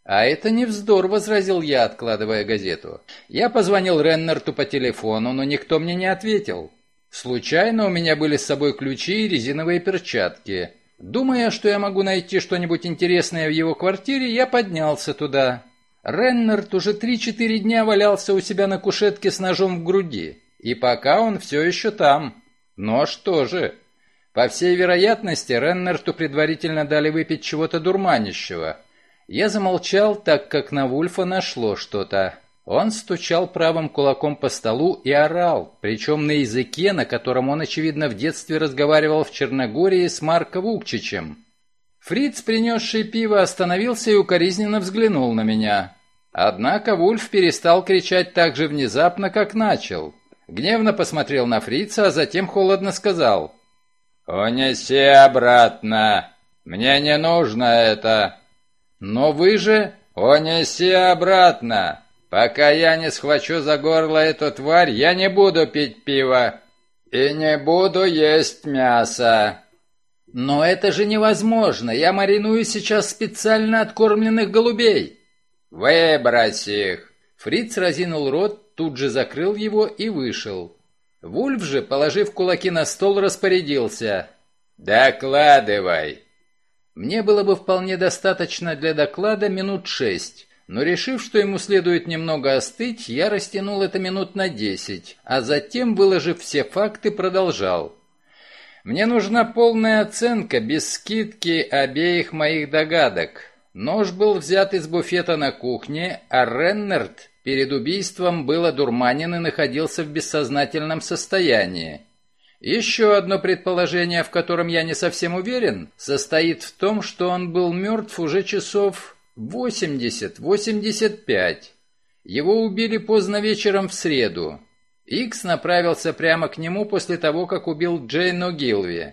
«А это не вздор», — возразил я, откладывая газету. Я позвонил Реннерту по телефону, но никто мне не ответил. Случайно у меня были с собой ключи и резиновые перчатки. Думая, что я могу найти что-нибудь интересное в его квартире, я поднялся туда. Реннерт уже три-четыре дня валялся у себя на кушетке с ножом в груди. И пока он все еще там. Нож тоже. По всей вероятности, Реннерту предварительно дали выпить чего-то дурманящего. Я замолчал, так как на Вульфа нашло что-то. Он стучал правым кулаком по столу и орал, причем на языке, на котором он, очевидно, в детстве разговаривал в Черногории с Марко Вукчичем. Фриц, принесший пиво, остановился и укоризненно взглянул на меня. Однако Вульф перестал кричать так же внезапно, как начал. Гневно посмотрел на Фрица, а затем холодно сказал. «Унеси обратно! Мне не нужно это!» «Но вы же...» «Унеси обратно! Пока я не схвачу за горло эту тварь, я не буду пить пиво и не буду есть мясо!» «Но это же невозможно! Я мариную сейчас специально откормленных голубей!» «Выбрось их!» Фриц разинул рот, тут же закрыл его и вышел. Вульф же, положив кулаки на стол, распорядился. «Докладывай!» Мне было бы вполне достаточно для доклада минут шесть, но решив, что ему следует немного остыть, я растянул это минут на десять, а затем, выложив все факты, продолжал. Мне нужна полная оценка без скидки обеих моих догадок. Нож был взят из буфета на кухне, а Реннерт перед убийством был одурманен и находился в бессознательном состоянии. Еще одно предположение, в котором я не совсем уверен, состоит в том, что он был мертв уже часов 80-85. Его убили поздно вечером в среду. Икс направился прямо к нему после того, как убил Джейн О'Гилви.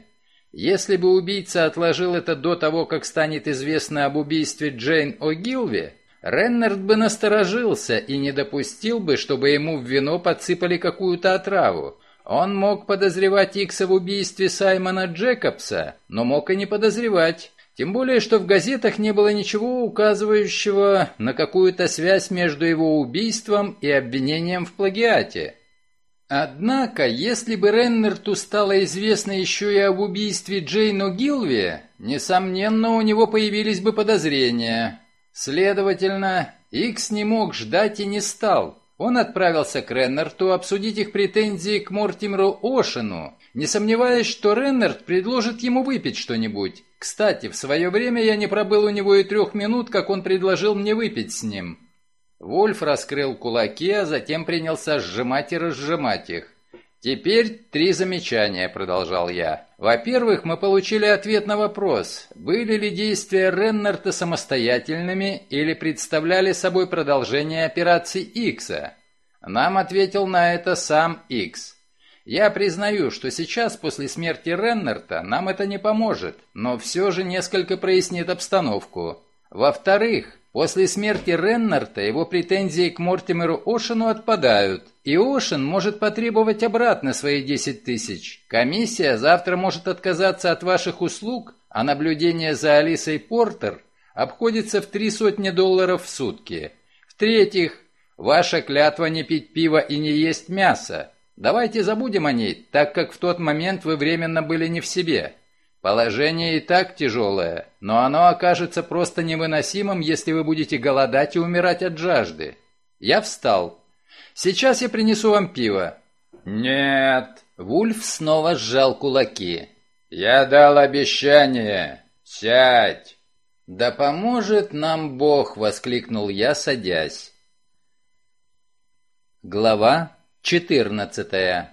Если бы убийца отложил это до того, как станет известно об убийстве Джейн О'Гилви, Реннард бы насторожился и не допустил бы, чтобы ему в вино подсыпали какую-то отраву. Он мог подозревать Икса в убийстве Саймона Джекобса, но мог и не подозревать. Тем более, что в газетах не было ничего указывающего на какую-то связь между его убийством и обвинением в плагиате. Однако, если бы Реннерту стало известно еще и об убийстве Джейн О'Гилви, несомненно, у него появились бы подозрения. Следовательно, Икс не мог ждать и не стал. Он отправился к Реннерту обсудить их претензии к Мортимеру Ошену, не сомневаясь, что Реннерт предложит ему выпить что-нибудь. Кстати, в свое время я не пробыл у него и трех минут, как он предложил мне выпить с ним. Вольф раскрыл кулаки, а затем принялся сжимать и разжимать их. «Теперь три замечания», — продолжал я. «Во-первых, мы получили ответ на вопрос, были ли действия Реннерта самостоятельными или представляли собой продолжение операции Икса. Нам ответил на это сам Икс. Я признаю, что сейчас, после смерти Реннерта, нам это не поможет, но все же несколько прояснит обстановку. Во-вторых, После смерти Реннарта его претензии к Мортимеру Ошену отпадают, и Ошен может потребовать обратно свои 10 тысяч. Комиссия завтра может отказаться от ваших услуг, а наблюдение за Алисой Портер обходится в три сотни долларов в сутки. В-третьих, ваша клятва не пить пиво и не есть мясо. Давайте забудем о ней, так как в тот момент вы временно были не в себе. Положение и так тяжелое, но оно окажется просто невыносимым, если вы будете голодать и умирать от жажды. Я встал. Сейчас я принесу вам пиво». «Нет». Вульф снова сжал кулаки. «Я дал обещание. Сядь!» «Да поможет нам Бог!» — воскликнул я, садясь. Глава четырнадцатая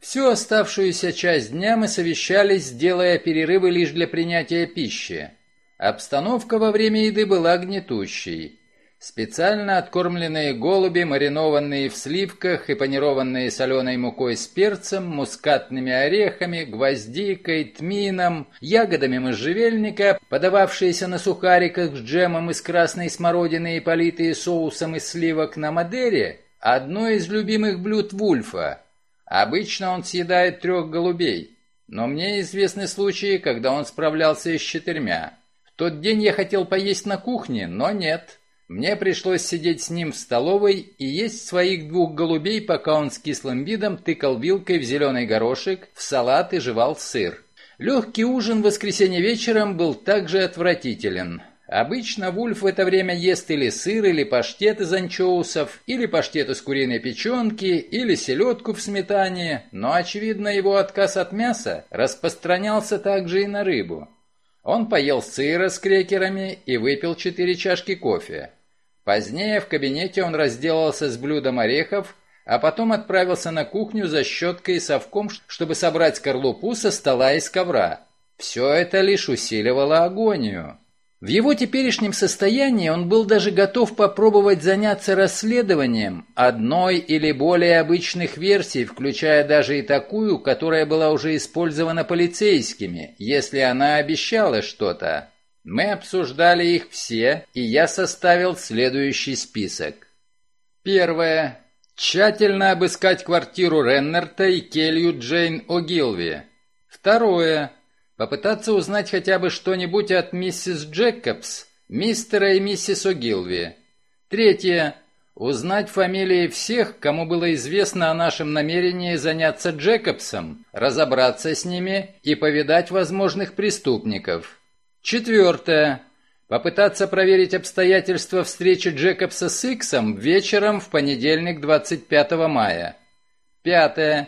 Всю оставшуюся часть дня мы совещались, делая перерывы лишь для принятия пищи. Обстановка во время еды была гнетущей. Специально откормленные голуби, маринованные в сливках и панированные соленой мукой с перцем, мускатными орехами, гвоздикой, тмином, ягодами можжевельника, подававшиеся на сухариках с джемом из красной смородины и политые соусом из сливок на Мадере, одно из любимых блюд Вульфа. Обычно он съедает трех голубей, но мне известны случаи, когда он справлялся и с четырьмя. В тот день я хотел поесть на кухне, но нет. Мне пришлось сидеть с ним в столовой и есть своих двух голубей, пока он с кислым видом тыкал вилкой в зеленый горошек, в салат и жевал сыр. Легкий ужин в воскресенье вечером был также отвратителен. Обычно Вульф в это время ест или сыр, или паштет из анчоусов, или паштет из куриной печенки, или селедку в сметане, но, очевидно, его отказ от мяса распространялся также и на рыбу. Он поел сыра с крекерами и выпил четыре чашки кофе. Позднее в кабинете он разделался с блюдом орехов, а потом отправился на кухню за щеткой и совком, чтобы собрать скорлупу со стола и с ковра. Все это лишь усиливало агонию. В его теперешнем состоянии он был даже готов попробовать заняться расследованием одной или более обычных версий, включая даже и такую, которая была уже использована полицейскими, если она обещала что-то. Мы обсуждали их все, и я составил следующий список. Первое. Тщательно обыскать квартиру Реннерта и келью Джейн О'Гилви. Второе. Попытаться узнать хотя бы что-нибудь от миссис Джекобс, мистера и миссис О'Гилви. Третье. Узнать фамилии всех, кому было известно о нашем намерении заняться Джекобсом, разобраться с ними и повидать возможных преступников. Четвертое. Попытаться проверить обстоятельства встречи Джекобса с Иксом вечером в понедельник 25 мая. Пятое.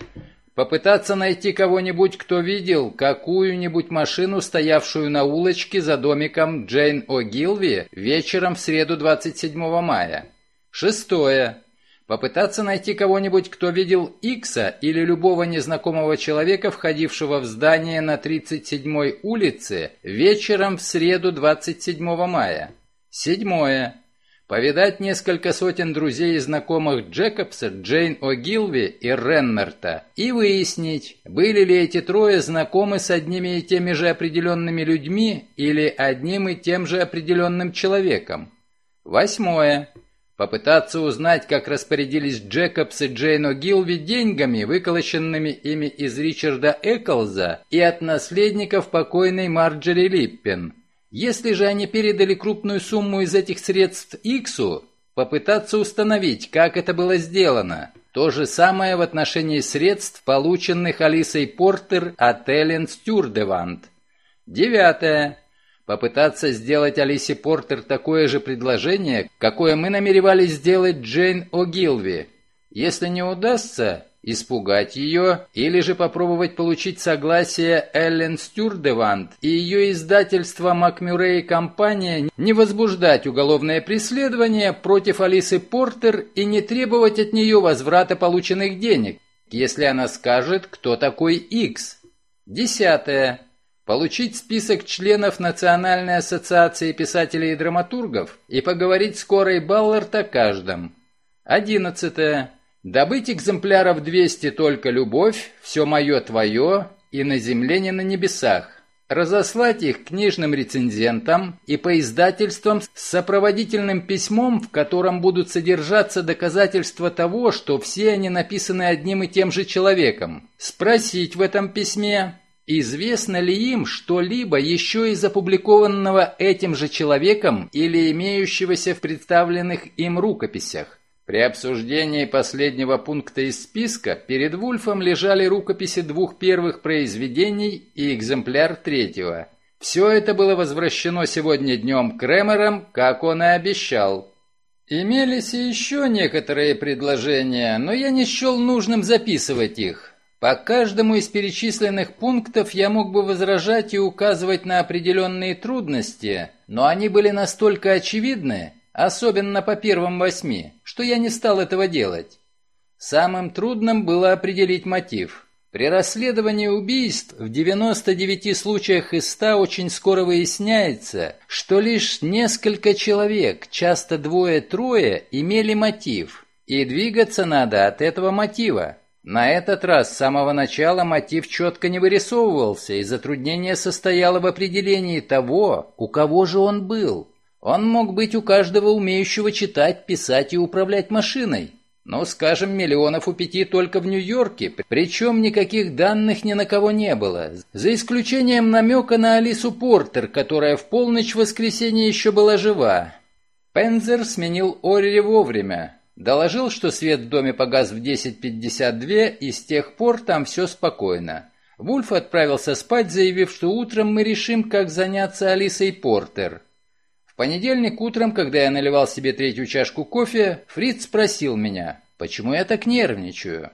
Попытаться найти кого-нибудь, кто видел какую-нибудь машину, стоявшую на улочке за домиком Джейн О'Гилви вечером в среду 27 мая. Шестое. Попытаться найти кого-нибудь, кто видел Икса или любого незнакомого человека, входившего в здание на 37-й улице вечером в среду 27 мая. Седьмое. Повидать несколько сотен друзей и знакомых Джекобса, Джейн О'Гилви и Реннерта и выяснить, были ли эти трое знакомы с одними и теми же определенными людьми или одним и тем же определенным человеком. Восьмое. Попытаться узнать, как распорядились Джекобс и Джейн О'Гилви деньгами, выколоченными ими из Ричарда Эклза и от наследников покойной Марджери Липпен. Если же они передали крупную сумму из этих средств Иксу, попытаться установить, как это было сделано. То же самое в отношении средств, полученных Алисой Портер от Эллен Стюрдевант. Девятое. Попытаться сделать Алисе Портер такое же предложение, какое мы намеревались сделать Джейн О'Гилви. Если не удастся, испугать ее, или же попробовать получить согласие Эллен Стюрдевант и ее издательство Макмюррей и компания не возбуждать уголовное преследование против Алисы Портер и не требовать от нее возврата полученных денег, если она скажет, кто такой X. Десятое. Получить список членов Национальной ассоциации писателей и драматургов и поговорить с Корой Баллард о каждом. Одиннадцатое. Добыть экземпляров 200 только любовь, все мое твое и на земле не на небесах. Разослать их книжным рецензентам и по издательствам с сопроводительным письмом, в котором будут содержаться доказательства того, что все они написаны одним и тем же человеком. Спросить в этом письме, Известно ли им что-либо еще из опубликованного этим же человеком или имеющегося в представленных им рукописях? При обсуждении последнего пункта из списка перед Вульфом лежали рукописи двух первых произведений и экземпляр третьего. Все это было возвращено сегодня днем Кремером, как он и обещал. Имелись и еще некоторые предложения, но я не счел нужным записывать их. По каждому из перечисленных пунктов я мог бы возражать и указывать на определенные трудности, но они были настолько очевидны, особенно по первым восьми, что я не стал этого делать. Самым трудным было определить мотив. При расследовании убийств в 99 случаях из 100 очень скоро выясняется, что лишь несколько человек, часто двое-трое, имели мотив, и двигаться надо от этого мотива. На этот раз с самого начала мотив четко не вырисовывался, и затруднение состояло в определении того, у кого же он был. Он мог быть у каждого умеющего читать, писать и управлять машиной. Но, скажем, миллионов у пяти только в Нью-Йорке, причем никаких данных ни на кого не было, за исключением намека на Алису Портер, которая в полночь в воскресенье еще была жива. Пензер сменил Орри вовремя, Доложил, что свет в доме погас в 10.52, и с тех пор там все спокойно. Вульф отправился спать, заявив, что утром мы решим, как заняться Алисой Портер. Понедельник утром, когда я наливал себе третью чашку кофе, Фриц спросил меня, почему я так нервничаю.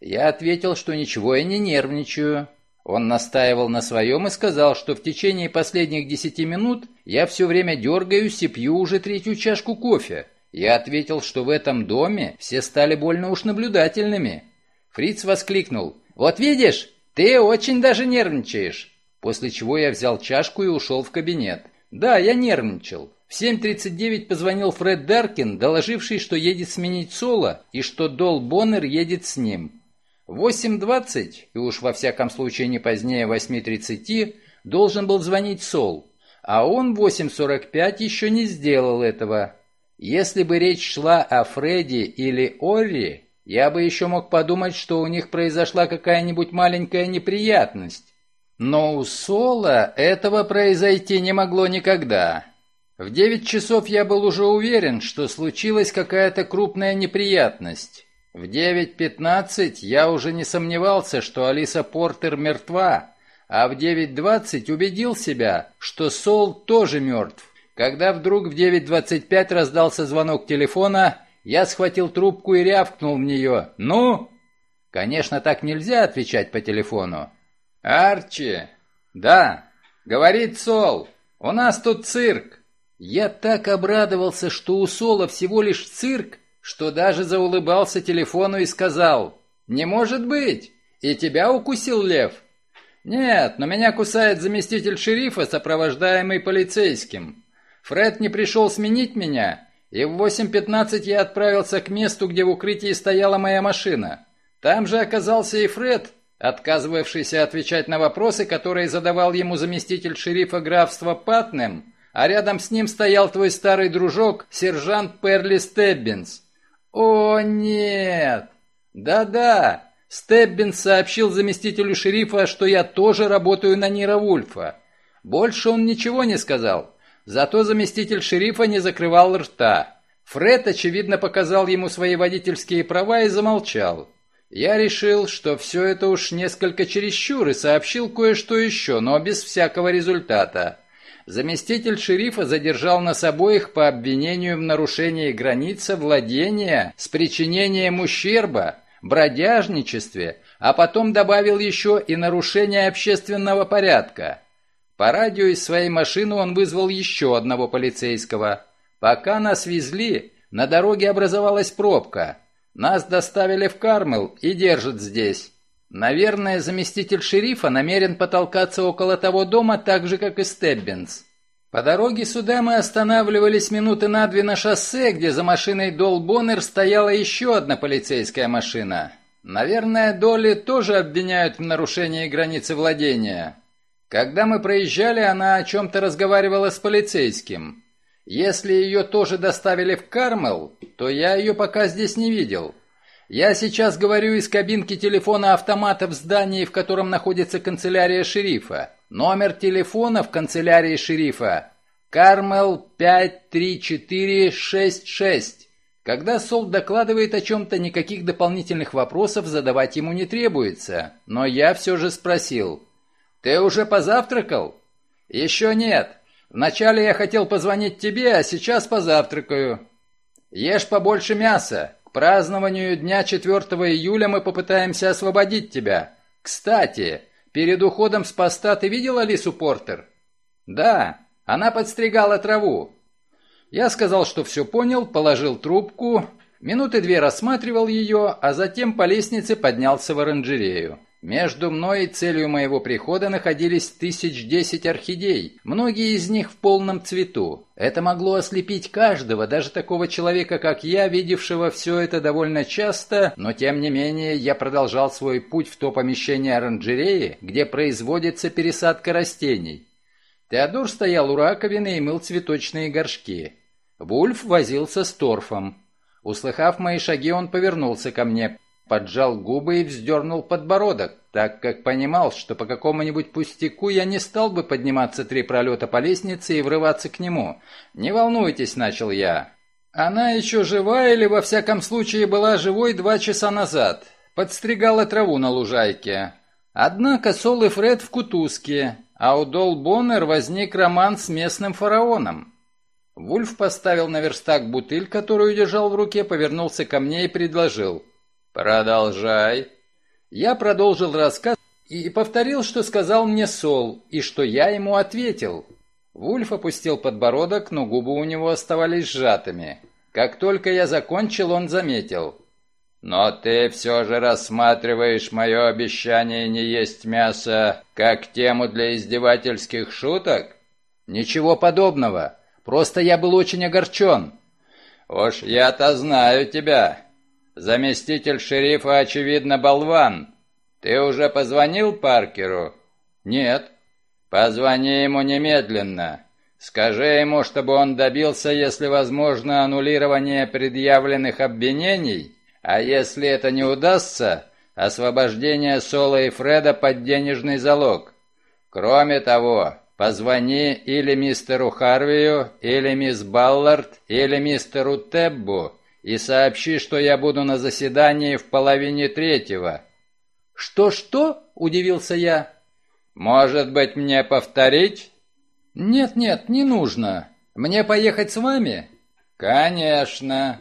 Я ответил, что ничего я не нервничаю. Он настаивал на своем и сказал, что в течение последних десяти минут я все время дергаюсь и пью уже третью чашку кофе. Я ответил, что в этом доме все стали больно уж наблюдательными. Фриц воскликнул. «Вот видишь, ты очень даже нервничаешь!» После чего я взял чашку и ушел в кабинет. Да, я нервничал. В 7.39 позвонил Фред Даркин, доложивший, что едет сменить Соло и что Дол Боннер едет с ним. В 8.20, и уж во всяком случае не позднее 8.30, должен был звонить Сол, а он в 8.45 еще не сделал этого. Если бы речь шла о Фредди или Орри, я бы еще мог подумать, что у них произошла какая-нибудь маленькая неприятность. Но у Сола этого произойти не могло никогда. В девять часов я был уже уверен, что случилась какая-то крупная неприятность. В девять пятнадцать я уже не сомневался, что Алиса Портер мертва, а в девять двадцать убедил себя, что Сол тоже мертв. Когда вдруг в 9.25 раздался звонок телефона, я схватил трубку и рявкнул в нее. «Ну?» Конечно, так нельзя отвечать по телефону. «Арчи!» «Да!» «Говорит Сол, у нас тут цирк!» Я так обрадовался, что у Сола всего лишь цирк, что даже заулыбался телефону и сказал «Не может быть! И тебя укусил лев?» «Нет, но меня кусает заместитель шерифа, сопровождаемый полицейским. Фред не пришел сменить меня, и в 8.15 я отправился к месту, где в укрытии стояла моя машина. Там же оказался и Фред, отказывавшийся отвечать на вопросы, которые задавал ему заместитель шерифа графства Патнем, а рядом с ним стоял твой старый дружок, сержант Перли Стеббинс. «О, нет!» «Да-да!» Стеббинс сообщил заместителю шерифа, что я тоже работаю на Нира Вульфа. Больше он ничего не сказал. Зато заместитель шерифа не закрывал рта. Фред, очевидно, показал ему свои водительские права и замолчал. Я решил, что все это уж несколько чересчур и сообщил кое-что еще, но без всякого результата. Заместитель шерифа задержал нас обоих по обвинению в нарушении границы владения с причинением ущерба, бродяжничестве, а потом добавил еще и нарушение общественного порядка. По радио из своей машины он вызвал еще одного полицейского. Пока нас везли, на дороге образовалась пробка. Нас доставили в Кармел и держат здесь. Наверное, заместитель шерифа намерен потолкаться около того дома так же, как и Стеббинс. По дороге сюда мы останавливались минуты на две на шоссе, где за машиной Дол Боннер стояла еще одна полицейская машина. Наверное, Долли тоже обвиняют в нарушении границы владения. Когда мы проезжали, она о чем-то разговаривала с полицейским. Если ее тоже доставили в Кармел, то я ее пока здесь не видел. Я сейчас говорю из кабинки телефона автомата в здании, в котором находится канцелярия шерифа. Номер телефона в канцелярии шерифа Кармел 53466. Когда Сол докладывает о чем-то, никаких дополнительных вопросов задавать ему не требуется. Но я все же спросил, «Ты уже позавтракал?» «Еще нет. Вначале я хотел позвонить тебе, а сейчас позавтракаю». Ешь побольше мяса. К празднованию дня 4 июля мы попытаемся освободить тебя. Кстати, перед уходом с поста ты видел Алису Портер? Да, она подстригала траву. Я сказал, что все понял, положил трубку, минуты две рассматривал ее, а затем по лестнице поднялся в оранжерею. Между мной и целью моего прихода находились тысяч десять орхидей, многие из них в полном цвету. Это могло ослепить каждого, даже такого человека, как я, видевшего все это довольно часто, но тем не менее я продолжал свой путь в то помещение оранжереи, где производится пересадка растений. Теодор стоял у раковины и мыл цветочные горшки. Вульф возился с торфом. Услыхав мои шаги, он повернулся ко мне поджал губы и вздернул подбородок, так как понимал, что по какому-нибудь пустяку я не стал бы подниматься три пролета по лестнице и врываться к нему. «Не волнуйтесь», — начал я. «Она еще жива или, во всяком случае, была живой два часа назад. Подстригала траву на лужайке. Однако Сол и Фред в кутузке, а у Дол Боннер возник роман с местным фараоном». Вульф поставил на верстак бутыль, которую держал в руке, повернулся ко мне и предложил — «Продолжай». Я продолжил рассказ и повторил, что сказал мне Сол, и что я ему ответил. Вульф опустил подбородок, но губы у него оставались сжатыми. Как только я закончил, он заметил. «Но ты все же рассматриваешь мое обещание не есть мясо как тему для издевательских шуток?» «Ничего подобного. Просто я был очень огорчен». «Уж я-то знаю тебя. Заместитель шерифа, очевидно, болван. Ты уже позвонил Паркеру? Нет. Позвони ему немедленно. Скажи ему, чтобы он добился, если возможно, аннулирования предъявленных обвинений, а если это не удастся, освобождение Соло и Фреда под денежный залог. Кроме того, позвони или мистеру Харвию, или мисс Баллард, или мистеру Теббу, и сообщи, что я буду на заседании в половине третьего». «Что-что?» – удивился я. «Может быть, мне повторить?» «Нет-нет, не нужно. Мне поехать с вами?» «Конечно».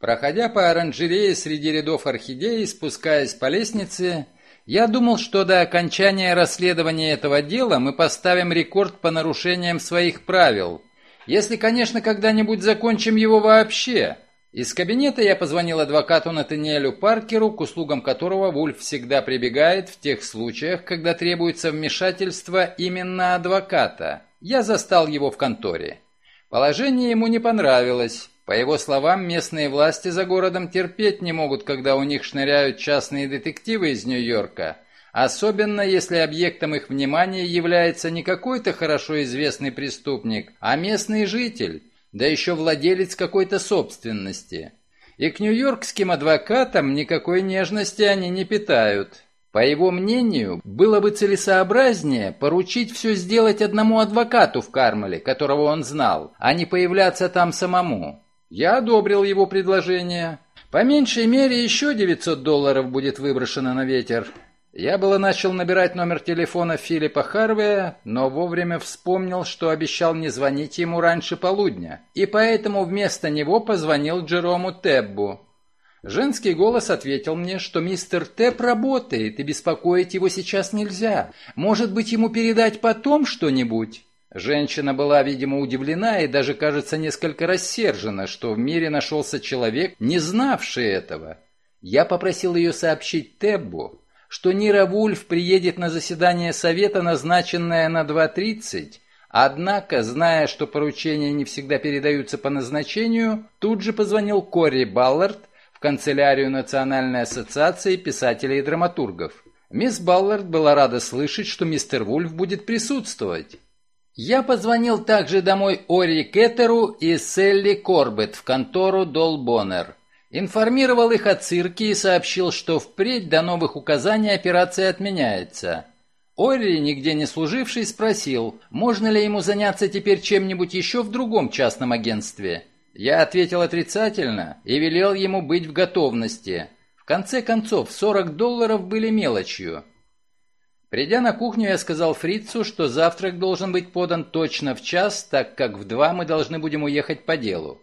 Проходя по оранжерее среди рядов орхидей спускаясь по лестнице, я думал, что до окончания расследования этого дела мы поставим рекорд по нарушениям своих правил. Если, конечно, когда-нибудь закончим его вообще. Из кабинета я позвонил адвокату Натаниэлю Паркеру, к услугам которого Вульф всегда прибегает в тех случаях, когда требуется вмешательство именно адвоката. Я застал его в конторе. Положение ему не понравилось. По его словам, местные власти за городом терпеть не могут, когда у них шныряют частные детективы из Нью-Йорка, особенно если объектом их внимания является не какой-то хорошо известный преступник, а местный житель – да еще владелец какой-то собственности. И к нью-йоркским адвокатам никакой нежности они не питают. По его мнению, было бы целесообразнее поручить все сделать одному адвокату в Кармеле, которого он знал, а не появляться там самому. Я одобрил его предложение. По меньшей мере еще 900 долларов будет выброшено на ветер. Я было начал набирать номер телефона Филиппа Харвея, но вовремя вспомнил, что обещал не звонить ему раньше полудня, и поэтому вместо него позвонил Джерому Теббу. Женский голос ответил мне, что мистер Тебб работает, и беспокоить его сейчас нельзя. Может быть, ему передать потом что-нибудь? Женщина была, видимо, удивлена и даже, кажется, несколько рассержена, что в мире нашелся человек, не знавший этого. Я попросил ее сообщить Теббу, что Нира Вульф приедет на заседание совета, назначенное на 2.30, однако, зная, что поручения не всегда передаются по назначению, тут же позвонил Кори Баллард в канцелярию Национальной ассоциации писателей и драматургов. Мисс Баллард была рада слышать, что мистер Вульф будет присутствовать. Я позвонил также домой Ори Кеттеру и Селли Корбет в контору Дол Боннер. Информировал их о цирке и сообщил, что впредь до новых указаний операция отменяется. Ори, нигде не служивший, спросил, можно ли ему заняться теперь чем-нибудь еще в другом частном агентстве. Я ответил отрицательно и велел ему быть в готовности. В конце концов, 40 долларов были мелочью. Придя на кухню, я сказал фрицу, что завтрак должен быть подан точно в час, так как в два мы должны будем уехать по делу.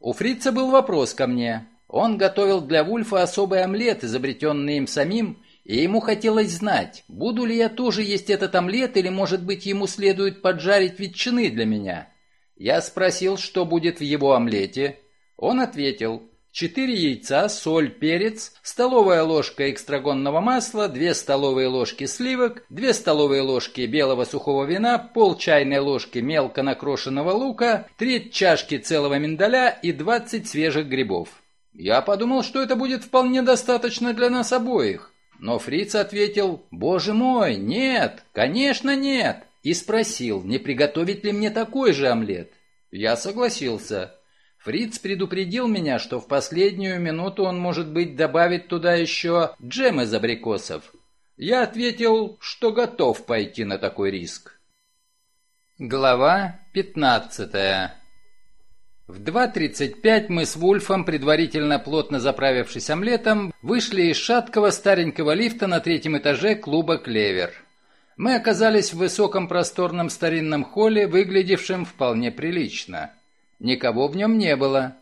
У фрица был вопрос ко мне. Он готовил для Вульфа особый омлет, изобретенный им самим, и ему хотелось знать, буду ли я тоже есть этот омлет, или, может быть, ему следует поджарить ветчины для меня. Я спросил, что будет в его омлете. Он ответил, 4 яйца, соль, перец, столовая ложка экстрагонного масла, 2 столовые ложки сливок, 2 столовые ложки белого сухого вина, пол чайной ложки мелко накрошенного лука, треть чашки целого миндаля и 20 свежих грибов. Я подумал, что это будет вполне достаточно для нас обоих. Но фриц ответил, «Боже мой, нет, конечно нет!» и спросил, не приготовить ли мне такой же омлет. Я согласился. Фриц предупредил меня, что в последнюю минуту он, может быть, добавит туда еще джем из абрикосов. Я ответил, что готов пойти на такой риск. Глава 15 В 2.35 мы с Вульфом, предварительно плотно заправившись омлетом, вышли из шаткого старенького лифта на третьем этаже клуба «Клевер». Мы оказались в высоком просторном старинном холле, выглядевшем вполне прилично. Никого в нем не было.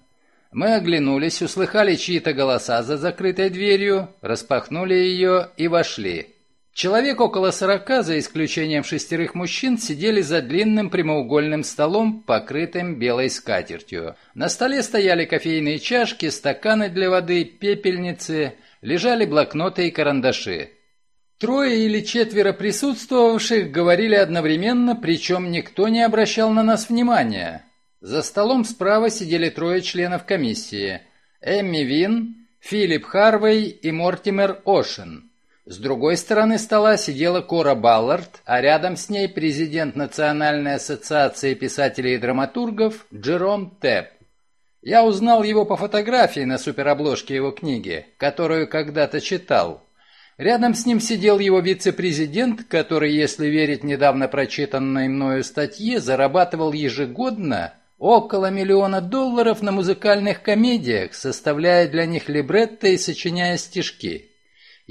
Мы оглянулись, услыхали чьи-то голоса за закрытой дверью, распахнули ее и вошли. Человек около сорока, за исключением шестерых мужчин, сидели за длинным прямоугольным столом, покрытым белой скатертью. На столе стояли кофейные чашки, стаканы для воды, пепельницы, лежали блокноты и карандаши. Трое или четверо присутствовавших говорили одновременно, причем никто не обращал на нас внимания. За столом справа сидели трое членов комиссии. Эмми Вин, Филипп Харвей и Мортимер Ошен. С другой стороны стола сидела Кора Баллард, а рядом с ней президент Национальной ассоциации писателей и драматургов Джером Тепп. Я узнал его по фотографии на суперобложке его книги, которую когда-то читал. Рядом с ним сидел его вице-президент, который, если верить недавно прочитанной мною статье, зарабатывал ежегодно Около миллиона долларов на музыкальных комедиях, составляя для них либретто и сочиняя стишки.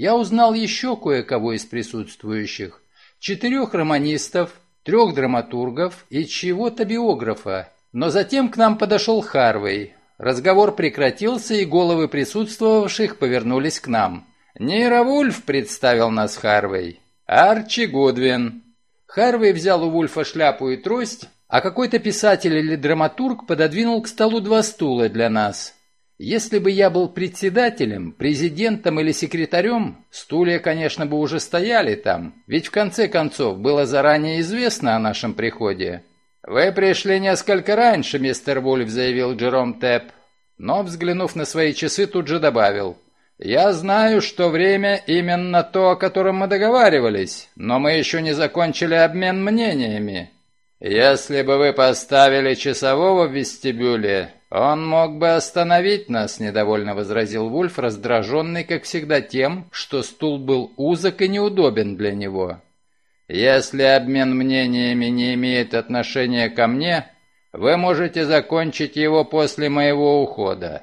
Я узнал еще кое-кого из присутствующих. Четырех романистов, трех драматургов и чего-то биографа. Но затем к нам подошел Харвей. Разговор прекратился, и головы присутствовавших повернулись к нам. «Нейра Вульф», — представил нас Харвей. «Арчи Гудвин». Харвей взял у Вульфа шляпу и трость, а какой-то писатель или драматург пододвинул к столу два стула для нас. Если бы я был председателем, президентом или секретарем, стулья, конечно, бы уже стояли там, ведь в конце концов было заранее известно о нашем приходе. «Вы пришли несколько раньше, мистер Вульф», — заявил Джером Тэп. Но, взглянув на свои часы, тут же добавил. «Я знаю, что время именно то, о котором мы договаривались, но мы еще не закончили обмен мнениями. «Если бы вы поставили часового в вестибюле, он мог бы остановить нас», — недовольно возразил Вульф, раздраженный, как всегда, тем, что стул был узок и неудобен для него. «Если обмен мнениями не имеет отношения ко мне, вы можете закончить его после моего ухода.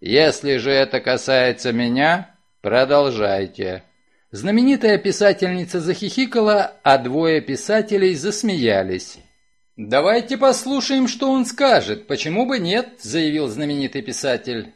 Если же это касается меня, продолжайте». Знаменитая писательница захихикала, а двое писателей засмеялись. «Давайте послушаем, что он скажет. Почему бы нет?» – заявил знаменитый писатель.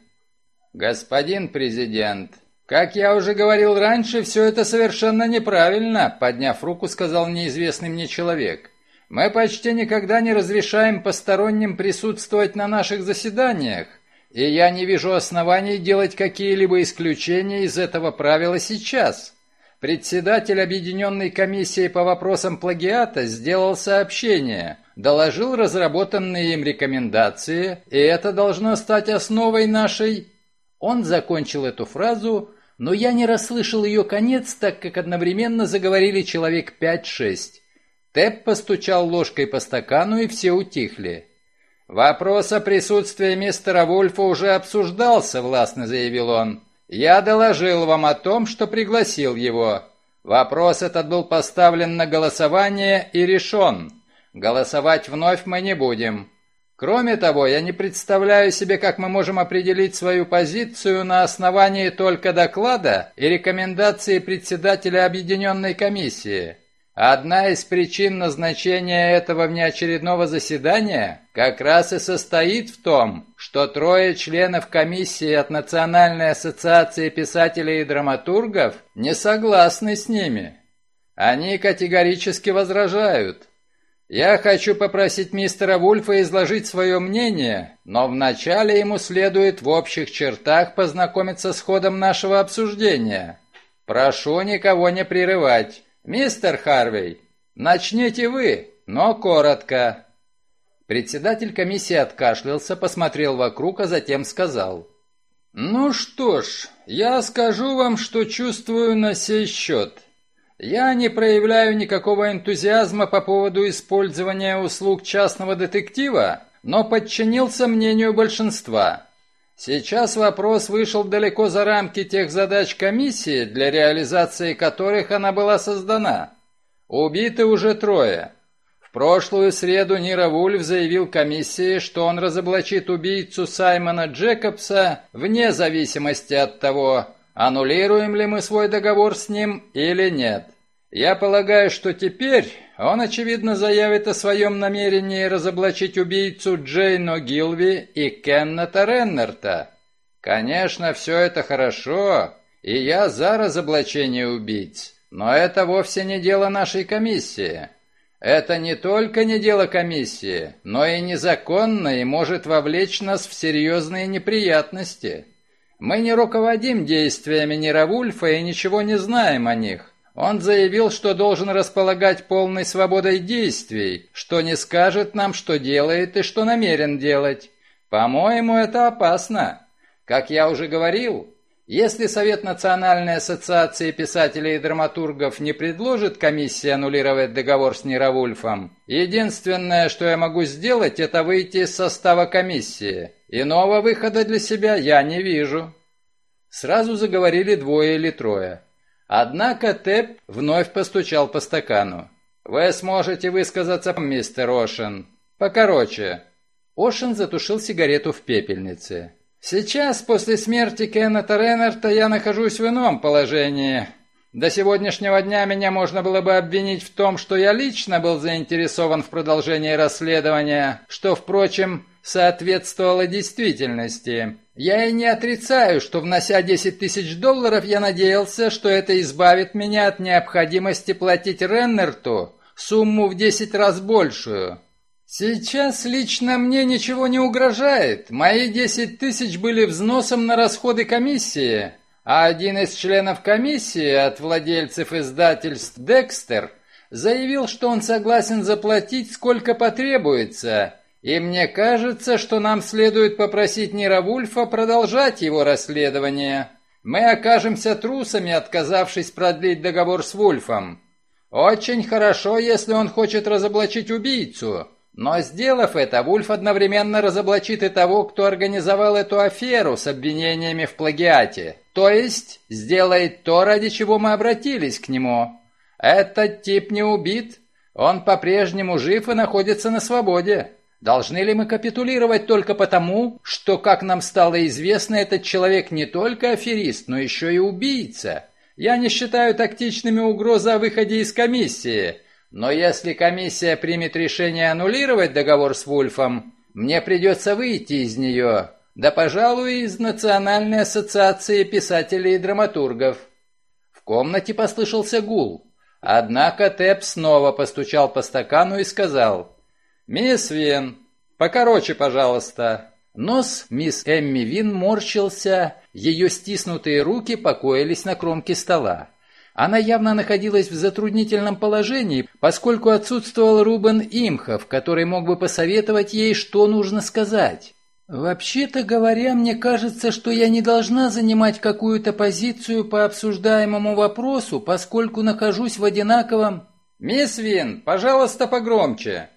«Господин президент, как я уже говорил раньше, все это совершенно неправильно», – подняв руку, сказал неизвестный мне человек. «Мы почти никогда не разрешаем посторонним присутствовать на наших заседаниях, и я не вижу оснований делать какие-либо исключения из этого правила сейчас». Председатель Объединенной комиссии по вопросам плагиата сделал сообщение – доложил разработанные им рекомендации, и это должно стать основой нашей...» Он закончил эту фразу, но я не расслышал ее конец, так как одновременно заговорили человек пять-шесть. Тэп постучал ложкой по стакану, и все утихли. «Вопрос о присутствии мистера Вульфа уже обсуждался», — властно заявил он. «Я доложил вам о том, что пригласил его. Вопрос этот был поставлен на голосование и решен. Голосовать вновь мы не будем. Кроме того, я не представляю себе, как мы можем определить свою позицию на основании только доклада и рекомендации председателя объединенной комиссии. Одна из причин назначения этого внеочередного заседания как раз и состоит в том, что трое членов комиссии от Национальной ассоциации писателей и драматургов не согласны с ними. Они категорически возражают. Я хочу попросить мистера Вульфа изложить свое мнение, но вначале ему следует в общих чертах познакомиться с ходом нашего обсуждения. Прошу никого не прерывать. «Мистер Харвей, начните вы, но коротко». Председатель комиссии откашлялся, посмотрел вокруг, а затем сказал. «Ну что ж, я скажу вам, что чувствую на сей счет. Я не проявляю никакого энтузиазма по поводу использования услуг частного детектива, но подчинился мнению большинства. Сейчас вопрос вышел далеко за рамки тех задач комиссии, для реализации которых она была создана. Убиты уже трое. В прошлую среду Нира Вульф заявил комиссии, что он разоблачит убийцу Саймона Джекобса вне зависимости от того, аннулируем ли мы свой договор с ним или нет. Я полагаю, что теперь он, очевидно, заявит о своем намерении разоблачить убийцу Джейно Гилви и Кеннета Реннерта. Конечно, все это хорошо, и я за разоблачение убийц, но это вовсе не дело нашей комиссии. Это не только не дело комиссии, но и незаконно и может вовлечь нас в серьезные неприятности. Мы не руководим действиями Неравульфа и ничего не знаем о них. Он заявил, что должен располагать полной свободой действий, что не скажет нам, что делает и что намерен делать. По-моему, это опасно. Как я уже говорил, если Совет Национальной ассоциации писателей и драматургов не предложит комиссии аннулировать договор с Неравульфом, единственное, что я могу сделать, это выйти из состава комиссии. Иного выхода для себя я не вижу. Сразу заговорили двое или трое. Однако Тэп вновь постучал по стакану. «Вы сможете высказаться, мистер Ошен. Покороче». Ошен затушил сигарету в пепельнице. «Сейчас, после смерти Кеннета Реннерта, я нахожусь в ином положении. До сегодняшнего дня меня можно было бы обвинить в том, что я лично был заинтересован в продолжении расследования, что, впрочем, соответствовало действительности. Я и не отрицаю, что внося 10 тысяч долларов, я надеялся, что это избавит меня от необходимости платить Реннерту сумму в 10 раз большую. Сейчас лично мне ничего не угрожает. Мои 10 тысяч были взносом на расходы комиссии, а один из членов комиссии от владельцев издательств Декстер заявил, что он согласен заплатить сколько потребуется – и мне кажется, что нам следует попросить Нира Вульфа продолжать его расследование. Мы окажемся трусами, отказавшись продлить договор с Вульфом. Очень хорошо, если он хочет разоблачить убийцу. Но сделав это, Вульф одновременно разоблачит и того, кто организовал эту аферу с обвинениями в плагиате. То есть сделает то, ради чего мы обратились к нему. Этот тип не убит. Он по-прежнему жив и находится на свободе. Должны ли мы капитулировать только потому, что, как нам стало известно, этот человек не только аферист, но еще и убийца? Я не считаю тактичными угрозы о выходе из комиссии, но если комиссия примет решение аннулировать договор с Вульфом, мне придется выйти из нее, да, пожалуй, из Национальной ассоциации писателей и драматургов. В комнате послышался гул. Однако Тэп снова постучал по стакану и сказал «Мисс Вин, покороче, пожалуйста». Нос мисс Эмми Вин морщился, ее стиснутые руки покоились на кромке стола. Она явно находилась в затруднительном положении, поскольку отсутствовал Рубен Имхов, который мог бы посоветовать ей, что нужно сказать. «Вообще-то говоря, мне кажется, что я не должна занимать какую-то позицию по обсуждаемому вопросу, поскольку нахожусь в одинаковом...» «Мисс Вин, пожалуйста, погромче!»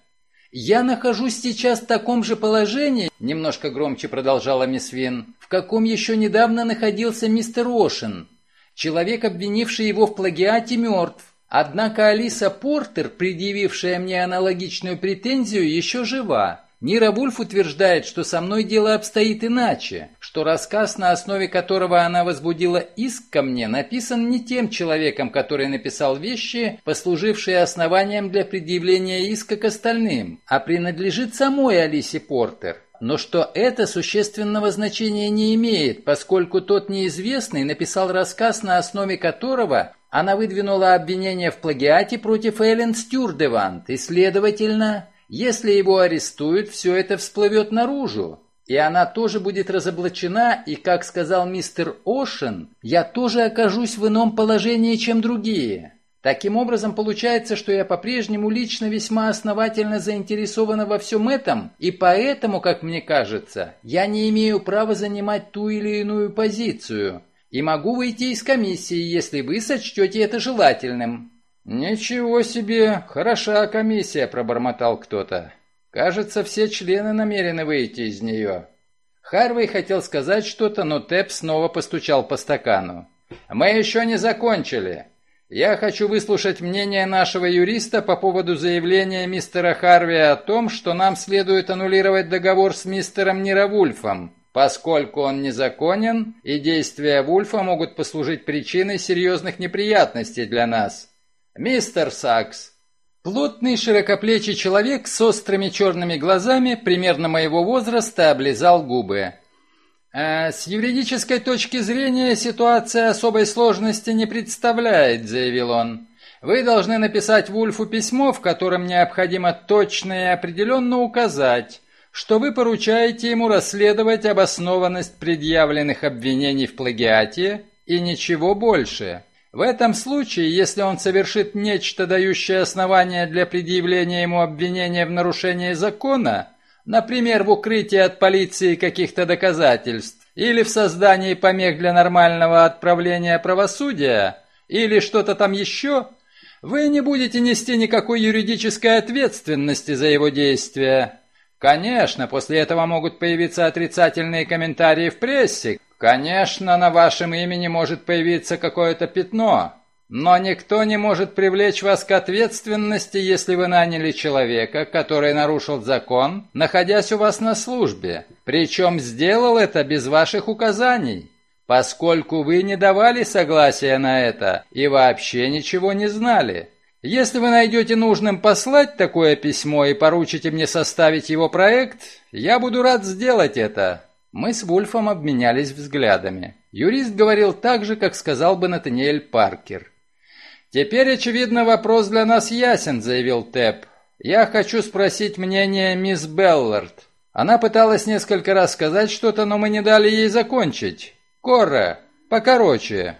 «Я нахожусь сейчас в таком же положении», — немножко громче продолжала мисс Вин, «в каком еще недавно находился мистер Ошен. Человек, обвинивший его в плагиате, мертв. Однако Алиса Портер, предъявившая мне аналогичную претензию, еще жива. Нира Вульф утверждает, что со мной дело обстоит иначе, что рассказ, на основе которого она возбудила иск ко мне, написан не тем человеком, который написал вещи, послужившие основанием для предъявления иска к остальным, а принадлежит самой Алисе Портер но что это существенного значения не имеет, поскольку тот неизвестный написал рассказ, на основе которого она выдвинула обвинение в плагиате против Эллен Стюрдевант, и, следовательно, если его арестуют, все это всплывет наружу. И она тоже будет разоблачена, и, как сказал мистер Ошен, я тоже окажусь в ином положении, чем другие. Таким образом, получается, что я по-прежнему лично весьма основательно заинтересована во всем этом, и поэтому, как мне кажется, я не имею права занимать ту или иную позицию, и могу выйти из комиссии, если вы сочтете это желательным». «Ничего себе! Хороша комиссия!» – пробормотал кто-то. «Кажется, все члены намерены выйти из нее». Харвей хотел сказать что-то, но Тэп снова постучал по стакану. «Мы еще не закончили. Я хочу выслушать мнение нашего юриста по поводу заявления мистера Харви о том, что нам следует аннулировать договор с мистером Нировульфом, поскольку он незаконен, и действия Вульфа могут послужить причиной серьезных неприятностей для нас. Мистер Сакс, Плотный широкоплечий человек с острыми черными глазами, примерно моего возраста, облизал губы. А «С юридической точки зрения ситуация особой сложности не представляет», — заявил он. «Вы должны написать Вульфу письмо, в котором необходимо точно и определенно указать, что вы поручаете ему расследовать обоснованность предъявленных обвинений в плагиате и ничего больше. В этом случае, если он совершит нечто, дающее основание для предъявления ему обвинения в нарушении закона, Например, в укрытии от полиции каких-то доказательств, или в создании помех для нормального отправления правосудия, или что-то там еще, вы не будете нести никакой юридической ответственности за его действия. Конечно, после этого могут появиться отрицательные комментарии в прессе. Конечно, на вашем имени может появиться какое-то пятно. Но никто не может привлечь вас к ответственности, если вы наняли человека, который нарушил закон, находясь у вас на службе, причем сделал это без ваших указаний, поскольку вы не давали согласия на это и вообще ничего не знали. Если вы найдете нужным послать такое письмо и поручите мне составить его проект, я буду рад сделать это. Мы с Вульфом обменялись взглядами. Юрист говорил так же, как сказал бы Натаниэль Паркер. «Теперь, очевидно, вопрос для нас ясен», — заявил Тэп. «Я хочу спросить мнение мисс Беллард. Она пыталась несколько раз сказать что-то, но мы не дали ей закончить. Кора, покороче».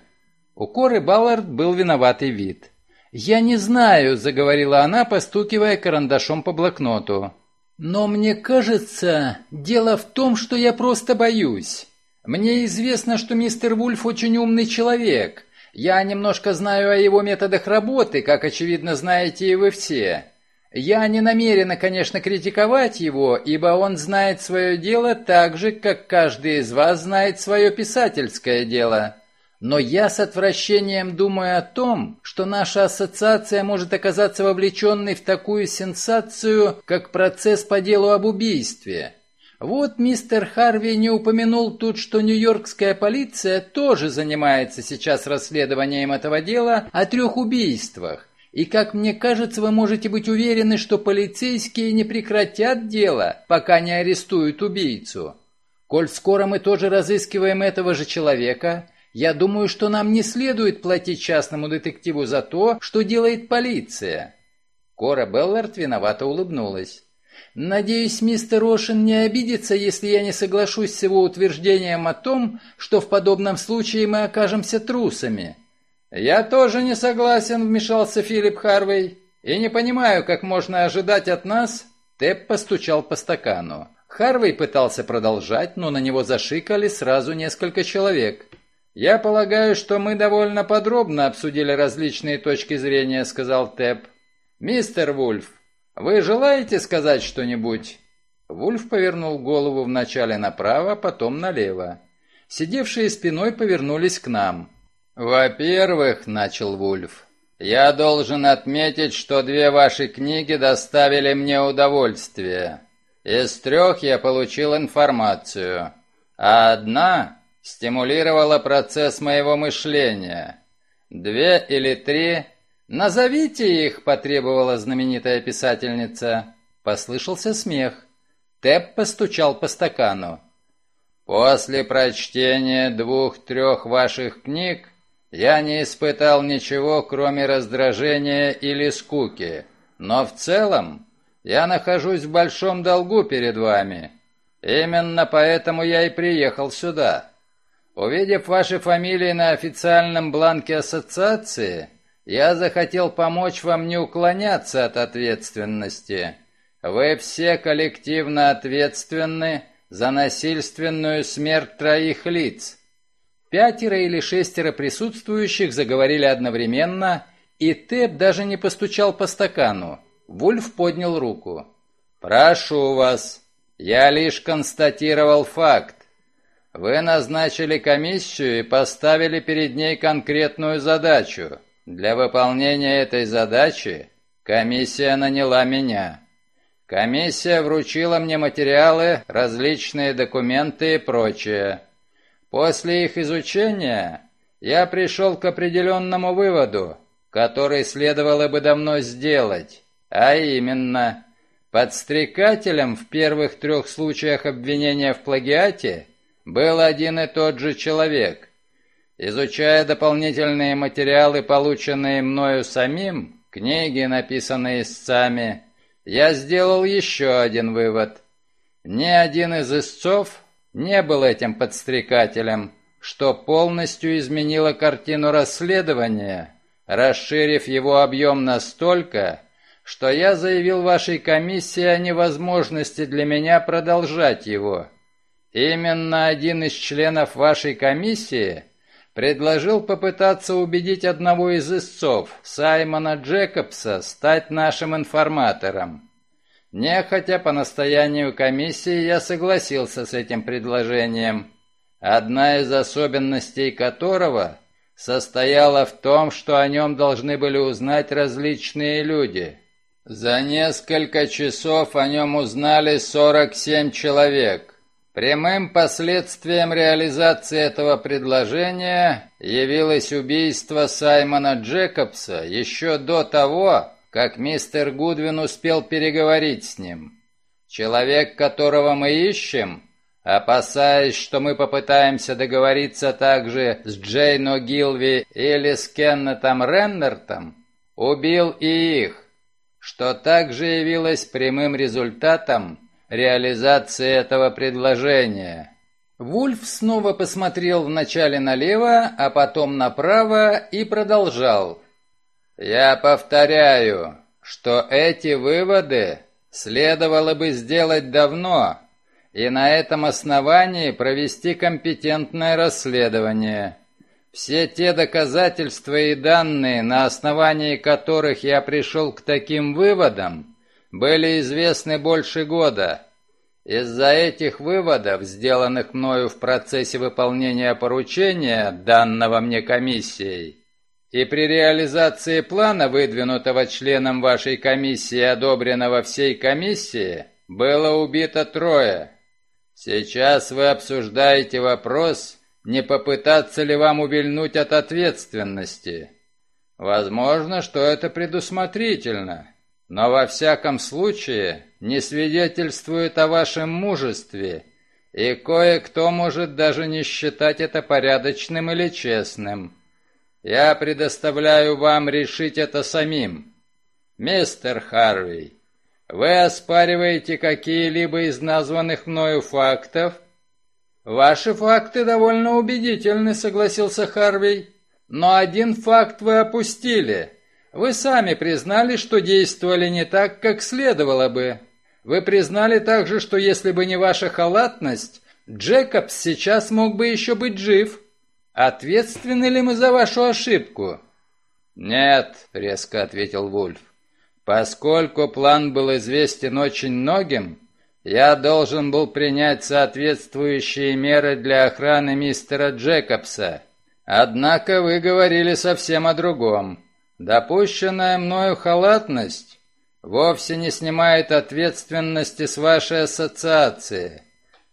У Коры Баллард был виноватый вид. «Я не знаю», — заговорила она, постукивая карандашом по блокноту. «Но мне кажется, дело в том, что я просто боюсь. Мне известно, что мистер Вульф очень умный человек, я немножко знаю о его методах работы, как, очевидно, знаете и вы все. Я не намерена, конечно, критиковать его, ибо он знает свое дело так же, как каждый из вас знает свое писательское дело. Но я с отвращением думаю о том, что наша ассоциация может оказаться вовлеченной в такую сенсацию, как процесс по делу об убийстве. Вот мистер Харви не упомянул тут, что нью-йоркская полиция тоже занимается сейчас расследованием этого дела о трех убийствах. И, как мне кажется, вы можете быть уверены, что полицейские не прекратят дело, пока не арестуют убийцу. Коль скоро мы тоже разыскиваем этого же человека, я думаю, что нам не следует платить частному детективу за то, что делает полиция». Кора Беллард виновато улыбнулась. Надеюсь, мистер Рошин не обидится, если я не соглашусь с его утверждением о том, что в подобном случае мы окажемся трусами. Я тоже не согласен, вмешался Филипп Харвей, и не понимаю, как можно ожидать от нас. Тэп постучал по стакану. Харвей пытался продолжать, но на него зашикали сразу несколько человек. «Я полагаю, что мы довольно подробно обсудили различные точки зрения», — сказал Тэп. «Мистер Вульф, «Вы желаете сказать что-нибудь?» Вульф повернул голову вначале направо, потом налево. Сидевшие спиной повернулись к нам. «Во-первых, — начал Вульф, — я должен отметить, что две ваши книги доставили мне удовольствие. Из трех я получил информацию, а одна стимулировала процесс моего мышления. Две или три... «Назовите их», — потребовала знаменитая писательница. Послышался смех. Тэп постучал по стакану. «После прочтения двух-трех ваших книг я не испытал ничего, кроме раздражения или скуки, но в целом я нахожусь в большом долгу перед вами. Именно поэтому я и приехал сюда. Увидев ваши фамилии на официальном бланке ассоциации, я захотел помочь вам не уклоняться от ответственности. Вы все коллективно ответственны за насильственную смерть троих лиц. Пятеро или шестеро присутствующих заговорили одновременно, и Тэп даже не постучал по стакану. Вульф поднял руку. «Прошу вас, я лишь констатировал факт. Вы назначили комиссию и поставили перед ней конкретную задачу. Для выполнения этой задачи комиссия наняла меня. Комиссия вручила мне материалы, различные документы и прочее. После их изучения я пришел к определенному выводу, который следовало бы давно сделать. А именно, подстрекателем в первых трех случаях обвинения в плагиате был один и тот же человек. Изучая дополнительные материалы, полученные мною самим, книги, написанные истцами, я сделал еще один вывод. Ни один из истцов не был этим подстрекателем, что полностью изменило картину расследования, расширив его объем настолько, что я заявил вашей комиссии о невозможности для меня продолжать его. Именно один из членов вашей комиссии предложил попытаться убедить одного из истцов, Саймона Джекобса, стать нашим информатором. Нехотя по настоянию комиссии я согласился с этим предложением, одна из особенностей которого состояла в том, что о нем должны были узнать различные люди – за несколько часов о нем узнали 47 человек. Прямым последствием реализации этого предложения явилось убийство Саймона Джекобса еще до того, как мистер Гудвин успел переговорить с ним. Человек, которого мы ищем, опасаясь, что мы попытаемся договориться также с Джейн О'Гилви или с Кеннетом Реннертом, убил и их что также явилось прямым результатом реализации этого предложения. Вульф снова посмотрел вначале налево, а потом направо и продолжал. «Я повторяю, что эти выводы следовало бы сделать давно, и на этом основании провести компетентное расследование. Все те доказательства и данные, на основании которых я пришел к таким выводам, были известны больше года. Из-за этих выводов, сделанных мною в процессе выполнения поручения, данного мне комиссией, и при реализации плана, выдвинутого членом вашей комиссии одобренного всей комиссии, было убито трое. Сейчас вы обсуждаете вопрос не попытаться ли вам увильнуть от ответственности? Возможно, что это предусмотрительно, но во всяком случае не свидетельствует о вашем мужестве, и кое-кто может даже не считать это порядочным или честным. Я предоставляю вам решить это самим. Мистер Харви, вы оспариваете какие-либо из названных мною фактов «Ваши факты довольно убедительны», — согласился Харвей. «Но один факт вы опустили. Вы сами признали, что действовали не так, как следовало бы. Вы признали также, что если бы не ваша халатность, Джекобс сейчас мог бы еще быть жив. Ответственны ли мы за вашу ошибку?» «Нет», — резко ответил Вульф. «Поскольку план был известен очень многим, я должен был принять соответствующие меры для охраны мистера Джекобса. Однако вы говорили совсем о другом. Допущенная мною халатность вовсе не снимает ответственности с вашей ассоциации.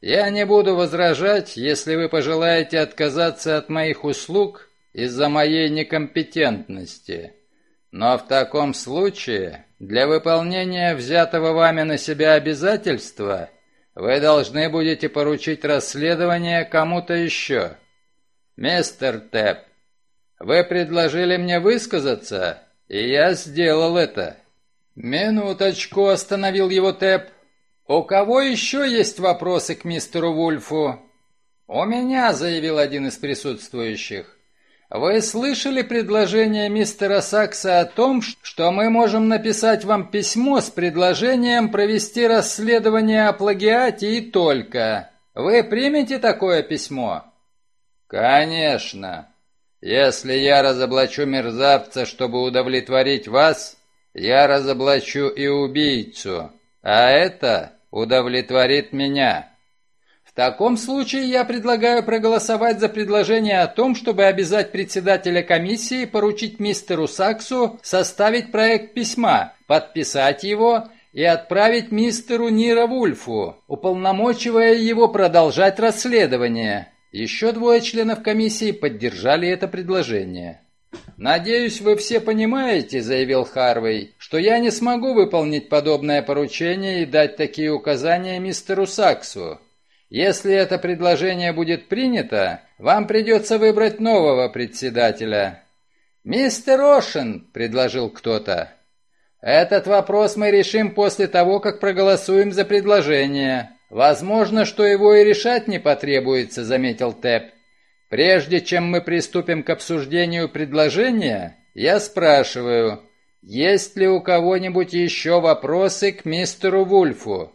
Я не буду возражать, если вы пожелаете отказаться от моих услуг из-за моей некомпетентности. Но в таком случае, для выполнения взятого вами на себя обязательства, вы должны будете поручить расследование кому-то еще. Мистер Тэп, вы предложили мне высказаться, и я сделал это. Минуточку, остановил его Тэп. «У кого еще есть вопросы к мистеру Вульфу?» «У меня», — заявил один из присутствующих. «Вы слышали предложение мистера Сакса о том, что мы можем написать вам письмо с предложением провести расследование о плагиате и только? Вы примете такое письмо?» «Конечно. Если я разоблачу мерзавца, чтобы удовлетворить вас, я разоблачу и убийцу». А это удовлетворит меня. В таком случае я предлагаю проголосовать за предложение о том, чтобы обязать председателя комиссии поручить мистеру Саксу составить проект письма, подписать его и отправить мистеру Нира Вульфу, уполномочивая его продолжать расследование. Еще двое членов комиссии поддержали это предложение. «Надеюсь, вы все понимаете», — заявил Харвей, «что я не смогу выполнить подобное поручение и дать такие указания мистеру Саксу. Если это предложение будет принято, вам придется выбрать нового председателя». «Мистер Ошен», — предложил кто-то. «Этот вопрос мы решим после того, как проголосуем за предложение. Возможно, что его и решать не потребуется», — заметил Тэп. Прежде чем мы приступим к обсуждению предложения, я спрашиваю, есть ли у кого-нибудь еще вопросы к мистеру Вульфу?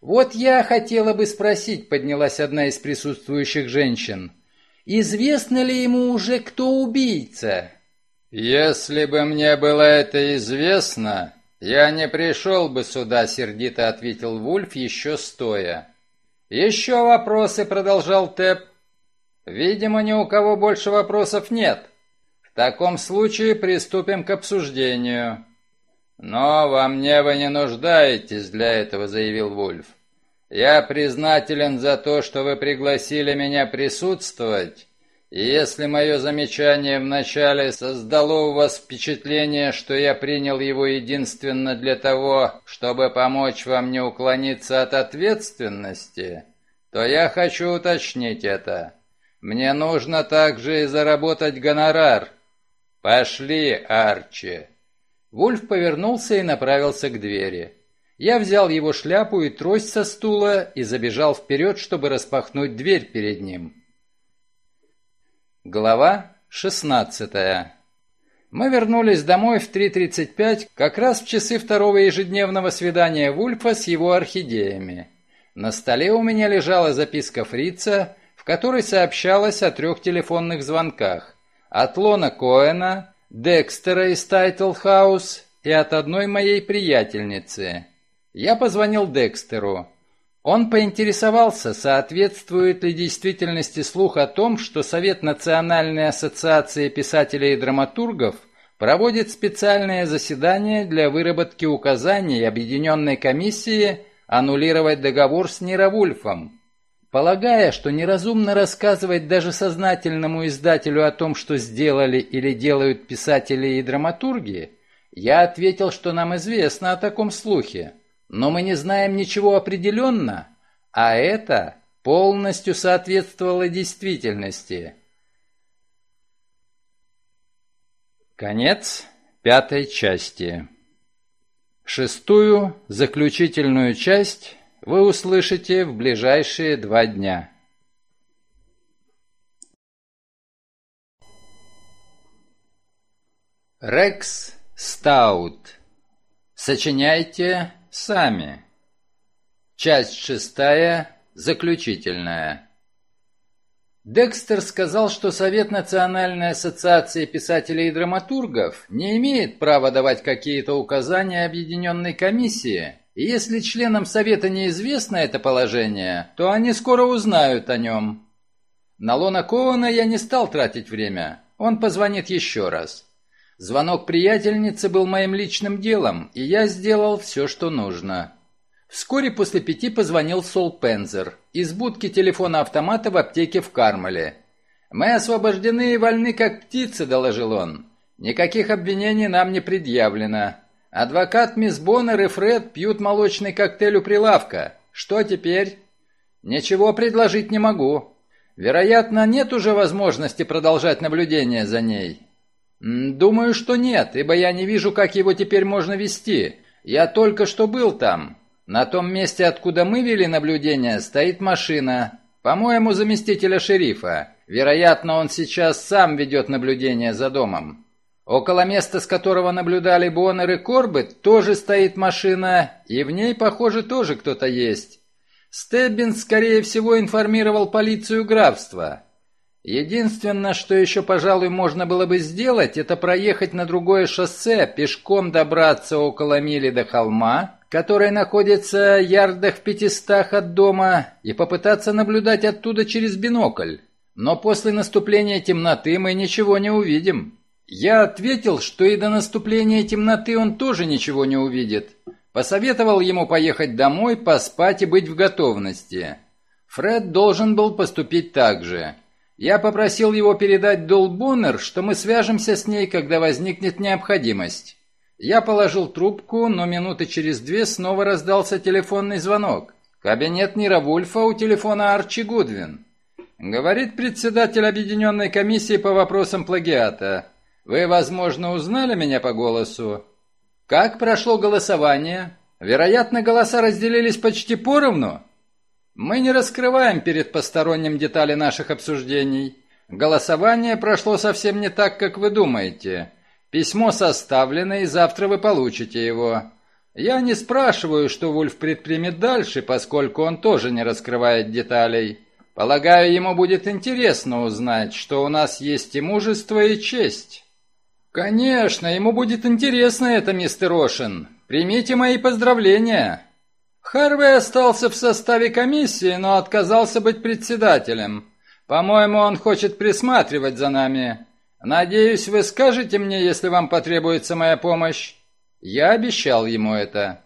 Вот я хотела бы спросить, поднялась одна из присутствующих женщин. Известно ли ему уже, кто убийца? Если бы мне было это известно, я не пришел бы сюда, сердито ответил Вульф еще стоя. Еще вопросы, продолжал Тэп. Видимо, ни у кого больше вопросов нет. В таком случае приступим к обсуждению. Но во мне вы не нуждаетесь для этого, заявил Вульф. Я признателен за то, что вы пригласили меня присутствовать. Если мое замечание вначале создало у вас впечатление, что я принял его единственно для того, чтобы помочь вам не уклониться от ответственности, то я хочу уточнить это. Мне нужно также и заработать гонорар. Пошли, Арчи. Вульф повернулся и направился к двери. Я взял его шляпу и трость со стула и забежал вперед, чтобы распахнуть дверь перед ним. Глава 16 Мы вернулись домой в 3.35, как раз в часы второго ежедневного свидания Вульфа с его орхидеями. На столе у меня лежала записка фрица, в которой сообщалось о трех телефонных звонках от Лона Коэна, Декстера из Тайтл Хаус и от одной моей приятельницы. Я позвонил Декстеру. Он поинтересовался, соответствует ли действительности слух о том, что Совет Национальной Ассоциации Писателей и Драматургов проводит специальное заседание для выработки указаний Объединенной комиссии аннулировать договор с Ниро Вульфом. Полагая, что неразумно рассказывать даже сознательному издателю о том, что сделали или делают писатели и драматурги, я ответил, что нам известно о таком слухе, но мы не знаем ничего определенно, а это полностью соответствовало действительности. Конец пятой части. Шестую, заключительную часть вы услышите в ближайшие два дня. Рекс Стаут. Сочиняйте сами. Часть шестая, заключительная. Декстер сказал, что Совет Национальной Ассоциации Писателей и Драматургов не имеет права давать какие-то указания Объединенной комиссии, и если членам Совета неизвестно это положение, то они скоро узнают о нем. На Лона Коуна я не стал тратить время. Он позвонит еще раз. Звонок приятельницы был моим личным делом, и я сделал все, что нужно. Вскоре после пяти позвонил Сол Пензер из будки телефона-автомата в аптеке в Кармеле. «Мы освобождены и вольны, как птицы», — доложил он. «Никаких обвинений нам не предъявлено. Адвокат мисс Боннер и Фред пьют молочный коктейль у прилавка. Что теперь?» «Ничего предложить не могу. Вероятно, нет уже возможности продолжать наблюдение за ней». «Думаю, что нет, ибо я не вижу, как его теперь можно вести. Я только что был там. На том месте, откуда мы вели наблюдение, стоит машина. По-моему, заместителя шерифа. Вероятно, он сейчас сам ведет наблюдение за домом. Около места, с которого наблюдали Боннер и Корбет, тоже стоит машина, и в ней, похоже, тоже кто-то есть. Стеббин, скорее всего, информировал полицию графства. Единственное, что еще, пожалуй, можно было бы сделать, это проехать на другое шоссе, пешком добраться около мили до холма, который находится ярдах в пятистах от дома, и попытаться наблюдать оттуда через бинокль. Но после наступления темноты мы ничего не увидим. Я ответил, что и до наступления темноты он тоже ничего не увидит. Посоветовал ему поехать домой, поспать и быть в готовности. Фред должен был поступить так же. Я попросил его передать Дол Боннер, что мы свяжемся с ней, когда возникнет необходимость. Я положил трубку, но минуты через две снова раздался телефонный звонок. Кабинет Нира Вульфа у телефона Арчи Гудвин. Говорит председатель Объединенной комиссии по вопросам плагиата. Вы, возможно, узнали меня по голосу? Как прошло голосование? Вероятно, голоса разделились почти поровну? Мы не раскрываем перед посторонним детали наших обсуждений. Голосование прошло совсем не так, как вы думаете. Письмо составлено, и завтра вы получите его. Я не спрашиваю, что Вульф предпримет дальше, поскольку он тоже не раскрывает деталей. Полагаю, ему будет интересно узнать, что у нас есть и мужество, и честь. Конечно, ему будет интересно это, мистер Ошин. Примите мои поздравления. Харвей остался в составе комиссии, но отказался быть председателем. По-моему, он хочет присматривать за нами. Надеюсь, вы скажете мне, если вам потребуется моя помощь. Я обещал ему это.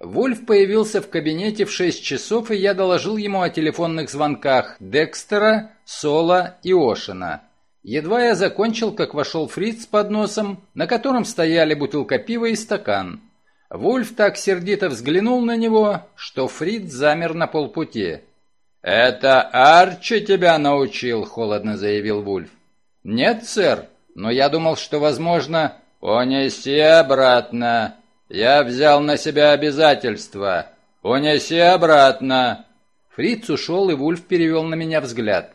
Вульф появился в кабинете в шесть часов, и я доложил ему о телефонных звонках Декстера, Сола и Ошина. Едва я закончил, как вошел Фриц с подносом, на котором стояли бутылка пива и стакан. Вульф так сердито взглянул на него, что Фриц замер на полпути. «Это Арчи тебя научил», — холодно заявил Вульф. «Нет, сэр, но я думал, что, возможно...» «Унеси обратно. Я взял на себя обязательства. Унеси обратно». Фриц ушел, и Вульф перевел на меня взгляд.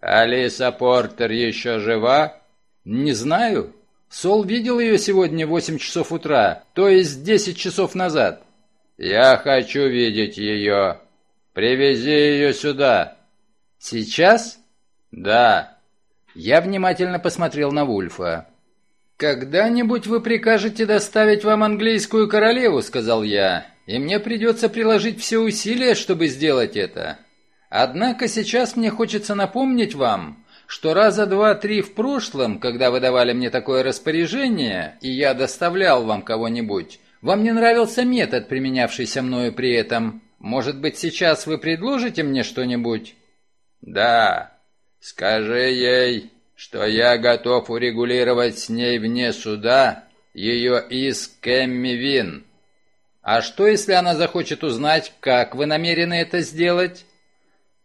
«Алиса Портер еще жива?» «Не знаю. Сол видел ее сегодня в восемь часов утра, то есть десять часов назад». «Я хочу видеть ее. Привези ее сюда». «Сейчас?» «Да». Я внимательно посмотрел на Вульфа. «Когда-нибудь вы прикажете доставить вам английскую королеву», — сказал я, «и мне придется приложить все усилия, чтобы сделать это. Однако сейчас мне хочется напомнить вам, что раза два-три в прошлом, когда вы давали мне такое распоряжение, и я доставлял вам кого-нибудь, вам не нравился метод, применявшийся мною при этом. Может быть, сейчас вы предложите мне что-нибудь?» «Да, скажи ей, что я готов урегулировать с ней вне суда ее иск Эмми Вин». «А что, если она захочет узнать, как вы намерены это сделать?»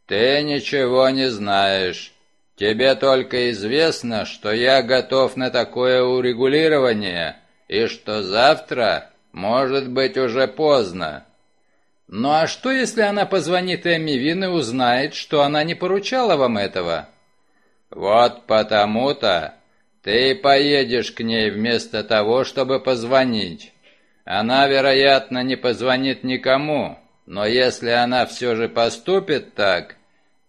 «Ты ничего не знаешь. Тебе только известно, что я готов на такое урегулирование, и что завтра может быть уже поздно. Ну а что, если она позвонит Эмми Вин и узнает, что она не поручала вам этого? Вот потому-то ты поедешь к ней вместо того, чтобы позвонить. Она, вероятно, не позвонит никому, но если она все же поступит так,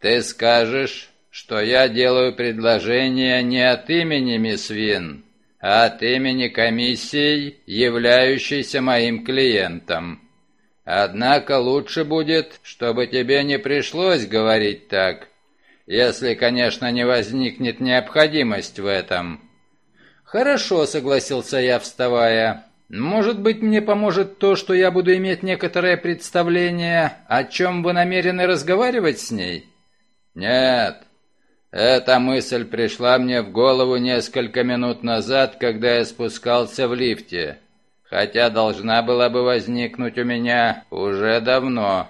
ты скажешь, что я делаю предложение не от имени мисс Вин, а от имени комиссии, являющейся моим клиентом. Однако лучше будет, чтобы тебе не пришлось говорить так, если, конечно, не возникнет необходимость в этом. «Хорошо», — согласился я, вставая. «Может быть, мне поможет то, что я буду иметь некоторое представление, о чем вы намерены разговаривать с ней?» «Нет, эта мысль пришла мне в голову несколько минут назад, когда я спускался в лифте, хотя должна была бы возникнуть у меня уже давно.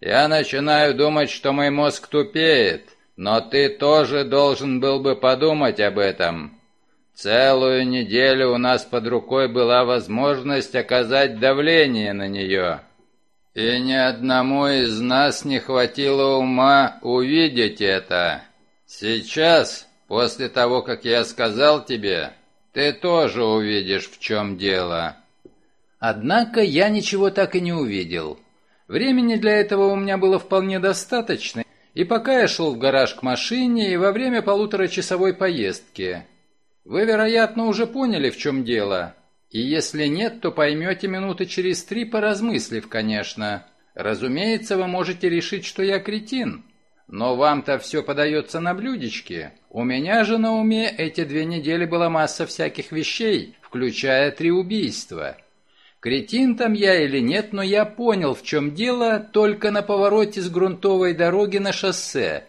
Я начинаю думать, что мой мозг тупеет, но ты тоже должен был бы подумать об этом. Целую неделю у нас под рукой была возможность оказать давление на нее. И ни одному из нас не хватило ума увидеть это. Сейчас, после того, как я сказал тебе, ты тоже увидишь, в чем дело. Однако я ничего так и не увидел. Времени для этого у меня было вполне достаточно, и пока я шел в гараж к машине, и во время полуторачасовой поездки. Вы, вероятно, уже поняли, в чем дело. И если нет, то поймете минуты через три, поразмыслив, конечно. Разумеется, вы можете решить, что я кретин. Но вам-то все подается на блюдечке. У меня же на уме эти две недели была масса всяких вещей, включая три убийства. Кретин там я или нет, но я понял, в чем дело, только на повороте с грунтовой дороги на шоссе.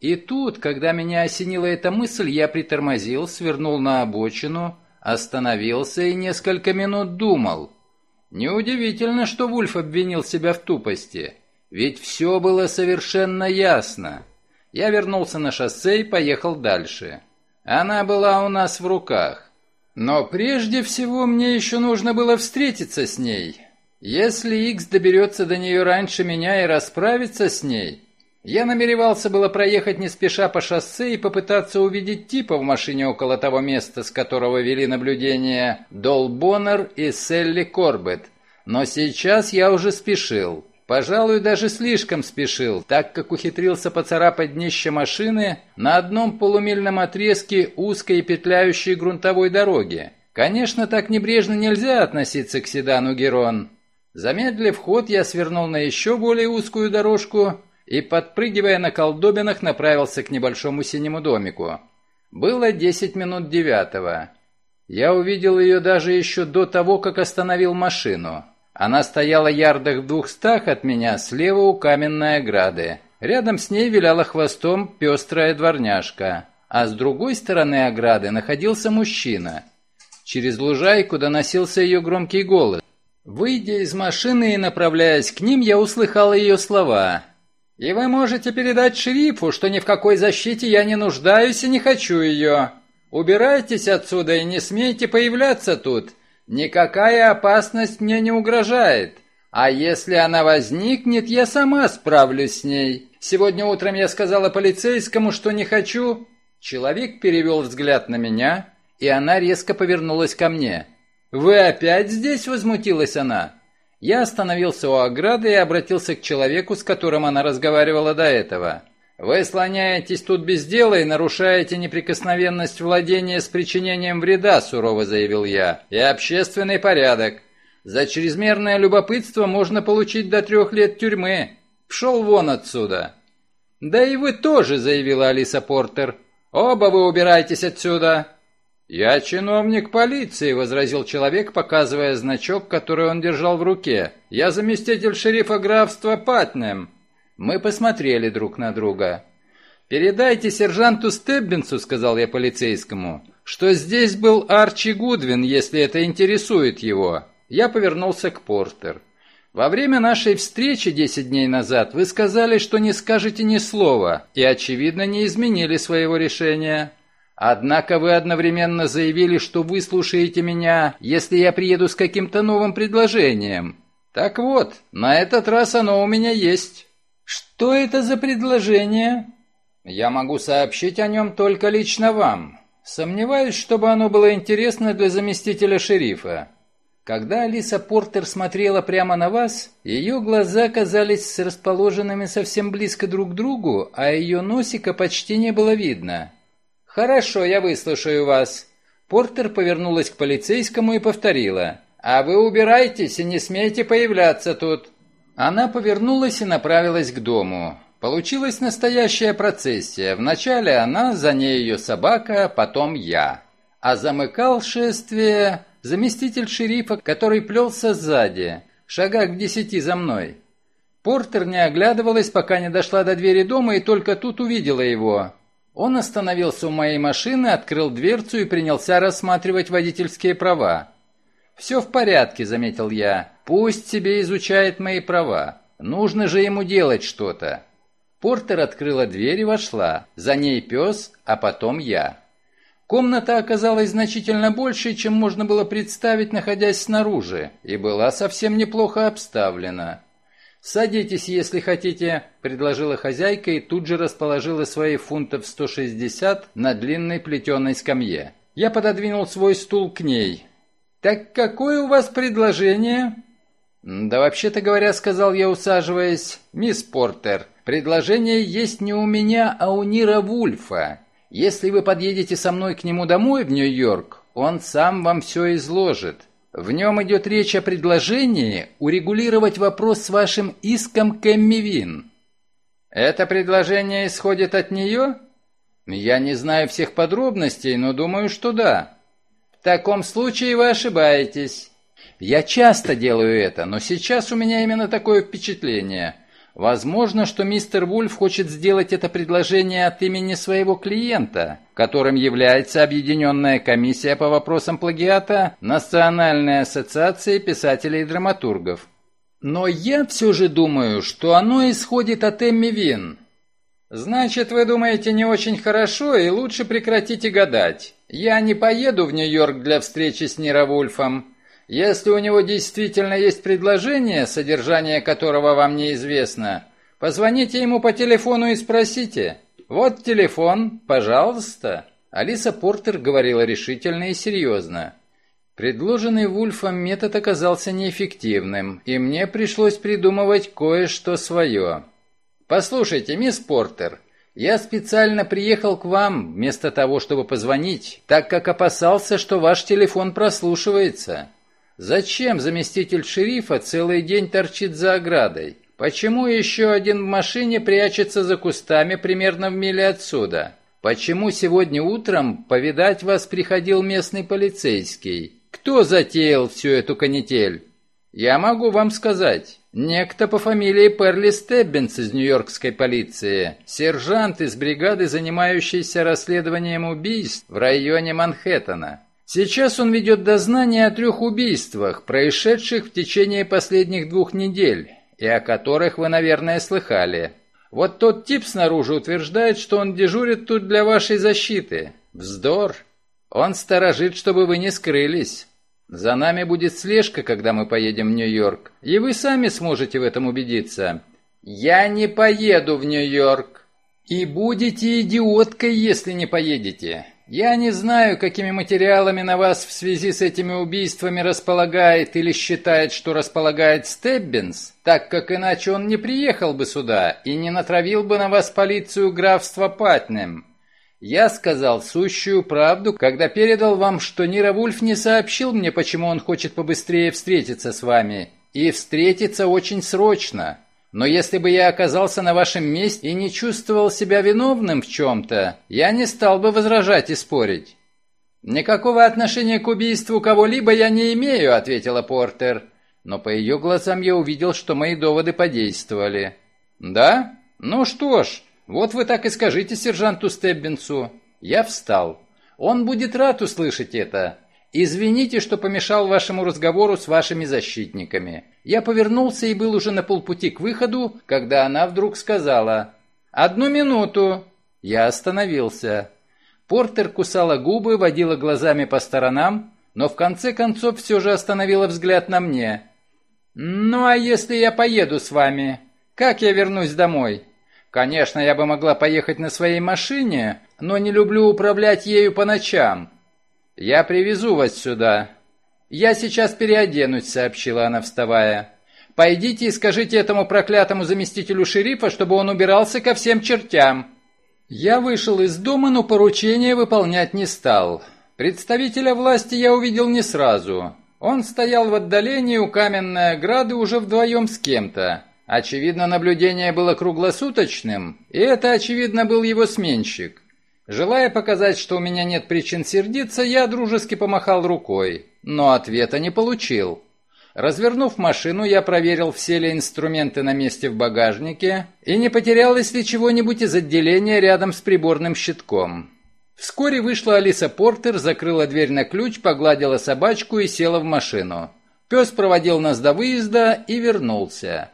И тут, когда меня осенила эта мысль, я притормозил, свернул на обочину, остановился и несколько минут думал. Неудивительно, что Вульф обвинил себя в тупости, ведь все было совершенно ясно. Я вернулся на шоссе и поехал дальше. Она была у нас в руках. Но прежде всего мне еще нужно было встретиться с ней. Если Икс доберется до нее раньше меня и расправится с ней, я намеревался было проехать не спеша по шоссе и попытаться увидеть типа в машине около того места, с которого вели наблюдение Дол Боннер и Селли Корбет. Но сейчас я уже спешил. Пожалуй, даже слишком спешил, так как ухитрился поцарапать днище машины на одном полумильном отрезке узкой петляющей грунтовой дороги. Конечно, так небрежно нельзя относиться к седану Герон. Замедлив ход, я свернул на еще более узкую дорожку и, подпрыгивая на колдобинах, направился к небольшому синему домику. Было десять минут девятого. Я увидел ее даже еще до того, как остановил машину. Она стояла ярдах в двухстах от меня, слева у каменной ограды. Рядом с ней виляла хвостом пестрая дворняжка, а с другой стороны ограды находился мужчина. Через лужайку доносился ее громкий голос. Выйдя из машины и направляясь к ним, я услыхал ее слова. И вы можете передать шерифу, что ни в какой защите я не нуждаюсь и не хочу ее. Убирайтесь отсюда и не смейте появляться тут. Никакая опасность мне не угрожает. А если она возникнет, я сама справлюсь с ней. Сегодня утром я сказала полицейскому, что не хочу. Человек перевел взгляд на меня, и она резко повернулась ко мне. «Вы опять здесь?» — возмутилась она. Я остановился у ограды и обратился к человеку, с которым она разговаривала до этого. «Вы слоняетесь тут без дела и нарушаете неприкосновенность владения с причинением вреда», — сурово заявил я, — «и общественный порядок. За чрезмерное любопытство можно получить до трех лет тюрьмы. Пшел вон отсюда». «Да и вы тоже», — заявила Алиса Портер. «Оба вы убирайтесь отсюда». «Я чиновник полиции», — возразил человек, показывая значок, который он держал в руке. «Я заместитель шерифа графства Патнем». Мы посмотрели друг на друга. «Передайте сержанту Стеббинсу», — сказал я полицейскому, «что здесь был Арчи Гудвин, если это интересует его». Я повернулся к Портер. «Во время нашей встречи десять дней назад вы сказали, что не скажете ни слова, и, очевидно, не изменили своего решения». Однако вы одновременно заявили, что выслушаете меня, если я приеду с каким-то новым предложением. Так вот, на этот раз оно у меня есть. Что это за предложение? Я могу сообщить о нем только лично вам. Сомневаюсь, чтобы оно было интересно для заместителя шерифа. Когда Алиса Портер смотрела прямо на вас, ее глаза казались расположенными совсем близко друг к другу, а ее носика почти не было видно. «Хорошо, я выслушаю вас». Портер повернулась к полицейскому и повторила. «А вы убирайтесь и не смейте появляться тут». Она повернулась и направилась к дому. Получилась настоящая процессия. Вначале она, за ней ее собака, потом я. а замыкал шествие заместитель шерифа, который плелся сзади, шагах в десяти за мной. Портер не оглядывалась, пока не дошла до двери дома, и только тут увидела его. Он остановился у моей машины, открыл дверцу и принялся рассматривать водительские права. «Все в порядке», — заметил я. «Пусть себе изучает мои права. Нужно же ему делать что-то». Портер открыла дверь и вошла. За ней пес, а потом я. Комната оказалась значительно больше, чем можно было представить, находясь снаружи, и была совсем неплохо обставлена. «Садитесь, если хотите», — предложила хозяйка и тут же расположила свои фунтов 160 на длинной плетеной скамье. Я пододвинул свой стул к ней. «Так какое у вас предложение?» «Да вообще-то говоря, — сказал я, усаживаясь, — мисс Портер, предложение есть не у меня, а у Нира Вульфа. Если вы подъедете со мной к нему домой в Нью-Йорк, он сам вам все изложит. В нем идет речь о предложении урегулировать вопрос с вашим иском Кэмми Вин. Это предложение исходит от нее? Я не знаю всех подробностей, но думаю, что да. В таком случае вы ошибаетесь. Я часто делаю это, но сейчас у меня именно такое впечатление. Возможно, что мистер Вульф хочет сделать это предложение от имени своего клиента, которым является Объединенная комиссия по вопросам плагиата Национальной ассоциации писателей и драматургов. Но я все же думаю, что оно исходит от Эмми Вин. Значит, вы думаете не очень хорошо и лучше прекратите гадать. Я не поеду в Нью-Йорк для встречи с Нира Вульфом. Если у него действительно есть предложение, содержание которого вам неизвестно, позвоните ему по телефону и спросите. Вот телефон, пожалуйста. Алиса Портер говорила решительно и серьезно. Предложенный Вульфом метод оказался неэффективным, и мне пришлось придумывать кое-что свое. «Послушайте, мисс Портер, я специально приехал к вам вместо того, чтобы позвонить, так как опасался, что ваш телефон прослушивается. Зачем заместитель шерифа целый день торчит за оградой? Почему еще один в машине прячется за кустами примерно в миле отсюда? Почему сегодня утром повидать вас приходил местный полицейский? Кто затеял всю эту канитель? Я могу вам сказать. Некто по фамилии Перли Стеббинс из нью-йоркской полиции, сержант из бригады, занимающейся расследованием убийств в районе Манхэттена. Сейчас он ведет дознание о трех убийствах, происшедших в течение последних двух недель, и о которых вы, наверное, слыхали. Вот тот тип снаружи утверждает, что он дежурит тут для вашей защиты. Вздор. Он сторожит, чтобы вы не скрылись. За нами будет слежка, когда мы поедем в Нью-Йорк, и вы сами сможете в этом убедиться. Я не поеду в Нью-Йорк. И будете идиоткой, если не поедете. Я не знаю, какими материалами на вас в связи с этими убийствами располагает или считает, что располагает Стеббинс, так как иначе он не приехал бы сюда и не натравил бы на вас полицию графства Патнем. Я сказал сущую правду, когда передал вам, что Нира Вульф не сообщил мне, почему он хочет побыстрее встретиться с вами, и встретиться очень срочно. Но если бы я оказался на вашем месте и не чувствовал себя виновным в чем-то, я не стал бы возражать и спорить». «Никакого отношения к убийству кого-либо я не имею», — ответила Портер. Но по ее глазам я увидел, что мои доводы подействовали. «Да? Ну что ж, вот вы так и скажите сержанту Стеббинсу». Я встал. Он будет рад услышать это. «Извините, что помешал вашему разговору с вашими защитниками». Я повернулся и был уже на полпути к выходу, когда она вдруг сказала «Одну минуту». Я остановился. Портер кусала губы, водила глазами по сторонам, но в конце концов все же остановила взгляд на мне. «Ну а если я поеду с вами? Как я вернусь домой?» «Конечно, я бы могла поехать на своей машине, но не люблю управлять ею по ночам. «Я привезу вас сюда». «Я сейчас переоденусь», — сообщила она, вставая. «Пойдите и скажите этому проклятому заместителю шерифа, чтобы он убирался ко всем чертям». Я вышел из дома, но поручение выполнять не стал. Представителя власти я увидел не сразу. Он стоял в отдалении у каменной ограды уже вдвоем с кем-то. Очевидно, наблюдение было круглосуточным, и это, очевидно, был его сменщик. Желая показать, что у меня нет причин сердиться, я дружески помахал рукой, но ответа не получил. Развернув машину, я проверил, все ли инструменты на месте в багажнике и не потерялось ли чего-нибудь из отделения рядом с приборным щитком. Вскоре вышла Алиса Портер, закрыла дверь на ключ, погладила собачку и села в машину. Пес проводил нас до выезда и вернулся.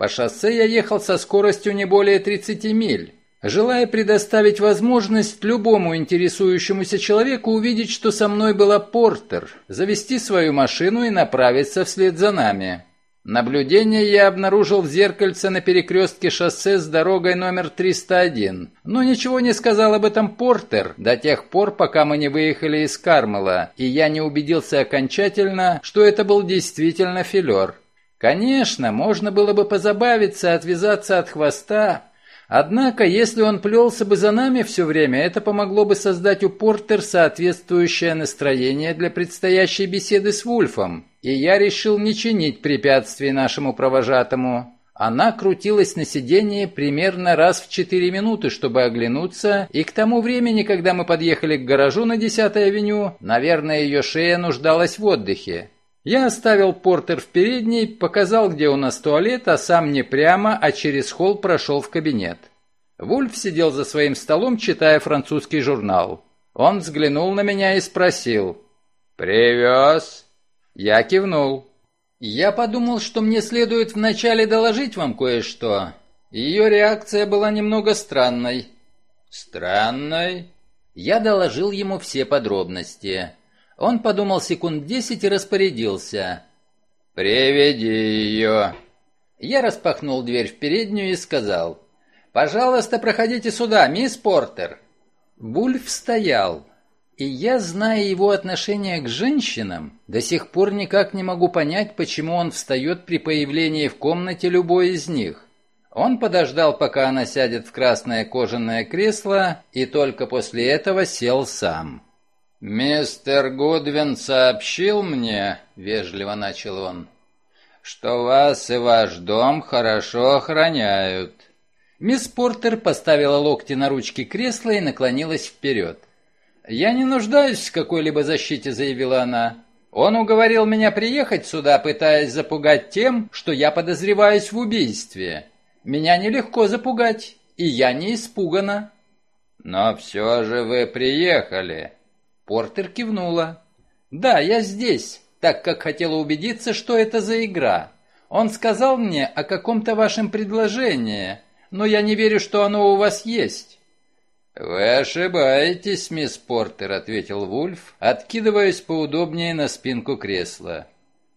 По шоссе я ехал со скоростью не более 30 миль желая предоставить возможность любому интересующемуся человеку увидеть, что со мной была Портер, завести свою машину и направиться вслед за нами. Наблюдение я обнаружил в зеркальце на перекрестке шоссе с дорогой номер 301, но ничего не сказал об этом Портер до тех пор, пока мы не выехали из Кармела, и я не убедился окончательно, что это был действительно филер. Конечно, можно было бы позабавиться, отвязаться от хвоста, Однако, если он плелся бы за нами все время, это помогло бы создать у Портер соответствующее настроение для предстоящей беседы с Вульфом, и я решил не чинить препятствий нашему провожатому. Она крутилась на сиденье примерно раз в четыре минуты, чтобы оглянуться, и к тому времени, когда мы подъехали к гаражу на 10-й авеню, наверное, ее шея нуждалась в отдыхе. Я оставил Портер в передней, показал, где у нас туалет, а сам не прямо, а через холл прошел в кабинет. Вульф сидел за своим столом, читая французский журнал. Он взглянул на меня и спросил. «Привез?» Я кивнул. «Я подумал, что мне следует вначале доложить вам кое-что». Ее реакция была немного странной. «Странной?» Я доложил ему все подробности. Он подумал секунд десять и распорядился. «Приведи ее». Я распахнул дверь в переднюю и сказал. «Пожалуйста, проходите сюда, мисс Портер». Бульф стоял, и я, зная его отношение к женщинам, до сих пор никак не могу понять, почему он встает при появлении в комнате любой из них. Он подождал, пока она сядет в красное кожаное кресло, и только после этого сел сам. «Мистер Гудвин сообщил мне, — вежливо начал он, — что вас и ваш дом хорошо охраняют». Мисс Портер поставила локти на ручки кресла и наклонилась вперед. «Я не нуждаюсь в какой-либо защите», — заявила она. «Он уговорил меня приехать сюда, пытаясь запугать тем, что я подозреваюсь в убийстве. Меня нелегко запугать, и я не испугана». «Но все же вы приехали», Портер кивнула. «Да, я здесь, так как хотела убедиться, что это за игра. Он сказал мне о каком-то вашем предложении, но я не верю, что оно у вас есть». «Вы ошибаетесь, мисс Портер», — ответил Вульф, откидываясь поудобнее на спинку кресла.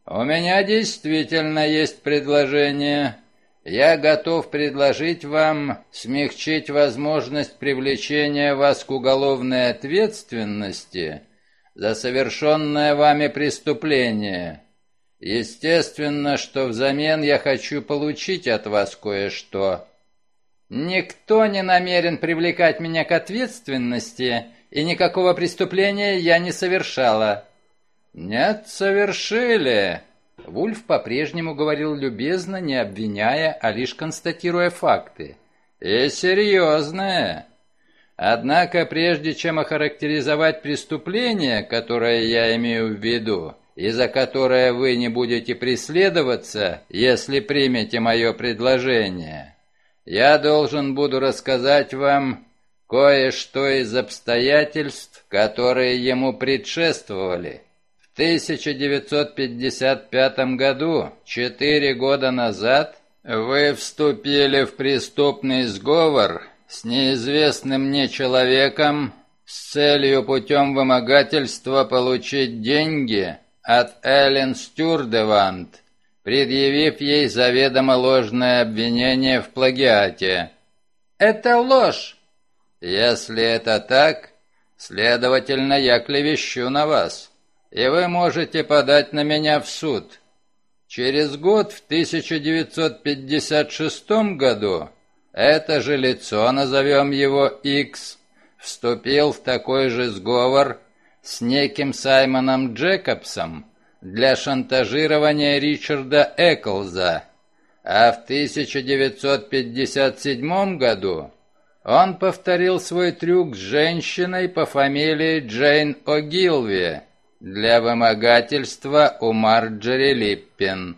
«У меня действительно есть предложение. Я готов предложить вам смягчить возможность привлечения вас к уголовной ответственности за совершенное вами преступление. Естественно, что взамен я хочу получить от вас кое-что. Никто не намерен привлекать меня к ответственности, и никакого преступления я не совершала. Нет, совершили. Вульф по-прежнему говорил любезно, не обвиняя, а лишь констатируя факты. «И серьезное. Однако, прежде чем охарактеризовать преступление, которое я имею в виду, и за которое вы не будете преследоваться, если примете мое предложение, я должен буду рассказать вам кое-что из обстоятельств, которые ему предшествовали». В 1955 году, четыре года назад, вы вступили в преступный сговор с неизвестным мне человеком с целью путем вымогательства получить деньги от Эллен Стюрдевант, предъявив ей заведомо ложное обвинение в плагиате. «Это ложь!» «Если это так, следовательно, я клевещу на вас» и вы можете подать на меня в суд. Через год, в 1956 году, это же лицо, назовем его X, вступил в такой же сговор с неким Саймоном Джекобсом для шантажирования Ричарда Эклза, а в 1957 году Он повторил свой трюк с женщиной по фамилии Джейн О'Гилви для вымогательства у Марджери Липпин.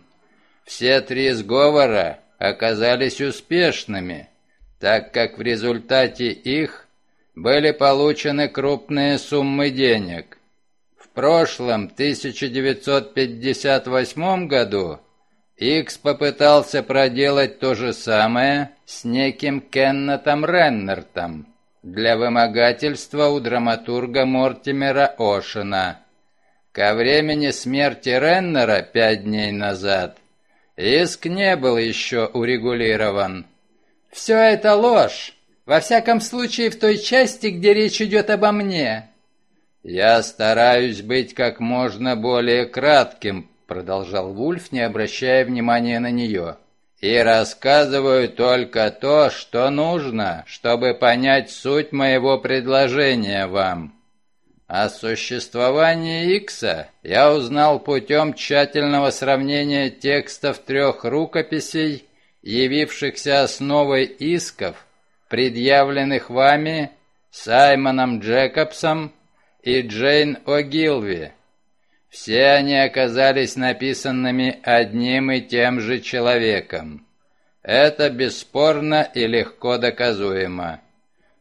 Все три сговора оказались успешными, так как в результате их были получены крупные суммы денег. В прошлом 1958 году Икс попытался проделать то же самое с неким Кеннетом Реннертом для вымогательства у драматурга Мортимера Ошена. Ко времени смерти Реннера пять дней назад иск не был еще урегулирован. «Все это ложь, во всяком случае в той части, где речь идет обо мне». «Я стараюсь быть как можно более кратким», продолжал Вульф, не обращая внимания на нее. «И рассказываю только то, что нужно, чтобы понять суть моего предложения вам. О существовании Икса я узнал путем тщательного сравнения текстов трех рукописей, явившихся основой исков, предъявленных вами Саймоном Джекобсом и Джейн О'Гилви. Все они оказались написанными одним и тем же человеком. Это бесспорно и легко доказуемо.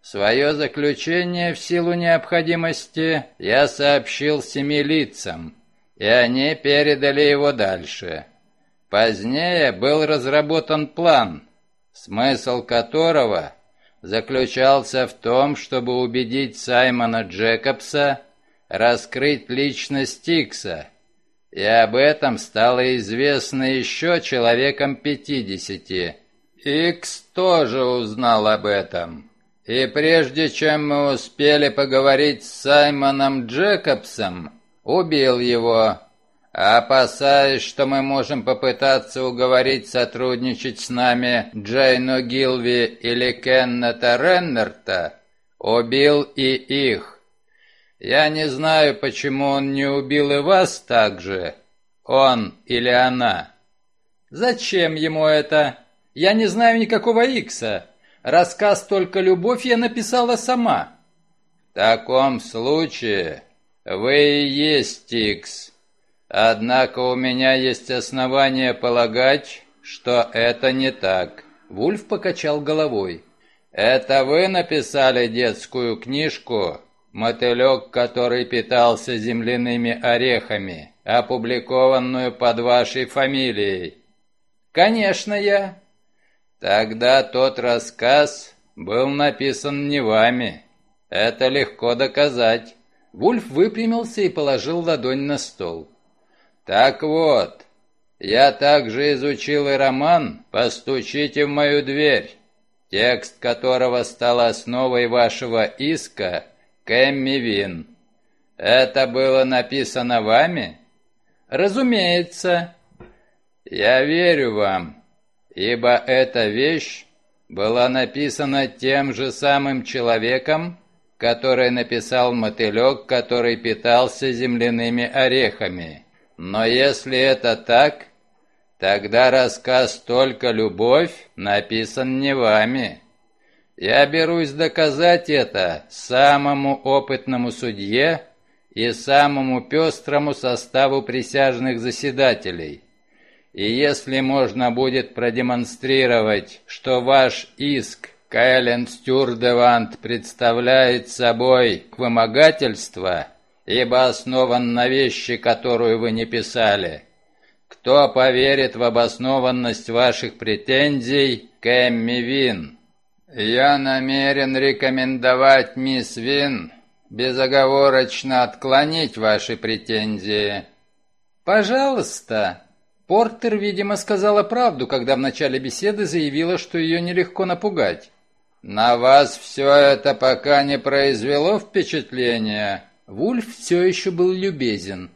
Свое заключение в силу необходимости я сообщил семи лицам, и они передали его дальше. Позднее был разработан план, смысл которого заключался в том, чтобы убедить Саймона Джекобса раскрыть личность Тикса, и об этом стало известно еще человеком пятидесяти. Икс тоже узнал об этом. И прежде чем мы успели поговорить с Саймоном Джекобсом, убил его, опасаясь, что мы можем попытаться уговорить сотрудничать с нами Джейну Гилви или Кеннета Реннерта, убил и их. Я не знаю, почему он не убил и вас так же, он или она. Зачем ему это? Я не знаю никакого Икса. Рассказ «Только любовь» я написала сама. В таком случае вы и есть Икс. Однако у меня есть основания полагать, что это не так. Вульф покачал головой. Это вы написали детскую книжку мотылек, который питался земляными орехами, опубликованную под вашей фамилией. Конечно, я. Тогда тот рассказ был написан не вами. Это легко доказать. Вульф выпрямился и положил ладонь на стол. Так вот, я также изучил и роман «Постучите в мою дверь», текст которого стал основой вашего иска Кэмми Вин. Это было написано вами? Разумеется. Я верю вам, ибо эта вещь была написана тем же самым человеком, который написал мотылек, который питался земляными орехами. Но если это так, тогда рассказ «Только любовь» написан не вами. Я берусь доказать это самому опытному судье и самому пестрому составу присяжных заседателей. И если можно будет продемонстрировать, что ваш иск Кэлен Стюрдевант представляет собой вымогательство, ибо основан на вещи, которую вы не писали, кто поверит в обоснованность ваших претензий к Эмми Вин? «Я намерен рекомендовать мисс Вин безоговорочно отклонить ваши претензии». «Пожалуйста». Портер, видимо, сказала правду, когда в начале беседы заявила, что ее нелегко напугать. «На вас все это пока не произвело впечатления?» Вульф все еще был любезен.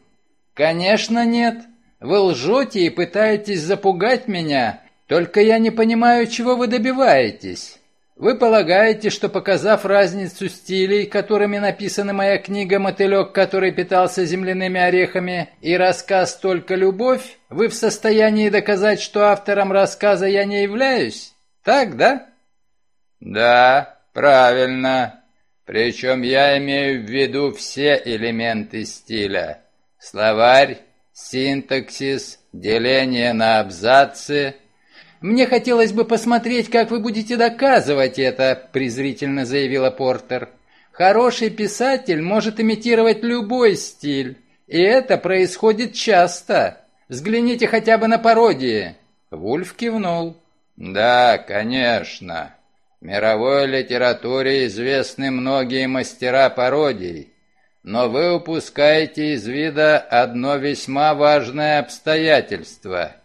«Конечно нет. Вы лжете и пытаетесь запугать меня, только я не понимаю, чего вы добиваетесь». Вы полагаете, что показав разницу стилей, которыми написана моя книга «Мотылек, который питался земляными орехами» и рассказ «Только любовь», вы в состоянии доказать, что автором рассказа я не являюсь? Так, да? Да, Правильно. Причем я имею в виду все элементы стиля. Словарь, синтаксис, деление на абзацы. «Мне хотелось бы посмотреть, как вы будете доказывать это», — презрительно заявила Портер. «Хороший писатель может имитировать любой стиль, и это происходит часто. Взгляните хотя бы на пародии». Вульф кивнул. «Да, конечно. В мировой литературе известны многие мастера пародий, но вы упускаете из вида одно весьма важное обстоятельство.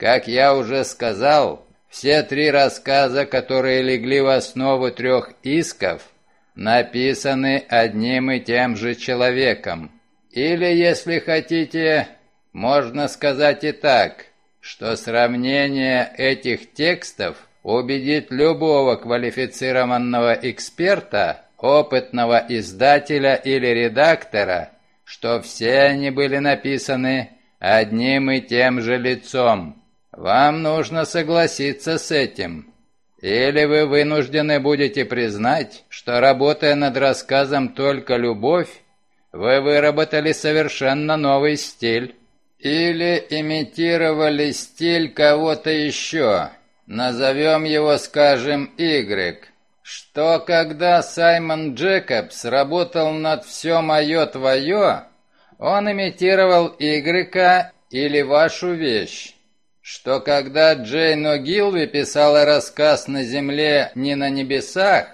Как я уже сказал, все три рассказа, которые легли в основу трех исков, написаны одним и тем же человеком. Или, если хотите, можно сказать и так, что сравнение этих текстов убедит любого квалифицированного эксперта, опытного издателя или редактора, что все они были написаны одним и тем же лицом. Вам нужно согласиться с этим. Или вы вынуждены будете признать, что работая над рассказом «Только любовь», вы выработали совершенно новый стиль. Или имитировали стиль кого-то еще. Назовем его, скажем, Y. Что когда Саймон Джекобс работал над «Все мое твое», он имитировал Y или вашу вещь. Что когда Джейн О'Гилви писала рассказ «На земле, не на небесах»,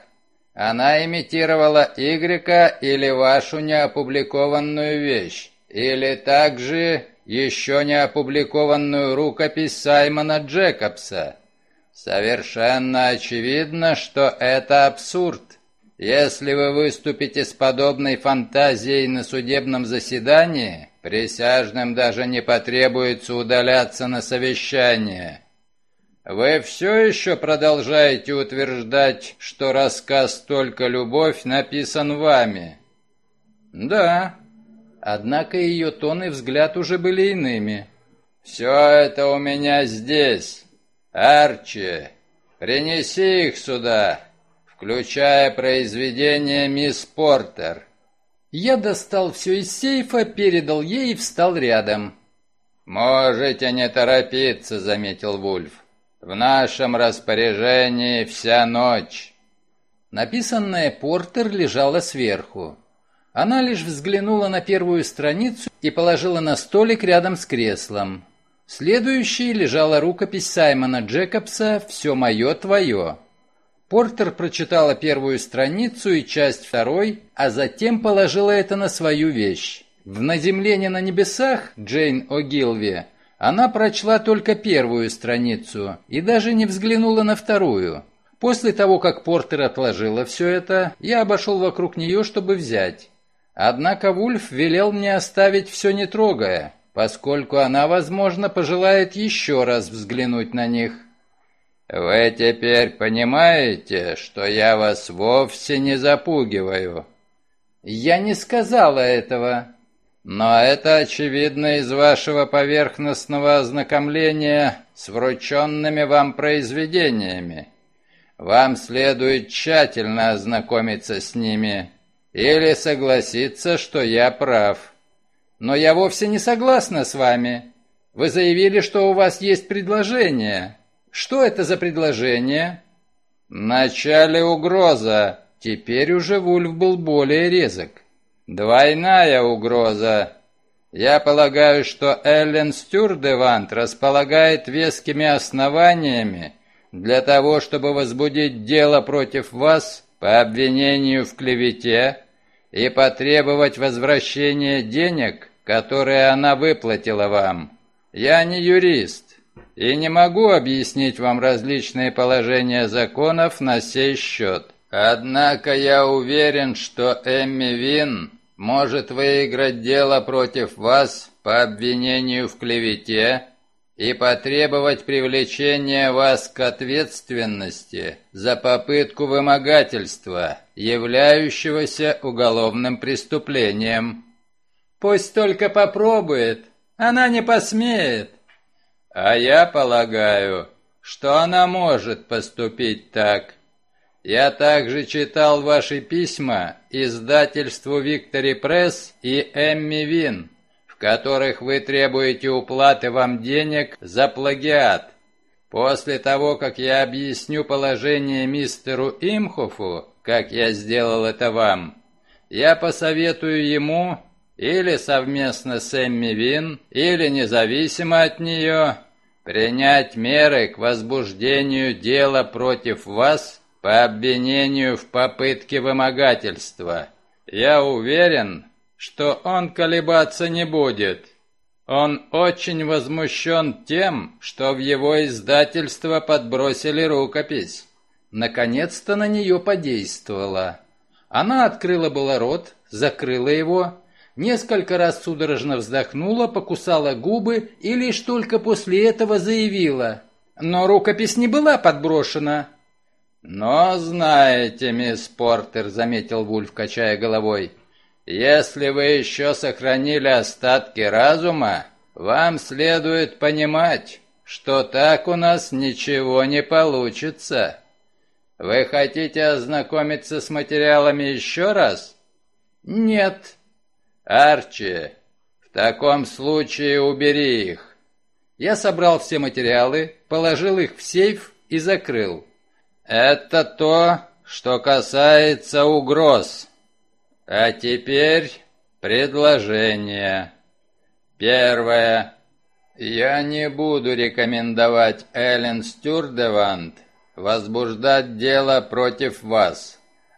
она имитировала Y или вашу неопубликованную вещь, или также еще не опубликованную рукопись Саймона Джекобса. Совершенно очевидно, что это абсурд. Если вы выступите с подобной фантазией на судебном заседании, присяжным даже не потребуется удаляться на совещание. Вы все еще продолжаете утверждать, что рассказ «Только любовь» написан вами? Да. Однако ее тон и взгляд уже были иными. Все это у меня здесь. Арчи, принеси их сюда, включая произведение мисс Портер. Я достал все из сейфа, передал ей и встал рядом. «Можете не торопиться», — заметил Вульф. В нашем распоряжении вся ночь». Написанное Портер лежало сверху. Она лишь взглянула на первую страницу и положила на столик рядом с креслом. Следующей лежала рукопись Саймона Джекобса «Все мое, твое». Портер прочитала первую страницу и часть второй, а затем положила это на свою вещь. В «На земле, не на небесах» Джейн О'Гилви она прочла только первую страницу и даже не взглянула на вторую. После того, как Портер отложила все это, я обошел вокруг нее, чтобы взять. Однако Вульф велел мне оставить все не трогая, поскольку она, возможно, пожелает еще раз взглянуть на них. «Вы теперь понимаете, что я вас вовсе не запугиваю?» «Я не сказала этого», но это очевидно из вашего поверхностного ознакомления с врученными вам произведениями. Вам следует тщательно ознакомиться с ними или согласиться, что я прав. Но я вовсе не согласна с вами. Вы заявили, что у вас есть предложение. Что это за предложение? Вначале угроза. Теперь уже Вульф был более резок. Двойная угроза. Я полагаю, что Эллен Стюрдевант располагает вескими основаниями для того, чтобы возбудить дело против вас по обвинению в клевете и потребовать возвращения денег, которые она выплатила вам. Я не юрист и не могу объяснить вам различные положения законов на сей счет. Однако я уверен, что Эмми Вин может выиграть дело против вас по обвинению в клевете и потребовать привлечения вас к ответственности за попытку вымогательства, являющегося уголовным преступлением. Пусть только попробует, она не посмеет. А я полагаю, что она может поступить так. Я также читал ваши письма издательству Виктори Пресс и Эмми Вин, в которых вы требуете уплаты вам денег за плагиат. После того, как я объясню положение мистеру Имхофу, как я сделал это вам, я посоветую ему или совместно с Эмми Вин, или независимо от нее, принять меры к возбуждению дела против вас по обвинению в попытке вымогательства. Я уверен, что он колебаться не будет. Он очень возмущен тем, что в его издательство подбросили рукопись. Наконец-то на нее подействовало. Она открыла было рот, закрыла его, несколько раз судорожно вздохнула, покусала губы и лишь только после этого заявила. Но рукопись не была подброшена. «Но знаете, мисс Портер», — заметил Вульф, качая головой, — «если вы еще сохранили остатки разума, вам следует понимать, что так у нас ничего не получится. Вы хотите ознакомиться с материалами еще раз?» «Нет», «Арчи, в таком случае убери их». Я собрал все материалы, положил их в сейф и закрыл. «Это то, что касается угроз. А теперь предложение. Первое. Я не буду рекомендовать Эллен Стюрдевант возбуждать дело против вас.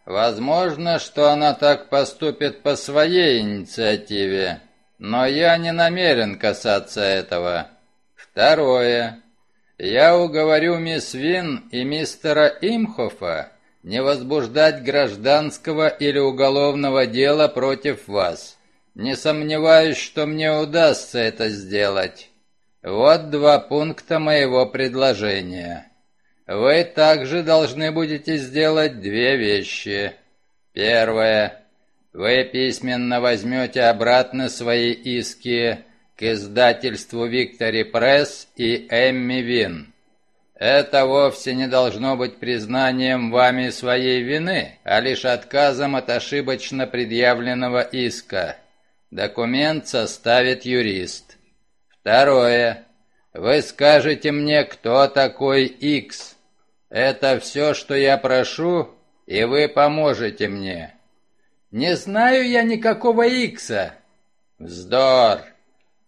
Возможно, что она так поступит по своей инициативе, но я не намерен касаться этого. Второе. Я уговорю мисс Вин и мистера Имхофа не возбуждать гражданского или уголовного дела против вас. Не сомневаюсь, что мне удастся это сделать. Вот два пункта моего предложения. Вы также должны будете сделать две вещи. Первое. Вы письменно возьмете обратно свои иски к издательству Виктори Пресс и Эмми Вин. Это вовсе не должно быть признанием вами своей вины, а лишь отказом от ошибочно предъявленного иска. Документ составит юрист. Второе. Вы скажете мне, кто такой Икс. Это все, что я прошу, и вы поможете мне. Не знаю я никакого Икса. Вздор.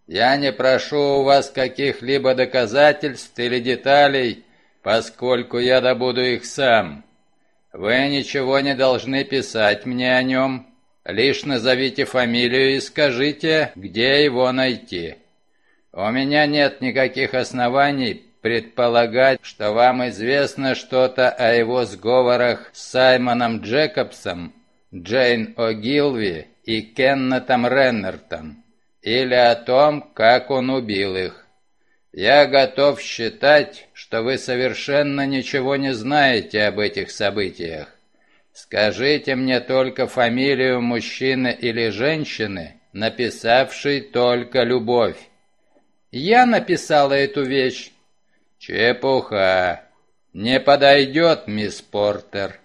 Я не прошу у вас каких-либо доказательств или деталей, поскольку я добуду их сам. Вы ничего не должны писать мне о нем. Лишь назовите фамилию и скажите, где его найти. У меня нет никаких оснований предполагать, что вам известно что-то о его сговорах с Саймоном Джекобсом, Джейн О'Гилви и Кеннетом Реннертом, или о том, как он убил их. Я готов считать, что вы совершенно ничего не знаете об этих событиях. Скажите мне только фамилию мужчины или женщины, написавшей только любовь. Я написала эту вещь, «Чепуха! Не подойдет, мисс Портер!»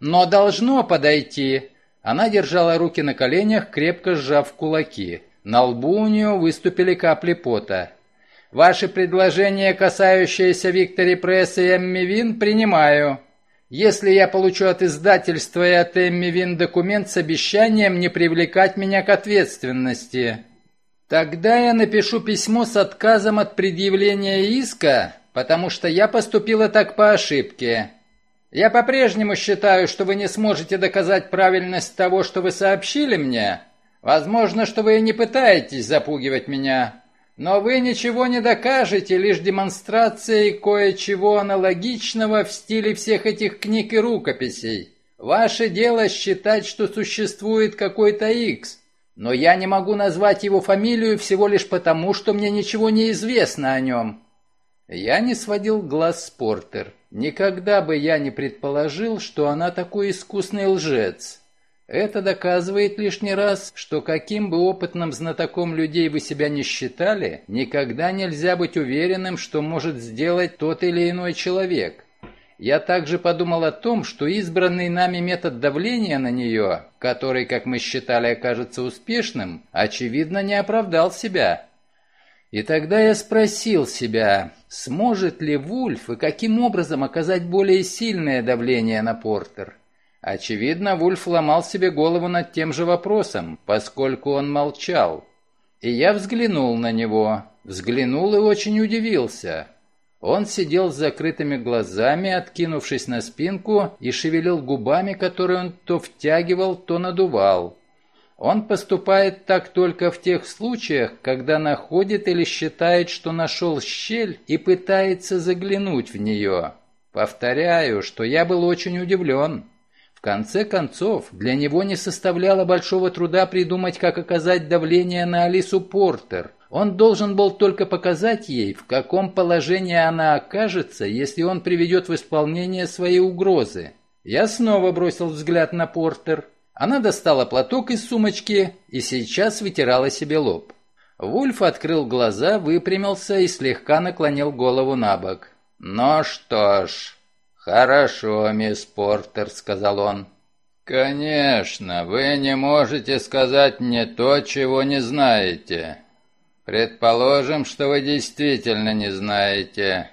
«Но должно подойти!» Она держала руки на коленях, крепко сжав кулаки. На лбу у нее выступили капли пота. «Ваши предложения, касающиеся Виктори Пресс и Эмми Вин, принимаю. Если я получу от издательства и от Эмми Вин документ с обещанием не привлекать меня к ответственности, тогда я напишу письмо с отказом от предъявления иска потому что я поступила так по ошибке. Я по-прежнему считаю, что вы не сможете доказать правильность того, что вы сообщили мне. Возможно, что вы и не пытаетесь запугивать меня, но вы ничего не докажете, лишь демонстрацией кое-чего аналогичного в стиле всех этих книг и рукописей. Ваше дело считать, что существует какой-то X, но я не могу назвать его фамилию всего лишь потому, что мне ничего не известно о нем. Я не сводил глаз с Портер. Никогда бы я не предположил, что она такой искусный лжец. Это доказывает лишний раз, что каким бы опытным знатоком людей вы себя не считали, никогда нельзя быть уверенным, что может сделать тот или иной человек. я также подумал о том, что избранный нами метод давления на нее, который, как мы считали, окажется успешным, очевидно, не оправдал себя. И тогда я спросил себя, сможет ли Вульф и каким образом оказать более сильное давление на Портер. Очевидно, Вульф ломал себе голову над тем же вопросом, поскольку он молчал. И я взглянул на него, взглянул и очень удивился. Он сидел с закрытыми глазами, откинувшись на спинку, и шевелил губами, которые он то втягивал, то надувал. Он поступает так только в тех случаях, когда находит или считает, что нашел щель и пытается заглянуть в нее. Повторяю, что я был очень удивлен. В конце концов, для него не составляло большого труда придумать, как оказать давление на Алису Портер. Он должен был только показать ей, в каком положении она окажется, если он приведет в исполнение свои угрозы. Я снова бросил взгляд на Портер. Она достала платок из сумочки и сейчас вытирала себе лоб. Вульф открыл глаза, выпрямился и слегка наклонил голову на бок. «Ну что ж, «Хорошо, мисс Портер», — сказал он. «Конечно, вы не можете сказать мне то, чего не знаете. Предположим, что вы действительно не знаете.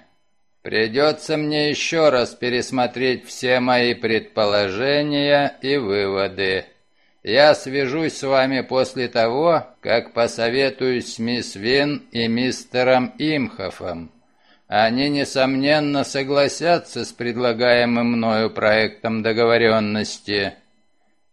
Придется мне еще раз пересмотреть все мои предположения и выводы. Я свяжусь с вами после того, как посоветуюсь с мисс Вин и мистером Имхофом. Они, несомненно, согласятся с предлагаемым мною проектом договоренности.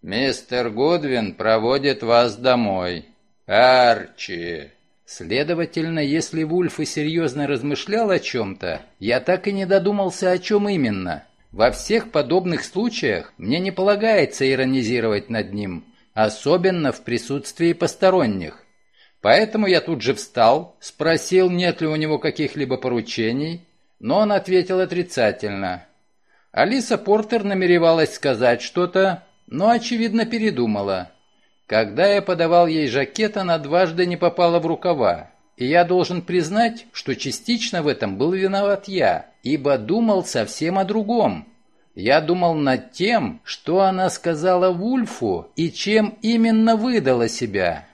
Мистер Гудвин проводит вас домой. Арчи!» Следовательно, если Вульф и серьезно размышлял о чем-то, я так и не додумался, о чем именно. Во всех подобных случаях мне не полагается иронизировать над ним, особенно в присутствии посторонних. Поэтому я тут же встал, спросил, нет ли у него каких-либо поручений, но он ответил отрицательно. Алиса Портер намеревалась сказать что-то, но, очевидно, передумала. Когда я подавал ей жакет, она дважды не попала в рукава, и я должен признать, что частично в этом был виноват я, ибо думал совсем о другом. Я думал над тем, что она сказала Вульфу и чем именно выдала себя.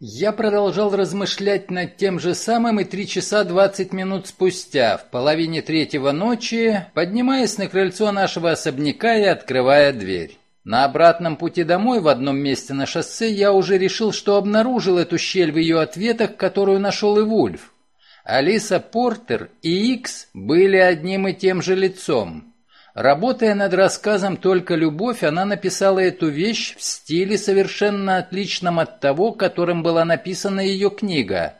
Я продолжал размышлять над тем же самым и три часа двадцать минут спустя, в половине третьего ночи, поднимаясь на крыльцо нашего особняка и открывая дверь. На обратном пути домой в одном месте на шоссе я уже решил, что обнаружил эту щель в ее ответах, которую нашел и Вульф. Алиса Портер и Икс были одним и тем же лицом. Работая над рассказом «Только любовь», она написала эту вещь в стиле, совершенно отличном от того, которым была написана ее книга.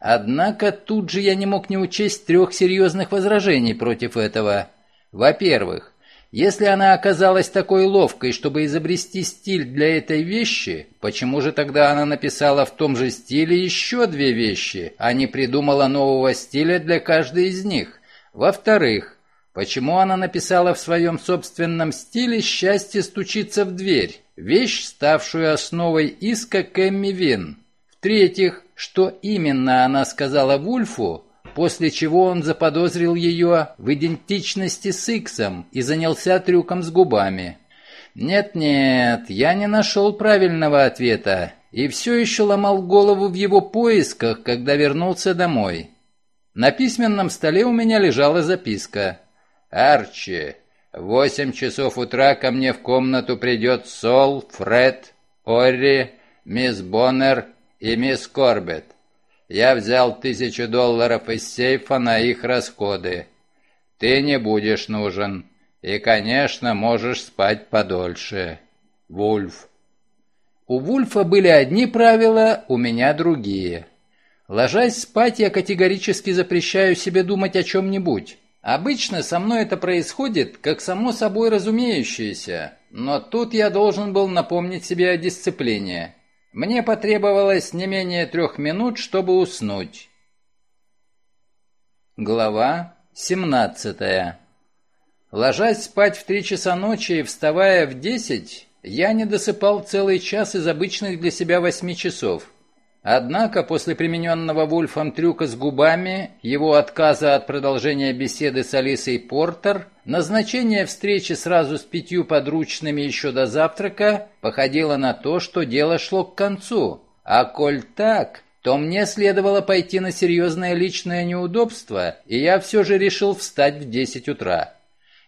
Однако тут же я не мог не учесть трех серьезных возражений против этого. Во-первых, если она оказалась такой ловкой, чтобы изобрести стиль для этой вещи, почему же тогда она написала в том же стиле еще две вещи, а не придумала нового стиля для каждой из них? Во-вторых, Почему она написала в своем собственном стиле «Счастье стучится в дверь», вещь, ставшую основой иска Кэмми Вин? В-третьих, что именно она сказала Вульфу, после чего он заподозрил ее в идентичности с Иксом и занялся трюком с губами? Нет-нет, я не нашел правильного ответа и все еще ломал голову в его поисках, когда вернулся домой. На письменном столе у меня лежала записка – «Арчи, в восемь часов утра ко мне в комнату придет Сол, Фред, Орри, мисс Боннер и мисс Корбет. Я взял тысячу долларов из сейфа на их расходы. Ты не будешь нужен. И, конечно, можешь спать подольше. Вульф». У Вульфа были одни правила, у меня другие. Ложась спать, я категорически запрещаю себе думать о чем-нибудь. Обычно со мной это происходит, как само собой разумеющееся, но тут я должен был напомнить себе о дисциплине. Мне потребовалось не менее трех минут, чтобы уснуть. Глава 17 Ложась спать в три часа ночи и вставая в десять, я не досыпал целый час из обычных для себя восьми часов. Однако после примененного Вульфом трюка с губами, его отказа от продолжения беседы с Алисой Портер, назначение встречи сразу с пятью подручными еще до завтрака походило на то, что дело шло к концу. А коль так, то мне следовало пойти на серьезное личное неудобство, и я все же решил встать в 10 утра.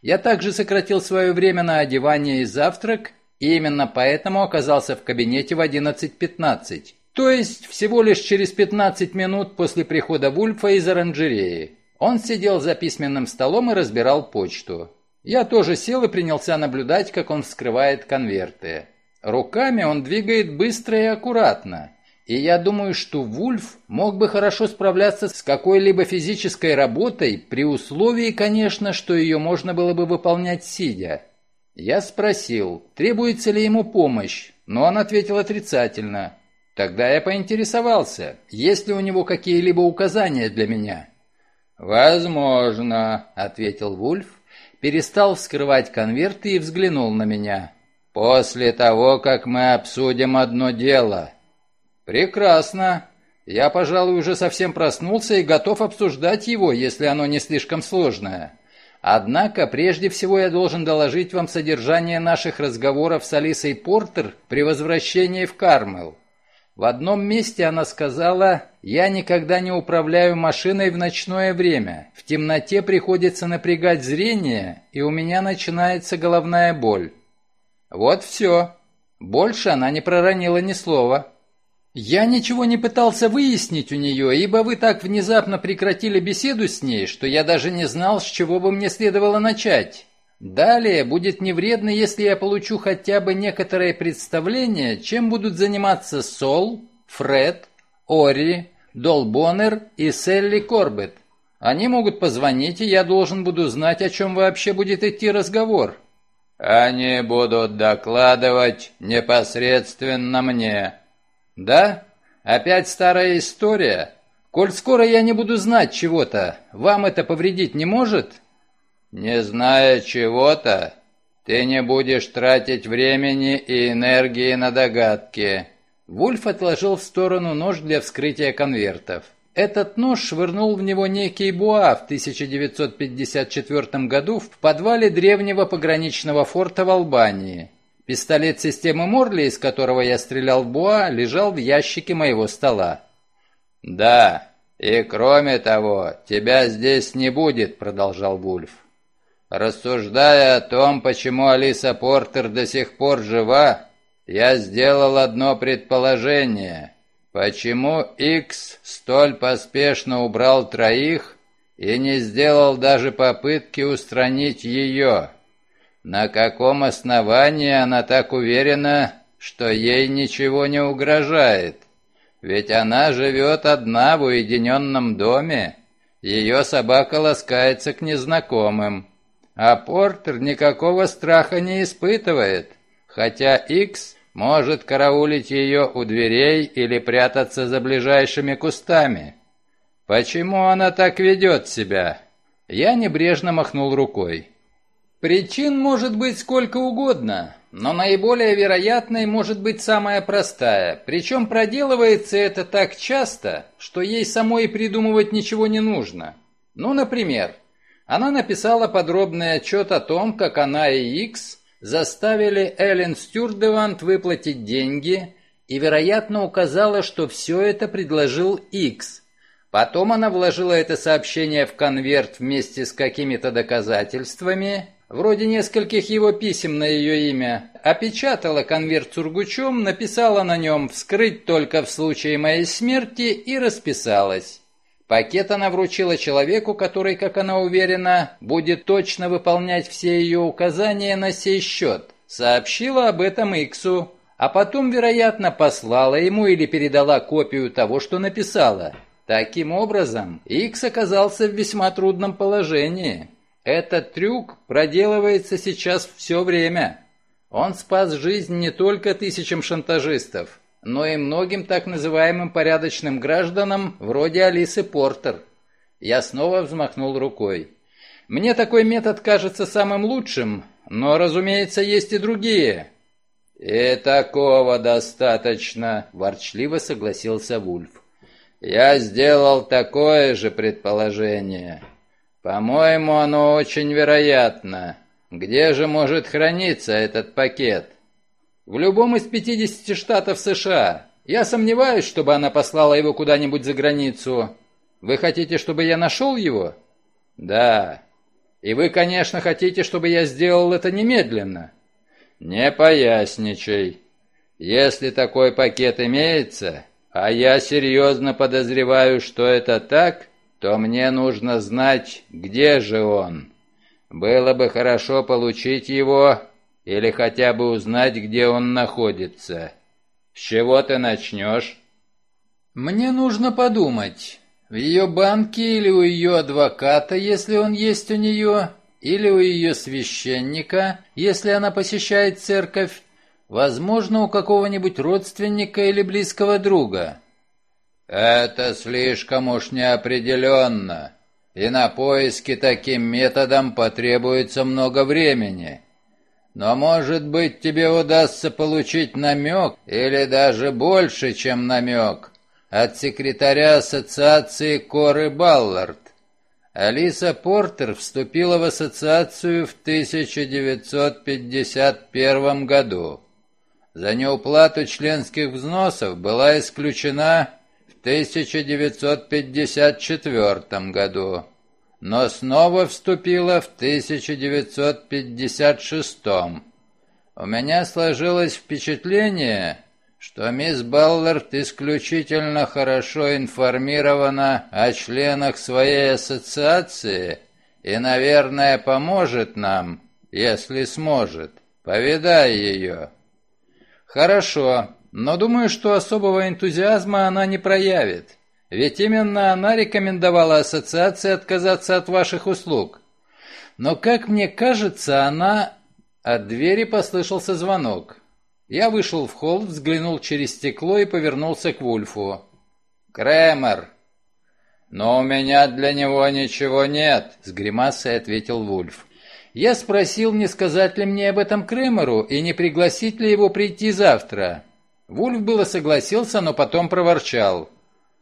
Я также сократил свое время на одевание и завтрак, и именно поэтому оказался в кабинете в 11.15. То есть всего лишь через 15 минут после прихода Вульфа из оранжереи. Он сидел за письменным столом и разбирал почту. Я тоже сел и принялся наблюдать, как он вскрывает конверты. Руками он двигает быстро и аккуратно. И я думаю, что Вульф мог бы хорошо справляться с какой-либо физической работой, при условии, конечно, что ее можно было бы выполнять сидя. Я спросил, требуется ли ему помощь, но он ответил отрицательно. Тогда я поинтересовался, есть ли у него какие-либо указания для меня. «Возможно», — ответил Вульф, перестал вскрывать конверты и взглянул на меня. «После того, как мы обсудим одно дело». «Прекрасно. Я, пожалуй, уже совсем проснулся и готов обсуждать его, если оно не слишком сложное. Однако, прежде всего я должен доложить вам содержание наших разговоров с Алисой Портер при возвращении в Кармел. В одном месте она сказала, «Я никогда не управляю машиной в ночное время. В темноте приходится напрягать зрение, и у меня начинается головная боль». Вот все. Больше она не проронила ни слова. Я ничего не пытался выяснить у нее, ибо вы так внезапно прекратили беседу с ней, что я даже не знал, с чего бы мне следовало начать. Далее будет не вредно, если я получу хотя бы некоторое представление, чем будут заниматься Сол, Фред, Ори, Долбонер и Селли Корбет. Они могут позвонить, и я должен буду знать, о чем вообще будет идти разговор. Они будут докладывать непосредственно мне. Да? Опять старая история? Коль скоро я не буду знать чего-то, вам это повредить не может?» Не зная чего-то, ты не будешь тратить времени и энергии на догадки. Вульф отложил в сторону нож для вскрытия конвертов. Этот нож швырнул в него некий Буа в 1954 году в подвале древнего пограничного форта в Албании. Пистолет системы Морли, из которого я стрелял в Буа, лежал в ящике моего стола. «Да, и кроме того, тебя здесь не будет», — продолжал Вульф. Рассуждая о том, почему Алиса Портер до сих пор жива, я сделал одно предположение. Почему Икс столь поспешно убрал троих и не сделал даже попытки устранить ее? На каком основании она так уверена, что ей ничего не угрожает? Ведь она живет одна в уединенном доме. Ее собака ласкается к незнакомым. А Портер никакого страха не испытывает, хотя Икс может караулить ее у дверей или прятаться за ближайшими кустами. Почему она так ведет себя? Я небрежно махнул рукой. Причин может быть сколько угодно, но наиболее вероятной может быть самая простая, причем проделывается это так часто, что ей самой придумывать ничего не нужно. Ну, например, она написала подробный отчет о том, как она и Икс заставили Эллен Стюрдевант выплатить деньги и, вероятно, указала, что все это предложил Икс. Потом она вложила это сообщение в конверт вместе с какими-то доказательствами, вроде нескольких его писем на ее имя, опечатала конверт сургучом, написала на нем «вскрыть только в случае моей смерти» и расписалась. Пакет она вручила человеку, который, как она уверена, будет точно выполнять все ее указания на сей счет. Сообщила об этом Иксу, а потом, вероятно, послала ему или передала копию того, что написала. Таким образом, Икс оказался в весьма трудном положении. Этот трюк проделывается сейчас все время. Он спас жизнь не только тысячам шантажистов, но и многим так называемым порядочным гражданам, вроде Алисы Портер. Я снова взмахнул рукой. Мне такой метод кажется самым лучшим, но, разумеется, есть и другие. «И такого достаточно», — ворчливо согласился Вульф. «Я сделал такое же предположение. По-моему, оно очень вероятно. Где же может храниться этот пакет?» «В любом из 50 штатов США. Я сомневаюсь, чтобы она послала его куда-нибудь за границу. Вы хотите, чтобы я нашел его?» «Да. И вы, конечно, хотите, чтобы я сделал это немедленно?» «Не поясничай. Если такой пакет имеется, а я серьезно подозреваю, что это так, то мне нужно знать, где же он. Было бы хорошо получить его или хотя бы узнать, где он находится. С чего ты начнешь?» «Мне нужно подумать. В ее банке или у ее адвоката, если он есть у нее, или у ее священника, если она посещает церковь, возможно, у какого-нибудь родственника или близкого друга. Это слишком уж неопределенно, и на поиски таким методом потребуется много времени. Но, может быть, тебе удастся получить намек, или даже больше, чем намек, от секретаря ассоциации Коры Баллард. Алиса Портер вступила в ассоциацию в 1951 году. За неуплату членских взносов была исключена в 1954 году, но снова вступила в 1956. У меня сложилось впечатление, что мисс Баллард исключительно хорошо информирована о членах своей ассоциации и, наверное, поможет нам, если сможет. Повидай ее». «Хорошо, но думаю, что особого энтузиазма она не проявит. Ведь именно она рекомендовала ассоциации отказаться от ваших услуг. Но, как мне кажется, она...» От двери послышался звонок. Я вышел в холл, взглянул через стекло и повернулся к Вульфу. «Кремер!» «Но у меня для него ничего нет», — с гримасой ответил Вульф. Я спросил, не сказать ли мне об этом Кремеру и не пригласить ли его прийти завтра. Вульф было согласился, но потом проворчал.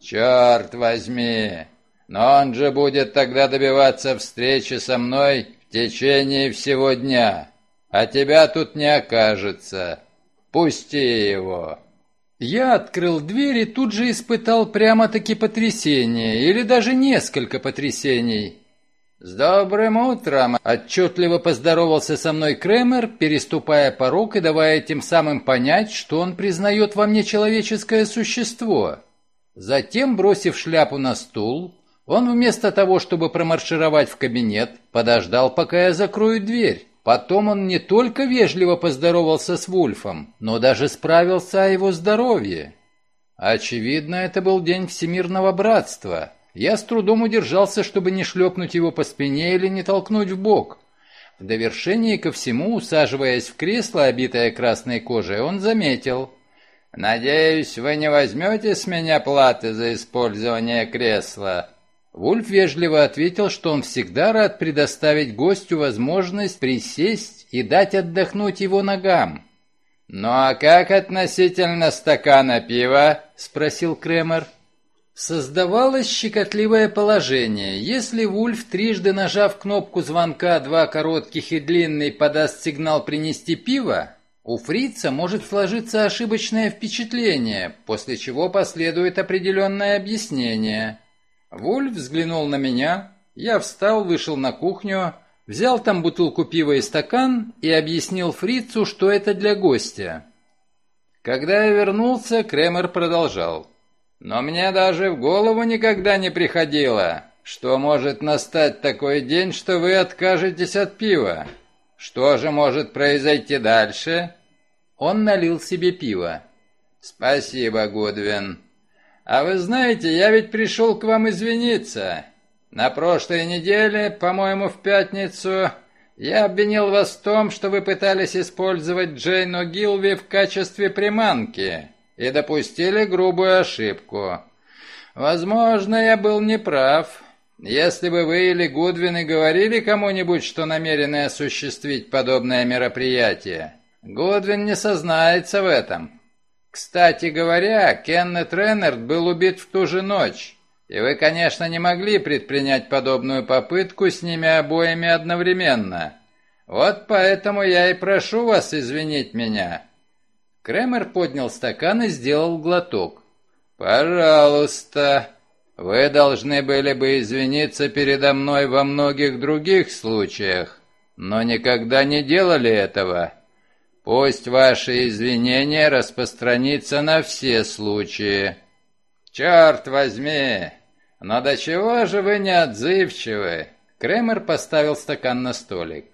«Черт возьми! Но он же будет тогда добиваться встречи со мной в течение всего дня, а тебя тут не окажется. Пусти его!» Я открыл дверь и тут же испытал прямо-таки потрясение, или даже несколько потрясений. «С добрым утром!» – отчетливо поздоровался со мной Кремер, переступая порог и давая тем самым понять, что он признает во мне человеческое существо. Затем, бросив шляпу на стул, он вместо того, чтобы промаршировать в кабинет, подождал, пока я закрою дверь. Потом он не только вежливо поздоровался с Вульфом, но даже справился о его здоровье. Очевидно, это был день всемирного братства. Я с трудом удержался, чтобы не шлепнуть его по спине или не толкнуть в бок. В довершение ко всему, усаживаясь в кресло, обитое красной кожей, он заметил. «Надеюсь, вы не возьмете с меня платы за использование кресла?» Вульф вежливо ответил, что он всегда рад предоставить гостю возможность присесть и дать отдохнуть его ногам. «Ну а как относительно стакана пива?» – спросил Кремер. Создавалось щекотливое положение. Если Вульф, трижды нажав кнопку звонка «два коротких и длинный» подаст сигнал принести пиво, у фрица может сложиться ошибочное впечатление, после чего последует определенное объяснение – Вульф взглянул на меня, я встал, вышел на кухню, взял там бутылку пива и стакан и объяснил фрицу, что это для гостя. Когда я вернулся, Кремер продолжал. «Но мне даже в голову никогда не приходило, что может настать такой день, что вы откажетесь от пива. Что же может произойти дальше?» Он налил себе пиво. «Спасибо, Гудвин. «А вы знаете, я ведь пришел к вам извиниться. На прошлой неделе, по-моему, в пятницу, я обвинил вас в том, что вы пытались использовать Джейну Гилви в качестве приманки и допустили грубую ошибку. Возможно, я был неправ. Если бы вы или Гудвин и говорили кому-нибудь, что намерены осуществить подобное мероприятие, Годвин не сознается в этом. Кстати говоря, Кеннет Реннерд был убит в ту же ночь, и вы, конечно, не могли предпринять подобную попытку с ними обоими одновременно. Вот поэтому я и прошу вас извинить меня». Кремер поднял стакан и сделал глоток. «Пожалуйста, вы должны были бы извиниться передо мной во многих других случаях, но никогда не делали этого. Пусть ваши извинения распространится на все случаи. Черт возьми! Но до чего же вы неотзывчивы? Кремер поставил стакан на столик.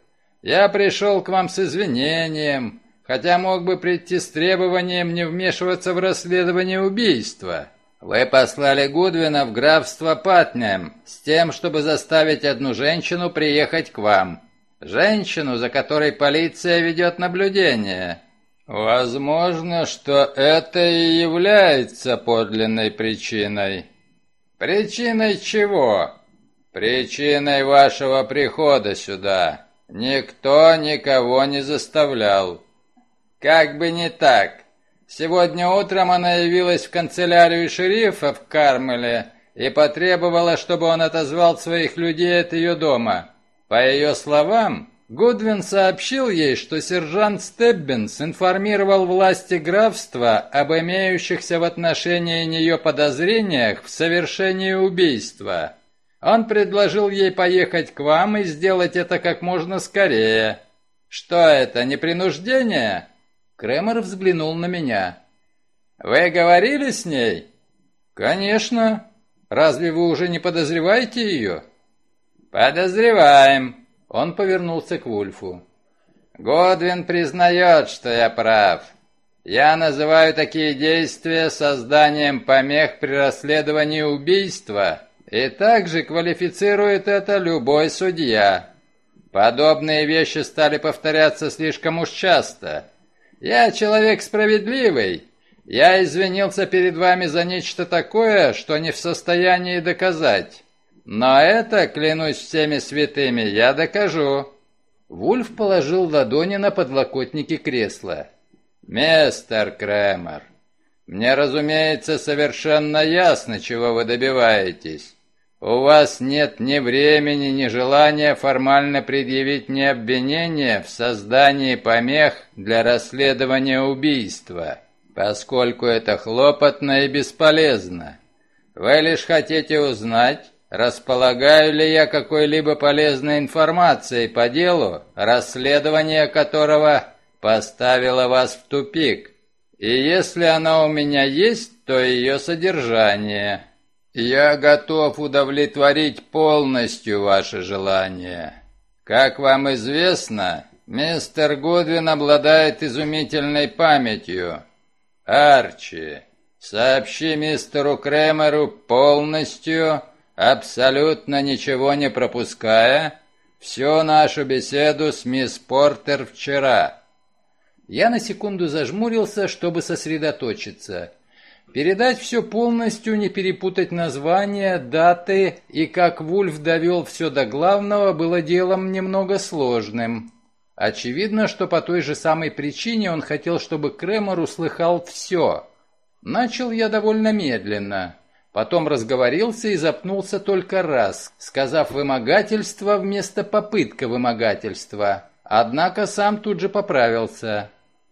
Я пришел к вам с извинением, хотя мог бы прийти с требованием не вмешиваться в расследование убийства. Вы послали Гудвина в графство Патнем с тем, чтобы заставить одну женщину приехать к вам. Женщину, за которой полиция ведет наблюдение. Возможно, что это и является подлинной причиной. Причиной чего? Причиной вашего прихода сюда. Никто никого не заставлял. Как бы не так. Сегодня утром она явилась в канцелярию шерифа в Кармеле и потребовала, чтобы он отозвал своих людей от ее дома. По ее словам, Гудвин сообщил ей, что сержант Стеббинс информировал власти графства об имеющихся в отношении нее подозрениях в совершении убийства. Он предложил ей поехать к вам и сделать это как можно скорее. Что это, не принуждение? Кремер взглянул на меня. Вы говорили с ней? Конечно. Разве вы уже не подозреваете ее? «Подозреваем». Он повернулся к Вульфу. «Годвин признает, что я прав. Я называю такие действия созданием помех при расследовании убийства, и также квалифицирует это любой судья. Подобные вещи стали повторяться слишком уж часто. Я человек справедливый. Я извинился перед вами за нечто такое, что не в состоянии доказать. Но это, клянусь всеми святыми, я докажу. Вульф положил ладони на подлокотники кресла. «Мистер Кремер, мне, разумеется, совершенно ясно, чего вы добиваетесь. У вас нет ни времени, ни желания формально предъявить мне обвинение в создании помех для расследования убийства, поскольку это хлопотно и бесполезно. Вы лишь хотите узнать, Располагаю ли я какой-либо полезной информацией по делу, расследование которого поставило вас в тупик? И если она у меня есть, то ее содержание. Я готов удовлетворить полностью ваше желание. Как вам известно, мистер Годвин обладает изумительной памятью. Арчи, сообщи мистеру Кремеру полностью абсолютно ничего не пропуская, всю нашу беседу с мисс Портер вчера. Я на секунду зажмурился, чтобы сосредоточиться. Передать все полностью, не перепутать названия, даты и как Вульф довел все до главного, было делом немного сложным. Очевидно, что по той же самой причине он хотел, чтобы Кремер услыхал все. Начал я довольно медленно. Потом разговорился и запнулся только раз, сказав «вымогательство» вместо «попытка вымогательства». Однако сам тут же поправился.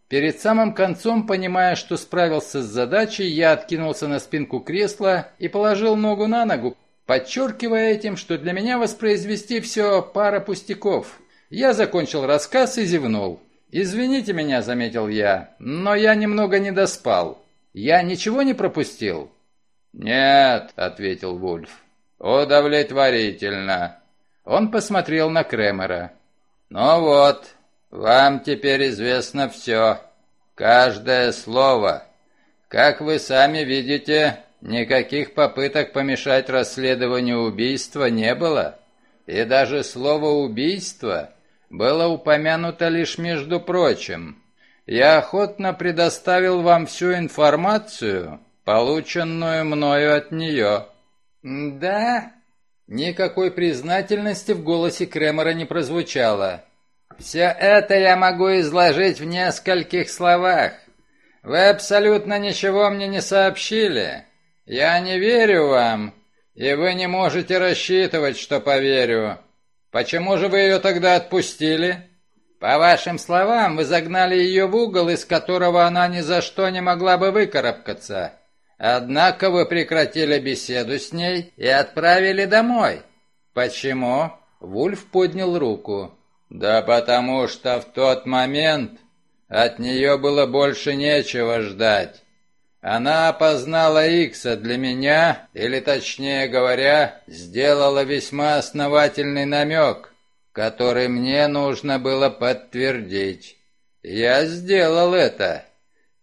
Перед самым концом, понимая, что справился с задачей, я откинулся на спинку кресла и положил ногу на ногу, подчеркивая этим, что для меня воспроизвести все пара пустяков. Я закончил рассказ и зевнул. «Извините меня», — заметил я, — «но я немного не доспал. Я ничего не пропустил?» «Нет», — ответил Вульф, — «удовлетворительно». Он посмотрел на Кремера. «Ну вот, вам теперь известно все, каждое слово. Как вы сами видите, никаких попыток помешать расследованию убийства не было. И даже слово «убийство» было упомянуто лишь между прочим. Я охотно предоставил вам всю информацию, полученную мною от нее». «Да?» Никакой признательности в голосе Кремера не прозвучало. Все это я могу изложить в нескольких словах. Вы абсолютно ничего мне не сообщили. Я не верю вам, и вы не можете рассчитывать, что поверю. Почему же вы ее тогда отпустили? По вашим словам, вы загнали ее в угол, из которого она ни за что не могла бы выкарабкаться. Однако вы прекратили беседу с ней и отправили домой. Почему? Вульф поднял руку. Да потому что в тот момент от нее было больше нечего ждать. Она опознала Икса для меня, или точнее говоря, сделала весьма основательный намек, который мне нужно было подтвердить. Я сделал это.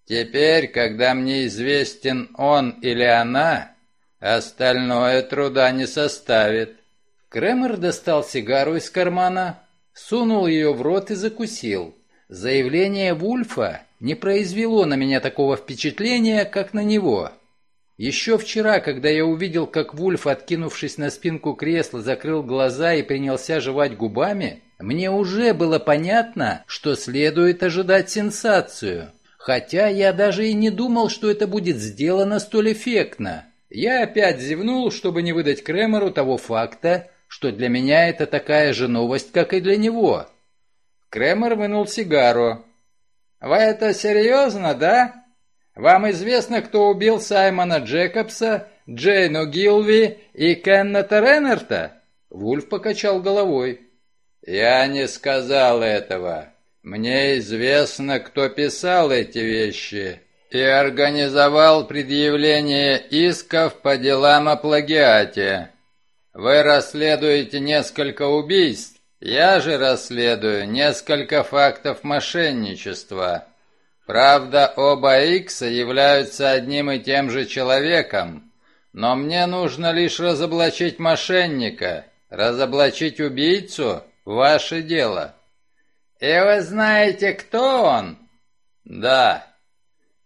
Теперь, когда мне известен он или она, остальное труда не составит. Кремер достал сигару из кармана, сунул ее в рот и закусил. Заявление Вульфа не произвело на меня такого впечатления, как на него. Еще вчера, когда я увидел, как Вульф, откинувшись на спинку кресла, закрыл глаза и принялся жевать губами, мне уже было понятно, что следует ожидать сенсацию. Хотя я даже и не думал, что это будет сделано столь эффектно. Я опять зевнул, чтобы не выдать Кремеру того факта, что для меня это такая же новость, как и для него. Кремер вынул сигару. «Вы это серьезно, да? Вам известно, кто убил Саймона Джекобса, Джейну Гилви и Кеннета Реннерта?» Вульф покачал головой. «Я не сказал этого. Мне известно, кто писал эти вещи и организовал предъявление исков по делам о плагиате. Вы расследуете несколько убийств, я же расследую несколько фактов мошенничества. Правда, оба Икса являются одним и тем же человеком, но мне нужно лишь разоблачить мошенника, разоблачить убийцу – ваше дело. И вы знаете, кто он? Да.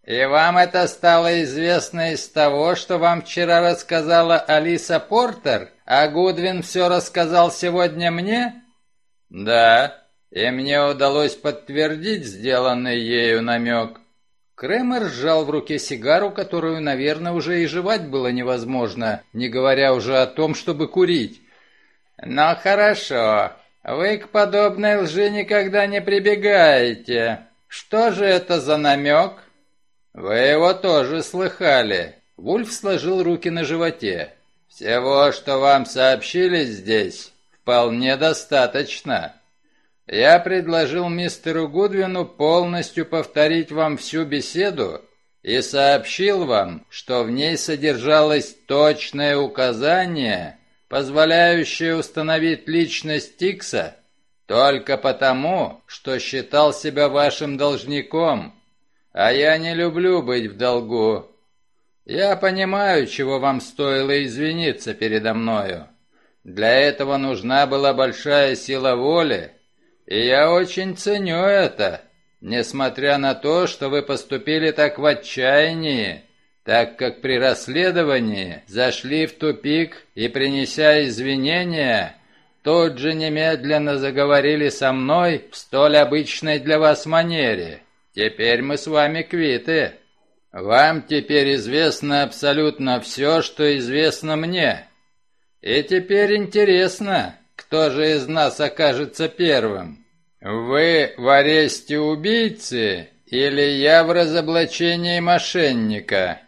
И вам это стало известно из того, что вам вчера рассказала Алиса Портер, а Гудвин все рассказал сегодня мне? Да. И мне удалось подтвердить сделанный ею намек. Кремер сжал в руке сигару, которую, наверное, уже и жевать было невозможно, не говоря уже о том, чтобы курить. «Ну хорошо, вы к подобной лжи никогда не прибегаете. Что же это за намек?» «Вы его тоже слыхали». Вульф сложил руки на животе. «Всего, что вам сообщили здесь, вполне достаточно. Я предложил мистеру Гудвину полностью повторить вам всю беседу и сообщил вам, что в ней содержалось точное указание, позволяющее установить личность Тикса только потому, что считал себя вашим должником» а я не люблю быть в долгу. Я понимаю, чего вам стоило извиниться передо мною. Для этого нужна была большая сила воли, и я очень ценю это, несмотря на то, что вы поступили так в отчаянии, так как при расследовании зашли в тупик и, принеся извинения, тут же немедленно заговорили со мной в столь обычной для вас манере. Теперь мы с вами квиты. Вам теперь известно абсолютно все, что известно мне. И теперь интересно, кто же из нас окажется первым? Вы в аресте убийцы или я в разоблачении мошенника?»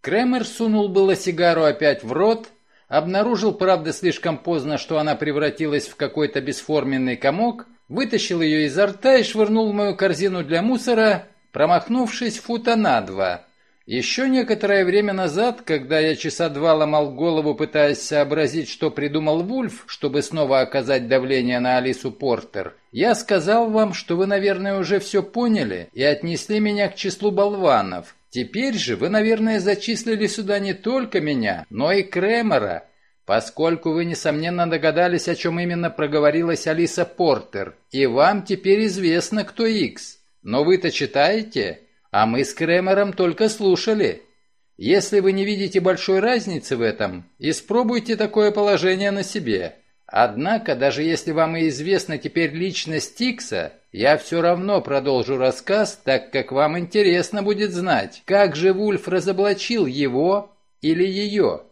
Кремер сунул было сигару опять в рот, обнаружил, правда, слишком поздно, что она превратилась в какой-то бесформенный комок, вытащил ее изо рта и швырнул в мою корзину для мусора, промахнувшись фута на два. Еще некоторое время назад, когда я часа два ломал голову, пытаясь сообразить, что придумал Вульф, чтобы снова оказать давление на Алису Портер, я сказал вам, что вы, наверное, уже все поняли и отнесли меня к числу болванов. Теперь же вы, наверное, зачислили сюда не только меня, но и Кремера, Поскольку вы, несомненно, догадались, о чем именно проговорилась Алиса Портер, и вам теперь известно, кто Икс. Но вы-то читаете, а мы с Кремером только слушали. Если вы не видите большой разницы в этом, испробуйте такое положение на себе. Однако, даже если вам и известна теперь личность Тикса, я все равно продолжу рассказ, так как вам интересно будет знать, как же Вульф разоблачил его или ее.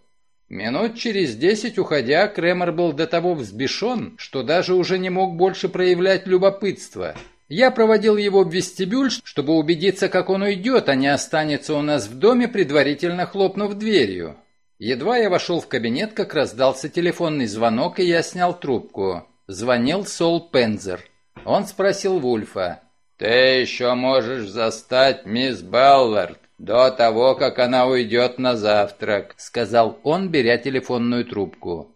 Минут через десять, уходя, Кремер был до того взбешен, что даже уже не мог больше проявлять любопытство. Я проводил его в вестибюль, чтобы убедиться, как он уйдет, а не останется у нас в доме, предварительно хлопнув дверью. Едва я вошел в кабинет, как раздался телефонный звонок, и я снял трубку. Звонил Сол Пензер. Он спросил Вульфа. «Ты еще можешь застать мисс Беллард?» «До того, как она уйдет на завтрак», — сказал он, беря телефонную трубку.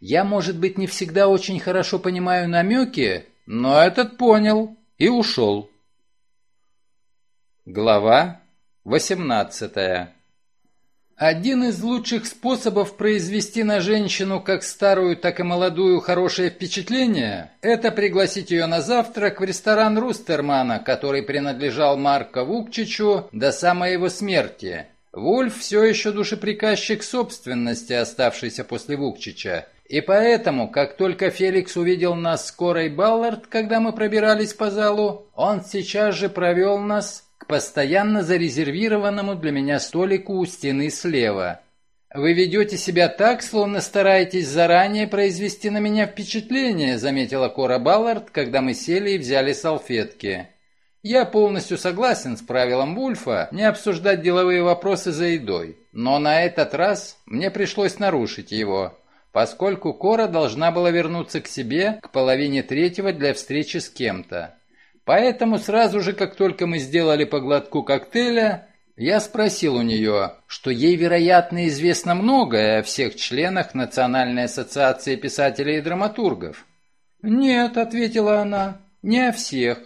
«Я, может быть, не всегда очень хорошо понимаю намеки, но этот понял и ушел». Глава восемнадцатая один из лучших способов произвести на женщину как старую, так и молодую хорошее впечатление – это пригласить ее на завтрак в ресторан Рустермана, который принадлежал Марко Вукчичу до самой его смерти. Вульф все еще душеприказчик собственности, оставшийся после Вукчича. И поэтому, как только Феликс увидел нас скорой Баллард, когда мы пробирались по залу, он сейчас же провел нас постоянно зарезервированному для меня столику у стены слева. «Вы ведете себя так, словно стараетесь заранее произвести на меня впечатление», заметила Кора Баллард, когда мы сели и взяли салфетки. «Я полностью согласен с правилом Вульфа не обсуждать деловые вопросы за едой, но на этот раз мне пришлось нарушить его» поскольку Кора должна была вернуться к себе к половине третьего для встречи с кем-то. Поэтому сразу же, как только мы сделали по глотку коктейля, я спросил у нее, что ей, вероятно, известно многое о всех членах Национальной ассоциации писателей и драматургов. «Нет», — ответила она, — «не о всех.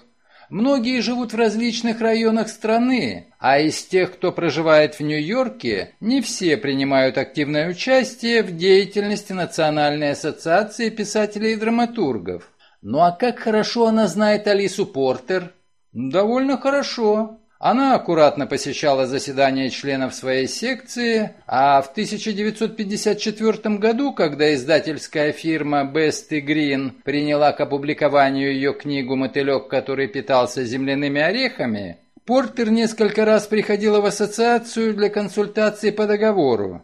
Многие живут в различных районах страны, а из тех, кто проживает в Нью-Йорке, не все принимают активное участие в деятельности Национальной ассоциации писателей и драматургов. Ну а как хорошо она знает Алису Портер? Довольно хорошо. Она аккуратно посещала заседания членов своей секции, а в 1954 году, когда издательская фирма Best и Green приняла к опубликованию ее книгу «Мотылек, который питался земляными орехами», Портер несколько раз приходила в ассоциацию для консультаций по договору.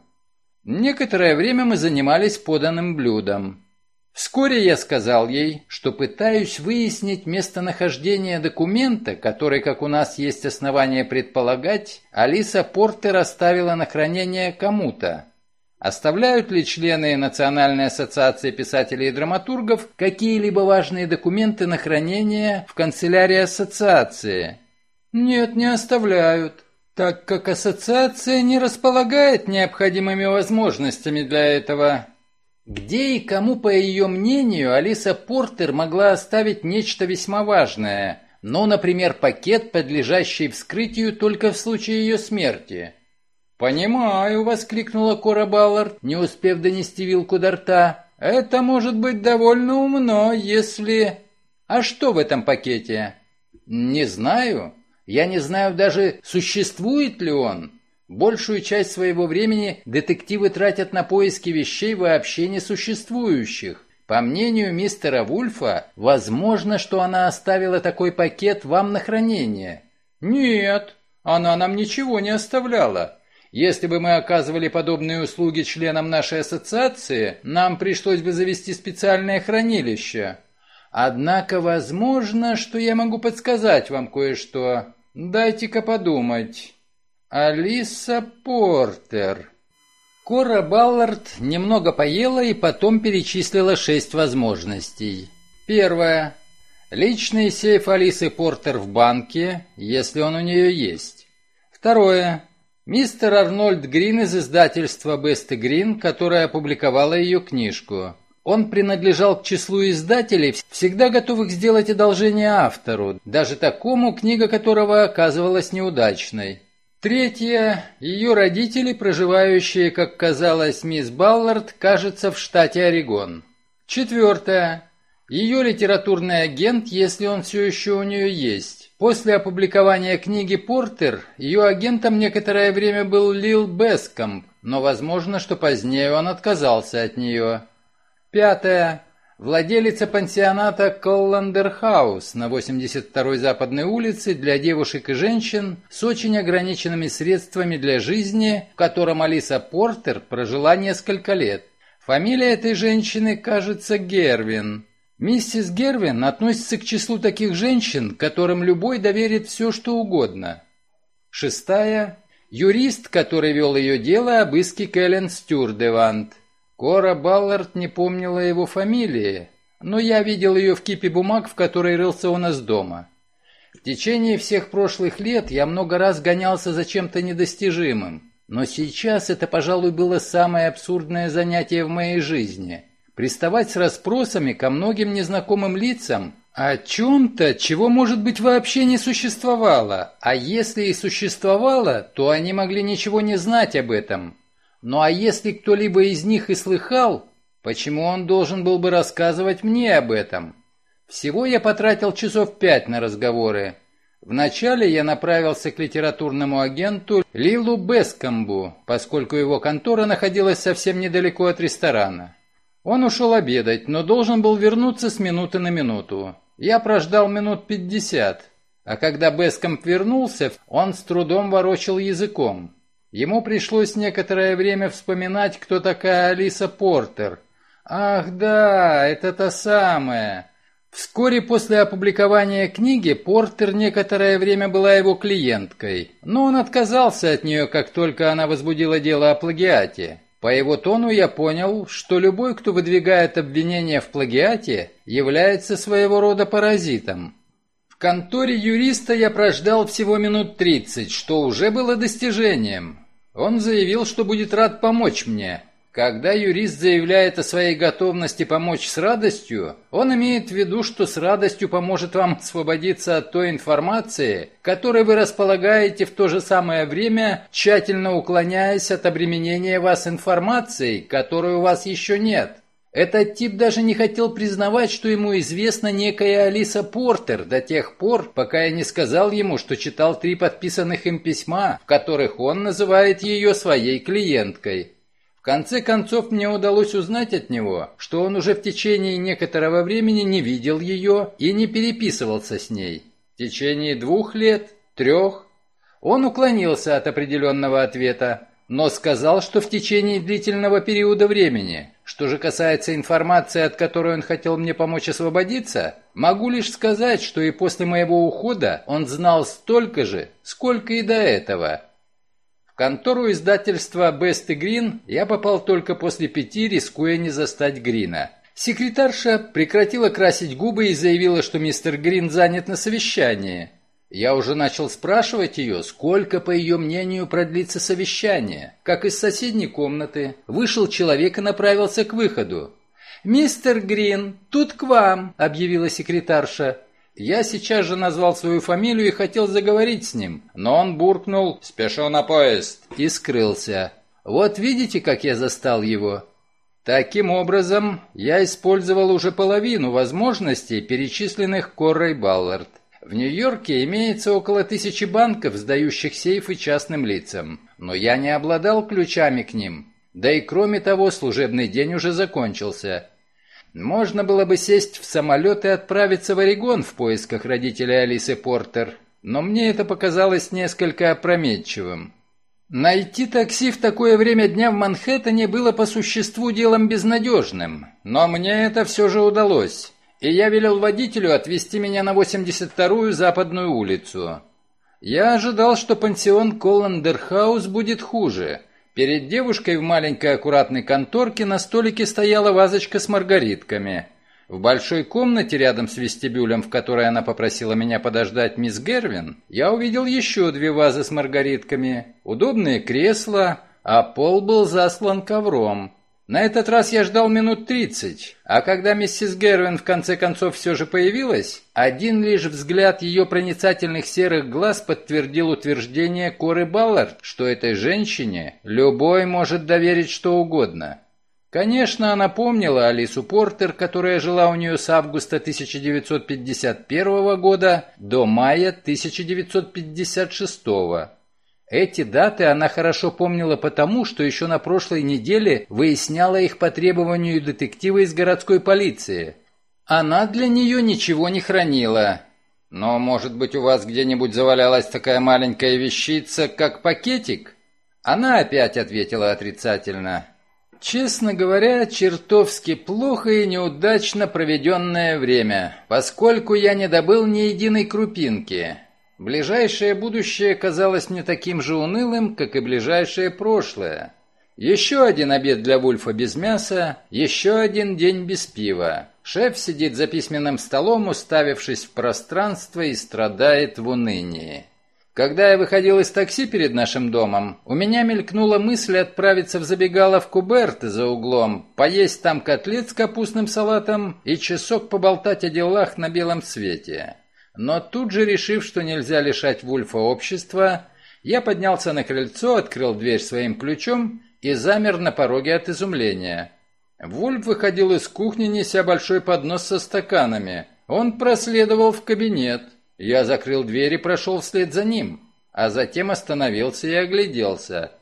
Некоторое время мы занимались поданным блюдом. Вскоре я сказал ей, что пытаюсь выяснить местонахождение документа, который, как у нас есть основания предполагать, Алиса Портер оставила на хранение кому-то. Оставляют ли члены Национальной ассоциации писателей и драматургов какие-либо важные документы на хранение в канцелярии ассоциации? Нет, не оставляют, так как ассоциация не располагает необходимыми возможностями для этого. Где и кому, по ее мнению, Алиса Портер могла оставить нечто весьма важное, ну, например, пакет, подлежащий вскрытию только в случае ее смерти? «Понимаю», — воскликнула Кора Баллард, не успев донести вилку до рта. «Это может быть довольно умно, если...» «А что в этом пакете?» «Не знаю. Я не знаю даже, существует ли он. Большую часть своего времени детективы тратят на поиски вещей вообще несуществующих. По мнению мистера Вульфа, возможно, что она оставила такой пакет вам на хранение. Нет, она нам ничего не оставляла. Если бы мы оказывали подобные услуги членам нашей ассоциации, нам пришлось бы завести специальное хранилище. Однако, возможно, что я могу подсказать вам кое-что. Дайте-ка подумать. Алиса Портер. Кора Баллард немного поела и потом перечислила шесть возможностей. Первое. Личный сейф Алисы Портер в банке, если он у нее есть. Второе. Мистер Арнольд Грин из издательства Бест Грин, которое опубликовало ее книжку. Он принадлежал к числу издателей, всегда готовых сделать одолжение автору, даже такому, книга которого оказывалась неудачной. Третье. Ее родители, проживающие, как казалось, мисс Баллард, кажется, в штате Орегон. Четвертое. Ее литературный агент, если он все еще у нее есть. После опубликования книги «Портер» ее агентом некоторое время был Лил Бескомп, но возможно, что позднее он отказался от нее. Пятое. Владелица пансионата Колландер Хаус на 82-й Западной улице для девушек и женщин с очень ограниченными средствами для жизни, в котором Алиса Портер прожила несколько лет. Фамилия этой женщины, кажется, Гервин. Миссис Гервин относится к числу таких женщин, которым любой доверит все, что угодно. Шестая. Юрист, который вел ее дело об иске Кэлен Стюрдевант. Кора Баллард не помнила его фамилии, но я видел ее в кипе бумаг, в которой рылся у нас дома. В течение всех прошлых лет я много раз гонялся за чем-то недостижимым, но сейчас это, пожалуй, было самое абсурдное занятие в моей жизни. Приставать с расспросами ко многим незнакомым лицам о чем-то, чего, может быть, вообще не существовало, а если и существовало, то они могли ничего не знать об этом, ну а если кто-либо из них и слыхал, почему он должен был бы рассказывать мне об этом? Всего я потратил часов пять на разговоры. Вначале я направился к литературному агенту Лилу Бескомбу, поскольку его контора находилась совсем недалеко от ресторана. Он ушел обедать, но должен был вернуться с минуты на минуту. Я прождал минут пятьдесят, а когда Бескомп вернулся, он с трудом ворочал языком. Ему пришлось некоторое время вспоминать, кто такая Алиса Портер. Ах да, это та самая. Вскоре после опубликования книги Портер некоторое время была его клиенткой, но он отказался от нее, как только она возбудила дело о плагиате. По его тону я понял, что любой, кто выдвигает обвинения в плагиате, является своего рода паразитом. Конторе юриста я прождал всего минут тридцать, что уже было достижением. Он заявил, что будет рад помочь мне. Когда юрист заявляет о своей готовности помочь с радостью, он имеет в виду, что с радостью поможет вам освободиться от той информации, которой вы располагаете в то же самое время, тщательно уклоняясь от обременения вас информацией, которой у вас еще нет. Этот тип даже не хотел признавать, что ему известна некая Алиса Портер до тех пор, пока я не сказал ему, что читал три подписанных им письма, в которых он называет ее своей клиенткой. В конце концов мне удалось узнать от него, что он уже в течение некоторого времени не видел ее и не переписывался с ней. В течение двух лет, трех. Он уклонился от определенного ответа, но сказал, что в течение длительного периода времени. Что же касается информации, от которой он хотел мне помочь освободиться, могу лишь сказать, что и после моего ухода он знал столько же, сколько и до этого. В контору издательства Best и Green я попал только после пяти, рискуя не застать Грина. Секретарша прекратила красить губы и заявила, что мистер Грин занят на совещании. Я уже начал спрашивать ее, сколько, по ее мнению, продлится совещание. Как из соседней комнаты вышел человек и направился к выходу. «Мистер Грин, тут к вам», — объявила секретарша. Я сейчас же назвал свою фамилию и хотел заговорить с ним, но он буркнул «Спешу на поезд» и скрылся. Вот видите, как я застал его? Таким образом, я использовал уже половину возможностей, перечисленных Коррой Баллард. В Нью-Йорке имеется около тысячи банков, сдающих сейфы частным лицам, но я не обладал ключами к ним. Да и кроме того, служебный день уже закончился. Можно было бы сесть в самолет и отправиться в Орегон в поисках родителей Алисы Портер, но мне это показалось несколько опрометчивым. Найти такси в такое время дня в Манхэттене было по существу делом безнадежным, но мне это все же удалось и я велел водителю отвезти меня на 82-ю Западную улицу. Я ожидал, что пансион Колландерхаус будет хуже. Перед девушкой в маленькой аккуратной конторке на столике стояла вазочка с маргаритками. В большой комнате рядом с вестибюлем, в которой она попросила меня подождать мисс Гервин, я увидел еще две вазы с маргаритками, удобные кресла, а пол был застлан ковром. На этот раз я ждал минут тридцать, а когда миссис Гервин в конце концов все же появилась, один лишь взгляд ее проницательных серых глаз подтвердил утверждение Коры Баллард, что этой женщине любой может доверить что угодно. Конечно, она помнила Алису Портер, которая жила у нее с августа 1951 года до мая 1956 года. Эти даты она хорошо помнила потому, что еще на прошлой неделе выясняла их по требованию детектива из городской полиции. Она для нее ничего не хранила. Но, может быть, у вас где-нибудь завалялась такая маленькая вещица, как пакетик? Она опять ответила отрицательно. Честно говоря, чертовски плохо и неудачно проведенное время, поскольку я не добыл ни единой крупинки. Ближайшее будущее казалось мне таким же унылым, как и ближайшее прошлое. Еще один обед для Вульфа без мяса, еще один день без пива. Шеф сидит за письменным столом, уставившись в пространство и страдает в унынии. Когда я выходил из такси перед нашим домом, у меня мелькнула мысль отправиться в забегаловку Берты за углом, поесть там котлет с капустным салатом и часок поболтать о делах на белом свете. Но тут же, решив, что нельзя лишать Вульфа общества, я поднялся на крыльцо, открыл дверь своим ключом и замер на пороге от изумления. Вульф выходил из кухни, неся большой поднос со стаканами. Он проследовал в кабинет. Я закрыл дверь и прошел вслед за ним, а затем остановился и огляделся.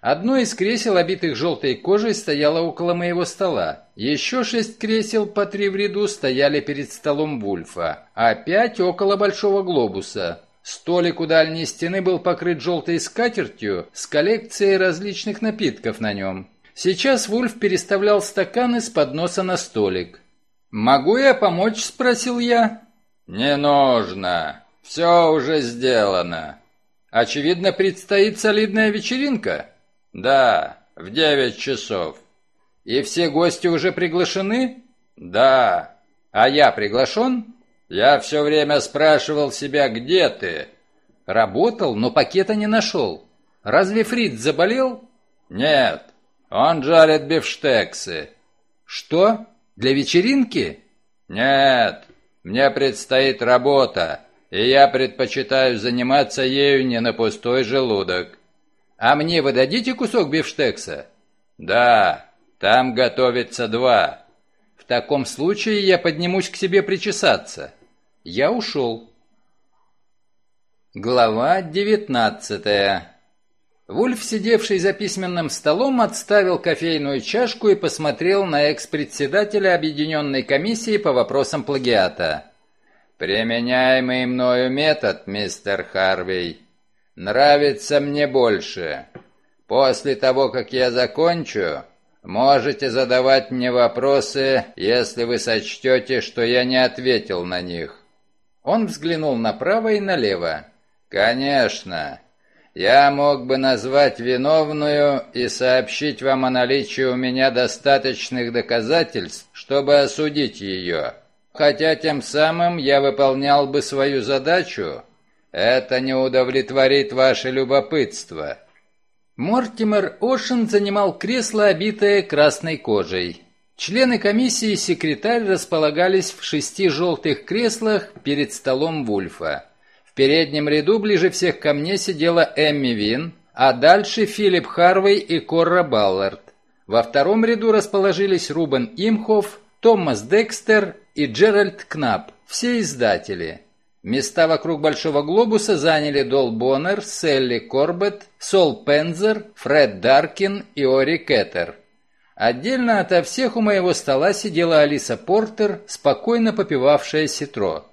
Одно из кресел, обитых желтой кожей, стояло около моего стола. Еще шесть кресел по три в ряду стояли перед столом Вульфа, а пять около большого глобуса. Столик у дальней стены был покрыт желтой скатертью с коллекцией различных напитков на нем. Сейчас Вульф переставлял стаканы с подноса на столик. «Могу я помочь?» – спросил я. «Не нужно. Все уже сделано. Очевидно, предстоит солидная вечеринка?» «Да, в девять часов». «И все гости уже приглашены?» «Да». «А я приглашен?» «Я все время спрашивал себя, где ты?» «Работал, но пакета не нашел. Разве Фрид заболел?» «Нет, он жарит бифштексы». «Что? Для вечеринки?» «Нет, мне предстоит работа, и я предпочитаю заниматься ею не на пустой желудок. А мне вы дадите кусок бифштекса? Да, там готовится два. В таком случае я поднимусь к себе причесаться. Я ушел. Глава девятнадцатая Вульф, сидевший за письменным столом, отставил кофейную чашку и посмотрел на экс-председателя Объединенной комиссии по вопросам плагиата. «Применяемый мною метод, мистер Харвей, нравится мне больше. После того, как я закончу, можете задавать мне вопросы, если вы сочтете, что я не ответил на них». Он взглянул направо и налево. «Конечно». Я мог бы назвать виновную и сообщить вам о наличии у меня достаточных доказательств, чтобы осудить ее. Хотя тем самым я выполнял бы свою задачу, это не удовлетворит ваше любопытство». Мортимер Ошен занимал кресло, обитое красной кожей. Члены комиссии и секретарь располагались в шести желтых креслах перед столом Вульфа. В переднем ряду ближе всех ко мне сидела Эмми Вин, а дальше Филипп Харвей и Корра Баллард. Во втором ряду расположились Рубен Имхоф, Томас Декстер и Джеральд Кнап, все издатели. Места вокруг Большого Глобуса заняли Дол Боннер, Селли Корбет, Сол Пензер, Фред Даркин и Ори Кеттер. Отдельно ото всех у моего стола сидела Алиса Портер, спокойно попивавшая ситро.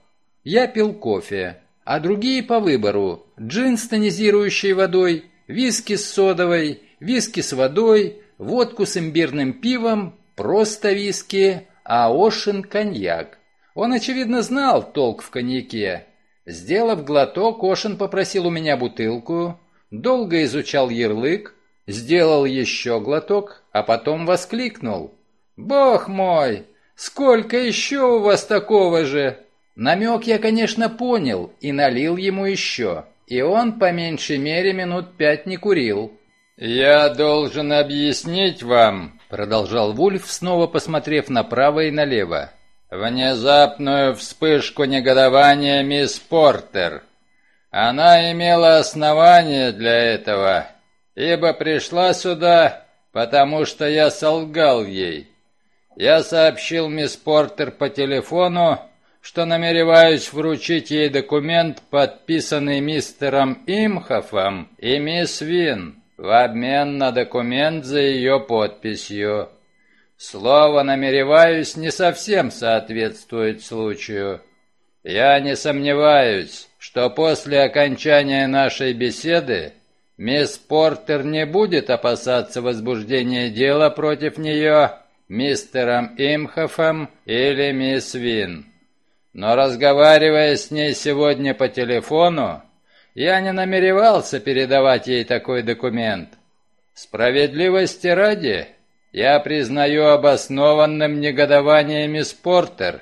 Я пил кофе а другие по выбору. Джин с тонизирующей водой, виски с содовой, виски с водой, водку с имбирным пивом, просто виски, а Ошин коньяк. Он, очевидно, знал толк в коньяке. Сделав глоток, Ошин попросил у меня бутылку, долго изучал ярлык, сделал еще глоток, а потом воскликнул. «Бог мой! Сколько еще у вас такого же?» Намек я, конечно, понял и налил ему еще, и он по меньшей мере минут пять не курил. «Я должен объяснить вам», — продолжал Вульф, снова посмотрев направо и налево, «внезапную вспышку негодования мисс Портер. Она имела основание для этого, ибо пришла сюда, потому что я солгал ей. Я сообщил мисс Портер по телефону, что намереваюсь вручить ей документ, подписанный мистером Имхофом и мисс Вин, в обмен на документ за ее подписью. Слово «намереваюсь» не совсем соответствует случаю. Я не сомневаюсь, что после окончания нашей беседы мисс Портер не будет опасаться возбуждения дела против нее мистером Имхофом или мисс Вин. Но разговаривая с ней сегодня по телефону, я не намеревался передавать ей такой документ. Справедливости ради, я признаю обоснованным негодование мисс Портер,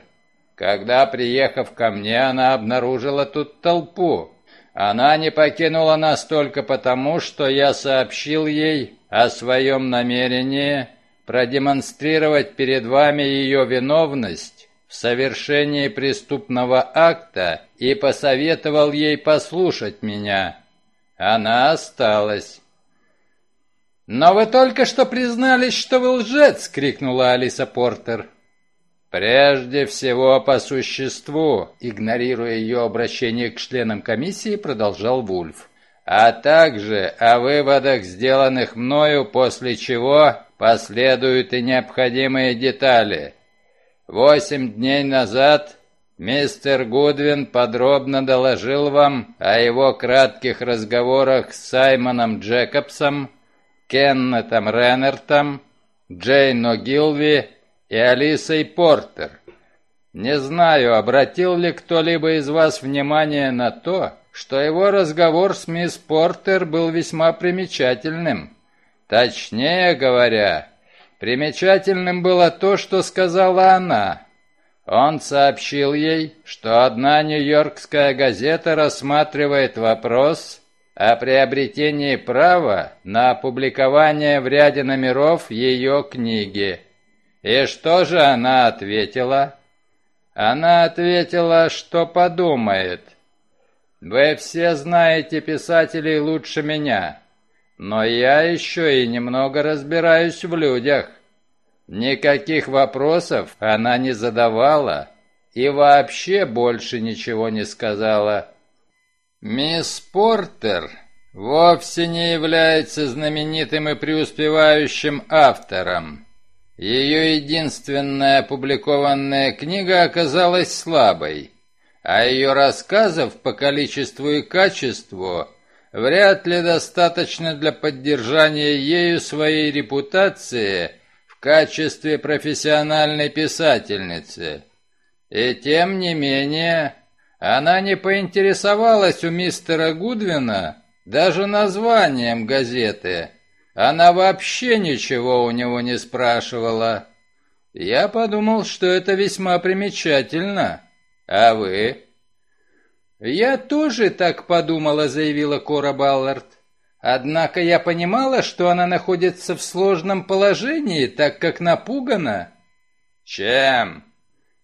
когда, приехав ко мне, она обнаружила тут толпу. Она не покинула нас только потому, что я сообщил ей о своем намерении продемонстрировать перед вами ее виновность в совершении преступного акта и посоветовал ей послушать меня. Она осталась. «Но вы только что признались, что вы лжец!» — крикнула Алиса Портер. «Прежде всего по существу», — игнорируя ее обращение к членам комиссии, продолжал Вульф. «А также о выводах, сделанных мною, после чего последуют и необходимые детали. Восемь дней назад мистер Гудвин подробно доложил вам о его кратких разговорах с Саймоном Джекобсом, Кеннетом Реннертом, Джейн О'Гилви и Алисой Портер. Не знаю, обратил ли кто-либо из вас внимание на то, что его разговор с мисс Портер был весьма примечательным. Точнее говоря, примечательным было то, что сказала она. Он сообщил ей, что одна нью-йоркская газета рассматривает вопрос о приобретении права на опубликование в ряде номеров ее книги. И что же она ответила? Она ответила, что подумает. Вы все знаете писателей лучше меня, но я еще и немного разбираюсь в людях. Никаких вопросов она не задавала и вообще больше ничего не сказала. Мисс Портер вовсе не является знаменитым и преуспевающим автором. Ее единственная опубликованная книга оказалась слабой, а ее рассказов по количеству и качеству вряд ли достаточно для поддержания ею своей репутации в качестве профессиональной писательницы. И тем не менее, она не поинтересовалась у мистера Гудвина даже названием газеты. Она вообще ничего у него не спрашивала. Я подумал, что это весьма примечательно. А вы? Я тоже так подумала, заявила Кора Баллард. Однако я понимала, что она находится в сложном положении, так как напугана. Чем?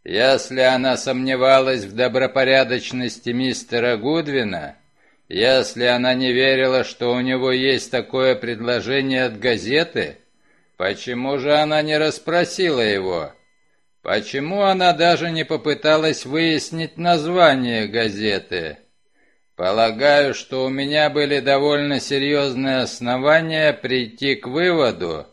Если она сомневалась в добропорядочности мистера Гудвина, если она не верила, что у него есть такое предложение от газеты, почему же она не расспросила его? Почему она даже не попыталась выяснить название газеты? Полагаю, что у меня были довольно серьезные основания прийти к выводу.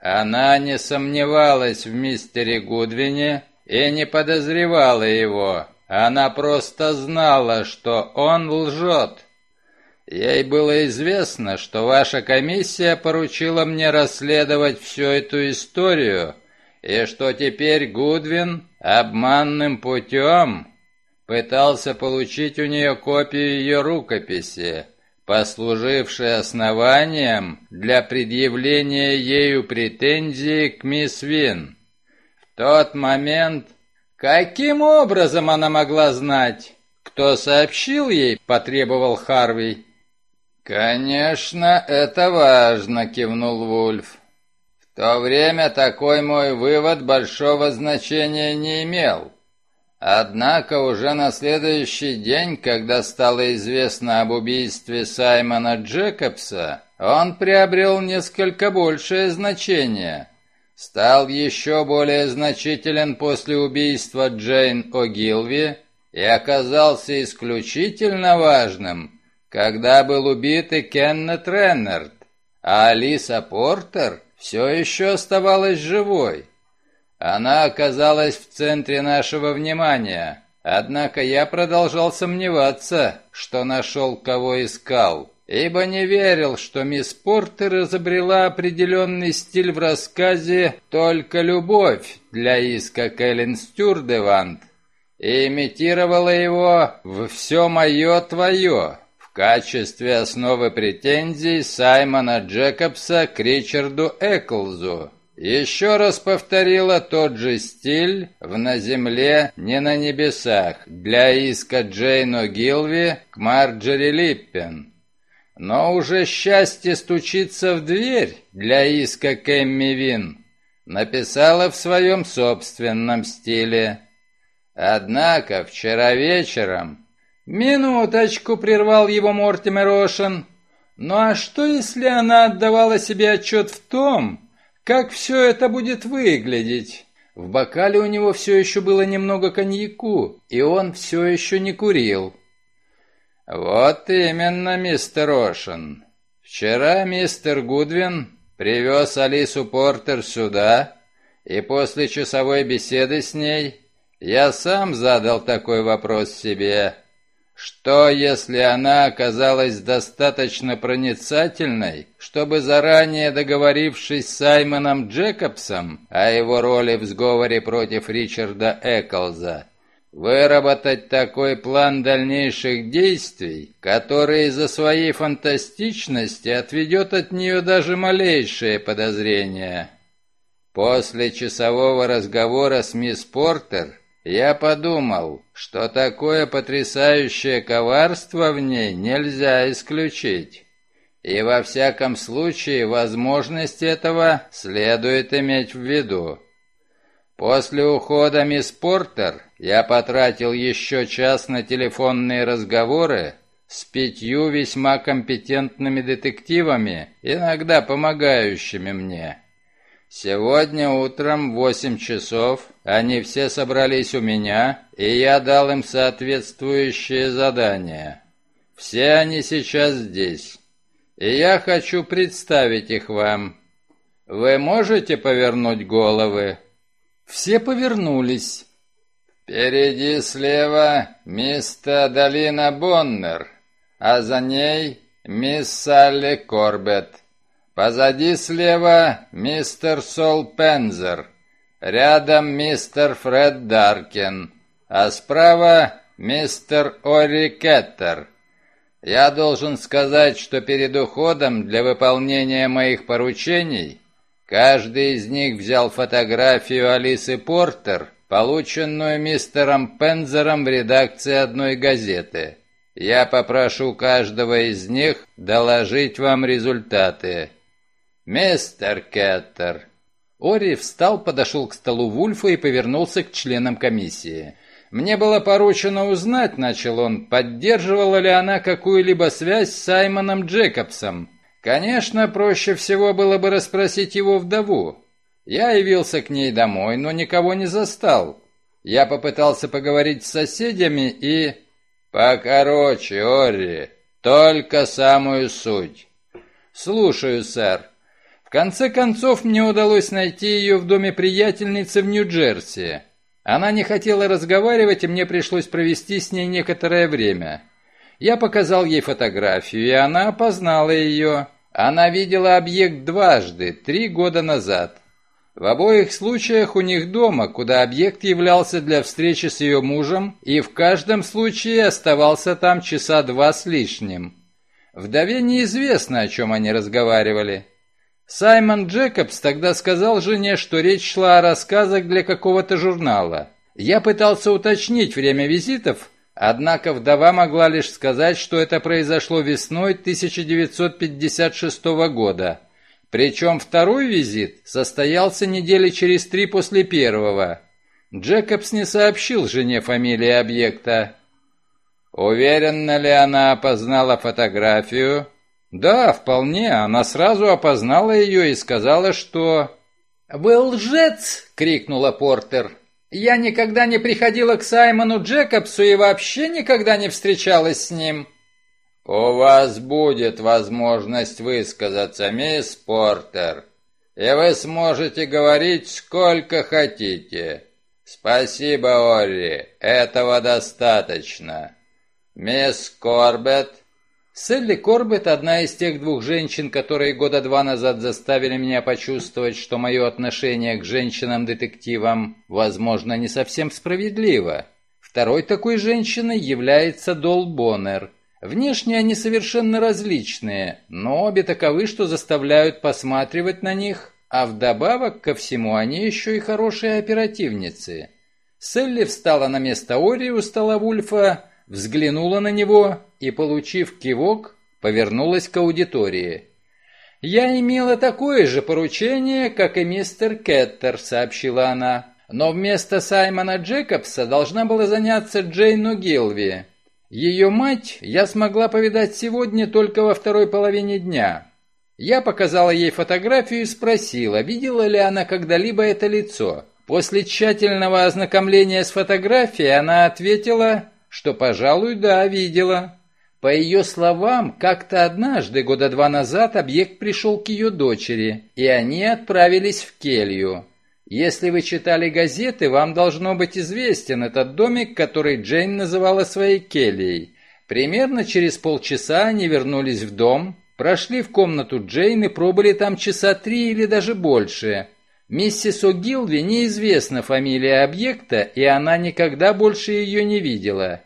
Она не сомневалась в мистере Гудвине, и не подозревала его. Она просто знала, что он лжет. Ей было известно, что ваша комиссия поручила мне расследовать всю эту историю, и что теперь Гудвин обманным путем пытался получить у нее копию ее рукописи, послужившей основанием для предъявления ею претензии к мисс Вин тот момент... Каким образом она могла знать? Кто сообщил ей, потребовал Харви. «Конечно, это важно», — кивнул Вульф. «В то время такой мой вывод большого значения не имел. Однако уже на следующий день, когда стало известно об убийстве Саймона Джекобса, он приобрел несколько большее значение. Стал еще более значителен после убийства Джейн О'Гилви и оказался исключительно важным, когда был убит и Кеннет Реннард, а Алиса Портер все еще оставалась живой. Она оказалась в центре нашего внимания, однако я продолжал сомневаться, что нашел кого искал, ибо не верил, что мисс Портер изобрела определенный стиль в рассказе «Только любовь» для иска Кэлен Стюрдевант и имитировала его в «Все мое твое» в качестве основы претензий Саймона Джекобса к Ричарду Эклзу. Еще раз повторила тот же стиль в «На земле, не на небесах» для иска Джейно Гилви к Марджери Липпен. Но уже счастье стучится в дверь для иска Кэмми Вин написала в своем собственном стиле. Однако вчера вечером... Минуточку прервал его Мортимер Ошен. Ну а что, если она отдавала себе отчет в том, как все это будет выглядеть? В бокале у него все еще было немного коньяку, и он все еще не курил. «Вот именно, мистер Ошен. Вчера мистер Гудвин привез Алису Портер сюда, и после часовой беседы с ней я сам задал такой вопрос себе. Что, если она оказалась достаточно проницательной, чтобы заранее договорившись с Саймоном Джекобсом о его роли в сговоре против Ричарда Эклза, выработать такой план дальнейших действий, который из-за своей фантастичности отведет от нее даже малейшее подозрение? После часового разговора с мисс Портер я подумал, что такое потрясающее коварство в ней нельзя исключить. И во всяком случае возможность этого следует иметь в виду. После ухода мисс Портер я потратил еще час на телефонные разговоры с пятью весьма компетентными детективами, иногда помогающими мне. Сегодня утром в восемь часов они все собрались у меня, и я дал им соответствующее задание. Все они сейчас здесь, и я хочу представить их вам. Вы можете повернуть головы?» Все повернулись. «Впереди слева мисс Долина Боннер, а за ней мисс Салли Корбетт. Позади слева мистер Сол Пензер, рядом мистер Фред Даркин, а справа мистер Ори Кеттер. Я должен сказать, что перед уходом для выполнения моих поручений каждый из них взял фотографию Алисы Портер, полученную мистером Пензером в редакции одной газеты. Я попрошу каждого из них доложить вам результаты. «Мистер Кеттер!» Ори встал, подошел к столу Вульфа и повернулся к членам комиссии. «Мне было поручено узнать, — начал он, — поддерживала ли она какую-либо связь с Саймоном Джекобсом. Конечно, проще всего было бы расспросить его вдову. Я явился к ней домой, но никого не застал. Я попытался поговорить с соседями и... Покороче, Ори, только самую суть. Слушаю, сэр. В конце концов, мне удалось найти ее в доме приятельницы в Нью-Джерси. Она не хотела разговаривать, и мне пришлось провести с ней некоторое время. Я показал ей фотографию, и она опознала ее. Она видела объект дважды, три года назад. В обоих случаях у них дома, куда объект являлся для встречи с ее мужем, и в каждом случае оставался там часа два с лишним. Вдове неизвестно, о чем они разговаривали. Саймон Джекобс тогда сказал жене, что речь шла о рассказах для какого-то журнала. Я пытался уточнить время визитов, однако вдова могла лишь сказать, что это произошло весной 1956 года. Причем второй визит состоялся недели через три после первого. Джекобс не сообщил жене фамилии объекта. Уверена ли она опознала фотографию? Да, вполне. Она сразу опознала ее и сказала, что... «Вы лжец!» — крикнула Портер. «Я никогда не приходила к Саймону Джекобсу и вообще никогда не встречалась с ним». «У вас будет возможность высказаться, мисс Портер, и вы сможете говорить сколько хотите. Спасибо, Олли, этого достаточно. Мисс Корбетт, Селли Корбет – одна из тех двух женщин, которые года два назад заставили меня почувствовать, что мое отношение к женщинам-детективам, возможно, не совсем справедливо. Второй такой женщиной является Дол Боннер. Внешне они совершенно различные, но обе таковы, что заставляют посматривать на них, а вдобавок ко всему они еще и хорошие оперативницы. Селли встала на место Ори у стола Вульфа, взглянула на него и, получив кивок, повернулась к аудитории. «Я имела такое же поручение, как и мистер Кеттер», — сообщила она. «Но вместо Саймона Джекобса должна была заняться Джейну Гилви. Ее мать я смогла повидать сегодня только во второй половине дня. Я показала ей фотографию и спросила, видела ли она когда-либо это лицо. После тщательного ознакомления с фотографией она ответила, что, пожалуй, да, видела. По ее словам, как-то однажды, года два назад, объект пришел к ее дочери, и они отправились в келью. Если вы читали газеты, вам должно быть известен этот домик, который Джейн называла своей кельей. Примерно через полчаса они вернулись в дом, прошли в комнату Джейн и пробыли там часа три или даже больше. Миссис О'Гилви неизвестна фамилия объекта, и она никогда больше ее не видела.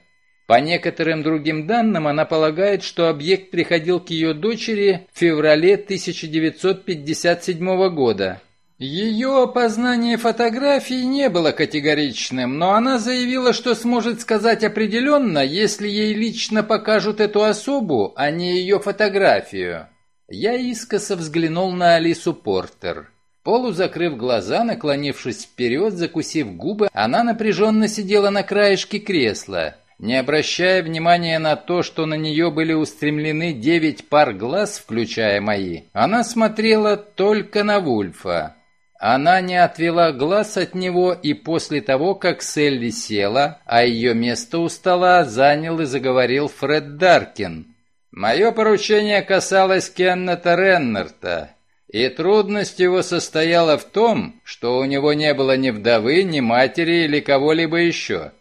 По некоторым другим данным, она полагает, что объект приходил к ее дочери в феврале 1957 года. Ее опознание фотографии не было категоричным, но она заявила, что сможет сказать определенно, если ей лично покажут эту особу, а не ее фотографию. Я искоса взглянул на Алису Портер. Полузакрыв глаза, наклонившись вперед, закусив губы, она напряженно сидела на краешке кресла. Не обращая внимания на то, что на нее были устремлены девять пар глаз, включая мои, она смотрела только на Вульфа. Она не отвела глаз от него и после того, как Селли села, а ее место у стола занял и заговорил Фред Даркин. «Мое поручение касалось Кеннета Реннерта. И трудность его состояла в том, что у него не было ни вдовы, ни матери или кого-либо еще.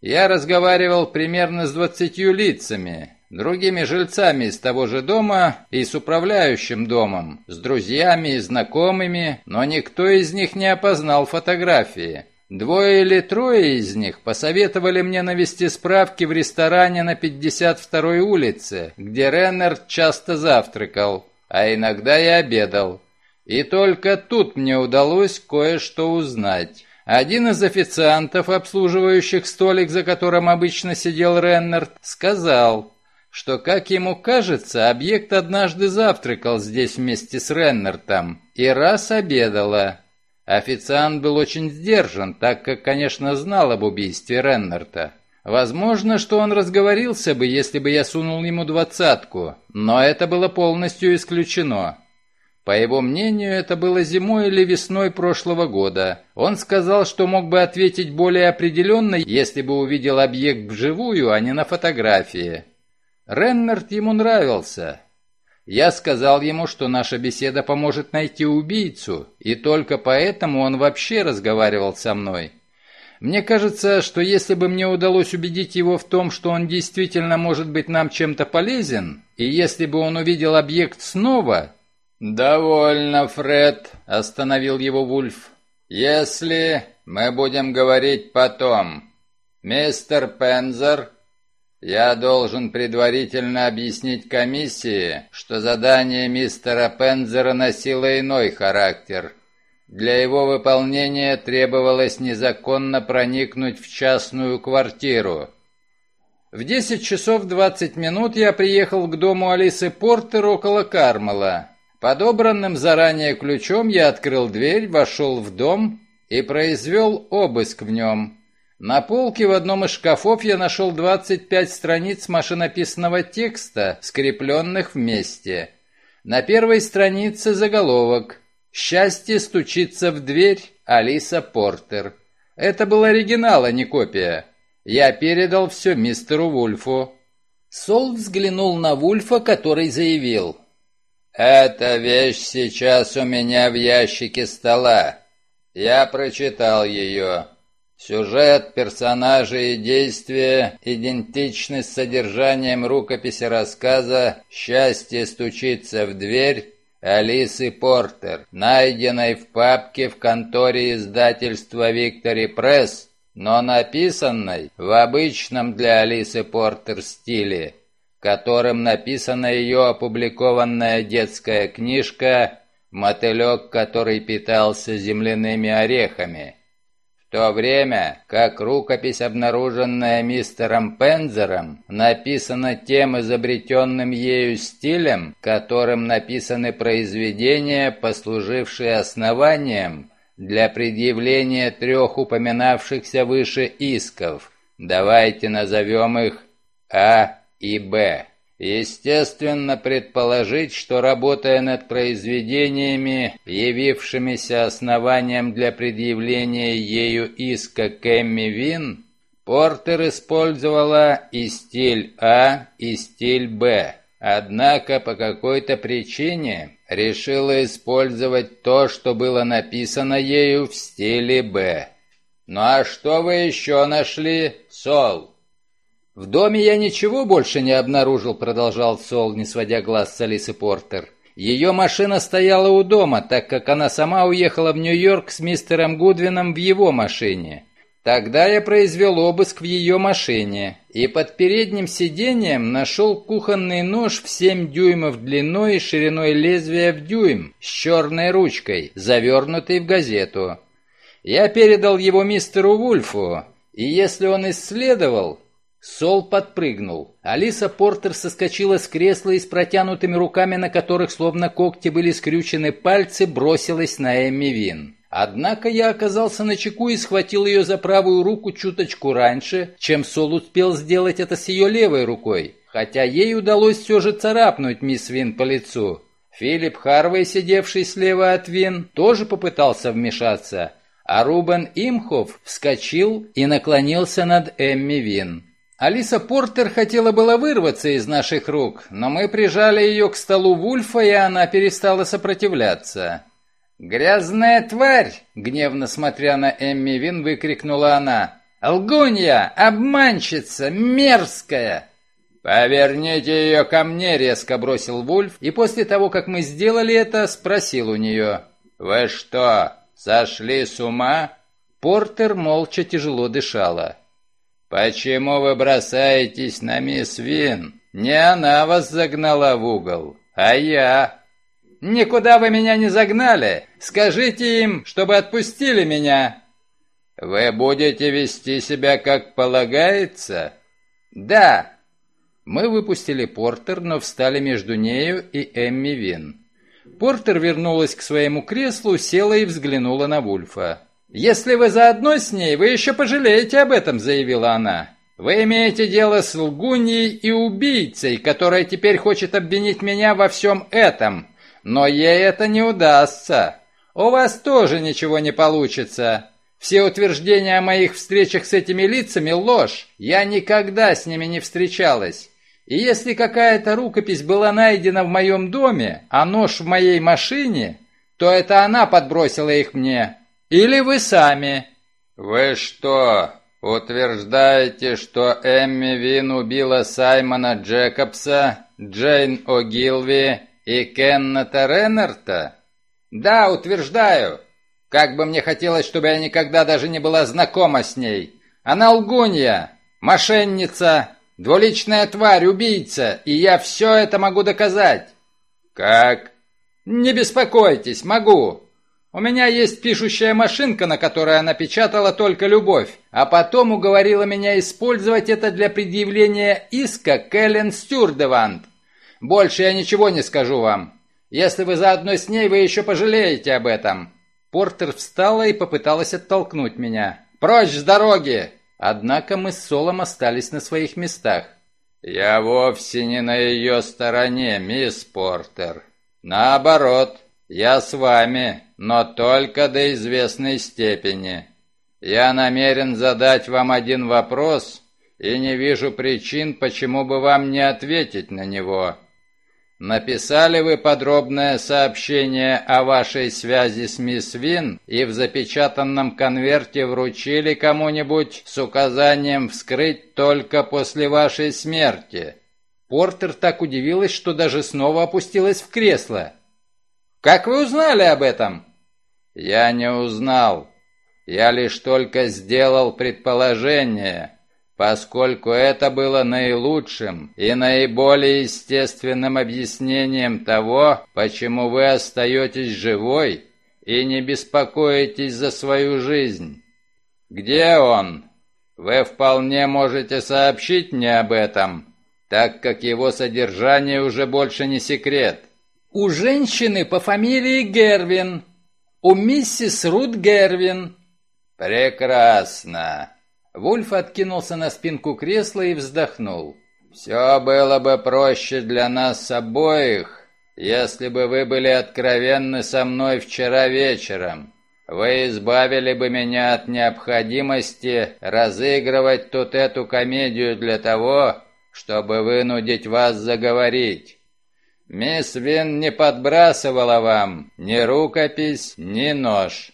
Я разговаривал примерно с двадцатью лицами, другими жильцами из того же дома и с управляющим домом, с друзьями и знакомыми, но никто из них не опознал фотографии. Двое или трое из них посоветовали мне навести справки в ресторане на 52-й улице, где Реннер часто завтракал а иногда и обедал. И только тут мне удалось кое-что узнать. Один из официантов, обслуживающих столик, за которым обычно сидел Реннард, сказал, что, как ему кажется, объект однажды завтракал здесь вместе с Реннартом и раз обедала. Официант был очень сдержан, так как, конечно, знал об убийстве Реннарта. Возможно, что он разговорился бы, если бы я сунул ему двадцатку, но это было полностью исключено. По его мнению, это было зимой или весной прошлого года. Он сказал, что мог бы ответить более определенно, если бы увидел объект вживую, а не на фотографии. Реннерт ему нравился. Я сказал ему, что наша беседа поможет найти убийцу, и только поэтому он вообще разговаривал со мной. Мне кажется, что если бы мне удалось убедить его в том, что он действительно может быть нам чем-то полезен, и если бы он увидел объект снова... «Довольно, Фред», — остановил его Вульф. «Если мы будем говорить потом. Мистер Пензер, я должен предварительно объяснить комиссии, что задание мистера Пензера носило иной характер». Для его выполнения требовалось незаконно проникнуть в частную квартиру. В 10 часов 20 минут я приехал к дому Алисы Портер около Кармела. Подобранным заранее ключом я открыл дверь, вошел в дом и произвел обыск в нем. На полке в одном из шкафов я нашел 25 страниц машинописного текста, скрепленных вместе. На первой странице заголовок Счастье стучится в дверь Алиса Портер. Это был оригинал, а не копия. Я передал все мистеру Вульфу. Сол взглянул на Вульфа, который заявил. «Эта вещь сейчас у меня в ящике стола. Я прочитал ее. Сюжет, персонажи и действия идентичны с содержанием рукописи рассказа «Счастье стучится в дверь» Алисы Портер, найденной в папке в конторе издательства «Виктори Пресс», но написанной в обычном для Алисы Портер стиле, которым написана ее опубликованная детская книжка «Мотылек, который питался земляными орехами». То время как рукопись, обнаруженная мистером Пензером, написана тем изобретенным ею стилем, которым написаны произведения, послужившие основанием для предъявления трех упоминавшихся выше исков. Давайте назовем их А и Б. Естественно предположить, что работая над произведениями, явившимися основанием для предъявления ею иска Кэмми Вин, Портер использовала и стиль А, и стиль Б. Однако по какой-то причине решила использовать то, что было написано ею в стиле Б. «Ну а что вы еще нашли, Сол?» «В доме я ничего больше не обнаружил», — продолжал Сол, не сводя глаз с Алисы Портер. «Ее машина стояла у дома, так как она сама уехала в Нью-Йорк с мистером Гудвином в его машине. Тогда я произвел обыск в ее машине и под передним сиденьем нашел кухонный нож в 7 дюймов длиной и шириной лезвия в дюйм с черной ручкой, завернутый в газету. Я передал его мистеру Вульфу, и если он исследовал, Сол подпрыгнул. Алиса Портер соскочила с кресла и с протянутыми руками, на которых словно когти были скрючены пальцы, бросилась на Эмми Вин. Однако я оказался на чеку и схватил ее за правую руку чуточку раньше, чем Сол успел сделать это с ее левой рукой, хотя ей удалось все же царапнуть мисс Вин по лицу. Филипп Харвей, сидевший слева от Вин, тоже попытался вмешаться, а Рубен Имхов вскочил и наклонился над Эмми Вин. Алиса Портер хотела было вырваться из наших рук, но мы прижали ее к столу Вульфа, и она перестала сопротивляться. «Грязная тварь!» — гневно смотря на Эмми Вин, выкрикнула она. «Лгунья! Обманщица! Мерзкая!» «Поверните ее ко мне!» — резко бросил Вульф, и после того, как мы сделали это, спросил у нее. «Вы что, сошли с ума?» Портер молча тяжело дышала. «Почему вы бросаетесь на мисс Вин? Не она вас загнала в угол, а я!» «Никуда вы меня не загнали! Скажите им, чтобы отпустили меня!» «Вы будете вести себя как полагается?» «Да!» Мы выпустили Портер, но встали между нею и Эмми Вин. Портер вернулась к своему креслу, села и взглянула на Вульфа. «Если вы заодно с ней, вы еще пожалеете об этом», — заявила она. «Вы имеете дело с лгуньей и убийцей, которая теперь хочет обвинить меня во всем этом. Но ей это не удастся. У вас тоже ничего не получится. Все утверждения о моих встречах с этими лицами – ложь. Я никогда с ними не встречалась. И если какая-то рукопись была найдена в моем доме, а нож в моей машине, то это она подбросила их мне. Или вы сами». «Вы что, утверждаете, что Эмми Вин убила Саймона Джекобса, Джейн О'Гилви «И Кеннета Реннерта?» «Да, утверждаю. Как бы мне хотелось, чтобы я никогда даже не была знакома с ней. Она лгунья, мошенница, двуличная тварь, убийца, и я все это могу доказать». «Как?» «Не беспокойтесь, могу. У меня есть пишущая машинка, на которой она печатала только любовь, а потом уговорила меня использовать это для предъявления иска Кэлен Стюрдевант. Больше я ничего не скажу вам. Если вы заодно с ней, вы еще пожалеете об этом». Портер встала и попыталась оттолкнуть меня. «Прочь с дороги!» Однако мы с Солом остались на своих местах. «Я вовсе не на ее стороне, мисс Портер. Наоборот, Я с вами, но только до известной степени. Я намерен задать вам один вопрос и не вижу причин, почему бы вам не ответить на него. Написали вы подробное сообщение о вашей связи с мисс Вин и в запечатанном конверте вручили кому-нибудь с указанием вскрыть только после вашей смерти? Портер так удивилась, что даже снова опустилась в кресло. «Как вы узнали об этом?» «Я не узнал. Я лишь только сделал предположение» поскольку это было наилучшим и наиболее естественным объяснением того, почему вы остаетесь живой и не беспокоитесь за свою жизнь. Где он? Вы вполне можете сообщить мне об этом, так как его содержание уже больше не секрет. У женщины по фамилии Гервин. У миссис Рут Гервин. Прекрасно. Вульф откинулся на спинку кресла и вздохнул. «Все было бы проще для нас обоих, если бы вы были откровенны со мной вчера вечером. Вы избавили бы меня от необходимости разыгрывать тут эту комедию для того, чтобы вынудить вас заговорить. Мисс Вин не подбрасывала вам ни рукопись, ни нож.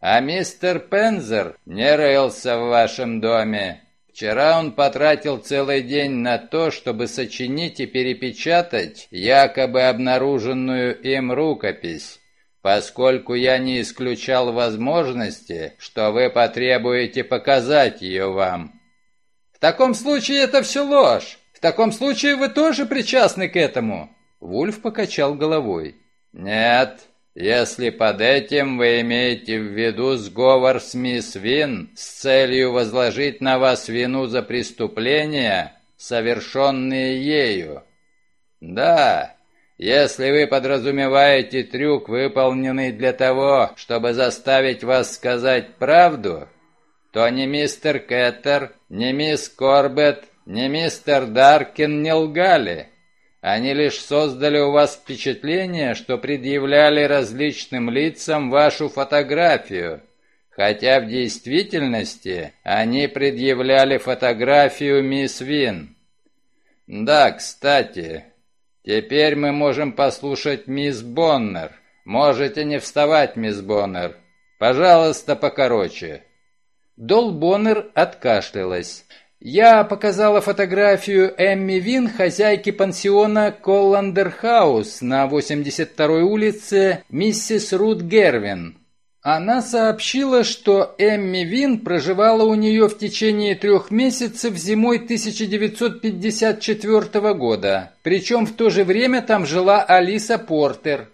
А мистер Пензер не рылся в вашем доме. Вчера он потратил целый день на то, чтобы сочинить и перепечатать якобы обнаруженную им рукопись, поскольку я не исключал возможности, что вы потребуете показать ее вам. В таком случае это все ложь. В таком случае вы тоже причастны к этому. Вульф покачал головой. Нет, если под этим вы имеете в виду сговор с мисс Вин с целью возложить на вас вину за преступления, совершенные ею. Да, если вы подразумеваете трюк, выполненный для того, чтобы заставить вас сказать правду, то ни мистер Кэттер, ни мисс Корбет, ни мистер Даркин не лгали. Они лишь создали у вас впечатление, что предъявляли различным лицам вашу фотографию, хотя в действительности они предъявляли фотографию мисс Вин. Да, кстати, теперь мы можем послушать мисс Боннер. Можете не вставать, мисс Боннер. Пожалуйста, покороче. Дол Боннер откашлялась. Я показала фотографию Эмми Вин, хозяйки пансиона Колландер Хаус на 82-й улице миссис Рут Гервин. Она сообщила, что Эмми Вин проживала у нее в течение трех месяцев зимой 1954 года, причем в то же время там жила Алиса Портер.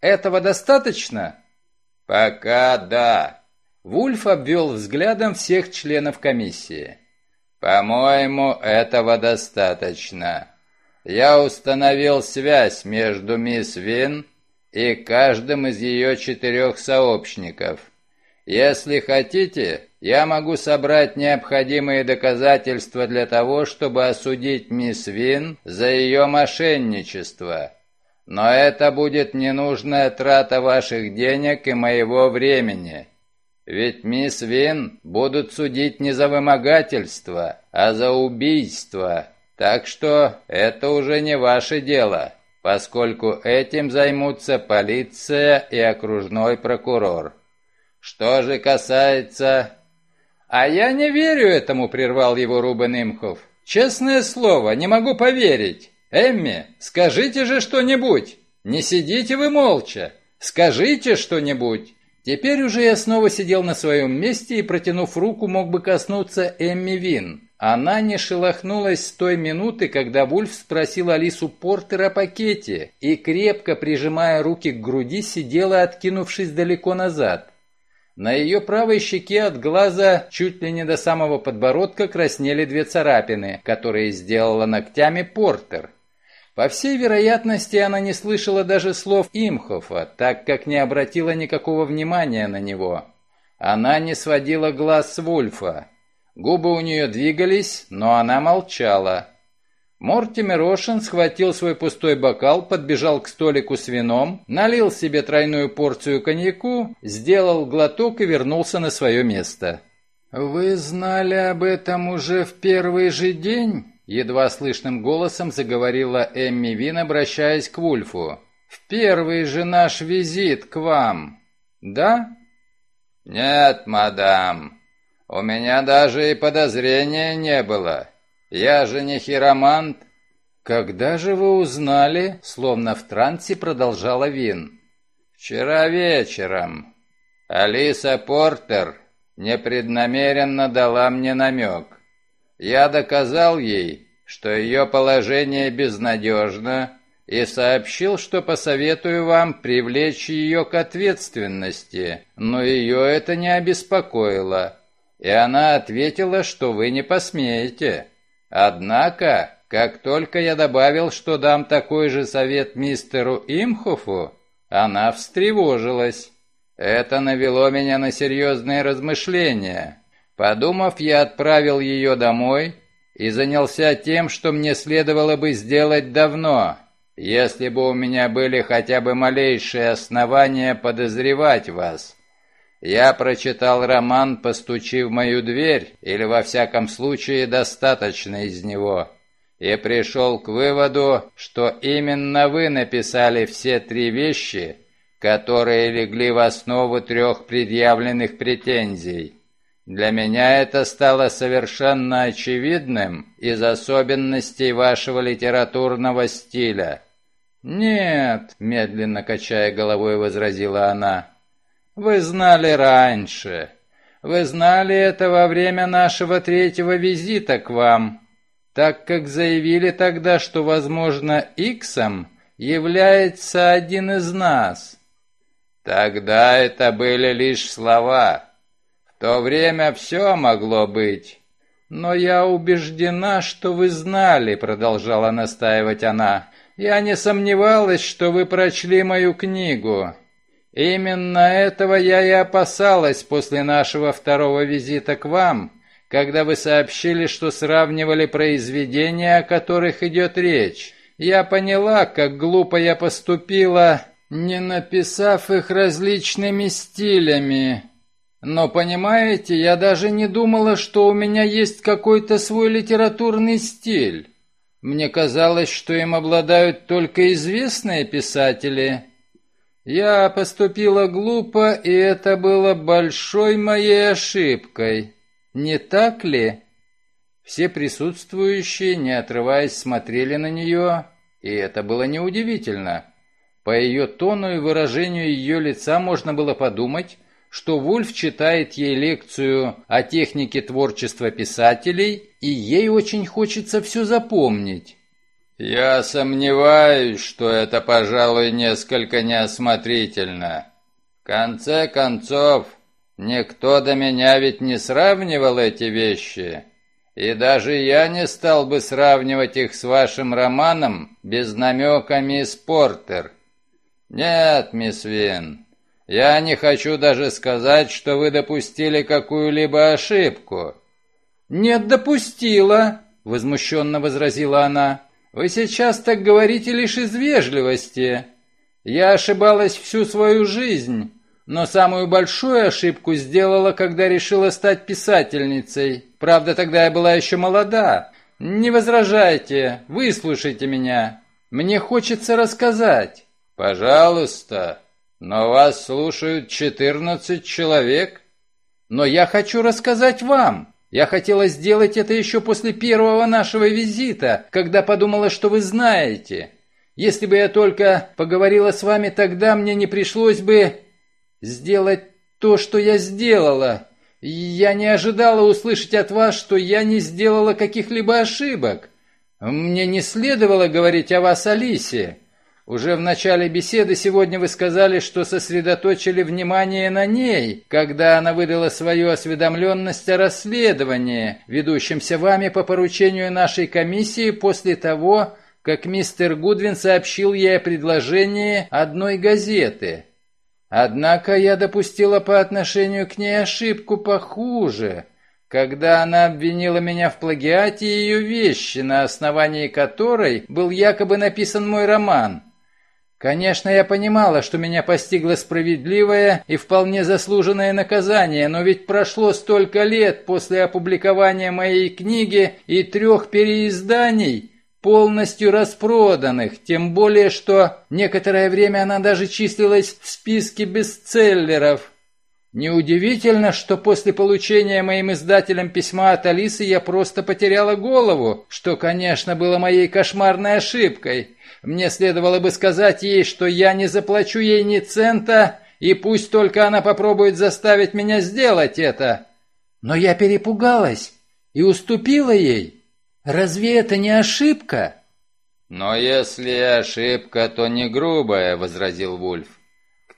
Этого достаточно? Пока да. Вульф обвел взглядом всех членов комиссии. «По-моему, этого достаточно. Я установил связь между мисс Вин и каждым из ее четырех сообщников. Если хотите, я могу собрать необходимые доказательства для того, чтобы осудить мисс Вин за ее мошенничество. Но это будет ненужная трата ваших денег и моего времени. Ведь мисс Вин будут судить не за вымогательство, а за убийство. Так что это уже не ваше дело, поскольку этим займутся полиция и окружной прокурор. Что же касается... «А я не верю этому», — прервал его Рубен Имхов. «Честное слово, не могу поверить. Эмми, скажите же что-нибудь. Не сидите вы молча. Скажите что-нибудь». Теперь уже я снова сидел на своем месте и, протянув руку, мог бы коснуться Эмми Вин. Она не шелохнулась с той минуты, когда Вульф спросил Алису Портер о пакете и, крепко прижимая руки к груди, сидела, откинувшись далеко назад. На ее правой щеке от глаза чуть ли не до самого подбородка краснели две царапины, которые сделала ногтями Портер. По всей вероятности, она не слышала даже слов Имхофа, так как не обратила никакого внимания на него. Она не сводила глаз с Вульфа. Губы у нее двигались, но она молчала. Мортимер Ошен схватил свой пустой бокал, подбежал к столику с вином, налил себе тройную порцию коньяку, сделал глоток и вернулся на свое место. «Вы знали об этом уже в первый же день?» Едва слышным голосом заговорила Эмми Вин, обращаясь к Вульфу. «В первый же наш визит к вам, да?» «Нет, мадам, у меня даже и подозрения не было. Я же не хиромант». «Когда же вы узнали?» Словно в трансе продолжала Вин. «Вчера вечером. Алиса Портер непреднамеренно дала мне намек. Я доказал ей, что ее положение безнадежно, и сообщил, что посоветую вам привлечь ее к ответственности, но ее это не обеспокоило, и она ответила, что вы не посмеете. Однако, как только я добавил, что дам такой же совет мистеру Имхофу, она встревожилась. Это навело меня на серьезные размышления. Подумав, я отправил ее домой и занялся тем, что мне следовало бы сделать давно, если бы у меня были хотя бы малейшие основания подозревать вас. Я прочитал роман «Постучи в мою дверь», или во всяком случае достаточно из него, и пришел к выводу, что именно вы написали все три вещи, которые легли в основу трех предъявленных претензий. Для меня это стало совершенно очевидным из особенностей вашего литературного стиля. «Нет», — медленно качая головой, возразила она, вы знали раньше. Вы знали это во время нашего третьего визита к вам, так как заявили тогда, что, возможно, Иксом является один из нас. Тогда это были лишь слова. То время все могло быть. Но я убеждена, что вы знали, продолжала настаивать она. Я не сомневалась, что вы прочли мою книгу. Именно этого я и опасалась после нашего второго визита к вам, когда вы сообщили, что сравнивали произведения, о которых идет речь. Я поняла, как глупо я поступила, не написав их различными стилями. Но, понимаете, я даже не думала, что у меня есть какой-то свой литературный стиль. Мне казалось, что им обладают только известные писатели – я поступила глупо, и это было большой моей ошибкой. Не так ли? Все присутствующие, не отрываясь, смотрели на нее, и это было неудивительно. По ее тону и выражению ее лица можно было подумать, что Вульф читает ей лекцию о технике творчества писателей, и ей очень хочется все запомнить. «Я сомневаюсь, что это, пожалуй, несколько неосмотрительно. В конце концов, никто до меня ведь не сравнивал эти вещи, и даже я не стал бы сравнивать их с вашим романом без намека мисс Портер. Нет, мисс Вин, я не хочу даже сказать, что вы допустили какую-либо ошибку». «Нет, допустила», — возмущенно возразила она. Вы сейчас так говорите лишь из вежливости. Я ошибалась всю свою жизнь, но самую большую ошибку сделала, когда решила стать писательницей. Правда, тогда я была еще молода. Не возражайте, выслушайте меня. Мне хочется рассказать. Пожалуйста, но вас слушают четырнадцать человек. Но я хочу рассказать вам. Я хотела сделать это еще после первого нашего визита, когда подумала, что вы знаете. Если бы я только поговорила с вами тогда, мне не пришлось бы сделать то, что я сделала. Я не ожидала услышать от вас, что я не сделала каких-либо ошибок. Мне не следовало говорить о вас Алисе. Уже в начале беседы сегодня вы сказали, что сосредоточили внимание на ней, когда она выдала свою осведомленность о расследовании, ведущемся вами по поручению нашей комиссии после того, как мистер Гудвин сообщил ей о предложении одной газеты. Однако я допустила по отношению к ней ошибку похуже, когда она обвинила меня в плагиате ее вещи, на основании которой был якобы написан мой роман. Конечно, я понимала, что меня постигло справедливое и вполне заслуженное наказание, но ведь прошло столько лет после опубликования моей книги и трех переизданий, полностью распроданных, тем более, что некоторое время она даже числилась в списке бестселлеров. Неудивительно, что после получения моим издателем письма от Алисы я просто потеряла голову, что, конечно, было моей кошмарной ошибкой. Мне следовало бы сказать ей, что я не заплачу ей ни цента, и пусть только она попробует заставить меня сделать это. Но я перепугалась и уступила ей. Разве это не ошибка? Но если ошибка, то не грубая, возразил Вульф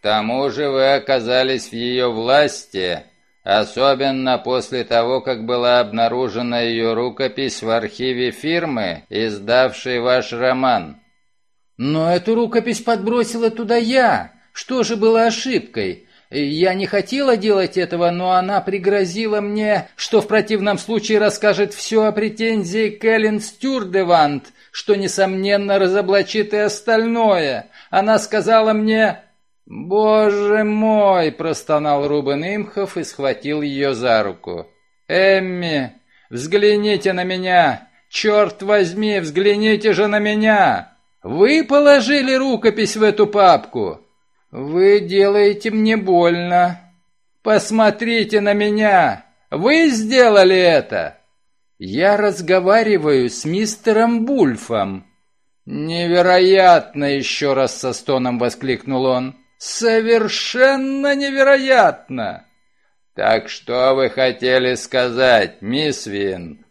тому же вы оказались в ее власти, особенно после того, как была обнаружена ее рукопись в архиве фирмы, издавшей ваш роман. Но эту рукопись подбросила туда я. Что же было ошибкой? Я не хотела делать этого, но она пригрозила мне, что в противном случае расскажет все о претензии к Эллен Стюрдевант, что, несомненно, разоблачит и остальное. Она сказала мне, «Боже мой!» – простонал Рубен Имхов и схватил ее за руку. «Эмми, взгляните на меня! Черт возьми, взгляните же на меня! Вы положили рукопись в эту папку! Вы делаете мне больно! Посмотрите на меня! Вы сделали это!» «Я разговариваю с мистером Бульфом». «Невероятно!» — еще раз со стоном воскликнул он. Совершенно невероятно! Так что вы хотели сказать, мисс Вин?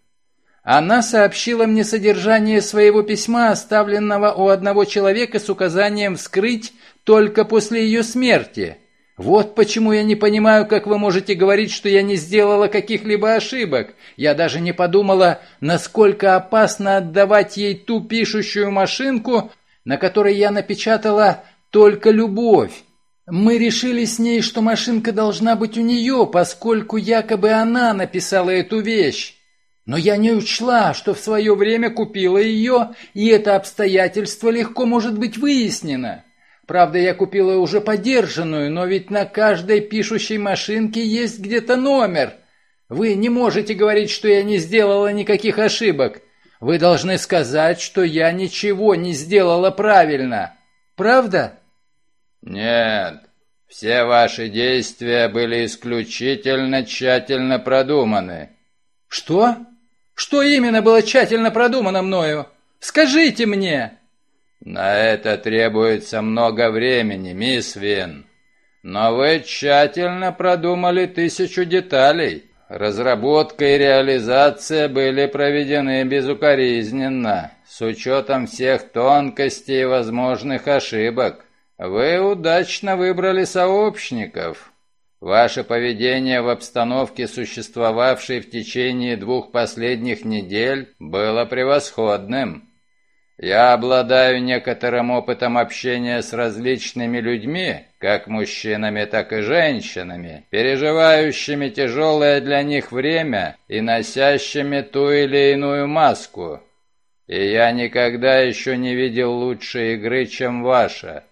Она сообщила мне содержание своего письма, оставленного у одного человека с указанием вскрыть только после ее смерти. Вот почему я не понимаю, как вы можете говорить, что я не сделала каких-либо ошибок. Я даже не подумала, насколько опасно отдавать ей ту пишущую машинку, на которой я напечатала только любовь. Мы решили с ней, что машинка должна быть у нее, поскольку якобы она написала эту вещь. Но я не учла, что в свое время купила ее, и это обстоятельство легко может быть выяснено. Правда, я купила уже подержанную, но ведь на каждой пишущей машинке есть где-то номер. Вы не можете говорить, что я не сделала никаких ошибок. Вы должны сказать, что я ничего не сделала правильно. Правда? «Нет, все ваши действия были исключительно тщательно продуманы». «Что? Что именно было тщательно продумано мною? Скажите мне!» «На это требуется много времени, мисс Вин. Но вы тщательно продумали тысячу деталей. Разработка и реализация были проведены безукоризненно, с учетом всех тонкостей и возможных ошибок. Вы удачно выбрали сообщников. Ваше поведение в обстановке, существовавшей в течение двух последних недель, было превосходным. Я обладаю некоторым опытом общения с различными людьми, как мужчинами, так и женщинами, переживающими тяжелое для них время и носящими ту или иную маску. И я никогда еще не видел лучшей игры, чем ваша.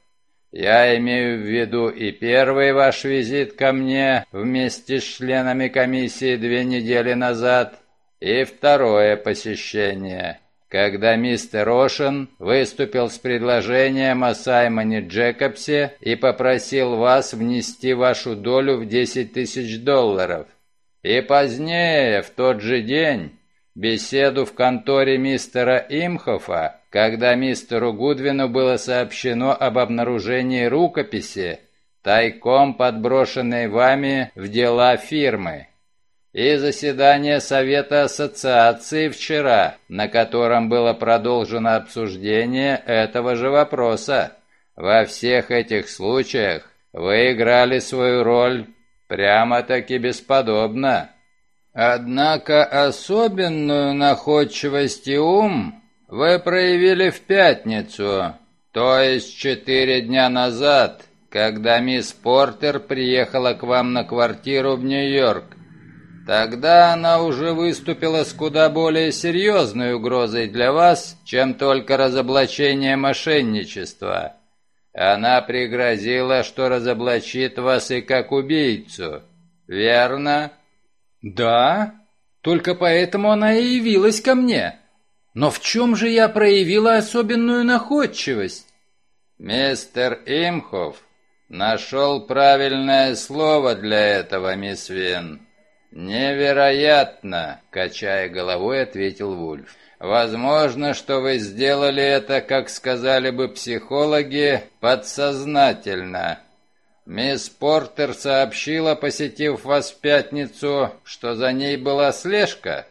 Я имею в виду и первый ваш визит ко мне вместе с членами комиссии две недели назад, и второе посещение, когда мистер Рошен выступил с предложением о Саймоне Джекобсе и попросил вас внести вашу долю в 10 тысяч долларов. И позднее, в тот же день, беседу в конторе мистера Имхофа, когда мистеру Гудвину было сообщено об обнаружении рукописи, тайком подброшенной вами в дела фирмы, и заседание Совета Ассоциации вчера, на котором было продолжено обсуждение этого же вопроса. Во всех этих случаях вы играли свою роль прямо-таки бесподобно. Однако особенную находчивость и ум вы проявили в пятницу, то есть четыре дня назад, когда мисс Портер приехала к вам на квартиру в Нью-Йорк. Тогда она уже выступила с куда более серьезной угрозой для вас, чем только разоблачение мошенничества. Она пригрозила, что разоблачит вас и как убийцу. Верно? Да, только поэтому она и явилась ко мне. Но в чем же я проявила особенную находчивость? Мистер Имхов нашел правильное слово для этого, мисс Вин. «Невероятно!» — качая головой, ответил Вульф. «Возможно, что вы сделали это, как сказали бы психологи, подсознательно. Мисс Портер сообщила, посетив вас в пятницу, что за ней была слежка?»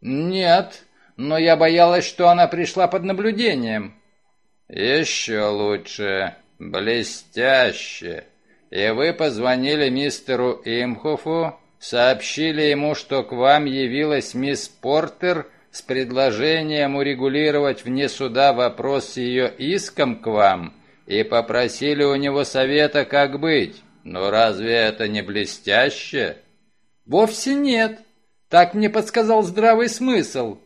«Нет, но я боялась, что она пришла под наблюдением». «Еще лучше. Блестяще. И вы позвонили мистеру Имхофу сообщили ему, что к вам явилась мисс Портер с предложением урегулировать вне суда вопрос с ее иском к вам и попросили у него совета, как быть. Но разве это не блестяще? Вовсе нет. Так мне подсказал здравый смысл.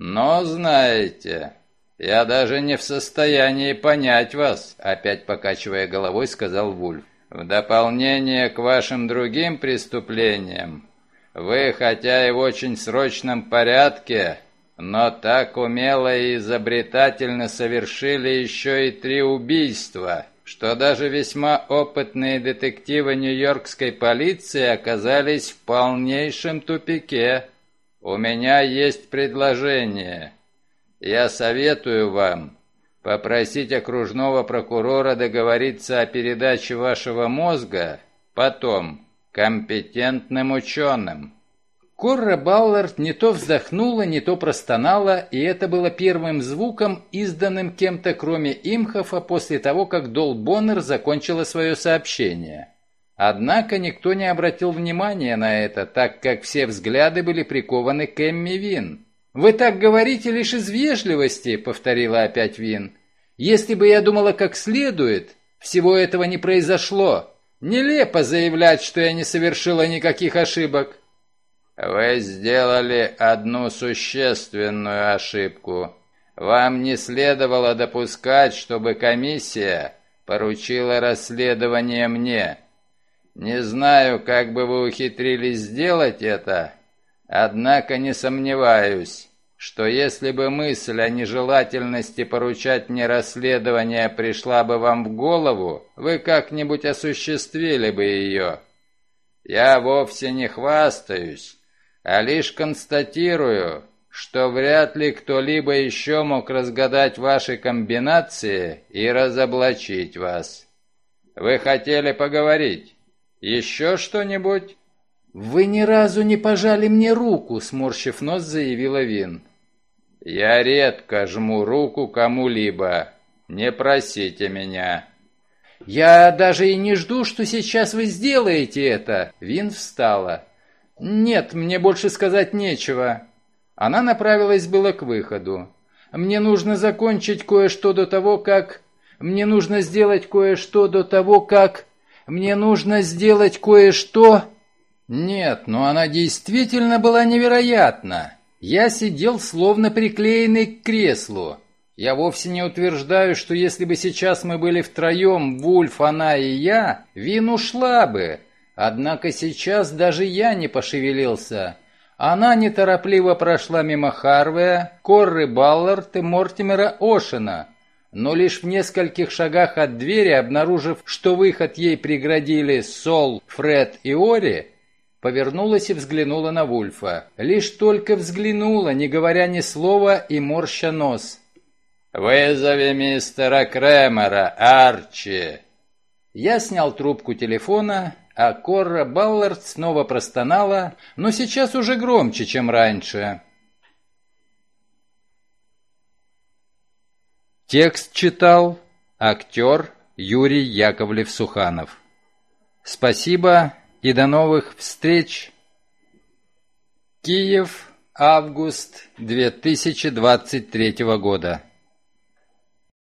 Но знаете, я даже не в состоянии понять вас, опять покачивая головой, сказал Вульф. В дополнение к вашим другим преступлениям, вы, хотя и в очень срочном порядке, но так умело и изобретательно совершили еще и три убийства, что даже весьма опытные детективы нью-йоркской полиции оказались в полнейшем тупике. У меня есть предложение. Я советую вам попросить окружного прокурора договориться о передаче вашего мозга потом компетентным ученым. Корра Баллард не то вздохнула, не то простонала, и это было первым звуком, изданным кем-то кроме Имхофа после того, как Дол Боннер закончила свое сообщение. Однако никто не обратил внимания на это, так как все взгляды были прикованы к Эмми Вин. «Вы так говорите лишь из вежливости», — повторила опять Вин. Если бы я думала как следует, всего этого не произошло. Нелепо заявлять, что я не совершила никаких ошибок. Вы сделали одну существенную ошибку. Вам не следовало допускать, чтобы комиссия поручила расследование мне. Не знаю, как бы вы ухитрились сделать это, однако не сомневаюсь, что если бы мысль о нежелательности поручать мне расследование пришла бы вам в голову, вы как-нибудь осуществили бы ее. Я вовсе не хвастаюсь, а лишь констатирую, что вряд ли кто-либо еще мог разгадать ваши комбинации и разоблачить вас. Вы хотели поговорить? Еще что-нибудь?» «Вы ни разу не пожали мне руку», — сморщив нос, заявила Вин. «Я редко жму руку кому-либо. Не просите меня». «Я даже и не жду, что сейчас вы сделаете это!» Вин встала. «Нет, мне больше сказать нечего». Она направилась было к выходу. «Мне нужно закончить кое-что до того, как... Мне нужно сделать кое-что до того, как... Мне нужно сделать кое-что...» Нет, но она действительно была невероятна. Я сидел словно приклеенный к креслу. Я вовсе не утверждаю, что если бы сейчас мы были втроем, Вульф, она и я, Вин ушла бы. Однако сейчас даже я не пошевелился. Она неторопливо прошла мимо Харвея, Корры Баллард и Мортимера Ошена. Но лишь в нескольких шагах от двери, обнаружив, что выход ей преградили Сол, Фред и Ори, Повернулась и взглянула на Вульфа. Лишь только взглянула, не говоря ни слова и морща нос. «Вызови мистера Кремера, Арчи!» Я снял трубку телефона, а Корра Баллард снова простонала, но сейчас уже громче, чем раньше. Текст читал актер Юрий Яковлев-Суханов. Спасибо и до новых встреч. Киев, август 2023 года.